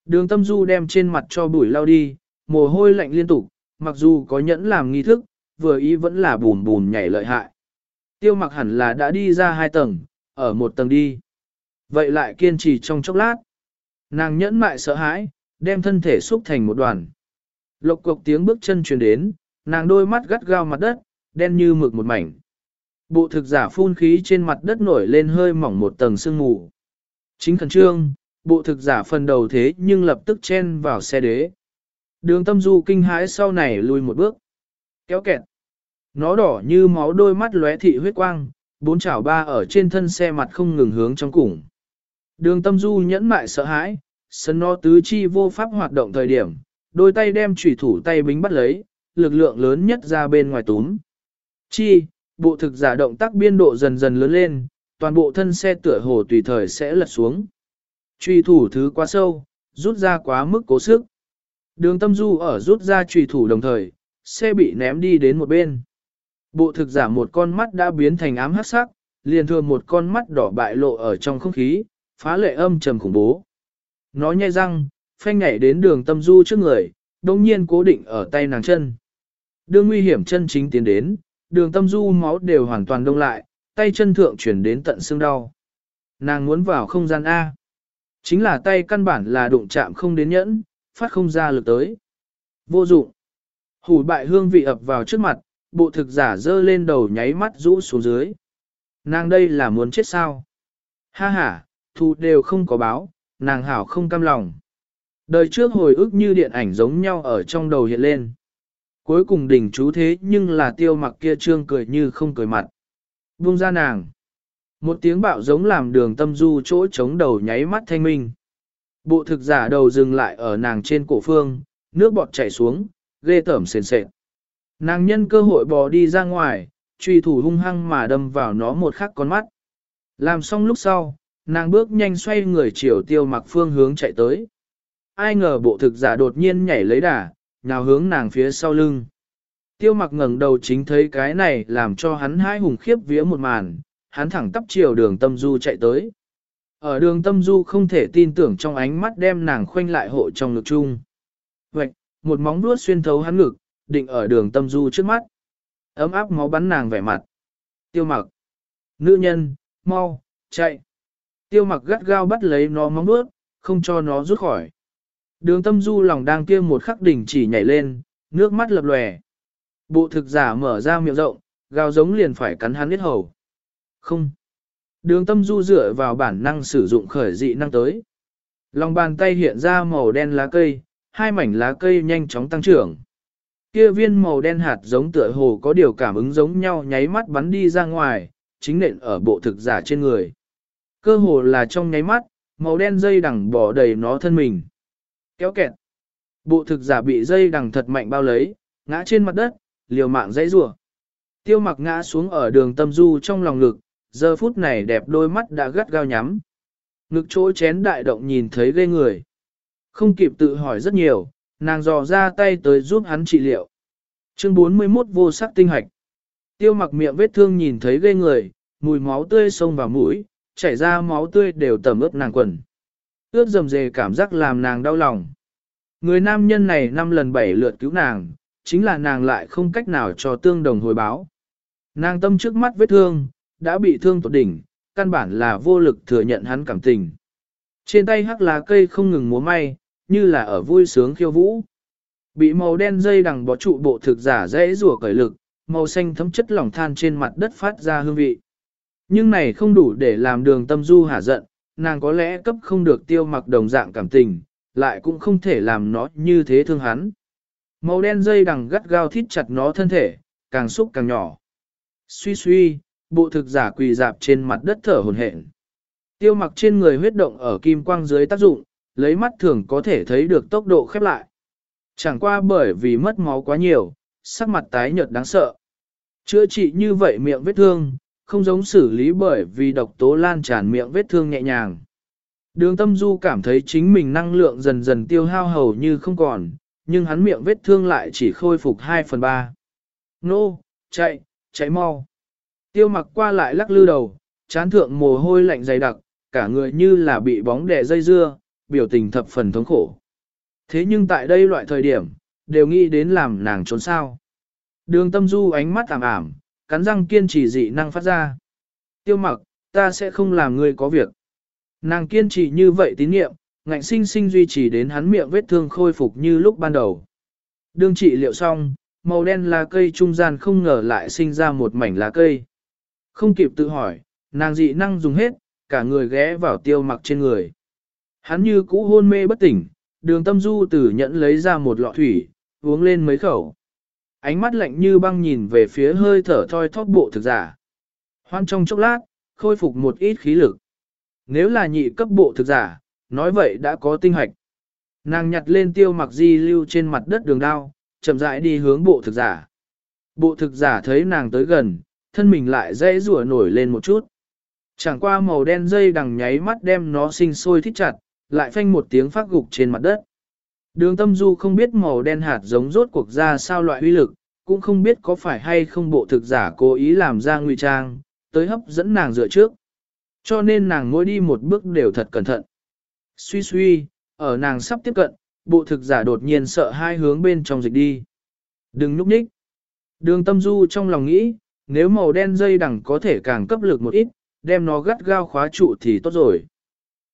Đường tâm du đem trên mặt cho bụi lao đi, mồ hôi lạnh liên tục, mặc dù có nhẫn làm nghi thức, vừa ý vẫn là bùn bùn nhảy lợi hại. Tiêu mặc hẳn là đã đi ra hai tầng, ở một tầng đi. Vậy lại kiên trì trong chốc lát. Nàng nhẫn mại sợ hãi, đem thân thể xúc thành một đoàn. Lộc cục tiếng bước chân truyền đến, nàng đôi mắt gắt gao mặt đất, đen như mực một mảnh. Bộ thực giả phun khí trên mặt đất nổi lên hơi mỏng một tầng sương mù. Chính khẩn trương, bộ thực giả phần đầu thế nhưng lập tức chen vào xe đế. Đường tâm du kinh hãi sau này lùi một bước. Kéo kẹt. Nó đỏ như máu đôi mắt lóe thị huyết quang, bốn chảo ba ở trên thân xe mặt không ngừng hướng trong củng. Đường tâm du nhẫn mại sợ hãi, sân nó tứ chi vô pháp hoạt động thời điểm, đôi tay đem chủy thủ tay bính bắt lấy, lực lượng lớn nhất ra bên ngoài túm. Chi, bộ thực giả động tác biên độ dần dần lớn lên, toàn bộ thân xe tựa hồ tùy thời sẽ lật xuống. Truy thủ thứ quá sâu, rút ra quá mức cố sức. Đường tâm du ở rút ra truy thủ đồng thời, xe bị ném đi đến một bên. Bộ thực giả một con mắt đã biến thành ám hắc sắc, liền thường một con mắt đỏ bại lộ ở trong không khí, phá lệ âm trầm khủng bố. Nó nhai răng, phanh nhảy đến đường tâm du trước người, đồng nhiên cố định ở tay nàng chân. Đường nguy hiểm chân chính tiến đến, đường tâm du máu đều hoàn toàn đông lại, tay chân thượng chuyển đến tận xương đau. Nàng muốn vào không gian A. Chính là tay căn bản là đụng chạm không đến nhẫn, phát không ra lực tới. Vô dụng. Hủ bại hương vị ập vào trước mặt, bộ thực giả dơ lên đầu nháy mắt rũ xuống dưới. Nàng đây là muốn chết sao? Ha ha, thù đều không có báo, nàng hảo không cam lòng. Đời trước hồi ức như điện ảnh giống nhau ở trong đầu hiện lên. Cuối cùng đỉnh chú thế nhưng là tiêu mặc kia trương cười như không cười mặt. Buông ra nàng. Một tiếng bạo giống làm đường tâm du chỗ chống đầu nháy mắt thanh minh. Bộ thực giả đầu dừng lại ở nàng trên cổ phương, nước bọt chảy xuống, ghê tởm sền sệt. Nàng nhân cơ hội bò đi ra ngoài, truy thủ hung hăng mà đâm vào nó một khắc con mắt. Làm xong lúc sau, nàng bước nhanh xoay người chiều tiêu mặc phương hướng chạy tới. Ai ngờ bộ thực giả đột nhiên nhảy lấy đà, nào hướng nàng phía sau lưng. Tiêu mặc ngẩng đầu chính thấy cái này làm cho hắn hai hùng khiếp vía một màn, hắn thẳng tắp chiều đường tâm du chạy tới. Ở đường tâm du không thể tin tưởng trong ánh mắt đem nàng khoanh lại hộ trong ngực chung. Vậy, một móng vuốt xuyên thấu hắn ngực, định ở đường tâm du trước mắt. Ấm áp máu bắn nàng vẻ mặt. Tiêu mặc. Nữ nhân, mau, chạy. Tiêu mặc gắt gao bắt lấy nó móng vuốt, không cho nó rút khỏi. Đường tâm du lòng đang kia một khắc đỉnh chỉ nhảy lên, nước mắt lập lòe. Bộ thực giả mở ra miệng rộng, gào giống liền phải cắn hắn huyết hầu. Không. Đường tâm du dựa vào bản năng sử dụng khởi dị năng tới. Lòng bàn tay hiện ra màu đen lá cây, hai mảnh lá cây nhanh chóng tăng trưởng. Kia viên màu đen hạt giống tựa hồ có điều cảm ứng giống nhau nháy mắt bắn đi ra ngoài, chính nện ở bộ thực giả trên người. Cơ hồ là trong nháy mắt, màu đen dây đằng bỏ đầy nó thân mình. Kéo kẹt. Bộ thực giả bị dây đằng thật mạnh bao lấy, ngã trên mặt đất, liều mạng dãy rủa. Tiêu mặc ngã xuống ở đường tâm du trong lòng ngực, giờ phút này đẹp đôi mắt đã gắt gao nhắm. Ngực chỗ chén đại động nhìn thấy ghê người. Không kịp tự hỏi rất nhiều, nàng dò ra tay tới giúp hắn trị liệu. Chương 41 vô sắc tinh hạch. Tiêu mặc miệng vết thương nhìn thấy ghê người, mùi máu tươi xông vào mũi, chảy ra máu tươi đều tẩm ướt nàng quần. Ướt dầm dề cảm giác làm nàng đau lòng. Người nam nhân này năm lần bảy lượt cứu nàng, chính là nàng lại không cách nào cho tương đồng hồi báo. Nàng tâm trước mắt vết thương, đã bị thương tột đỉnh, căn bản là vô lực thừa nhận hắn cảm tình. Trên tay hắc lá cây không ngừng múa may, như là ở vui sướng khiêu vũ. Bị màu đen dây đằng bó trụ bộ thực giả dễ rùa cởi lực, màu xanh thấm chất lỏng than trên mặt đất phát ra hương vị. Nhưng này không đủ để làm đường tâm du hả giận, nàng có lẽ cấp không được tiêu mặc đồng dạng cảm tình, lại cũng không thể làm nó như thế thương hắn. Màu đen dây đằng gắt gao thít chặt nó thân thể, càng xúc càng nhỏ. Suy suy, bộ thực giả quỳ dạp trên mặt đất thở hồn hển. Tiêu mặc trên người huyết động ở kim quang dưới tác dụng, lấy mắt thường có thể thấy được tốc độ khép lại. Chẳng qua bởi vì mất máu quá nhiều, sắc mặt tái nhợt đáng sợ. Chữa trị như vậy miệng vết thương, không giống xử lý bởi vì độc tố lan tràn miệng vết thương nhẹ nhàng. Đường tâm du cảm thấy chính mình năng lượng dần dần tiêu hao hầu như không còn, nhưng hắn miệng vết thương lại chỉ khôi phục 2 phần 3. Nô, chạy, chạy mau. Tiêu mặc qua lại lắc lư đầu, chán thượng mồ hôi lạnh dày đặc, cả người như là bị bóng đè dây dưa, biểu tình thập phần thống khổ. Thế nhưng tại đây loại thời điểm, đều nghĩ đến làm nàng trốn sao. Đường tâm du ánh mắt ảm ảm, cắn răng kiên trì dị năng phát ra. Tiêu mặc, ta sẽ không làm ngươi có việc. Nàng kiên trì như vậy tín nhiệm, ngạnh sinh sinh duy trì đến hắn miệng vết thương khôi phục như lúc ban đầu. Đương trị liệu xong, màu đen lá cây trung gian không ngờ lại sinh ra một mảnh lá cây. Không kịp tự hỏi, nàng dị năng dùng hết, cả người ghé vào tiêu mặc trên người. Hắn như cũ hôn mê bất tỉnh, đường tâm du tử nhận lấy ra một lọ thủy, uống lên mấy khẩu. Ánh mắt lạnh như băng nhìn về phía hơi thở thoi thóp bộ thực giả. Hoan trong chốc lát, khôi phục một ít khí lực. Nếu là nhị cấp bộ thực giả, nói vậy đã có tinh hạch. Nàng nhặt lên tiêu mặc di lưu trên mặt đất đường đao, chậm rãi đi hướng bộ thực giả. Bộ thực giả thấy nàng tới gần, thân mình lại dây rủa nổi lên một chút. Chẳng qua màu đen dây đằng nháy mắt đem nó sinh sôi thích chặt, lại phanh một tiếng phát gục trên mặt đất. Đường tâm du không biết màu đen hạt giống rốt cuộc ra sao loại uy lực, cũng không biết có phải hay không bộ thực giả cố ý làm ra ngụy trang, tới hấp dẫn nàng dựa trước. Cho nên nàng mỗi đi một bước đều thật cẩn thận. Suy suy, ở nàng sắp tiếp cận, bộ thực giả đột nhiên sợ hai hướng bên trong dịch đi. Đừng núp nhích. Đường tâm du trong lòng nghĩ, nếu màu đen dây đằng có thể càng cấp lực một ít, đem nó gắt gao khóa trụ thì tốt rồi.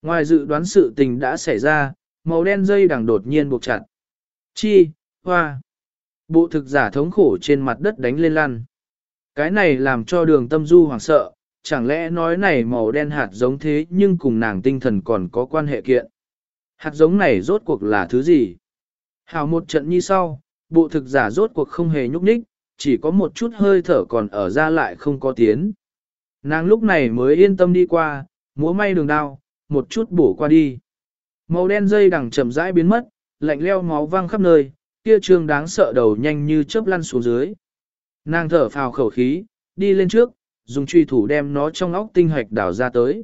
Ngoài dự đoán sự tình đã xảy ra, màu đen dây đằng đột nhiên buộc chặt. Chi, hoa. Bộ thực giả thống khổ trên mặt đất đánh lên lăn. Cái này làm cho đường tâm du hoảng sợ, chẳng lẽ nói này màu đen hạt giống thế nhưng cùng nàng tinh thần còn có quan hệ kiện. Hạt giống này rốt cuộc là thứ gì? Hào một trận như sau, bộ thực giả rốt cuộc không hề nhúc nhích, chỉ có một chút hơi thở còn ở ra lại không có tiến. Nàng lúc này mới yên tâm đi qua, múa may đường đao, một chút bổ qua đi. Màu đen dây đằng chậm rãi biến mất, lạnh leo máu văng khắp nơi, kia trương đáng sợ đầu nhanh như chớp lăn xuống dưới. Nàng thở phào khẩu khí, đi lên trước, dùng truy thủ đem nó trong óc tinh hạch đảo ra tới.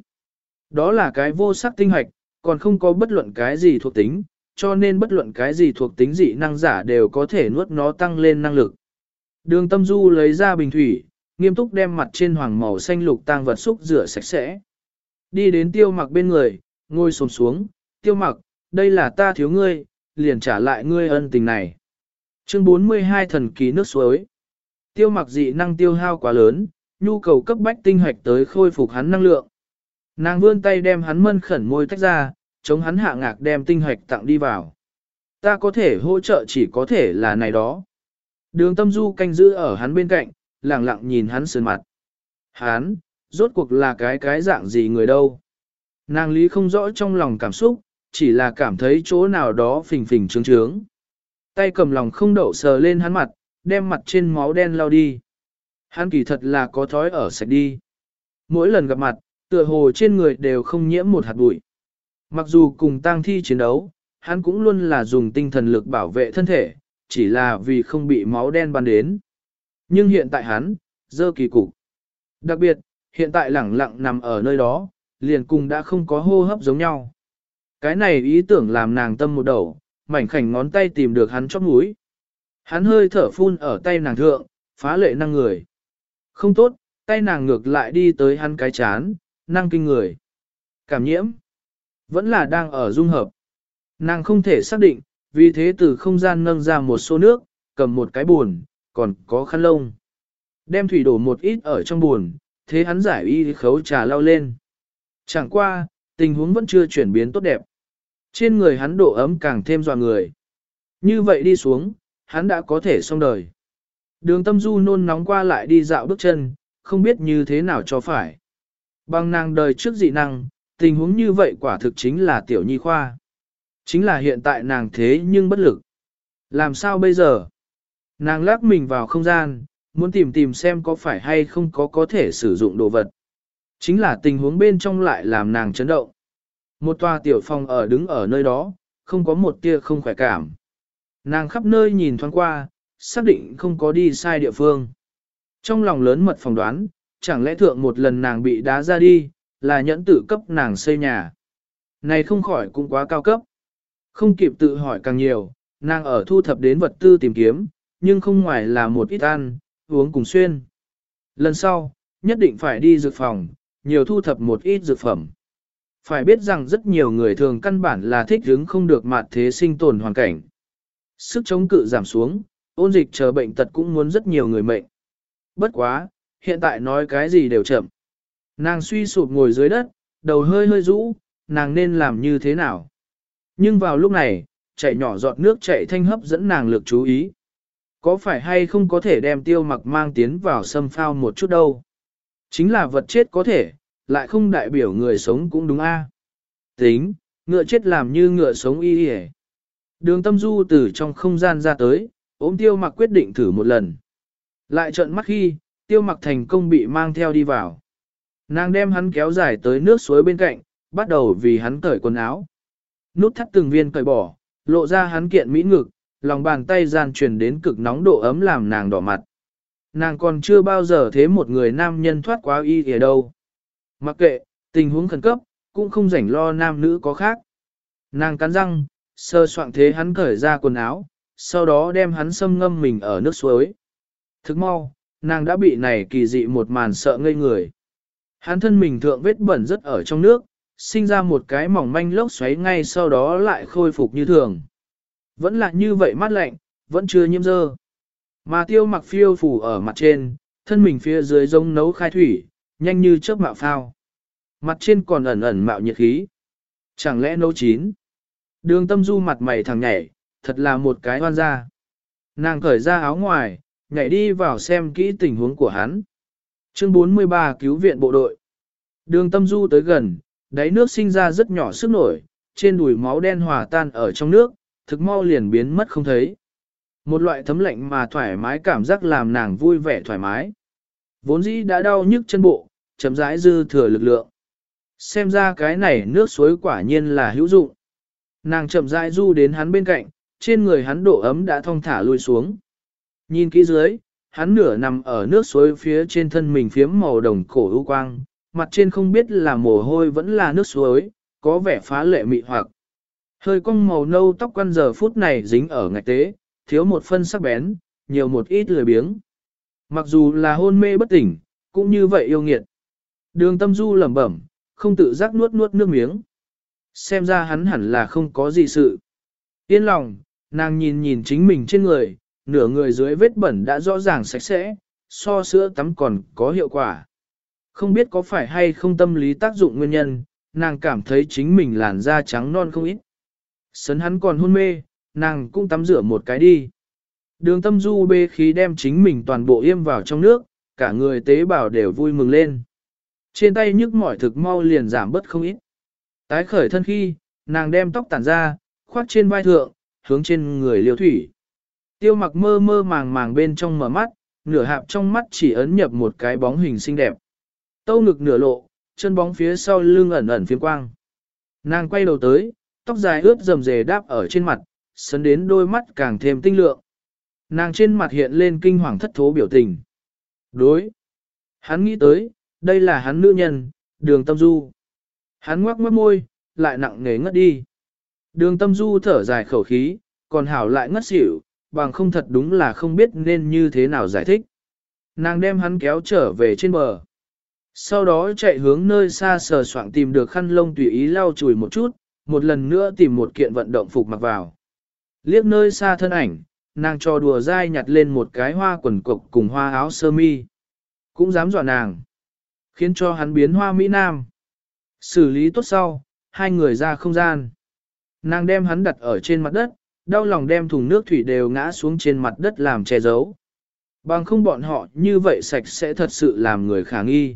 Đó là cái vô sắc tinh hạch, còn không có bất luận cái gì thuộc tính, cho nên bất luận cái gì thuộc tính dị năng giả đều có thể nuốt nó tăng lên năng lực. Đường tâm du lấy ra bình thủy, nghiêm túc đem mặt trên hoàng màu xanh lục tang vật xúc rửa sạch sẽ. Đi đến tiêu mặc bên người, ngồi xổm xuống, tiêu mặc, đây là ta thiếu ngươi, liền trả lại ngươi ân tình này. Chương 42 thần ký nước suối. Tiêu mặc dị năng tiêu hao quá lớn, nhu cầu cấp bách tinh hoạch tới khôi phục hắn năng lượng. Nàng vươn tay đem hắn mân khẩn môi tách ra, chống hắn hạ ngạc đem tinh hoạch tặng đi vào. Ta có thể hỗ trợ chỉ có thể là này đó. Đường tâm du canh giữ ở hắn bên cạnh, lặng lặng nhìn hắn sườn mặt. Hắn, rốt cuộc là cái cái dạng gì người đâu. Nàng lý không rõ trong lòng cảm xúc, chỉ là cảm thấy chỗ nào đó phình phình trướng trướng. Tay cầm lòng không đậu sờ lên hắn mặt, đem mặt trên máu đen lao đi. Hắn kỳ thật là có thói ở sạch đi. Mỗi lần gặp mặt, tựa hồ trên người đều không nhiễm một hạt bụi. Mặc dù cùng tang thi chiến đấu, hắn cũng luôn là dùng tinh thần lực bảo vệ thân thể, chỉ là vì không bị máu đen bắn đến. Nhưng hiện tại hắn, dơ kỳ cục. Đặc biệt, hiện tại lẳng lặng nằm ở nơi đó, liền cùng đã không có hô hấp giống nhau. Cái này ý tưởng làm nàng tâm một đầu, mảnh khảnh ngón tay tìm được hắn chóp mũi. Hắn hơi thở phun ở tay nàng thượng, phá lệ năng người. Không tốt, tay nàng ngược lại đi tới hắn cái chán, năng kinh người. Cảm nhiễm, vẫn là đang ở dung hợp. Nàng không thể xác định, vì thế từ không gian nâng ra một xô nước, cầm một cái buồn, còn có khăn lông. Đem thủy đổ một ít ở trong buồn, thế hắn giải y khấu trà lao lên. Chẳng qua, tình huống vẫn chưa chuyển biến tốt đẹp. Trên người hắn độ ấm càng thêm dọa người. Như vậy đi xuống, hắn đã có thể xong đời. Đường tâm du nôn nóng qua lại đi dạo bước chân, không biết như thế nào cho phải. Bằng nàng đời trước dị năng, tình huống như vậy quả thực chính là tiểu nhi khoa. Chính là hiện tại nàng thế nhưng bất lực. Làm sao bây giờ? Nàng lắc mình vào không gian, muốn tìm tìm xem có phải hay không có có thể sử dụng đồ vật. Chính là tình huống bên trong lại làm nàng chấn động. Một tòa tiểu phòng ở đứng ở nơi đó, không có một tia không khỏe cảm. Nàng khắp nơi nhìn thoáng qua, xác định không có đi sai địa phương. Trong lòng lớn mật phòng đoán, chẳng lẽ thượng một lần nàng bị đá ra đi, là nhẫn tử cấp nàng xây nhà. Này không khỏi cũng quá cao cấp. Không kịp tự hỏi càng nhiều, nàng ở thu thập đến vật tư tìm kiếm, nhưng không ngoài là một ít ăn, uống cùng xuyên. Lần sau, nhất định phải đi dược phòng, nhiều thu thập một ít dược phẩm. Phải biết rằng rất nhiều người thường căn bản là thích hứng không được mặt thế sinh tồn hoàn cảnh. Sức chống cự giảm xuống, ôn dịch chờ bệnh tật cũng muốn rất nhiều người mệnh. Bất quá, hiện tại nói cái gì đều chậm. Nàng suy sụp ngồi dưới đất, đầu hơi hơi rũ, nàng nên làm như thế nào? Nhưng vào lúc này, chạy nhỏ giọt nước chạy thanh hấp dẫn nàng lực chú ý. Có phải hay không có thể đem tiêu mặc mang tiến vào sâm phao một chút đâu? Chính là vật chết có thể, lại không đại biểu người sống cũng đúng a. Tính, ngựa chết làm như ngựa sống y y Đường tâm du từ trong không gian ra tới, ốm tiêu mặc quyết định thử một lần. Lại trợn mắt khi, tiêu mặc thành công bị mang theo đi vào. Nàng đem hắn kéo dài tới nước suối bên cạnh, bắt đầu vì hắn cởi quần áo. Nút thắt từng viên cởi bỏ, lộ ra hắn kiện mỹ ngực, lòng bàn tay gian truyền đến cực nóng độ ấm làm nàng đỏ mặt. Nàng còn chưa bao giờ thế một người nam nhân thoát quá y ở đâu. Mặc kệ, tình huống khẩn cấp, cũng không rảnh lo nam nữ có khác. Nàng cắn răng, sơ soạn thế hắn cởi ra quần áo, sau đó đem hắn xâm ngâm mình ở nước suối. Thức mau, nàng đã bị này kỳ dị một màn sợ ngây người. Hắn thân mình thượng vết bẩn rất ở trong nước, sinh ra một cái mỏng manh lốc xoáy ngay sau đó lại khôi phục như thường. Vẫn là như vậy mát lạnh, vẫn chưa nhiễm dơ. Mà tiêu mặc phiêu phủ ở mặt trên, thân mình phía dưới giống nấu khai thủy, nhanh như chớp mạo phao. Mặt trên còn ẩn ẩn mạo nhiệt khí. Chẳng lẽ nấu chín? Đường tâm du mặt mày thằng nhảy, thật là một cái hoan ra. Nàng cởi ra áo ngoài, nhảy đi vào xem kỹ tình huống của hắn. Chương 43 cứu viện bộ đội. Đường tâm du tới gần, đáy nước sinh ra rất nhỏ sức nổi, trên đùi máu đen hòa tan ở trong nước, thực mau liền biến mất không thấy. Một loại thấm lạnh mà thoải mái cảm giác làm nàng vui vẻ thoải mái. Vốn dĩ đã đau nhức chân bộ, chậm rãi dư thừa lực lượng. Xem ra cái này nước suối quả nhiên là hữu dụng. Nàng chậm rãi du đến hắn bên cạnh, trên người hắn độ ấm đã thong thả lui xuống. Nhìn kỹ dưới, hắn nửa nằm ở nước suối phía trên thân mình phiếm màu đồng cổ ưu quang, mặt trên không biết là mồ hôi vẫn là nước suối, có vẻ phá lệ mị hoặc. Hơi cong màu nâu tóc quăn giờ phút này dính ở ngạch tế, thiếu một phân sắc bén, nhiều một ít lười biếng. Mặc dù là hôn mê bất tỉnh, cũng như vậy yêu nghiệt. Đường tâm du lẩm bẩm, không tự giác nuốt nuốt nước miếng. Xem ra hắn hẳn là không có gì sự. Yên lòng, nàng nhìn nhìn chính mình trên người, nửa người dưới vết bẩn đã rõ ràng sạch sẽ, so sữa tắm còn có hiệu quả. Không biết có phải hay không tâm lý tác dụng nguyên nhân, nàng cảm thấy chính mình làn da trắng non không ít. Sấn hắn còn hôn mê, nàng cũng tắm rửa một cái đi. Đường tâm du bê khí đem chính mình toàn bộ yêm vào trong nước, cả người tế bào đều vui mừng lên. Trên tay nhức mỏi thực mau liền giảm bớt không ít. Tái khởi thân khi, nàng đem tóc tản ra, khoác trên vai thượng, hướng trên người liêu thủy. Tiêu mặc mơ mơ màng màng bên trong mở mắt, nửa hạp trong mắt chỉ ấn nhập một cái bóng hình xinh đẹp. Tâu ngực nửa lộ, chân bóng phía sau lưng ẩn ẩn phiếm quang. Nàng quay đầu tới, tóc dài ướt rầm rề đáp ở trên mặt, sấn đến đôi mắt càng thêm tinh lượng. Nàng trên mặt hiện lên kinh hoàng thất thố biểu tình. Đối. Hắn nghĩ tới, đây là hắn nữ nhân, đường tâm du. Hắn ngoác mất môi, lại nặng nề ngất đi. Đường tâm du thở dài khẩu khí, còn hảo lại ngất xỉu, bằng không thật đúng là không biết nên như thế nào giải thích. Nàng đem hắn kéo trở về trên bờ. Sau đó chạy hướng nơi xa sờ soạng tìm được khăn lông tùy ý lau chùi một chút, một lần nữa tìm một kiện vận động phục mặc vào. Liếc nơi xa thân ảnh, nàng cho đùa dai nhặt lên một cái hoa quần cộc cùng hoa áo sơ mi. Cũng dám dọa nàng. Khiến cho hắn biến hoa Mỹ Nam. Xử lý tốt sau, hai người ra không gian. Nàng đem hắn đặt ở trên mặt đất, đau lòng đem thùng nước thủy đều ngã xuống trên mặt đất làm che giấu. Bằng không bọn họ như vậy sạch sẽ thật sự làm người khả nghi.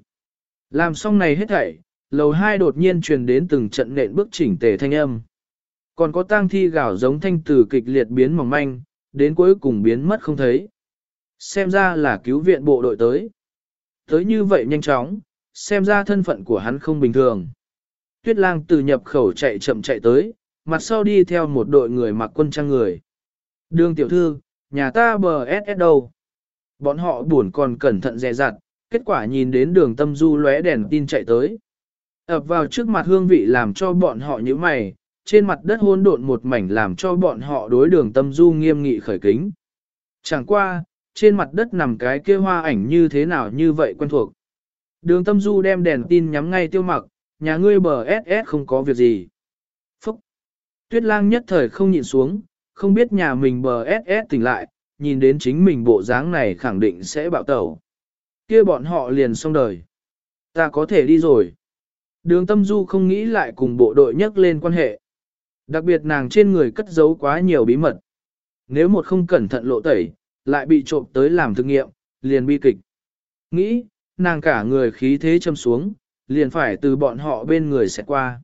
Làm xong này hết thảy, lầu hai đột nhiên truyền đến từng trận nện bước chỉnh tề thanh âm. Còn có tang thi gạo giống thanh từ kịch liệt biến mỏng manh, đến cuối cùng biến mất không thấy. Xem ra là cứu viện bộ đội tới. Tới như vậy nhanh chóng, xem ra thân phận của hắn không bình thường. Tuyết lang từ nhập khẩu chạy chậm chạy tới, mặt sau đi theo một đội người mặc quân trang người. Đường tiểu thư, nhà ta bờ SS đâu? Bọn họ buồn còn cẩn thận dè dặt, kết quả nhìn đến đường tâm du lóe đèn tin chạy tới. ập vào trước mặt hương vị làm cho bọn họ như mày, trên mặt đất hôn độn một mảnh làm cho bọn họ đối đường tâm du nghiêm nghị khởi kính. Chẳng qua, trên mặt đất nằm cái kia hoa ảnh như thế nào như vậy quen thuộc. Đường tâm du đem đèn tin nhắm ngay tiêu mặc, nhà ngươi bờ SS không có việc gì. Phúc! Tuyết lang nhất thời không nhịn xuống, không biết nhà mình bờ SS tỉnh lại, nhìn đến chính mình bộ dáng này khẳng định sẽ bạo tẩu. kia bọn họ liền xong đời. Ta có thể đi rồi. Đường tâm du không nghĩ lại cùng bộ đội nhắc lên quan hệ. Đặc biệt nàng trên người cất giấu quá nhiều bí mật. Nếu một không cẩn thận lộ tẩy, lại bị trộm tới làm thực nghiệm, liền bi kịch. Nghĩ, nàng cả người khí thế châm xuống, liền phải từ bọn họ bên người sẽ qua.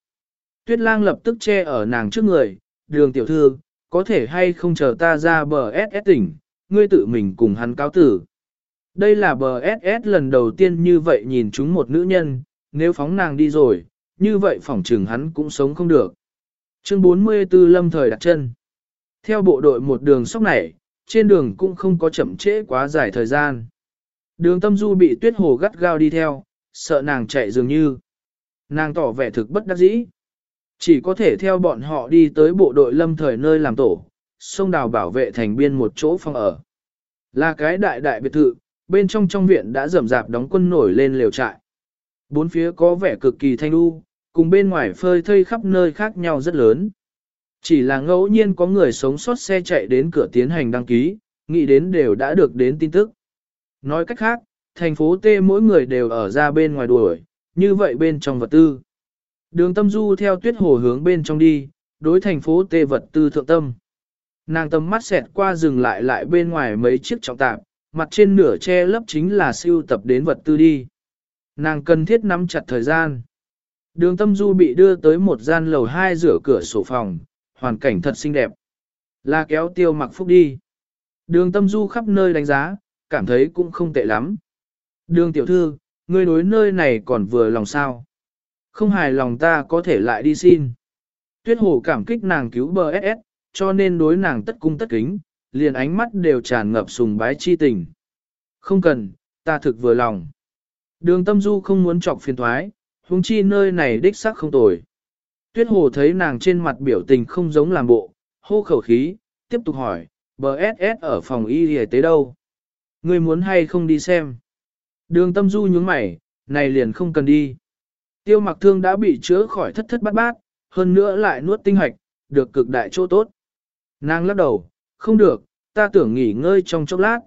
Tuyết lang lập tức che ở nàng trước người, đường tiểu thư, có thể hay không chờ ta ra bờ SS tỉnh, ngươi tự mình cùng hắn cáo tử. Đây là bờ SS lần đầu tiên như vậy nhìn chúng một nữ nhân, nếu phóng nàng đi rồi, như vậy phỏng trừng hắn cũng sống không được. Chương 44 lâm thời đặt chân. Theo bộ đội một đường sóc này, trên đường cũng không có chậm trễ quá dài thời gian. Đường tâm du bị tuyết hồ gắt gao đi theo, sợ nàng chạy dường như. Nàng tỏ vẻ thực bất đắc dĩ. Chỉ có thể theo bọn họ đi tới bộ đội lâm thời nơi làm tổ, sông đào bảo vệ thành biên một chỗ phòng ở. Là cái đại đại biệt thự, bên trong trong viện đã rầm rạp đóng quân nổi lên lều trại. Bốn phía có vẻ cực kỳ thanh u, cùng bên ngoài phơi thây khắp nơi khác nhau rất lớn. Chỉ là ngẫu nhiên có người sống sót xe chạy đến cửa tiến hành đăng ký, nghĩ đến đều đã được đến tin tức. Nói cách khác, thành phố T mỗi người đều ở ra bên ngoài đuổi, như vậy bên trong vật tư. Đường tâm du theo tuyết hồ hướng bên trong đi, đối thành phố T vật tư thượng tâm. Nàng tâm mắt xẹt qua dừng lại lại bên ngoài mấy chiếc trọng tạp, mặt trên nửa che lấp chính là siêu tập đến vật tư đi. Nàng cần thiết nắm chặt thời gian. Đường tâm du bị đưa tới một gian lầu hai rửa cửa sổ phòng, hoàn cảnh thật xinh đẹp. Là kéo tiêu mặc phúc đi. Đường tâm du khắp nơi đánh giá, cảm thấy cũng không tệ lắm. Đường tiểu thư, ngươi đối nơi này còn vừa lòng sao. Không hài lòng ta có thể lại đi xin. Tuyết hồ cảm kích nàng cứu bờ SS, cho nên đối nàng tất cung tất kính, liền ánh mắt đều tràn ngập sùng bái chi tình. Không cần, ta thực vừa lòng. Đường tâm du không muốn chọc phiền thoái, huống chi nơi này đích xác không tồi. Tuyết hồ thấy nàng trên mặt biểu tình không giống làm bộ, hô khẩu khí, tiếp tục hỏi, BSS ở phòng y y tế đâu? Ngươi muốn hay không đi xem? Đường tâm du nhướng mày, này liền không cần đi. Tiêu mặc thương đã bị chữa khỏi thất thất bát bát, hơn nữa lại nuốt tinh hạch, được cực đại chỗ tốt. Nàng lắc đầu, không được, ta tưởng nghỉ ngơi trong chốc lát.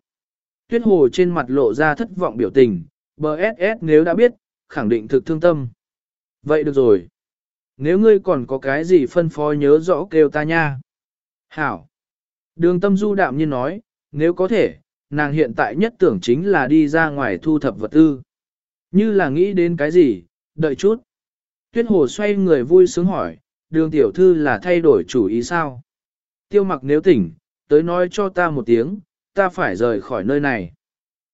Tuyết hồ trên mặt lộ ra thất vọng biểu tình, BSS nếu đã biết, khẳng định thực thương tâm. Vậy được rồi. Nếu ngươi còn có cái gì phân phó nhớ rõ kêu ta nha. Hảo. Đường tâm du đạm nhiên nói, nếu có thể, nàng hiện tại nhất tưởng chính là đi ra ngoài thu thập vật tư. Như là nghĩ đến cái gì, đợi chút. Tuyết hồ xoay người vui sướng hỏi, đường tiểu thư là thay đổi chủ ý sao? Tiêu mặc nếu tỉnh, tới nói cho ta một tiếng, ta phải rời khỏi nơi này.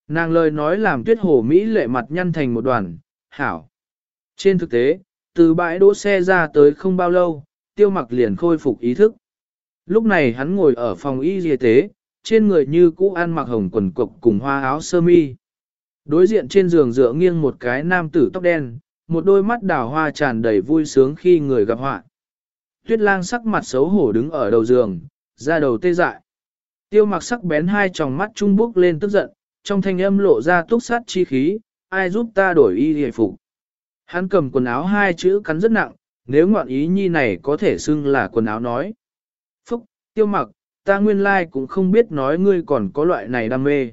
Nàng lời nói làm tuyết hồ Mỹ lệ mặt nhăn thành một đoàn, hảo. Trên thực tế, từ bãi đỗ xe ra tới không bao lâu, tiêu mặc liền khôi phục ý thức. Lúc này hắn ngồi ở phòng y y tế, trên người như cũ ăn mặc hồng quần cộc cùng hoa áo sơ mi. Đối diện trên giường dựa nghiêng một cái nam tử tóc đen, một đôi mắt đào hoa tràn đầy vui sướng khi người gặp họa. Tuyết lang sắc mặt xấu hổ đứng ở đầu giường, ra đầu tê dại. Tiêu mặc sắc bén hai tròng mắt trung bước lên tức giận, trong thanh âm lộ ra túc sát chi khí, ai giúp ta đổi y hề phục. Hắn cầm quần áo hai chữ cắn rất nặng, nếu ngoạn ý nhi này có thể xưng là quần áo nói. Phúc, tiêu mặc, ta nguyên lai cũng không biết nói ngươi còn có loại này đam mê.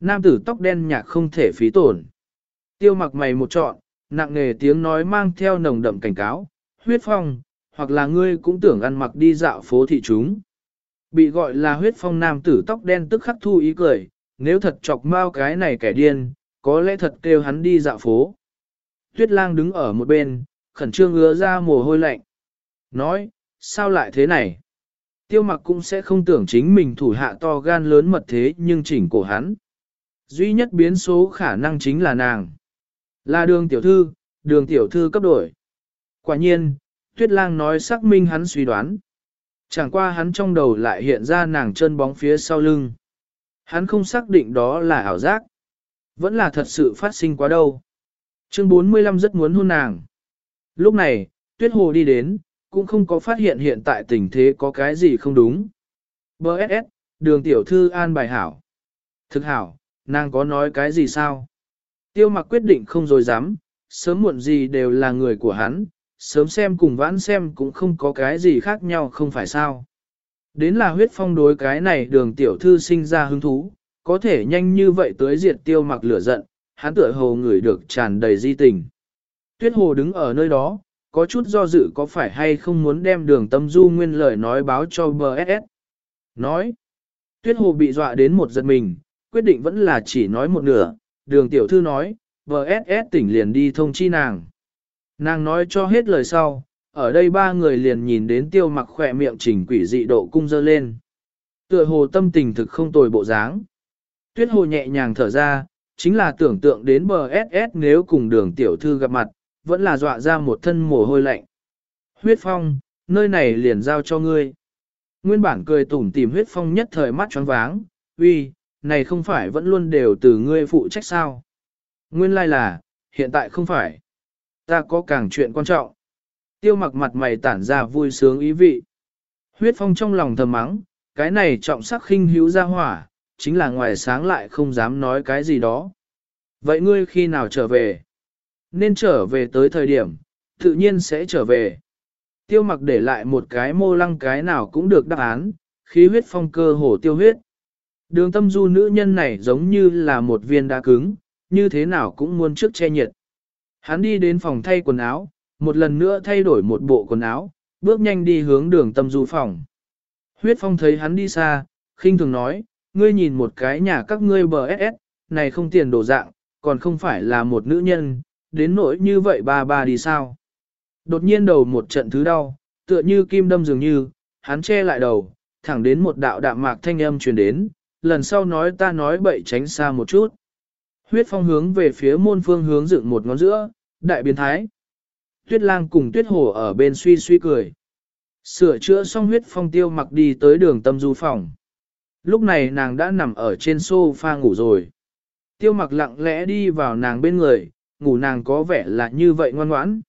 Nam tử tóc đen nhạc không thể phí tổn. Tiêu mặc mày một trọn, nặng nề tiếng nói mang theo nồng đậm cảnh cáo, huyết phong, hoặc là ngươi cũng tưởng ăn mặc đi dạo phố thị chúng. Bị gọi là huyết phong nam tử tóc đen tức khắc thu ý cười, nếu thật chọc mau cái này kẻ điên, có lẽ thật kêu hắn đi dạo phố. Tuyết lang đứng ở một bên, khẩn trương ứa ra mồ hôi lạnh. Nói, sao lại thế này? Tiêu mặc cũng sẽ không tưởng chính mình thủ hạ to gan lớn mật thế nhưng chỉnh cổ hắn. Duy nhất biến số khả năng chính là nàng. Là đường tiểu thư, đường tiểu thư cấp đổi. Quả nhiên, tuyết lang nói xác minh hắn suy đoán. Chẳng qua hắn trong đầu lại hiện ra nàng chân bóng phía sau lưng. Hắn không xác định đó là ảo giác. Vẫn là thật sự phát sinh quá đâu. Chương 45 rất muốn hôn nàng. Lúc này, tuyết hồ đi đến, cũng không có phát hiện hiện tại tình thế có cái gì không đúng. B.S.S. đường tiểu thư an bài hảo. Thực hảo, nàng có nói cái gì sao? Tiêu mặc quyết định không dối dám, sớm muộn gì đều là người của hắn, sớm xem cùng vãn xem cũng không có cái gì khác nhau không phải sao. Đến là huyết phong đối cái này đường tiểu thư sinh ra hứng thú, có thể nhanh như vậy tới diệt tiêu mặc lửa giận, hắn tựa hồ ngửi được tràn đầy di tình. Tuyết hồ đứng ở nơi đó, có chút do dự có phải hay không muốn đem đường tâm du nguyên lời nói báo cho BSS. Nói, tuyết hồ bị dọa đến một giật mình, quyết định vẫn là chỉ nói một nửa, đường tiểu thư nói, BSS tỉnh liền đi thông chi nàng. Nàng nói cho hết lời sau, ở đây ba người liền nhìn đến tiêu mặc khỏe miệng chỉnh quỷ dị độ cung dơ lên. Tựa hồ tâm tình thực không tồi bộ dáng. Tuyết hồ nhẹ nhàng thở ra, chính là tưởng tượng đến bờ SS nếu cùng đường tiểu thư gặp mặt, vẫn là dọa ra một thân mồ hôi lạnh. Huyết phong, nơi này liền giao cho ngươi. Nguyên bản cười tủm tìm huyết phong nhất thời mắt choáng váng, uy, này không phải vẫn luôn đều từ ngươi phụ trách sao. Nguyên lai là, hiện tại không phải. Ta có càng chuyện quan trọng. Tiêu mặc mặt mày tản ra vui sướng ý vị. Huyết phong trong lòng thầm mắng, cái này trọng sắc khinh hữu ra hỏa, chính là ngoài sáng lại không dám nói cái gì đó. Vậy ngươi khi nào trở về? Nên trở về tới thời điểm, tự nhiên sẽ trở về. Tiêu mặc để lại một cái mô lăng cái nào cũng được đáp án, khí huyết phong cơ hổ tiêu huyết. Đường tâm du nữ nhân này giống như là một viên đá cứng, như thế nào cũng muốn trước che nhiệt. Hắn đi đến phòng thay quần áo, một lần nữa thay đổi một bộ quần áo, bước nhanh đi hướng đường tâm du phòng. Huyết phong thấy hắn đi xa, khinh thường nói, ngươi nhìn một cái nhà các ngươi bờ SS, này không tiền đồ dạng, còn không phải là một nữ nhân, đến nỗi như vậy ba ba đi sao. Đột nhiên đầu một trận thứ đau, tựa như kim đâm dường như, hắn che lại đầu, thẳng đến một đạo đạm mạc thanh âm truyền đến, lần sau nói ta nói bậy tránh xa một chút. Huyết phong hướng về phía môn phương hướng dựng một ngón giữa, đại biến thái. Tuyết lang cùng tuyết hồ ở bên suy suy cười. Sửa chữa xong huyết phong tiêu mặc đi tới đường tâm du phòng. Lúc này nàng đã nằm ở trên sofa ngủ rồi. Tiêu mặc lặng lẽ đi vào nàng bên người, ngủ nàng có vẻ là như vậy ngoan ngoãn.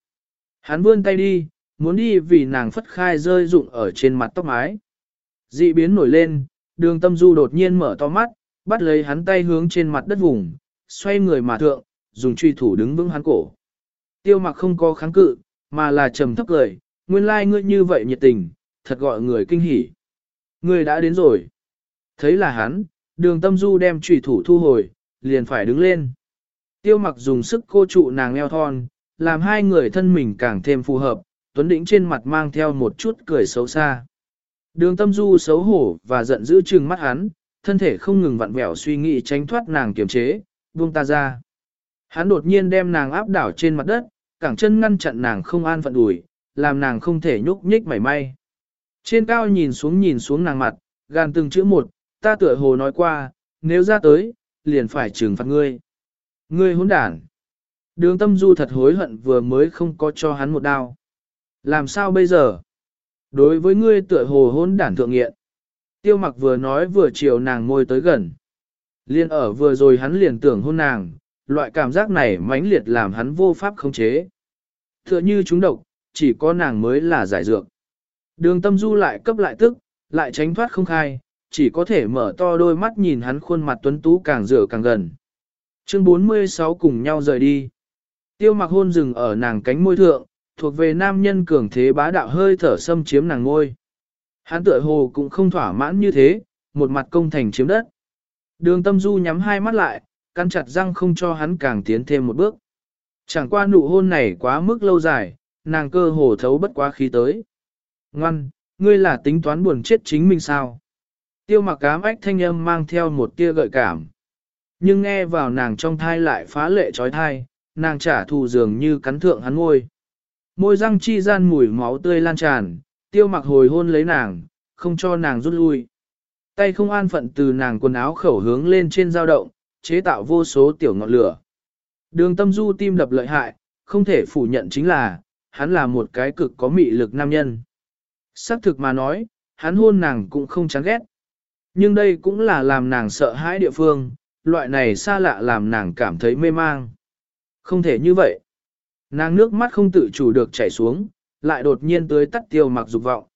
Hắn vươn tay đi, muốn đi vì nàng phất khai rơi rụng ở trên mặt tóc mái. Dị biến nổi lên, đường tâm du đột nhiên mở to mắt, bắt lấy hắn tay hướng trên mặt đất vùng, xoay người mà thượng, dùng truy thủ đứng vững hắn cổ. Tiêu mặc không có kháng cự, mà là trầm thấp cười, nguyên lai like ngươi như vậy nhiệt tình, thật gọi người kinh hỉ. Ngươi đã đến rồi. Thấy là hắn, đường tâm du đem trùy thủ thu hồi, liền phải đứng lên. Tiêu mặc dùng sức cô trụ nàng eo thon, làm hai người thân mình càng thêm phù hợp, tuấn đỉnh trên mặt mang theo một chút cười xấu xa. Đường tâm du xấu hổ và giận dữ trừng mắt hắn, thân thể không ngừng vặn vẹo suy nghĩ tránh thoát nàng kiềm chế, buông ta ra. Hắn đột nhiên đem nàng áp đảo trên mặt đất, cẳng chân ngăn chặn nàng không an phận đùi, làm nàng không thể nhúc nhích mảy may. Trên cao nhìn xuống nhìn xuống nàng mặt, gan từng chữ một, ta tựa hồ nói qua, nếu ra tới, liền phải trừng phạt ngươi. Ngươi hỗn đản. Đường tâm du thật hối hận vừa mới không có cho hắn một đao. Làm sao bây giờ? Đối với ngươi tựa hồ hỗn đản thượng nghiện. Tiêu mặc vừa nói vừa chiều nàng môi tới gần. Liên ở vừa rồi hắn liền tưởng hôn nàng, loại cảm giác này mãnh liệt làm hắn vô pháp khống chế. Tựa như chúng độc, chỉ có nàng mới là giải dược. Đường tâm du lại cấp lại tức, lại tránh thoát không khai, chỉ có thể mở to đôi mắt nhìn hắn khuôn mặt tuấn tú càng rửa càng gần. Chương 46 cùng nhau rời đi. Tiêu mặc hôn rừng ở nàng cánh môi thượng, thuộc về nam nhân cường thế bá đạo hơi thở xâm chiếm nàng ngôi. Hắn tựa hồ cũng không thỏa mãn như thế, một mặt công thành chiếm đất. Đường tâm du nhắm hai mắt lại, căn chặt răng không cho hắn càng tiến thêm một bước. Chẳng qua nụ hôn này quá mức lâu dài, nàng cơ hồ thấu bất quá khí tới. Ngoan, ngươi là tính toán buồn chết chính mình sao? Tiêu mặc cám ách thanh âm mang theo một tia gợi cảm. Nhưng nghe vào nàng trong thai lại phá lệ trói thai, nàng trả thù dường như cắn thượng hắn ngôi. Môi răng chi gian mùi máu tươi lan tràn, tiêu mặc hồi hôn lấy nàng, không cho nàng rút lui. Tay không an phận từ nàng quần áo khẩu hướng lên trên dao động, chế tạo vô số tiểu ngọn lửa. Đường tâm du tim đập lợi hại, không thể phủ nhận chính là, hắn là một cái cực có mị lực nam nhân. Sắc thực mà nói, hắn hôn nàng cũng không chán ghét. Nhưng đây cũng là làm nàng sợ hãi địa phương, loại này xa lạ làm nàng cảm thấy mê mang. Không thể như vậy. Nàng nước mắt không tự chủ được chảy xuống, lại đột nhiên tới tắt tiêu mặc dục vọng.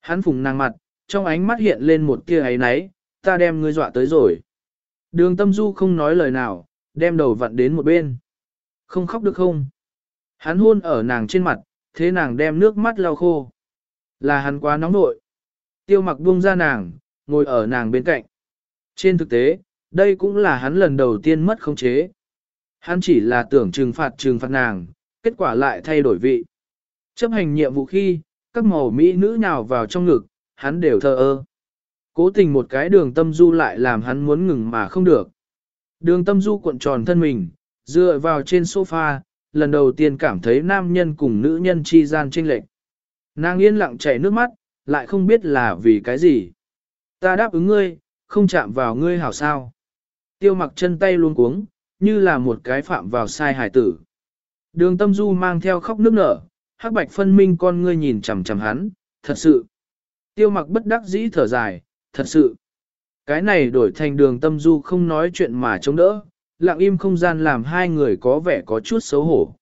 Hắn phùng nàng mặt, trong ánh mắt hiện lên một tia ấy náy, ta đem ngươi dọa tới rồi. Đường tâm du không nói lời nào, đem đầu vặn đến một bên. Không khóc được không? Hắn hôn ở nàng trên mặt, thế nàng đem nước mắt lau khô. Là hắn quá nóng nội. Tiêu mặc buông ra nàng, ngồi ở nàng bên cạnh. Trên thực tế, đây cũng là hắn lần đầu tiên mất khống chế. Hắn chỉ là tưởng trừng phạt trừng phạt nàng, kết quả lại thay đổi vị. Chấp hành nhiệm vụ khi, các màu mỹ nữ nào vào trong ngực, hắn đều thờ ơ. Cố tình một cái đường tâm du lại làm hắn muốn ngừng mà không được. Đường tâm du cuộn tròn thân mình, dựa vào trên sofa, lần đầu tiên cảm thấy nam nhân cùng nữ nhân chi gian tranh lệch. Nàng yên lặng chảy nước mắt, lại không biết là vì cái gì. Ta đáp ứng ngươi, không chạm vào ngươi hảo sao. Tiêu mặc chân tay luôn cuống, như là một cái phạm vào sai hải tử. Đường tâm du mang theo khóc nước nở, hắc bạch phân minh con ngươi nhìn chằm chằm hắn, thật sự. Tiêu mặc bất đắc dĩ thở dài, thật sự. Cái này đổi thành đường tâm du không nói chuyện mà chống đỡ, lặng im không gian làm hai người có vẻ có chút xấu hổ.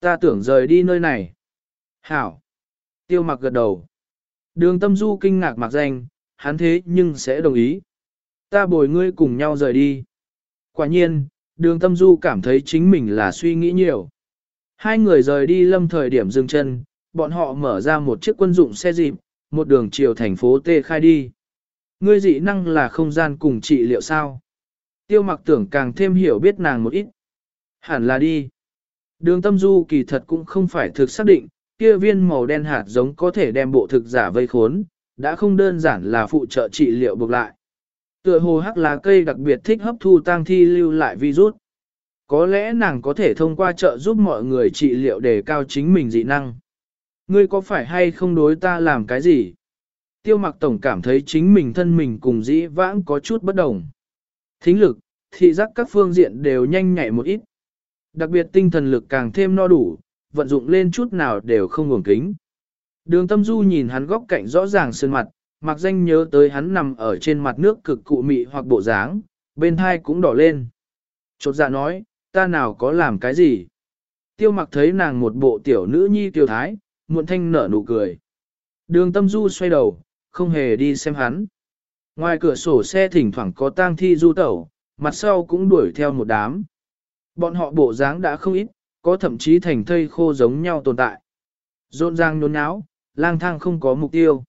Ta tưởng rời đi nơi này. Hảo. Tiêu mặc gật đầu. Đường tâm du kinh ngạc mặc danh, hắn thế nhưng sẽ đồng ý. Ta bồi ngươi cùng nhau rời đi. Quả nhiên, đường tâm du cảm thấy chính mình là suy nghĩ nhiều. Hai người rời đi lâm thời điểm dừng chân, bọn họ mở ra một chiếc quân dụng xe dịp, một đường chiều thành phố Tê khai đi. Ngươi dị năng là không gian cùng trị liệu sao? Tiêu mặc tưởng càng thêm hiểu biết nàng một ít. Hẳn là đi. Đường tâm du kỳ thật cũng không phải thực xác định, kia viên màu đen hạt giống có thể đem bộ thực giả vây khốn, đã không đơn giản là phụ trợ trị liệu buộc lại. Tựa hồ hắc lá cây đặc biệt thích hấp thu tang thi lưu lại virus. Có lẽ nàng có thể thông qua trợ giúp mọi người trị liệu để cao chính mình dị năng. Ngươi có phải hay không đối ta làm cái gì? Tiêu mặc tổng cảm thấy chính mình thân mình cùng dĩ vãng có chút bất đồng. Thính lực, thị giác các phương diện đều nhanh nhạy một ít. Đặc biệt tinh thần lực càng thêm no đủ, vận dụng lên chút nào đều không ngủng kính. Đường tâm du nhìn hắn góc cạnh rõ ràng sơn mặt, mặc danh nhớ tới hắn nằm ở trên mặt nước cực cụ mị hoặc bộ dáng, bên thai cũng đỏ lên. Chột dạ nói, ta nào có làm cái gì? Tiêu mặc thấy nàng một bộ tiểu nữ nhi tiêu thái, muộn thanh nở nụ cười. Đường tâm du xoay đầu, không hề đi xem hắn. Ngoài cửa sổ xe thỉnh thoảng có tang thi du tẩu, mặt sau cũng đuổi theo một đám. Bọn họ bộ dáng đã không ít, có thậm chí thành thây khô giống nhau tồn tại. Rộn ràng nhốn nháo, lang thang không có mục tiêu.